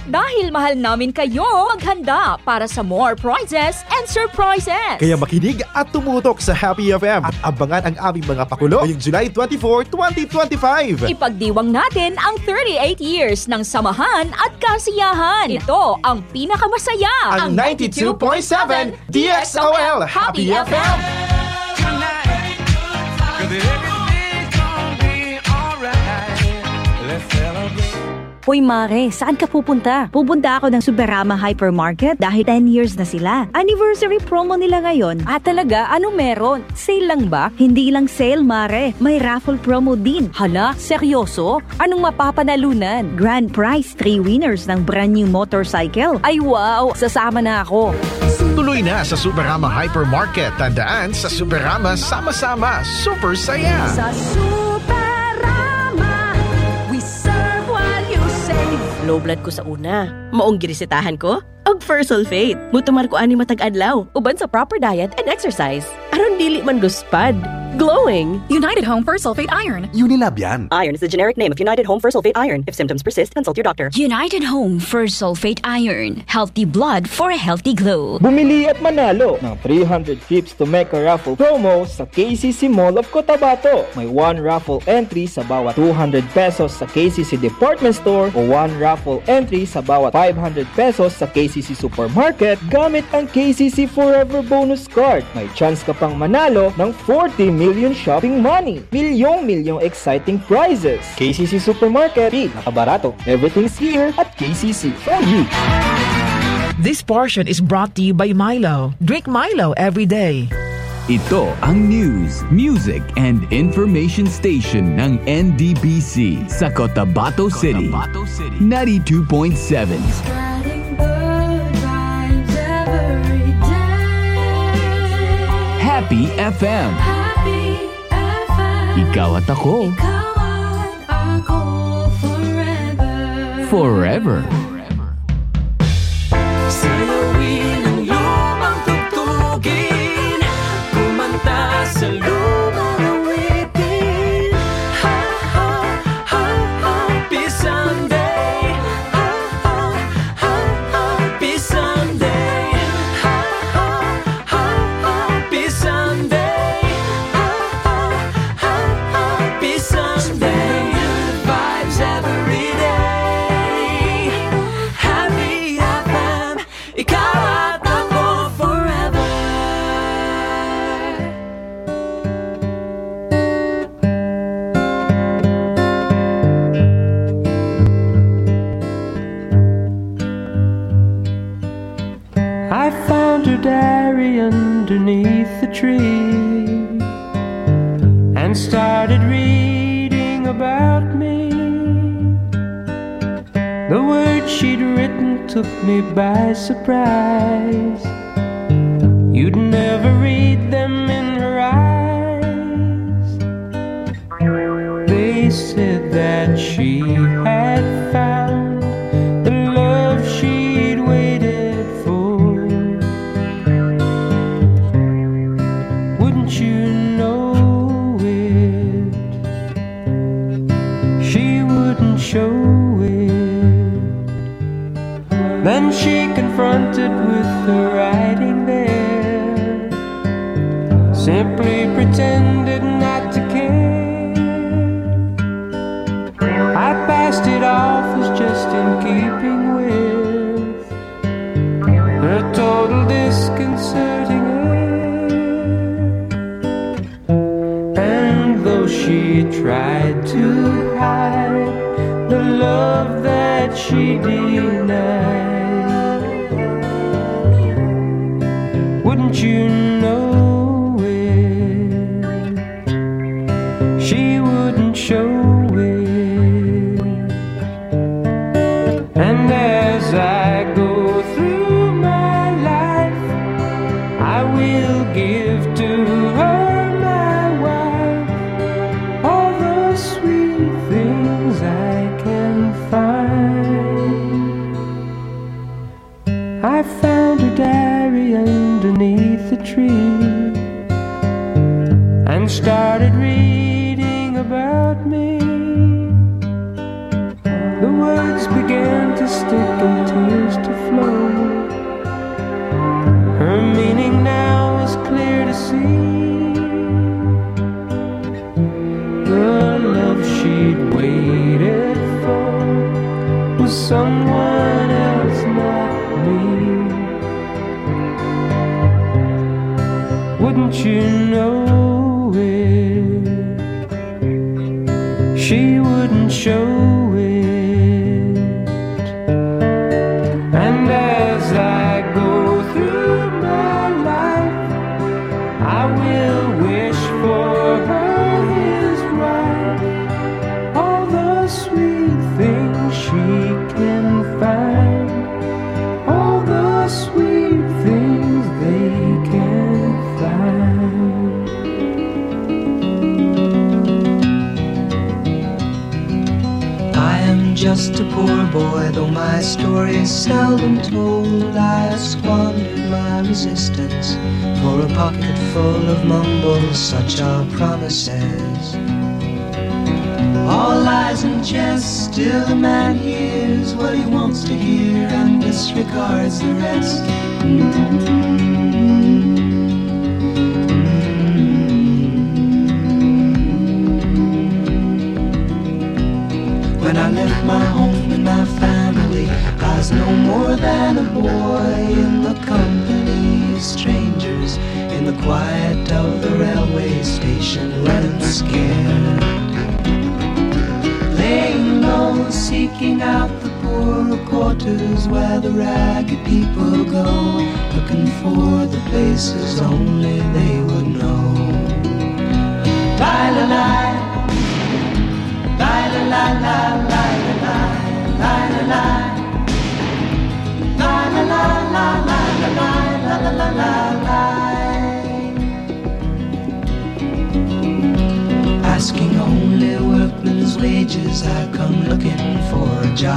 [SPEAKER 14] Dahil mahal namin kayo, maghanda para sa more prizes and surprises. Kaya
[SPEAKER 13] makinig at tumutok sa Happy FM at abangan ang aming mga pakulo ngayong July 24,
[SPEAKER 16] 2025.
[SPEAKER 14] Ipagdiwang natin ang 38 years ng samahan at kasiyahan. Ito ang pinakamasaya, ang 92.7
[SPEAKER 17] DXOL Happy FM. Happy FM. Cause it every
[SPEAKER 46] Hoy Mare, saan ka pupunta? Pupunta ako ng Superama Hypermarket dahil 10 years na sila. Anniversary promo nila ngayon. At talaga, ano meron? Sale lang ba? Hindi lang sale, Mare. May raffle promo din. Hala, seryoso? Anong mapapanalunan? Grand prize, 3 winners ng brand new motorcycle. Ay wow, sasama na ako.
[SPEAKER 33] Tuloy na sa Superama Hypermarket. Tandaan, sa Superama, sama-sama, super saya! Sa
[SPEAKER 24] super
[SPEAKER 5] low blood ko sa una. Maong girisitahan ko, og for sulfate. Mutumar ko ani matag adlaw uban sa proper diet and exercise. Aron dili man guspad glowing. United Home First Sulfate
[SPEAKER 29] Iron. Unilab yan. Iron is the generic name of United Home First Sulfate Iron. If symptoms persist, consult your doctor. United Home First Sulfate Iron. Healthy blood for a healthy glow.
[SPEAKER 18] Bumili at manalo ng 300 tips to make a raffle promo sa KCC Mall of Cotabato. May one raffle entry sa bawat 200 pesos sa KCC Department Store o one raffle entry sa bawat 500 pesos sa KCC Supermarket gamit ang KCC Forever Bonus Card. May chance ka pang manalo ng 40 million million shopping money, milyong-milyong exciting prizes. KCC Supermarket, pinakabarato. Everything's here at KCC for you. This portion is brought to you by Milo. Drink Milo
[SPEAKER 40] every day.
[SPEAKER 8] Ito ang news, music, and information station ng NDBC sa Cotabato City. Cotabato City. 92.7.
[SPEAKER 1] Happy FM. Ikaw at ako. Ikaw at ako forever. Forever.
[SPEAKER 22] tree and started
[SPEAKER 28] reading about me. The words she'd written took me by surprise. You'd
[SPEAKER 11] never read them
[SPEAKER 37] confronted with the writing there.
[SPEAKER 1] Simply pretend
[SPEAKER 38] says.
[SPEAKER 27] All lies and chance, still the man
[SPEAKER 38] hears what he wants to
[SPEAKER 1] hear and disregards the rest.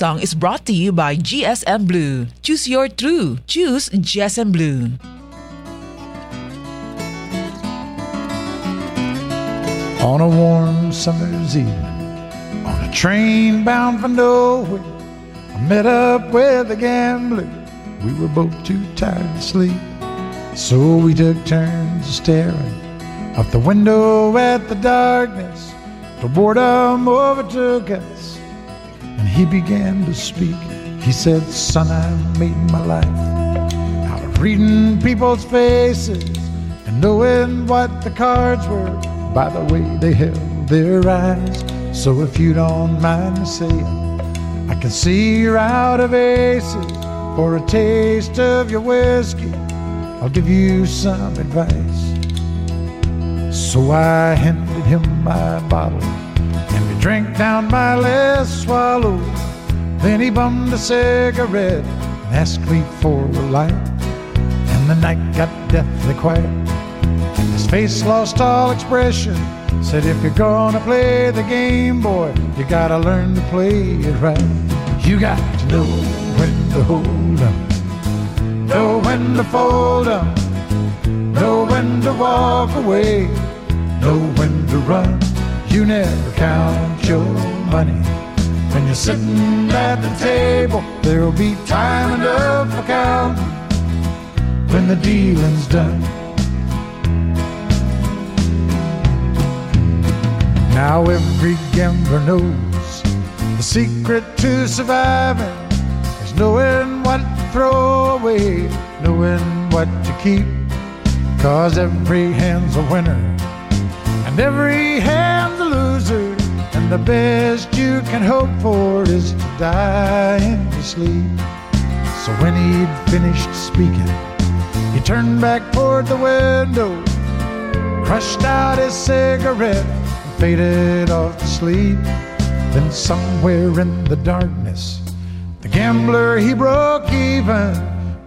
[SPEAKER 40] song is brought to you by GSM Blue. Choose your true. Choose GSM Blue.
[SPEAKER 50] On a warm summer's evening, on a train bound for nowhere, I met up with a gambler. We were both too tired to sleep, so we took turns staring out the window at the darkness. The boredom overtook us he began to speak. He said, Son, I've made my life out of reading people's faces and knowing what the cards were by the way they held their eyes. So if you don't mind me saying, I can see you're out of aces for a taste of your whiskey. I'll give you some advice. So I handed him my bottle and we drank down my last swallow. Then he bummed a cigarette and asked me for a light. And the night got deathly quiet. His face lost all expression. Said, if you're gonna play the game, boy, you gotta learn to play it right. You got to know when to hold 'em, know when to fold 'em, know when to walk away, know when to run. You never count your money sitting at the table. There'll be time enough for count when the dealing's done. Now every gambler knows the secret to surviving is knowing what to throw away, knowing what to keep. Cause every hand's a winner and every hand's the best you can hope for is to die in your sleep. So when he'd finished speaking, he turned back toward the window, crushed out his cigarette, and faded off to sleep. Then somewhere in the darkness, the gambler he broke even.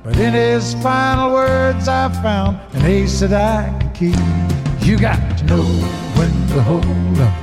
[SPEAKER 50] But in his final words, I found an ace that I can keep. You got to know when to hold up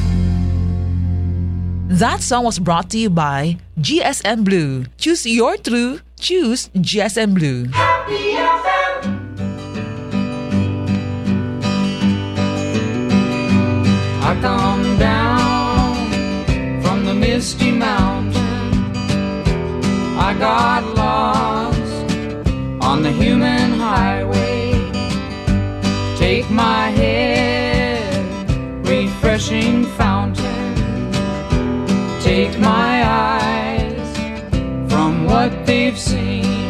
[SPEAKER 40] That song was brought to you by GSM Blue. Choose your true, choose GSM Blue. Happy
[SPEAKER 11] FM. I come down from the misty mountain. I got lost on the
[SPEAKER 12] human highway. Take my head,
[SPEAKER 1] refreshing fountain my eyes from what they've seen.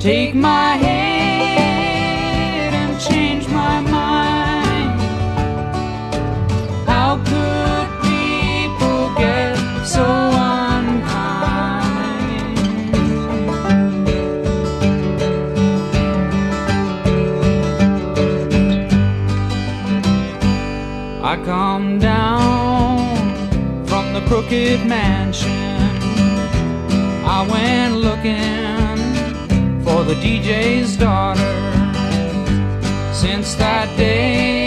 [SPEAKER 1] Take my head and change my mind. How could people get so unkind?
[SPEAKER 37] I come down crooked mansion. I went looking for the DJ's daughter. Since that day,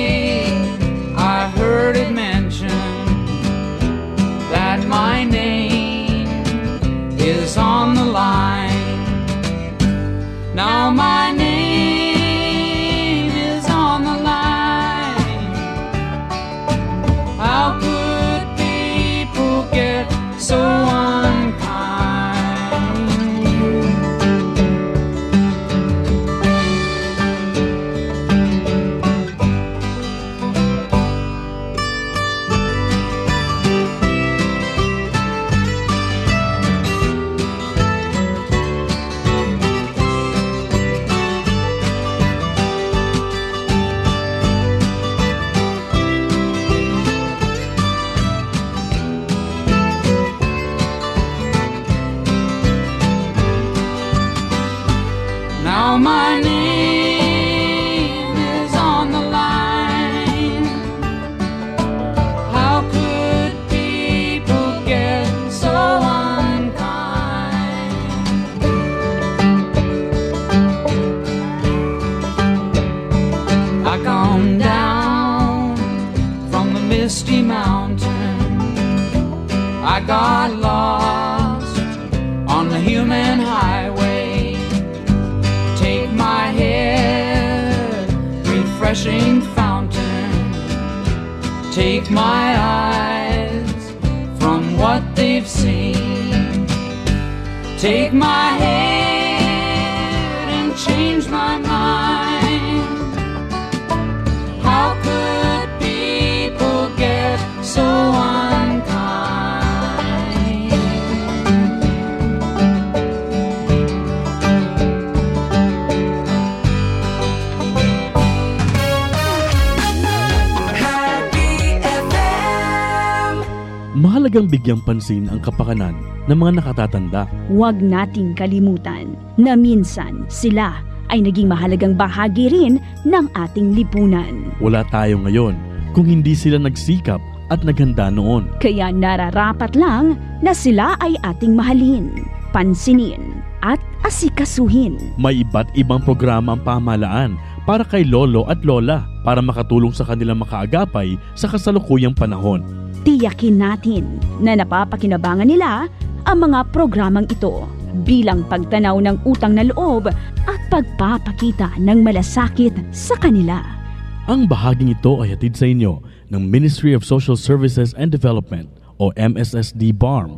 [SPEAKER 43] binigyang pansin ang kapakanan ng mga nakatatanda.
[SPEAKER 26] Huwag nating kalimutan na minsan sila ay naging mahalagang bahagi rin ng ating lipunan.
[SPEAKER 43] Wala tayo ngayon kung hindi sila nagsikap at naghanda noon.
[SPEAKER 26] Kaya nararapat lang na sila ay ating mahalin, pansinin at asikasuhin.
[SPEAKER 43] May iba't ibang programa ang pamahalaan para kay lolo at lola para makatulong sa kanilang makaagapay sa kasalukuyang panahon
[SPEAKER 26] tiyakin natin na napapakinabangan nila ang mga programang ito bilang pagtanaw ng utang na loob at pagpapakita ng malasakit sa kanila.
[SPEAKER 43] Ang bahaging ito ay hatid sa inyo ng Ministry of Social Services and Development o MSSD BARM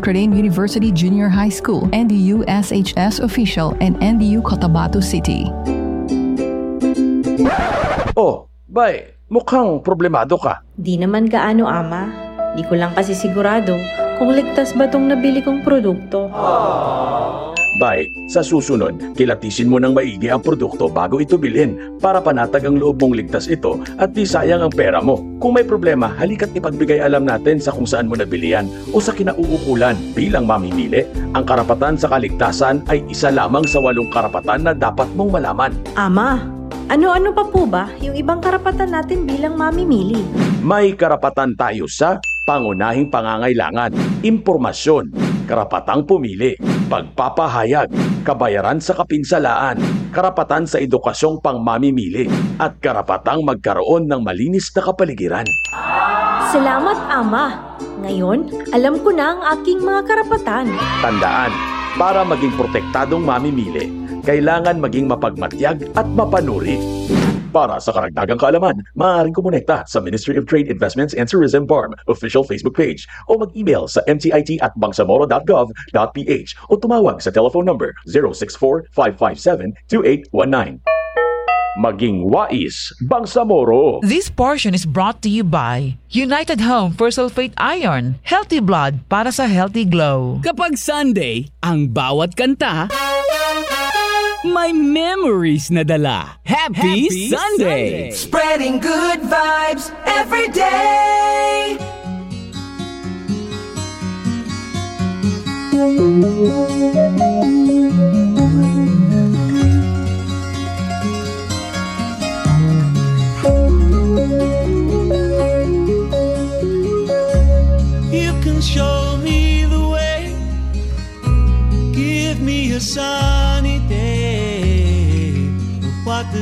[SPEAKER 47] Notre Dame University Junior High School, NDU SHS official, and NDU Cotabato City.
[SPEAKER 31] Oh, bay, mukhang problemado ka.
[SPEAKER 39] Di naman gaano, ama. Di ko lang kasi sigurado kung ligtas ba tong nabili kong produkto. Aww.
[SPEAKER 31] Ah lakbay. Sa susunod, kilatisin mo ng maigi ang produkto bago ito bilhin para panatag ang loob mong ligtas ito at di sayang ang pera mo. Kung may problema, halika't ipagbigay alam natin sa kung saan mo nabili o sa kinauukulan bilang mamimili. Ang karapatan sa kaligtasan ay isa lamang sa walong karapatan na dapat mong malaman. Ama,
[SPEAKER 39] ano-ano pa po ba yung ibang karapatan natin bilang
[SPEAKER 35] mamimili?
[SPEAKER 31] May karapatan tayo sa pangunahing pangangailangan, impormasyon, karapatang pumili, pagpapahayag, kabayaran sa kapinsalaan, karapatan sa edukasyong pangmamimili, at karapatang magkaroon ng malinis na kapaligiran.
[SPEAKER 39] Salamat, Ama! Ngayon, alam ko na ang aking mga karapatan.
[SPEAKER 31] Tandaan, para maging protektadong mamimili, kailangan maging mapagmatyag at mapanuri. Para sa karagdagang kaalaman, maaaring kumonekta sa Ministry of Trade, Investments and Tourism BARM official Facebook page o mag-email sa mtit at bangsamoro.gov.ph o tumawag sa telephone number 064-557-2819. Maging wais, Bangsamoro!
[SPEAKER 40] This portion is brought to you by United Home for Sulfate Iron, Healthy Blood para sa Healthy Glow. Kapag Sunday, ang bawat kanta my
[SPEAKER 8] memories nadala.
[SPEAKER 1] Happy, Happy Sunday! Sunday! Spreading good vibes every day! You can show me the
[SPEAKER 11] way, give me a sign.